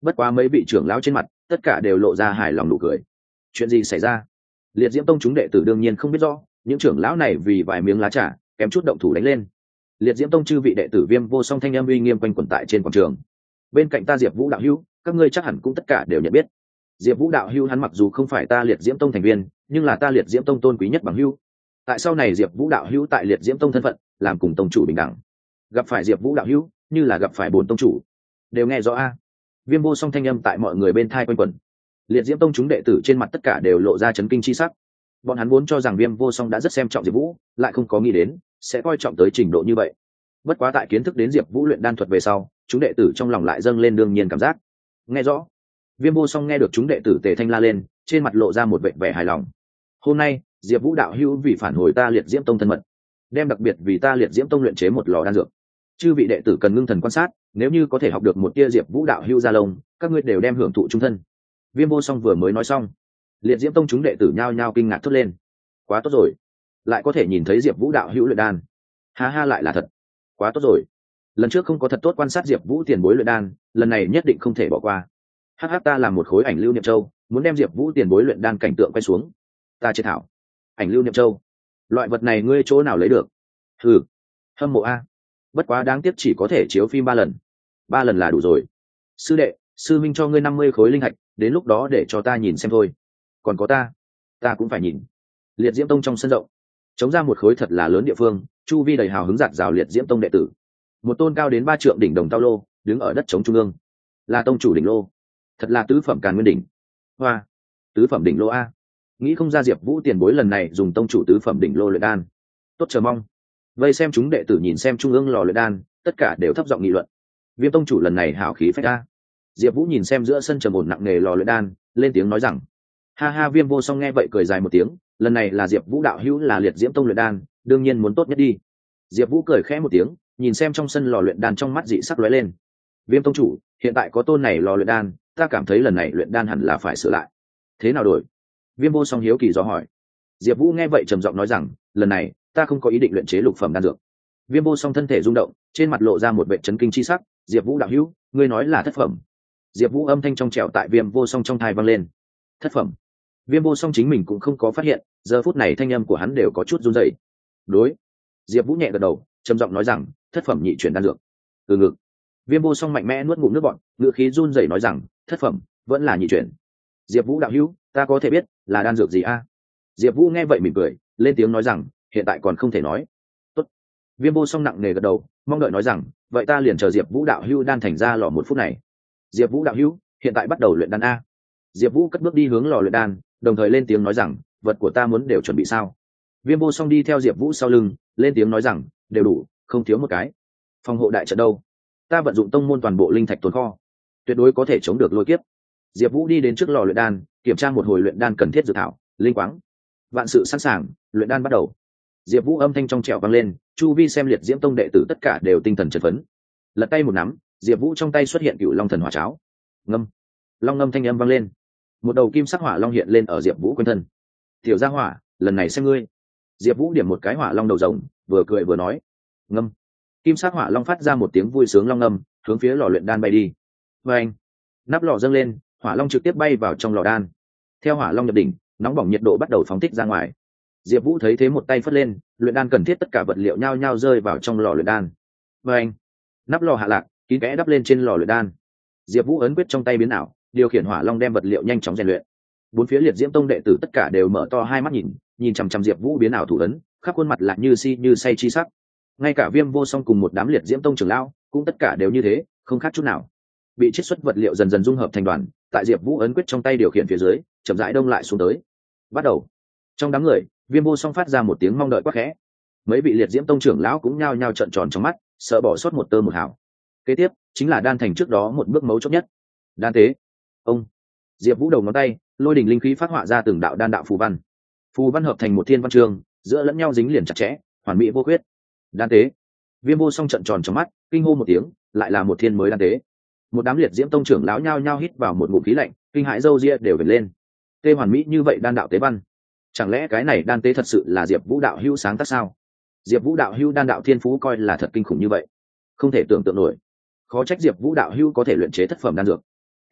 Bất quá mấy vị trưởng lão trên mặt, tất cả đều lộ ra hài lòng nụ cười. Chuyện gì xảy ra? Liệt diễm tông chúng đệ tử đương nhiên không biết rõ, những trưởng lão này vì vài miếng lá trà, kém chút động thủ đánh lên. Liệt diễm tông chư vị đệ tử viêm vô song thanh em uy nghiêm quanh quẩn tại trên quảng trường. Bên cạnh ta diệp vũ đạo hữu, các ngươi chắc hẳn cũng tất cả đều nhận biết. Diệp vũ đạo hữu hắn mặc dù không phải ta liệt diễm tông thành viên, nhưng là ta liệt diễm tông tôn quý nhất bằng hữu. Tại sau này diệp vũ đạo hữu tại liệt diễm tông thân phận, làm cùng tông chủ bình đẳng. Gặp phải diệp vũ đạo hữu, như là gặp phải bồn tông chủ đều nghe rõ a. Viêm vô song thanh âm tại mọi người bên thai quanh quẩn. Liệt diễm tông chúng đệ tử trên mặt tất cả đều lộ ra chấn kinh chi sắc. Bọn hắn vốn cho rằng viêm vô song đã rất xem trọng diệp vũ, lại không có nghĩ đến, sẽ coi trọng tới trình độ như vậy. Bất quá tại kiến thức đến diệp vũ luyện đan thuật về sau, chúng đệ tử trong lòng lại dâng lên đương nhiên cảm giác. Nghe rõ. Viêm vô song nghe được chúng đệ tử tề thanh la lên, trên mặt lộ ra một vệ vẻ hài lòng. Hôm nay, diệp vũ đạo hữu vì phản hồi ta liệt diễm tông thân mật, đem đặc biệt vì ta liệt diễm tông luyện chế một lò đan dược. Chư vị đệ tử cần ngưng thần quan sát nếu như có thể học được một tia diệp vũ đạo hưu gia lông, các ngươi đều đem hưởng thụ trung thân. Viêm vô song vừa mới nói xong, liệt diễm tông chúng đệ tử nhao nhao kinh ngạc thốt lên. Quá tốt rồi. Lại có thể nhìn thấy diệp vũ đạo hữu luyện đan. Ha ha lại là thật. Quá tốt rồi. Lần trước không có thật tốt quan sát diệp vũ tiền bối luyện đan, lần này nhất định không thể bỏ qua. Hh ta làm một khối ảnh lưu niệm châu, muốn đem diệp vũ tiền bối luyện đan cảnh tượng quay xuống. Ta chế thảo. Ảnh lưu niệm châu. Loại vật này ngươi chỗ nào lấy được? Ừ hâm mộ a. Bất quá đáng tiếc chỉ có thể chiếu phim ba lần ba lần là đủ rồi. Sư đệ, sư minh cho ngươi năm mươi khối linh hạch, đến lúc đó để cho ta nhìn xem thôi. Còn có ta ta cũng phải nhìn. Liệt diễm tông trong sân rộng, chống ra một khối thật là lớn địa phương, chu vi đầy hào hứng giạt rào liệt diễm tông đệ tử. Một tôn cao đến ba trượng đỉnh đồng tao lô, đứng ở đất chống trung ương. Là tông chủ đỉnh lô. Thật là tứ phẩm càn nguyên đỉnh. Hoa, tứ phẩm đỉnh lô a. Nghĩ không ra diệp vũ tiền bối lần này dùng tông chủ tứ phẩm đỉnh lô luyện đan. Tốt chờ mong. Vây xem chúng đệ tử nhìn xem trung ương lò luyện đan, tất cả đều thấp giọng nghị luận viêm tông chủ lần này hảo khí phách a. Diệp vũ nhìn xem giữa sân trầm ổn nặng nề lò luyện đan, lên tiếng nói rằng, ha ha, viêm vô song nghe vậy cười dài một tiếng, lần này là diệp vũ đạo hữu là liệt diễm tông luyện đan, đương nhiên muốn tốt nhất đi. Diệp vũ cười khẽ một tiếng, nhìn xem trong sân lò luyện đan trong mắt dị sắc lóe lên. Viêm tông chủ, hiện tại có tôn này lò luyện đan, ta cảm thấy lần này luyện đan hẳn là phải sửa lại. Thế nào đổi? Viêm vô song hiếu kỳ do hỏi. Diệp vũ nghe vậy trầm giọng nói rằng, lần này, ta không có ý định luyện chế lục phẩm đan dược. Viêm vô song thân thể rung động, trên mặt lộ ra một vệ trấn kinh c h i sắc diệp vũ đạo hữu, ngươi nói là thất phẩm. Diệp vũ âm thanh trong trẻo tại viêm vô song trong thai vang lên. Thất phẩm. Viêm vô song chính mình cũng không có phát hiện, giờ phút này thanh âm của hắn đều có chút run dậy đối. Diệp vũ nhẹ gật đầu, trầm giọng nói rằng, thất phẩm nhị chuyển đan dược. Từ ngực. Viêm vô song mạnh mẽ nuốt ngủ nước bọn ngựa khí run dậy nói rằng, thất phẩm, vẫn là nhị chuyển. Diệp vũ đạo hữu, ta có thể biết, là đan dược gì a? Diệp vũ nghe vậy mỉm cười, lên tiếng nói rằng, hiện tại còn không thể nói. Tốt. viêm vô song nặng nề gật đầu, mong đợi nói rằng vậy ta liền chờ diệp vũ đạo hữu đan thành ra lò một phút này. Diệp vũ đạo hữu, hiện tại bắt đầu luyện đan a. Diệp vũ cất bước đi hướng lò luyện đan, đồng thời lên tiếng nói rằng, vật của ta muốn đều chuẩn bị sao? Viêm vô song đi theo diệp vũ sau lưng, lên tiếng nói rằng, đều đủ, không thiếu một cái. Phòng hộ đại trận đâu? Ta vận dụng tông môn toàn bộ linh thạch tồn kho. Tuyệt đối có thể chống được lôi kiếp. Diệp vũ đi đến trước lò luyện đan, kiểm tra một hồi luyện đan cần thiết dự thảo, linh quáng. Vạn sự sẵn sàng, luyện đan bắt đầu. Diệp vũ âm thanh trong trẹo vang lên chu vi xem liệt diễm tông đệ tử tất cả đều tinh thần chật phấn. Lật tay một nắm, diệp vũ trong tay xuất hiện cựu long thần hỏa cháo. Ngâm. Long ngâm thanh âm vang lên. Một đầu kim sắc hỏa long hiện lên ở diệp vũ quanh thân. Tiểu gia hỏa, lần này xem ngươi. Diệp vũ điểm một cái hỏa long đầu rồng, vừa cười vừa nói. Ngâm. Kim sắc hỏa long phát ra một tiếng vui sướng long ngâm, hướng phía lò luyện đan bay đi. Vê anh nắp lò dâng lên, hỏa long trực tiếp bay vào trong lò đan. Theo hỏa long nhập đỉnh, nóng bỏng nhiệt độ bắt đầu phóng thích ra ngoài diệp vũ thấy thế một tay phất lên, luyện đan cần thiết tất cả vật liệu nhao nhao rơi vào trong lò luyện đan. Vê anh, nắp lò hạ lạc, kín kẽ đắp lên trên lò luyện đan. Diệp vũ ấn quyết trong tay biến ảo, điều khiển hỏa long đem vật liệu nhanh chóng rèn luyện. Bốn phía liệt diễm tông đệ tử tất cả đều mở to hai mắt nhìn nhìn chằm chằm diệp vũ biến ảo thủ ấn, khắp khuôn mặt lại như si như say chi sắc. Ngay cả viêm vô song cùng một đám liệt diễm tông trưởng lão, cũng tất cả đều như thế, không khác chút nào. Bị chiết xuất vật liệu dần dần dung hợp thành đoàn, tại diệp vũ ấn quyết trong tay điều khiển phía dưới, chậm rãi đông lại xuống tới. Bắt đầu. Trong đám người viêm vô song phát ra một tiếng mong đợi quắc khẽ. Mấy vị liệt diễm tông trưởng lão cũng nhao nhao trận tròn trong mắt, sợ bỏ sót một tơ một hảo kế tiếp, chính là đan thành trước đó một bước mấu chốt nhất. Đan tế. Ông. Diệp vũ đầu ngón tay, lôi đình linh khí phát họa ra từng đạo đan đạo phù văn. Phù văn hợp thành một thiên văn trường, giữa lẫn nhau dính liền chặt chẽ, hoàn mỹ vô khuyết. Đan tế. Viêm vô song trận tròn trong mắt, kinh hô một tiếng, lại là một thiên mới đan tế. Một đám liệt diễm tông trưởng lão nhao nhao hít vào một ngụm khí lạnh, kinh hãi râu ria đều vệt lên. Tê hoàn mỹ như vậy đan đạo tế văn chẳng lẽ cái này đan tế thật sự là diệp vũ đạo hữu sáng tác sao? Diệp vũ đạo hữu đan đạo thiên phú coi là thật kinh khủng như vậy. Không thể tưởng tượng nổi. Khó trách diệp vũ đạo hữu có thể luyện chế thất phẩm đan dược.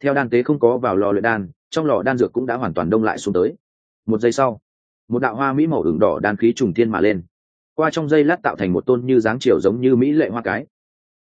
Theo đan tế không có vào lò luyện đan, trong lò đan dược cũng đã hoàn toàn đông lại xuống tới. Một giây sau, một đạo hoa mỹ màu ửng đỏ đan khí trùng thiên mà lên. Qua trong dây lát tạo thành một tôn như dáng chiều giống như mỹ lệ hoa cái.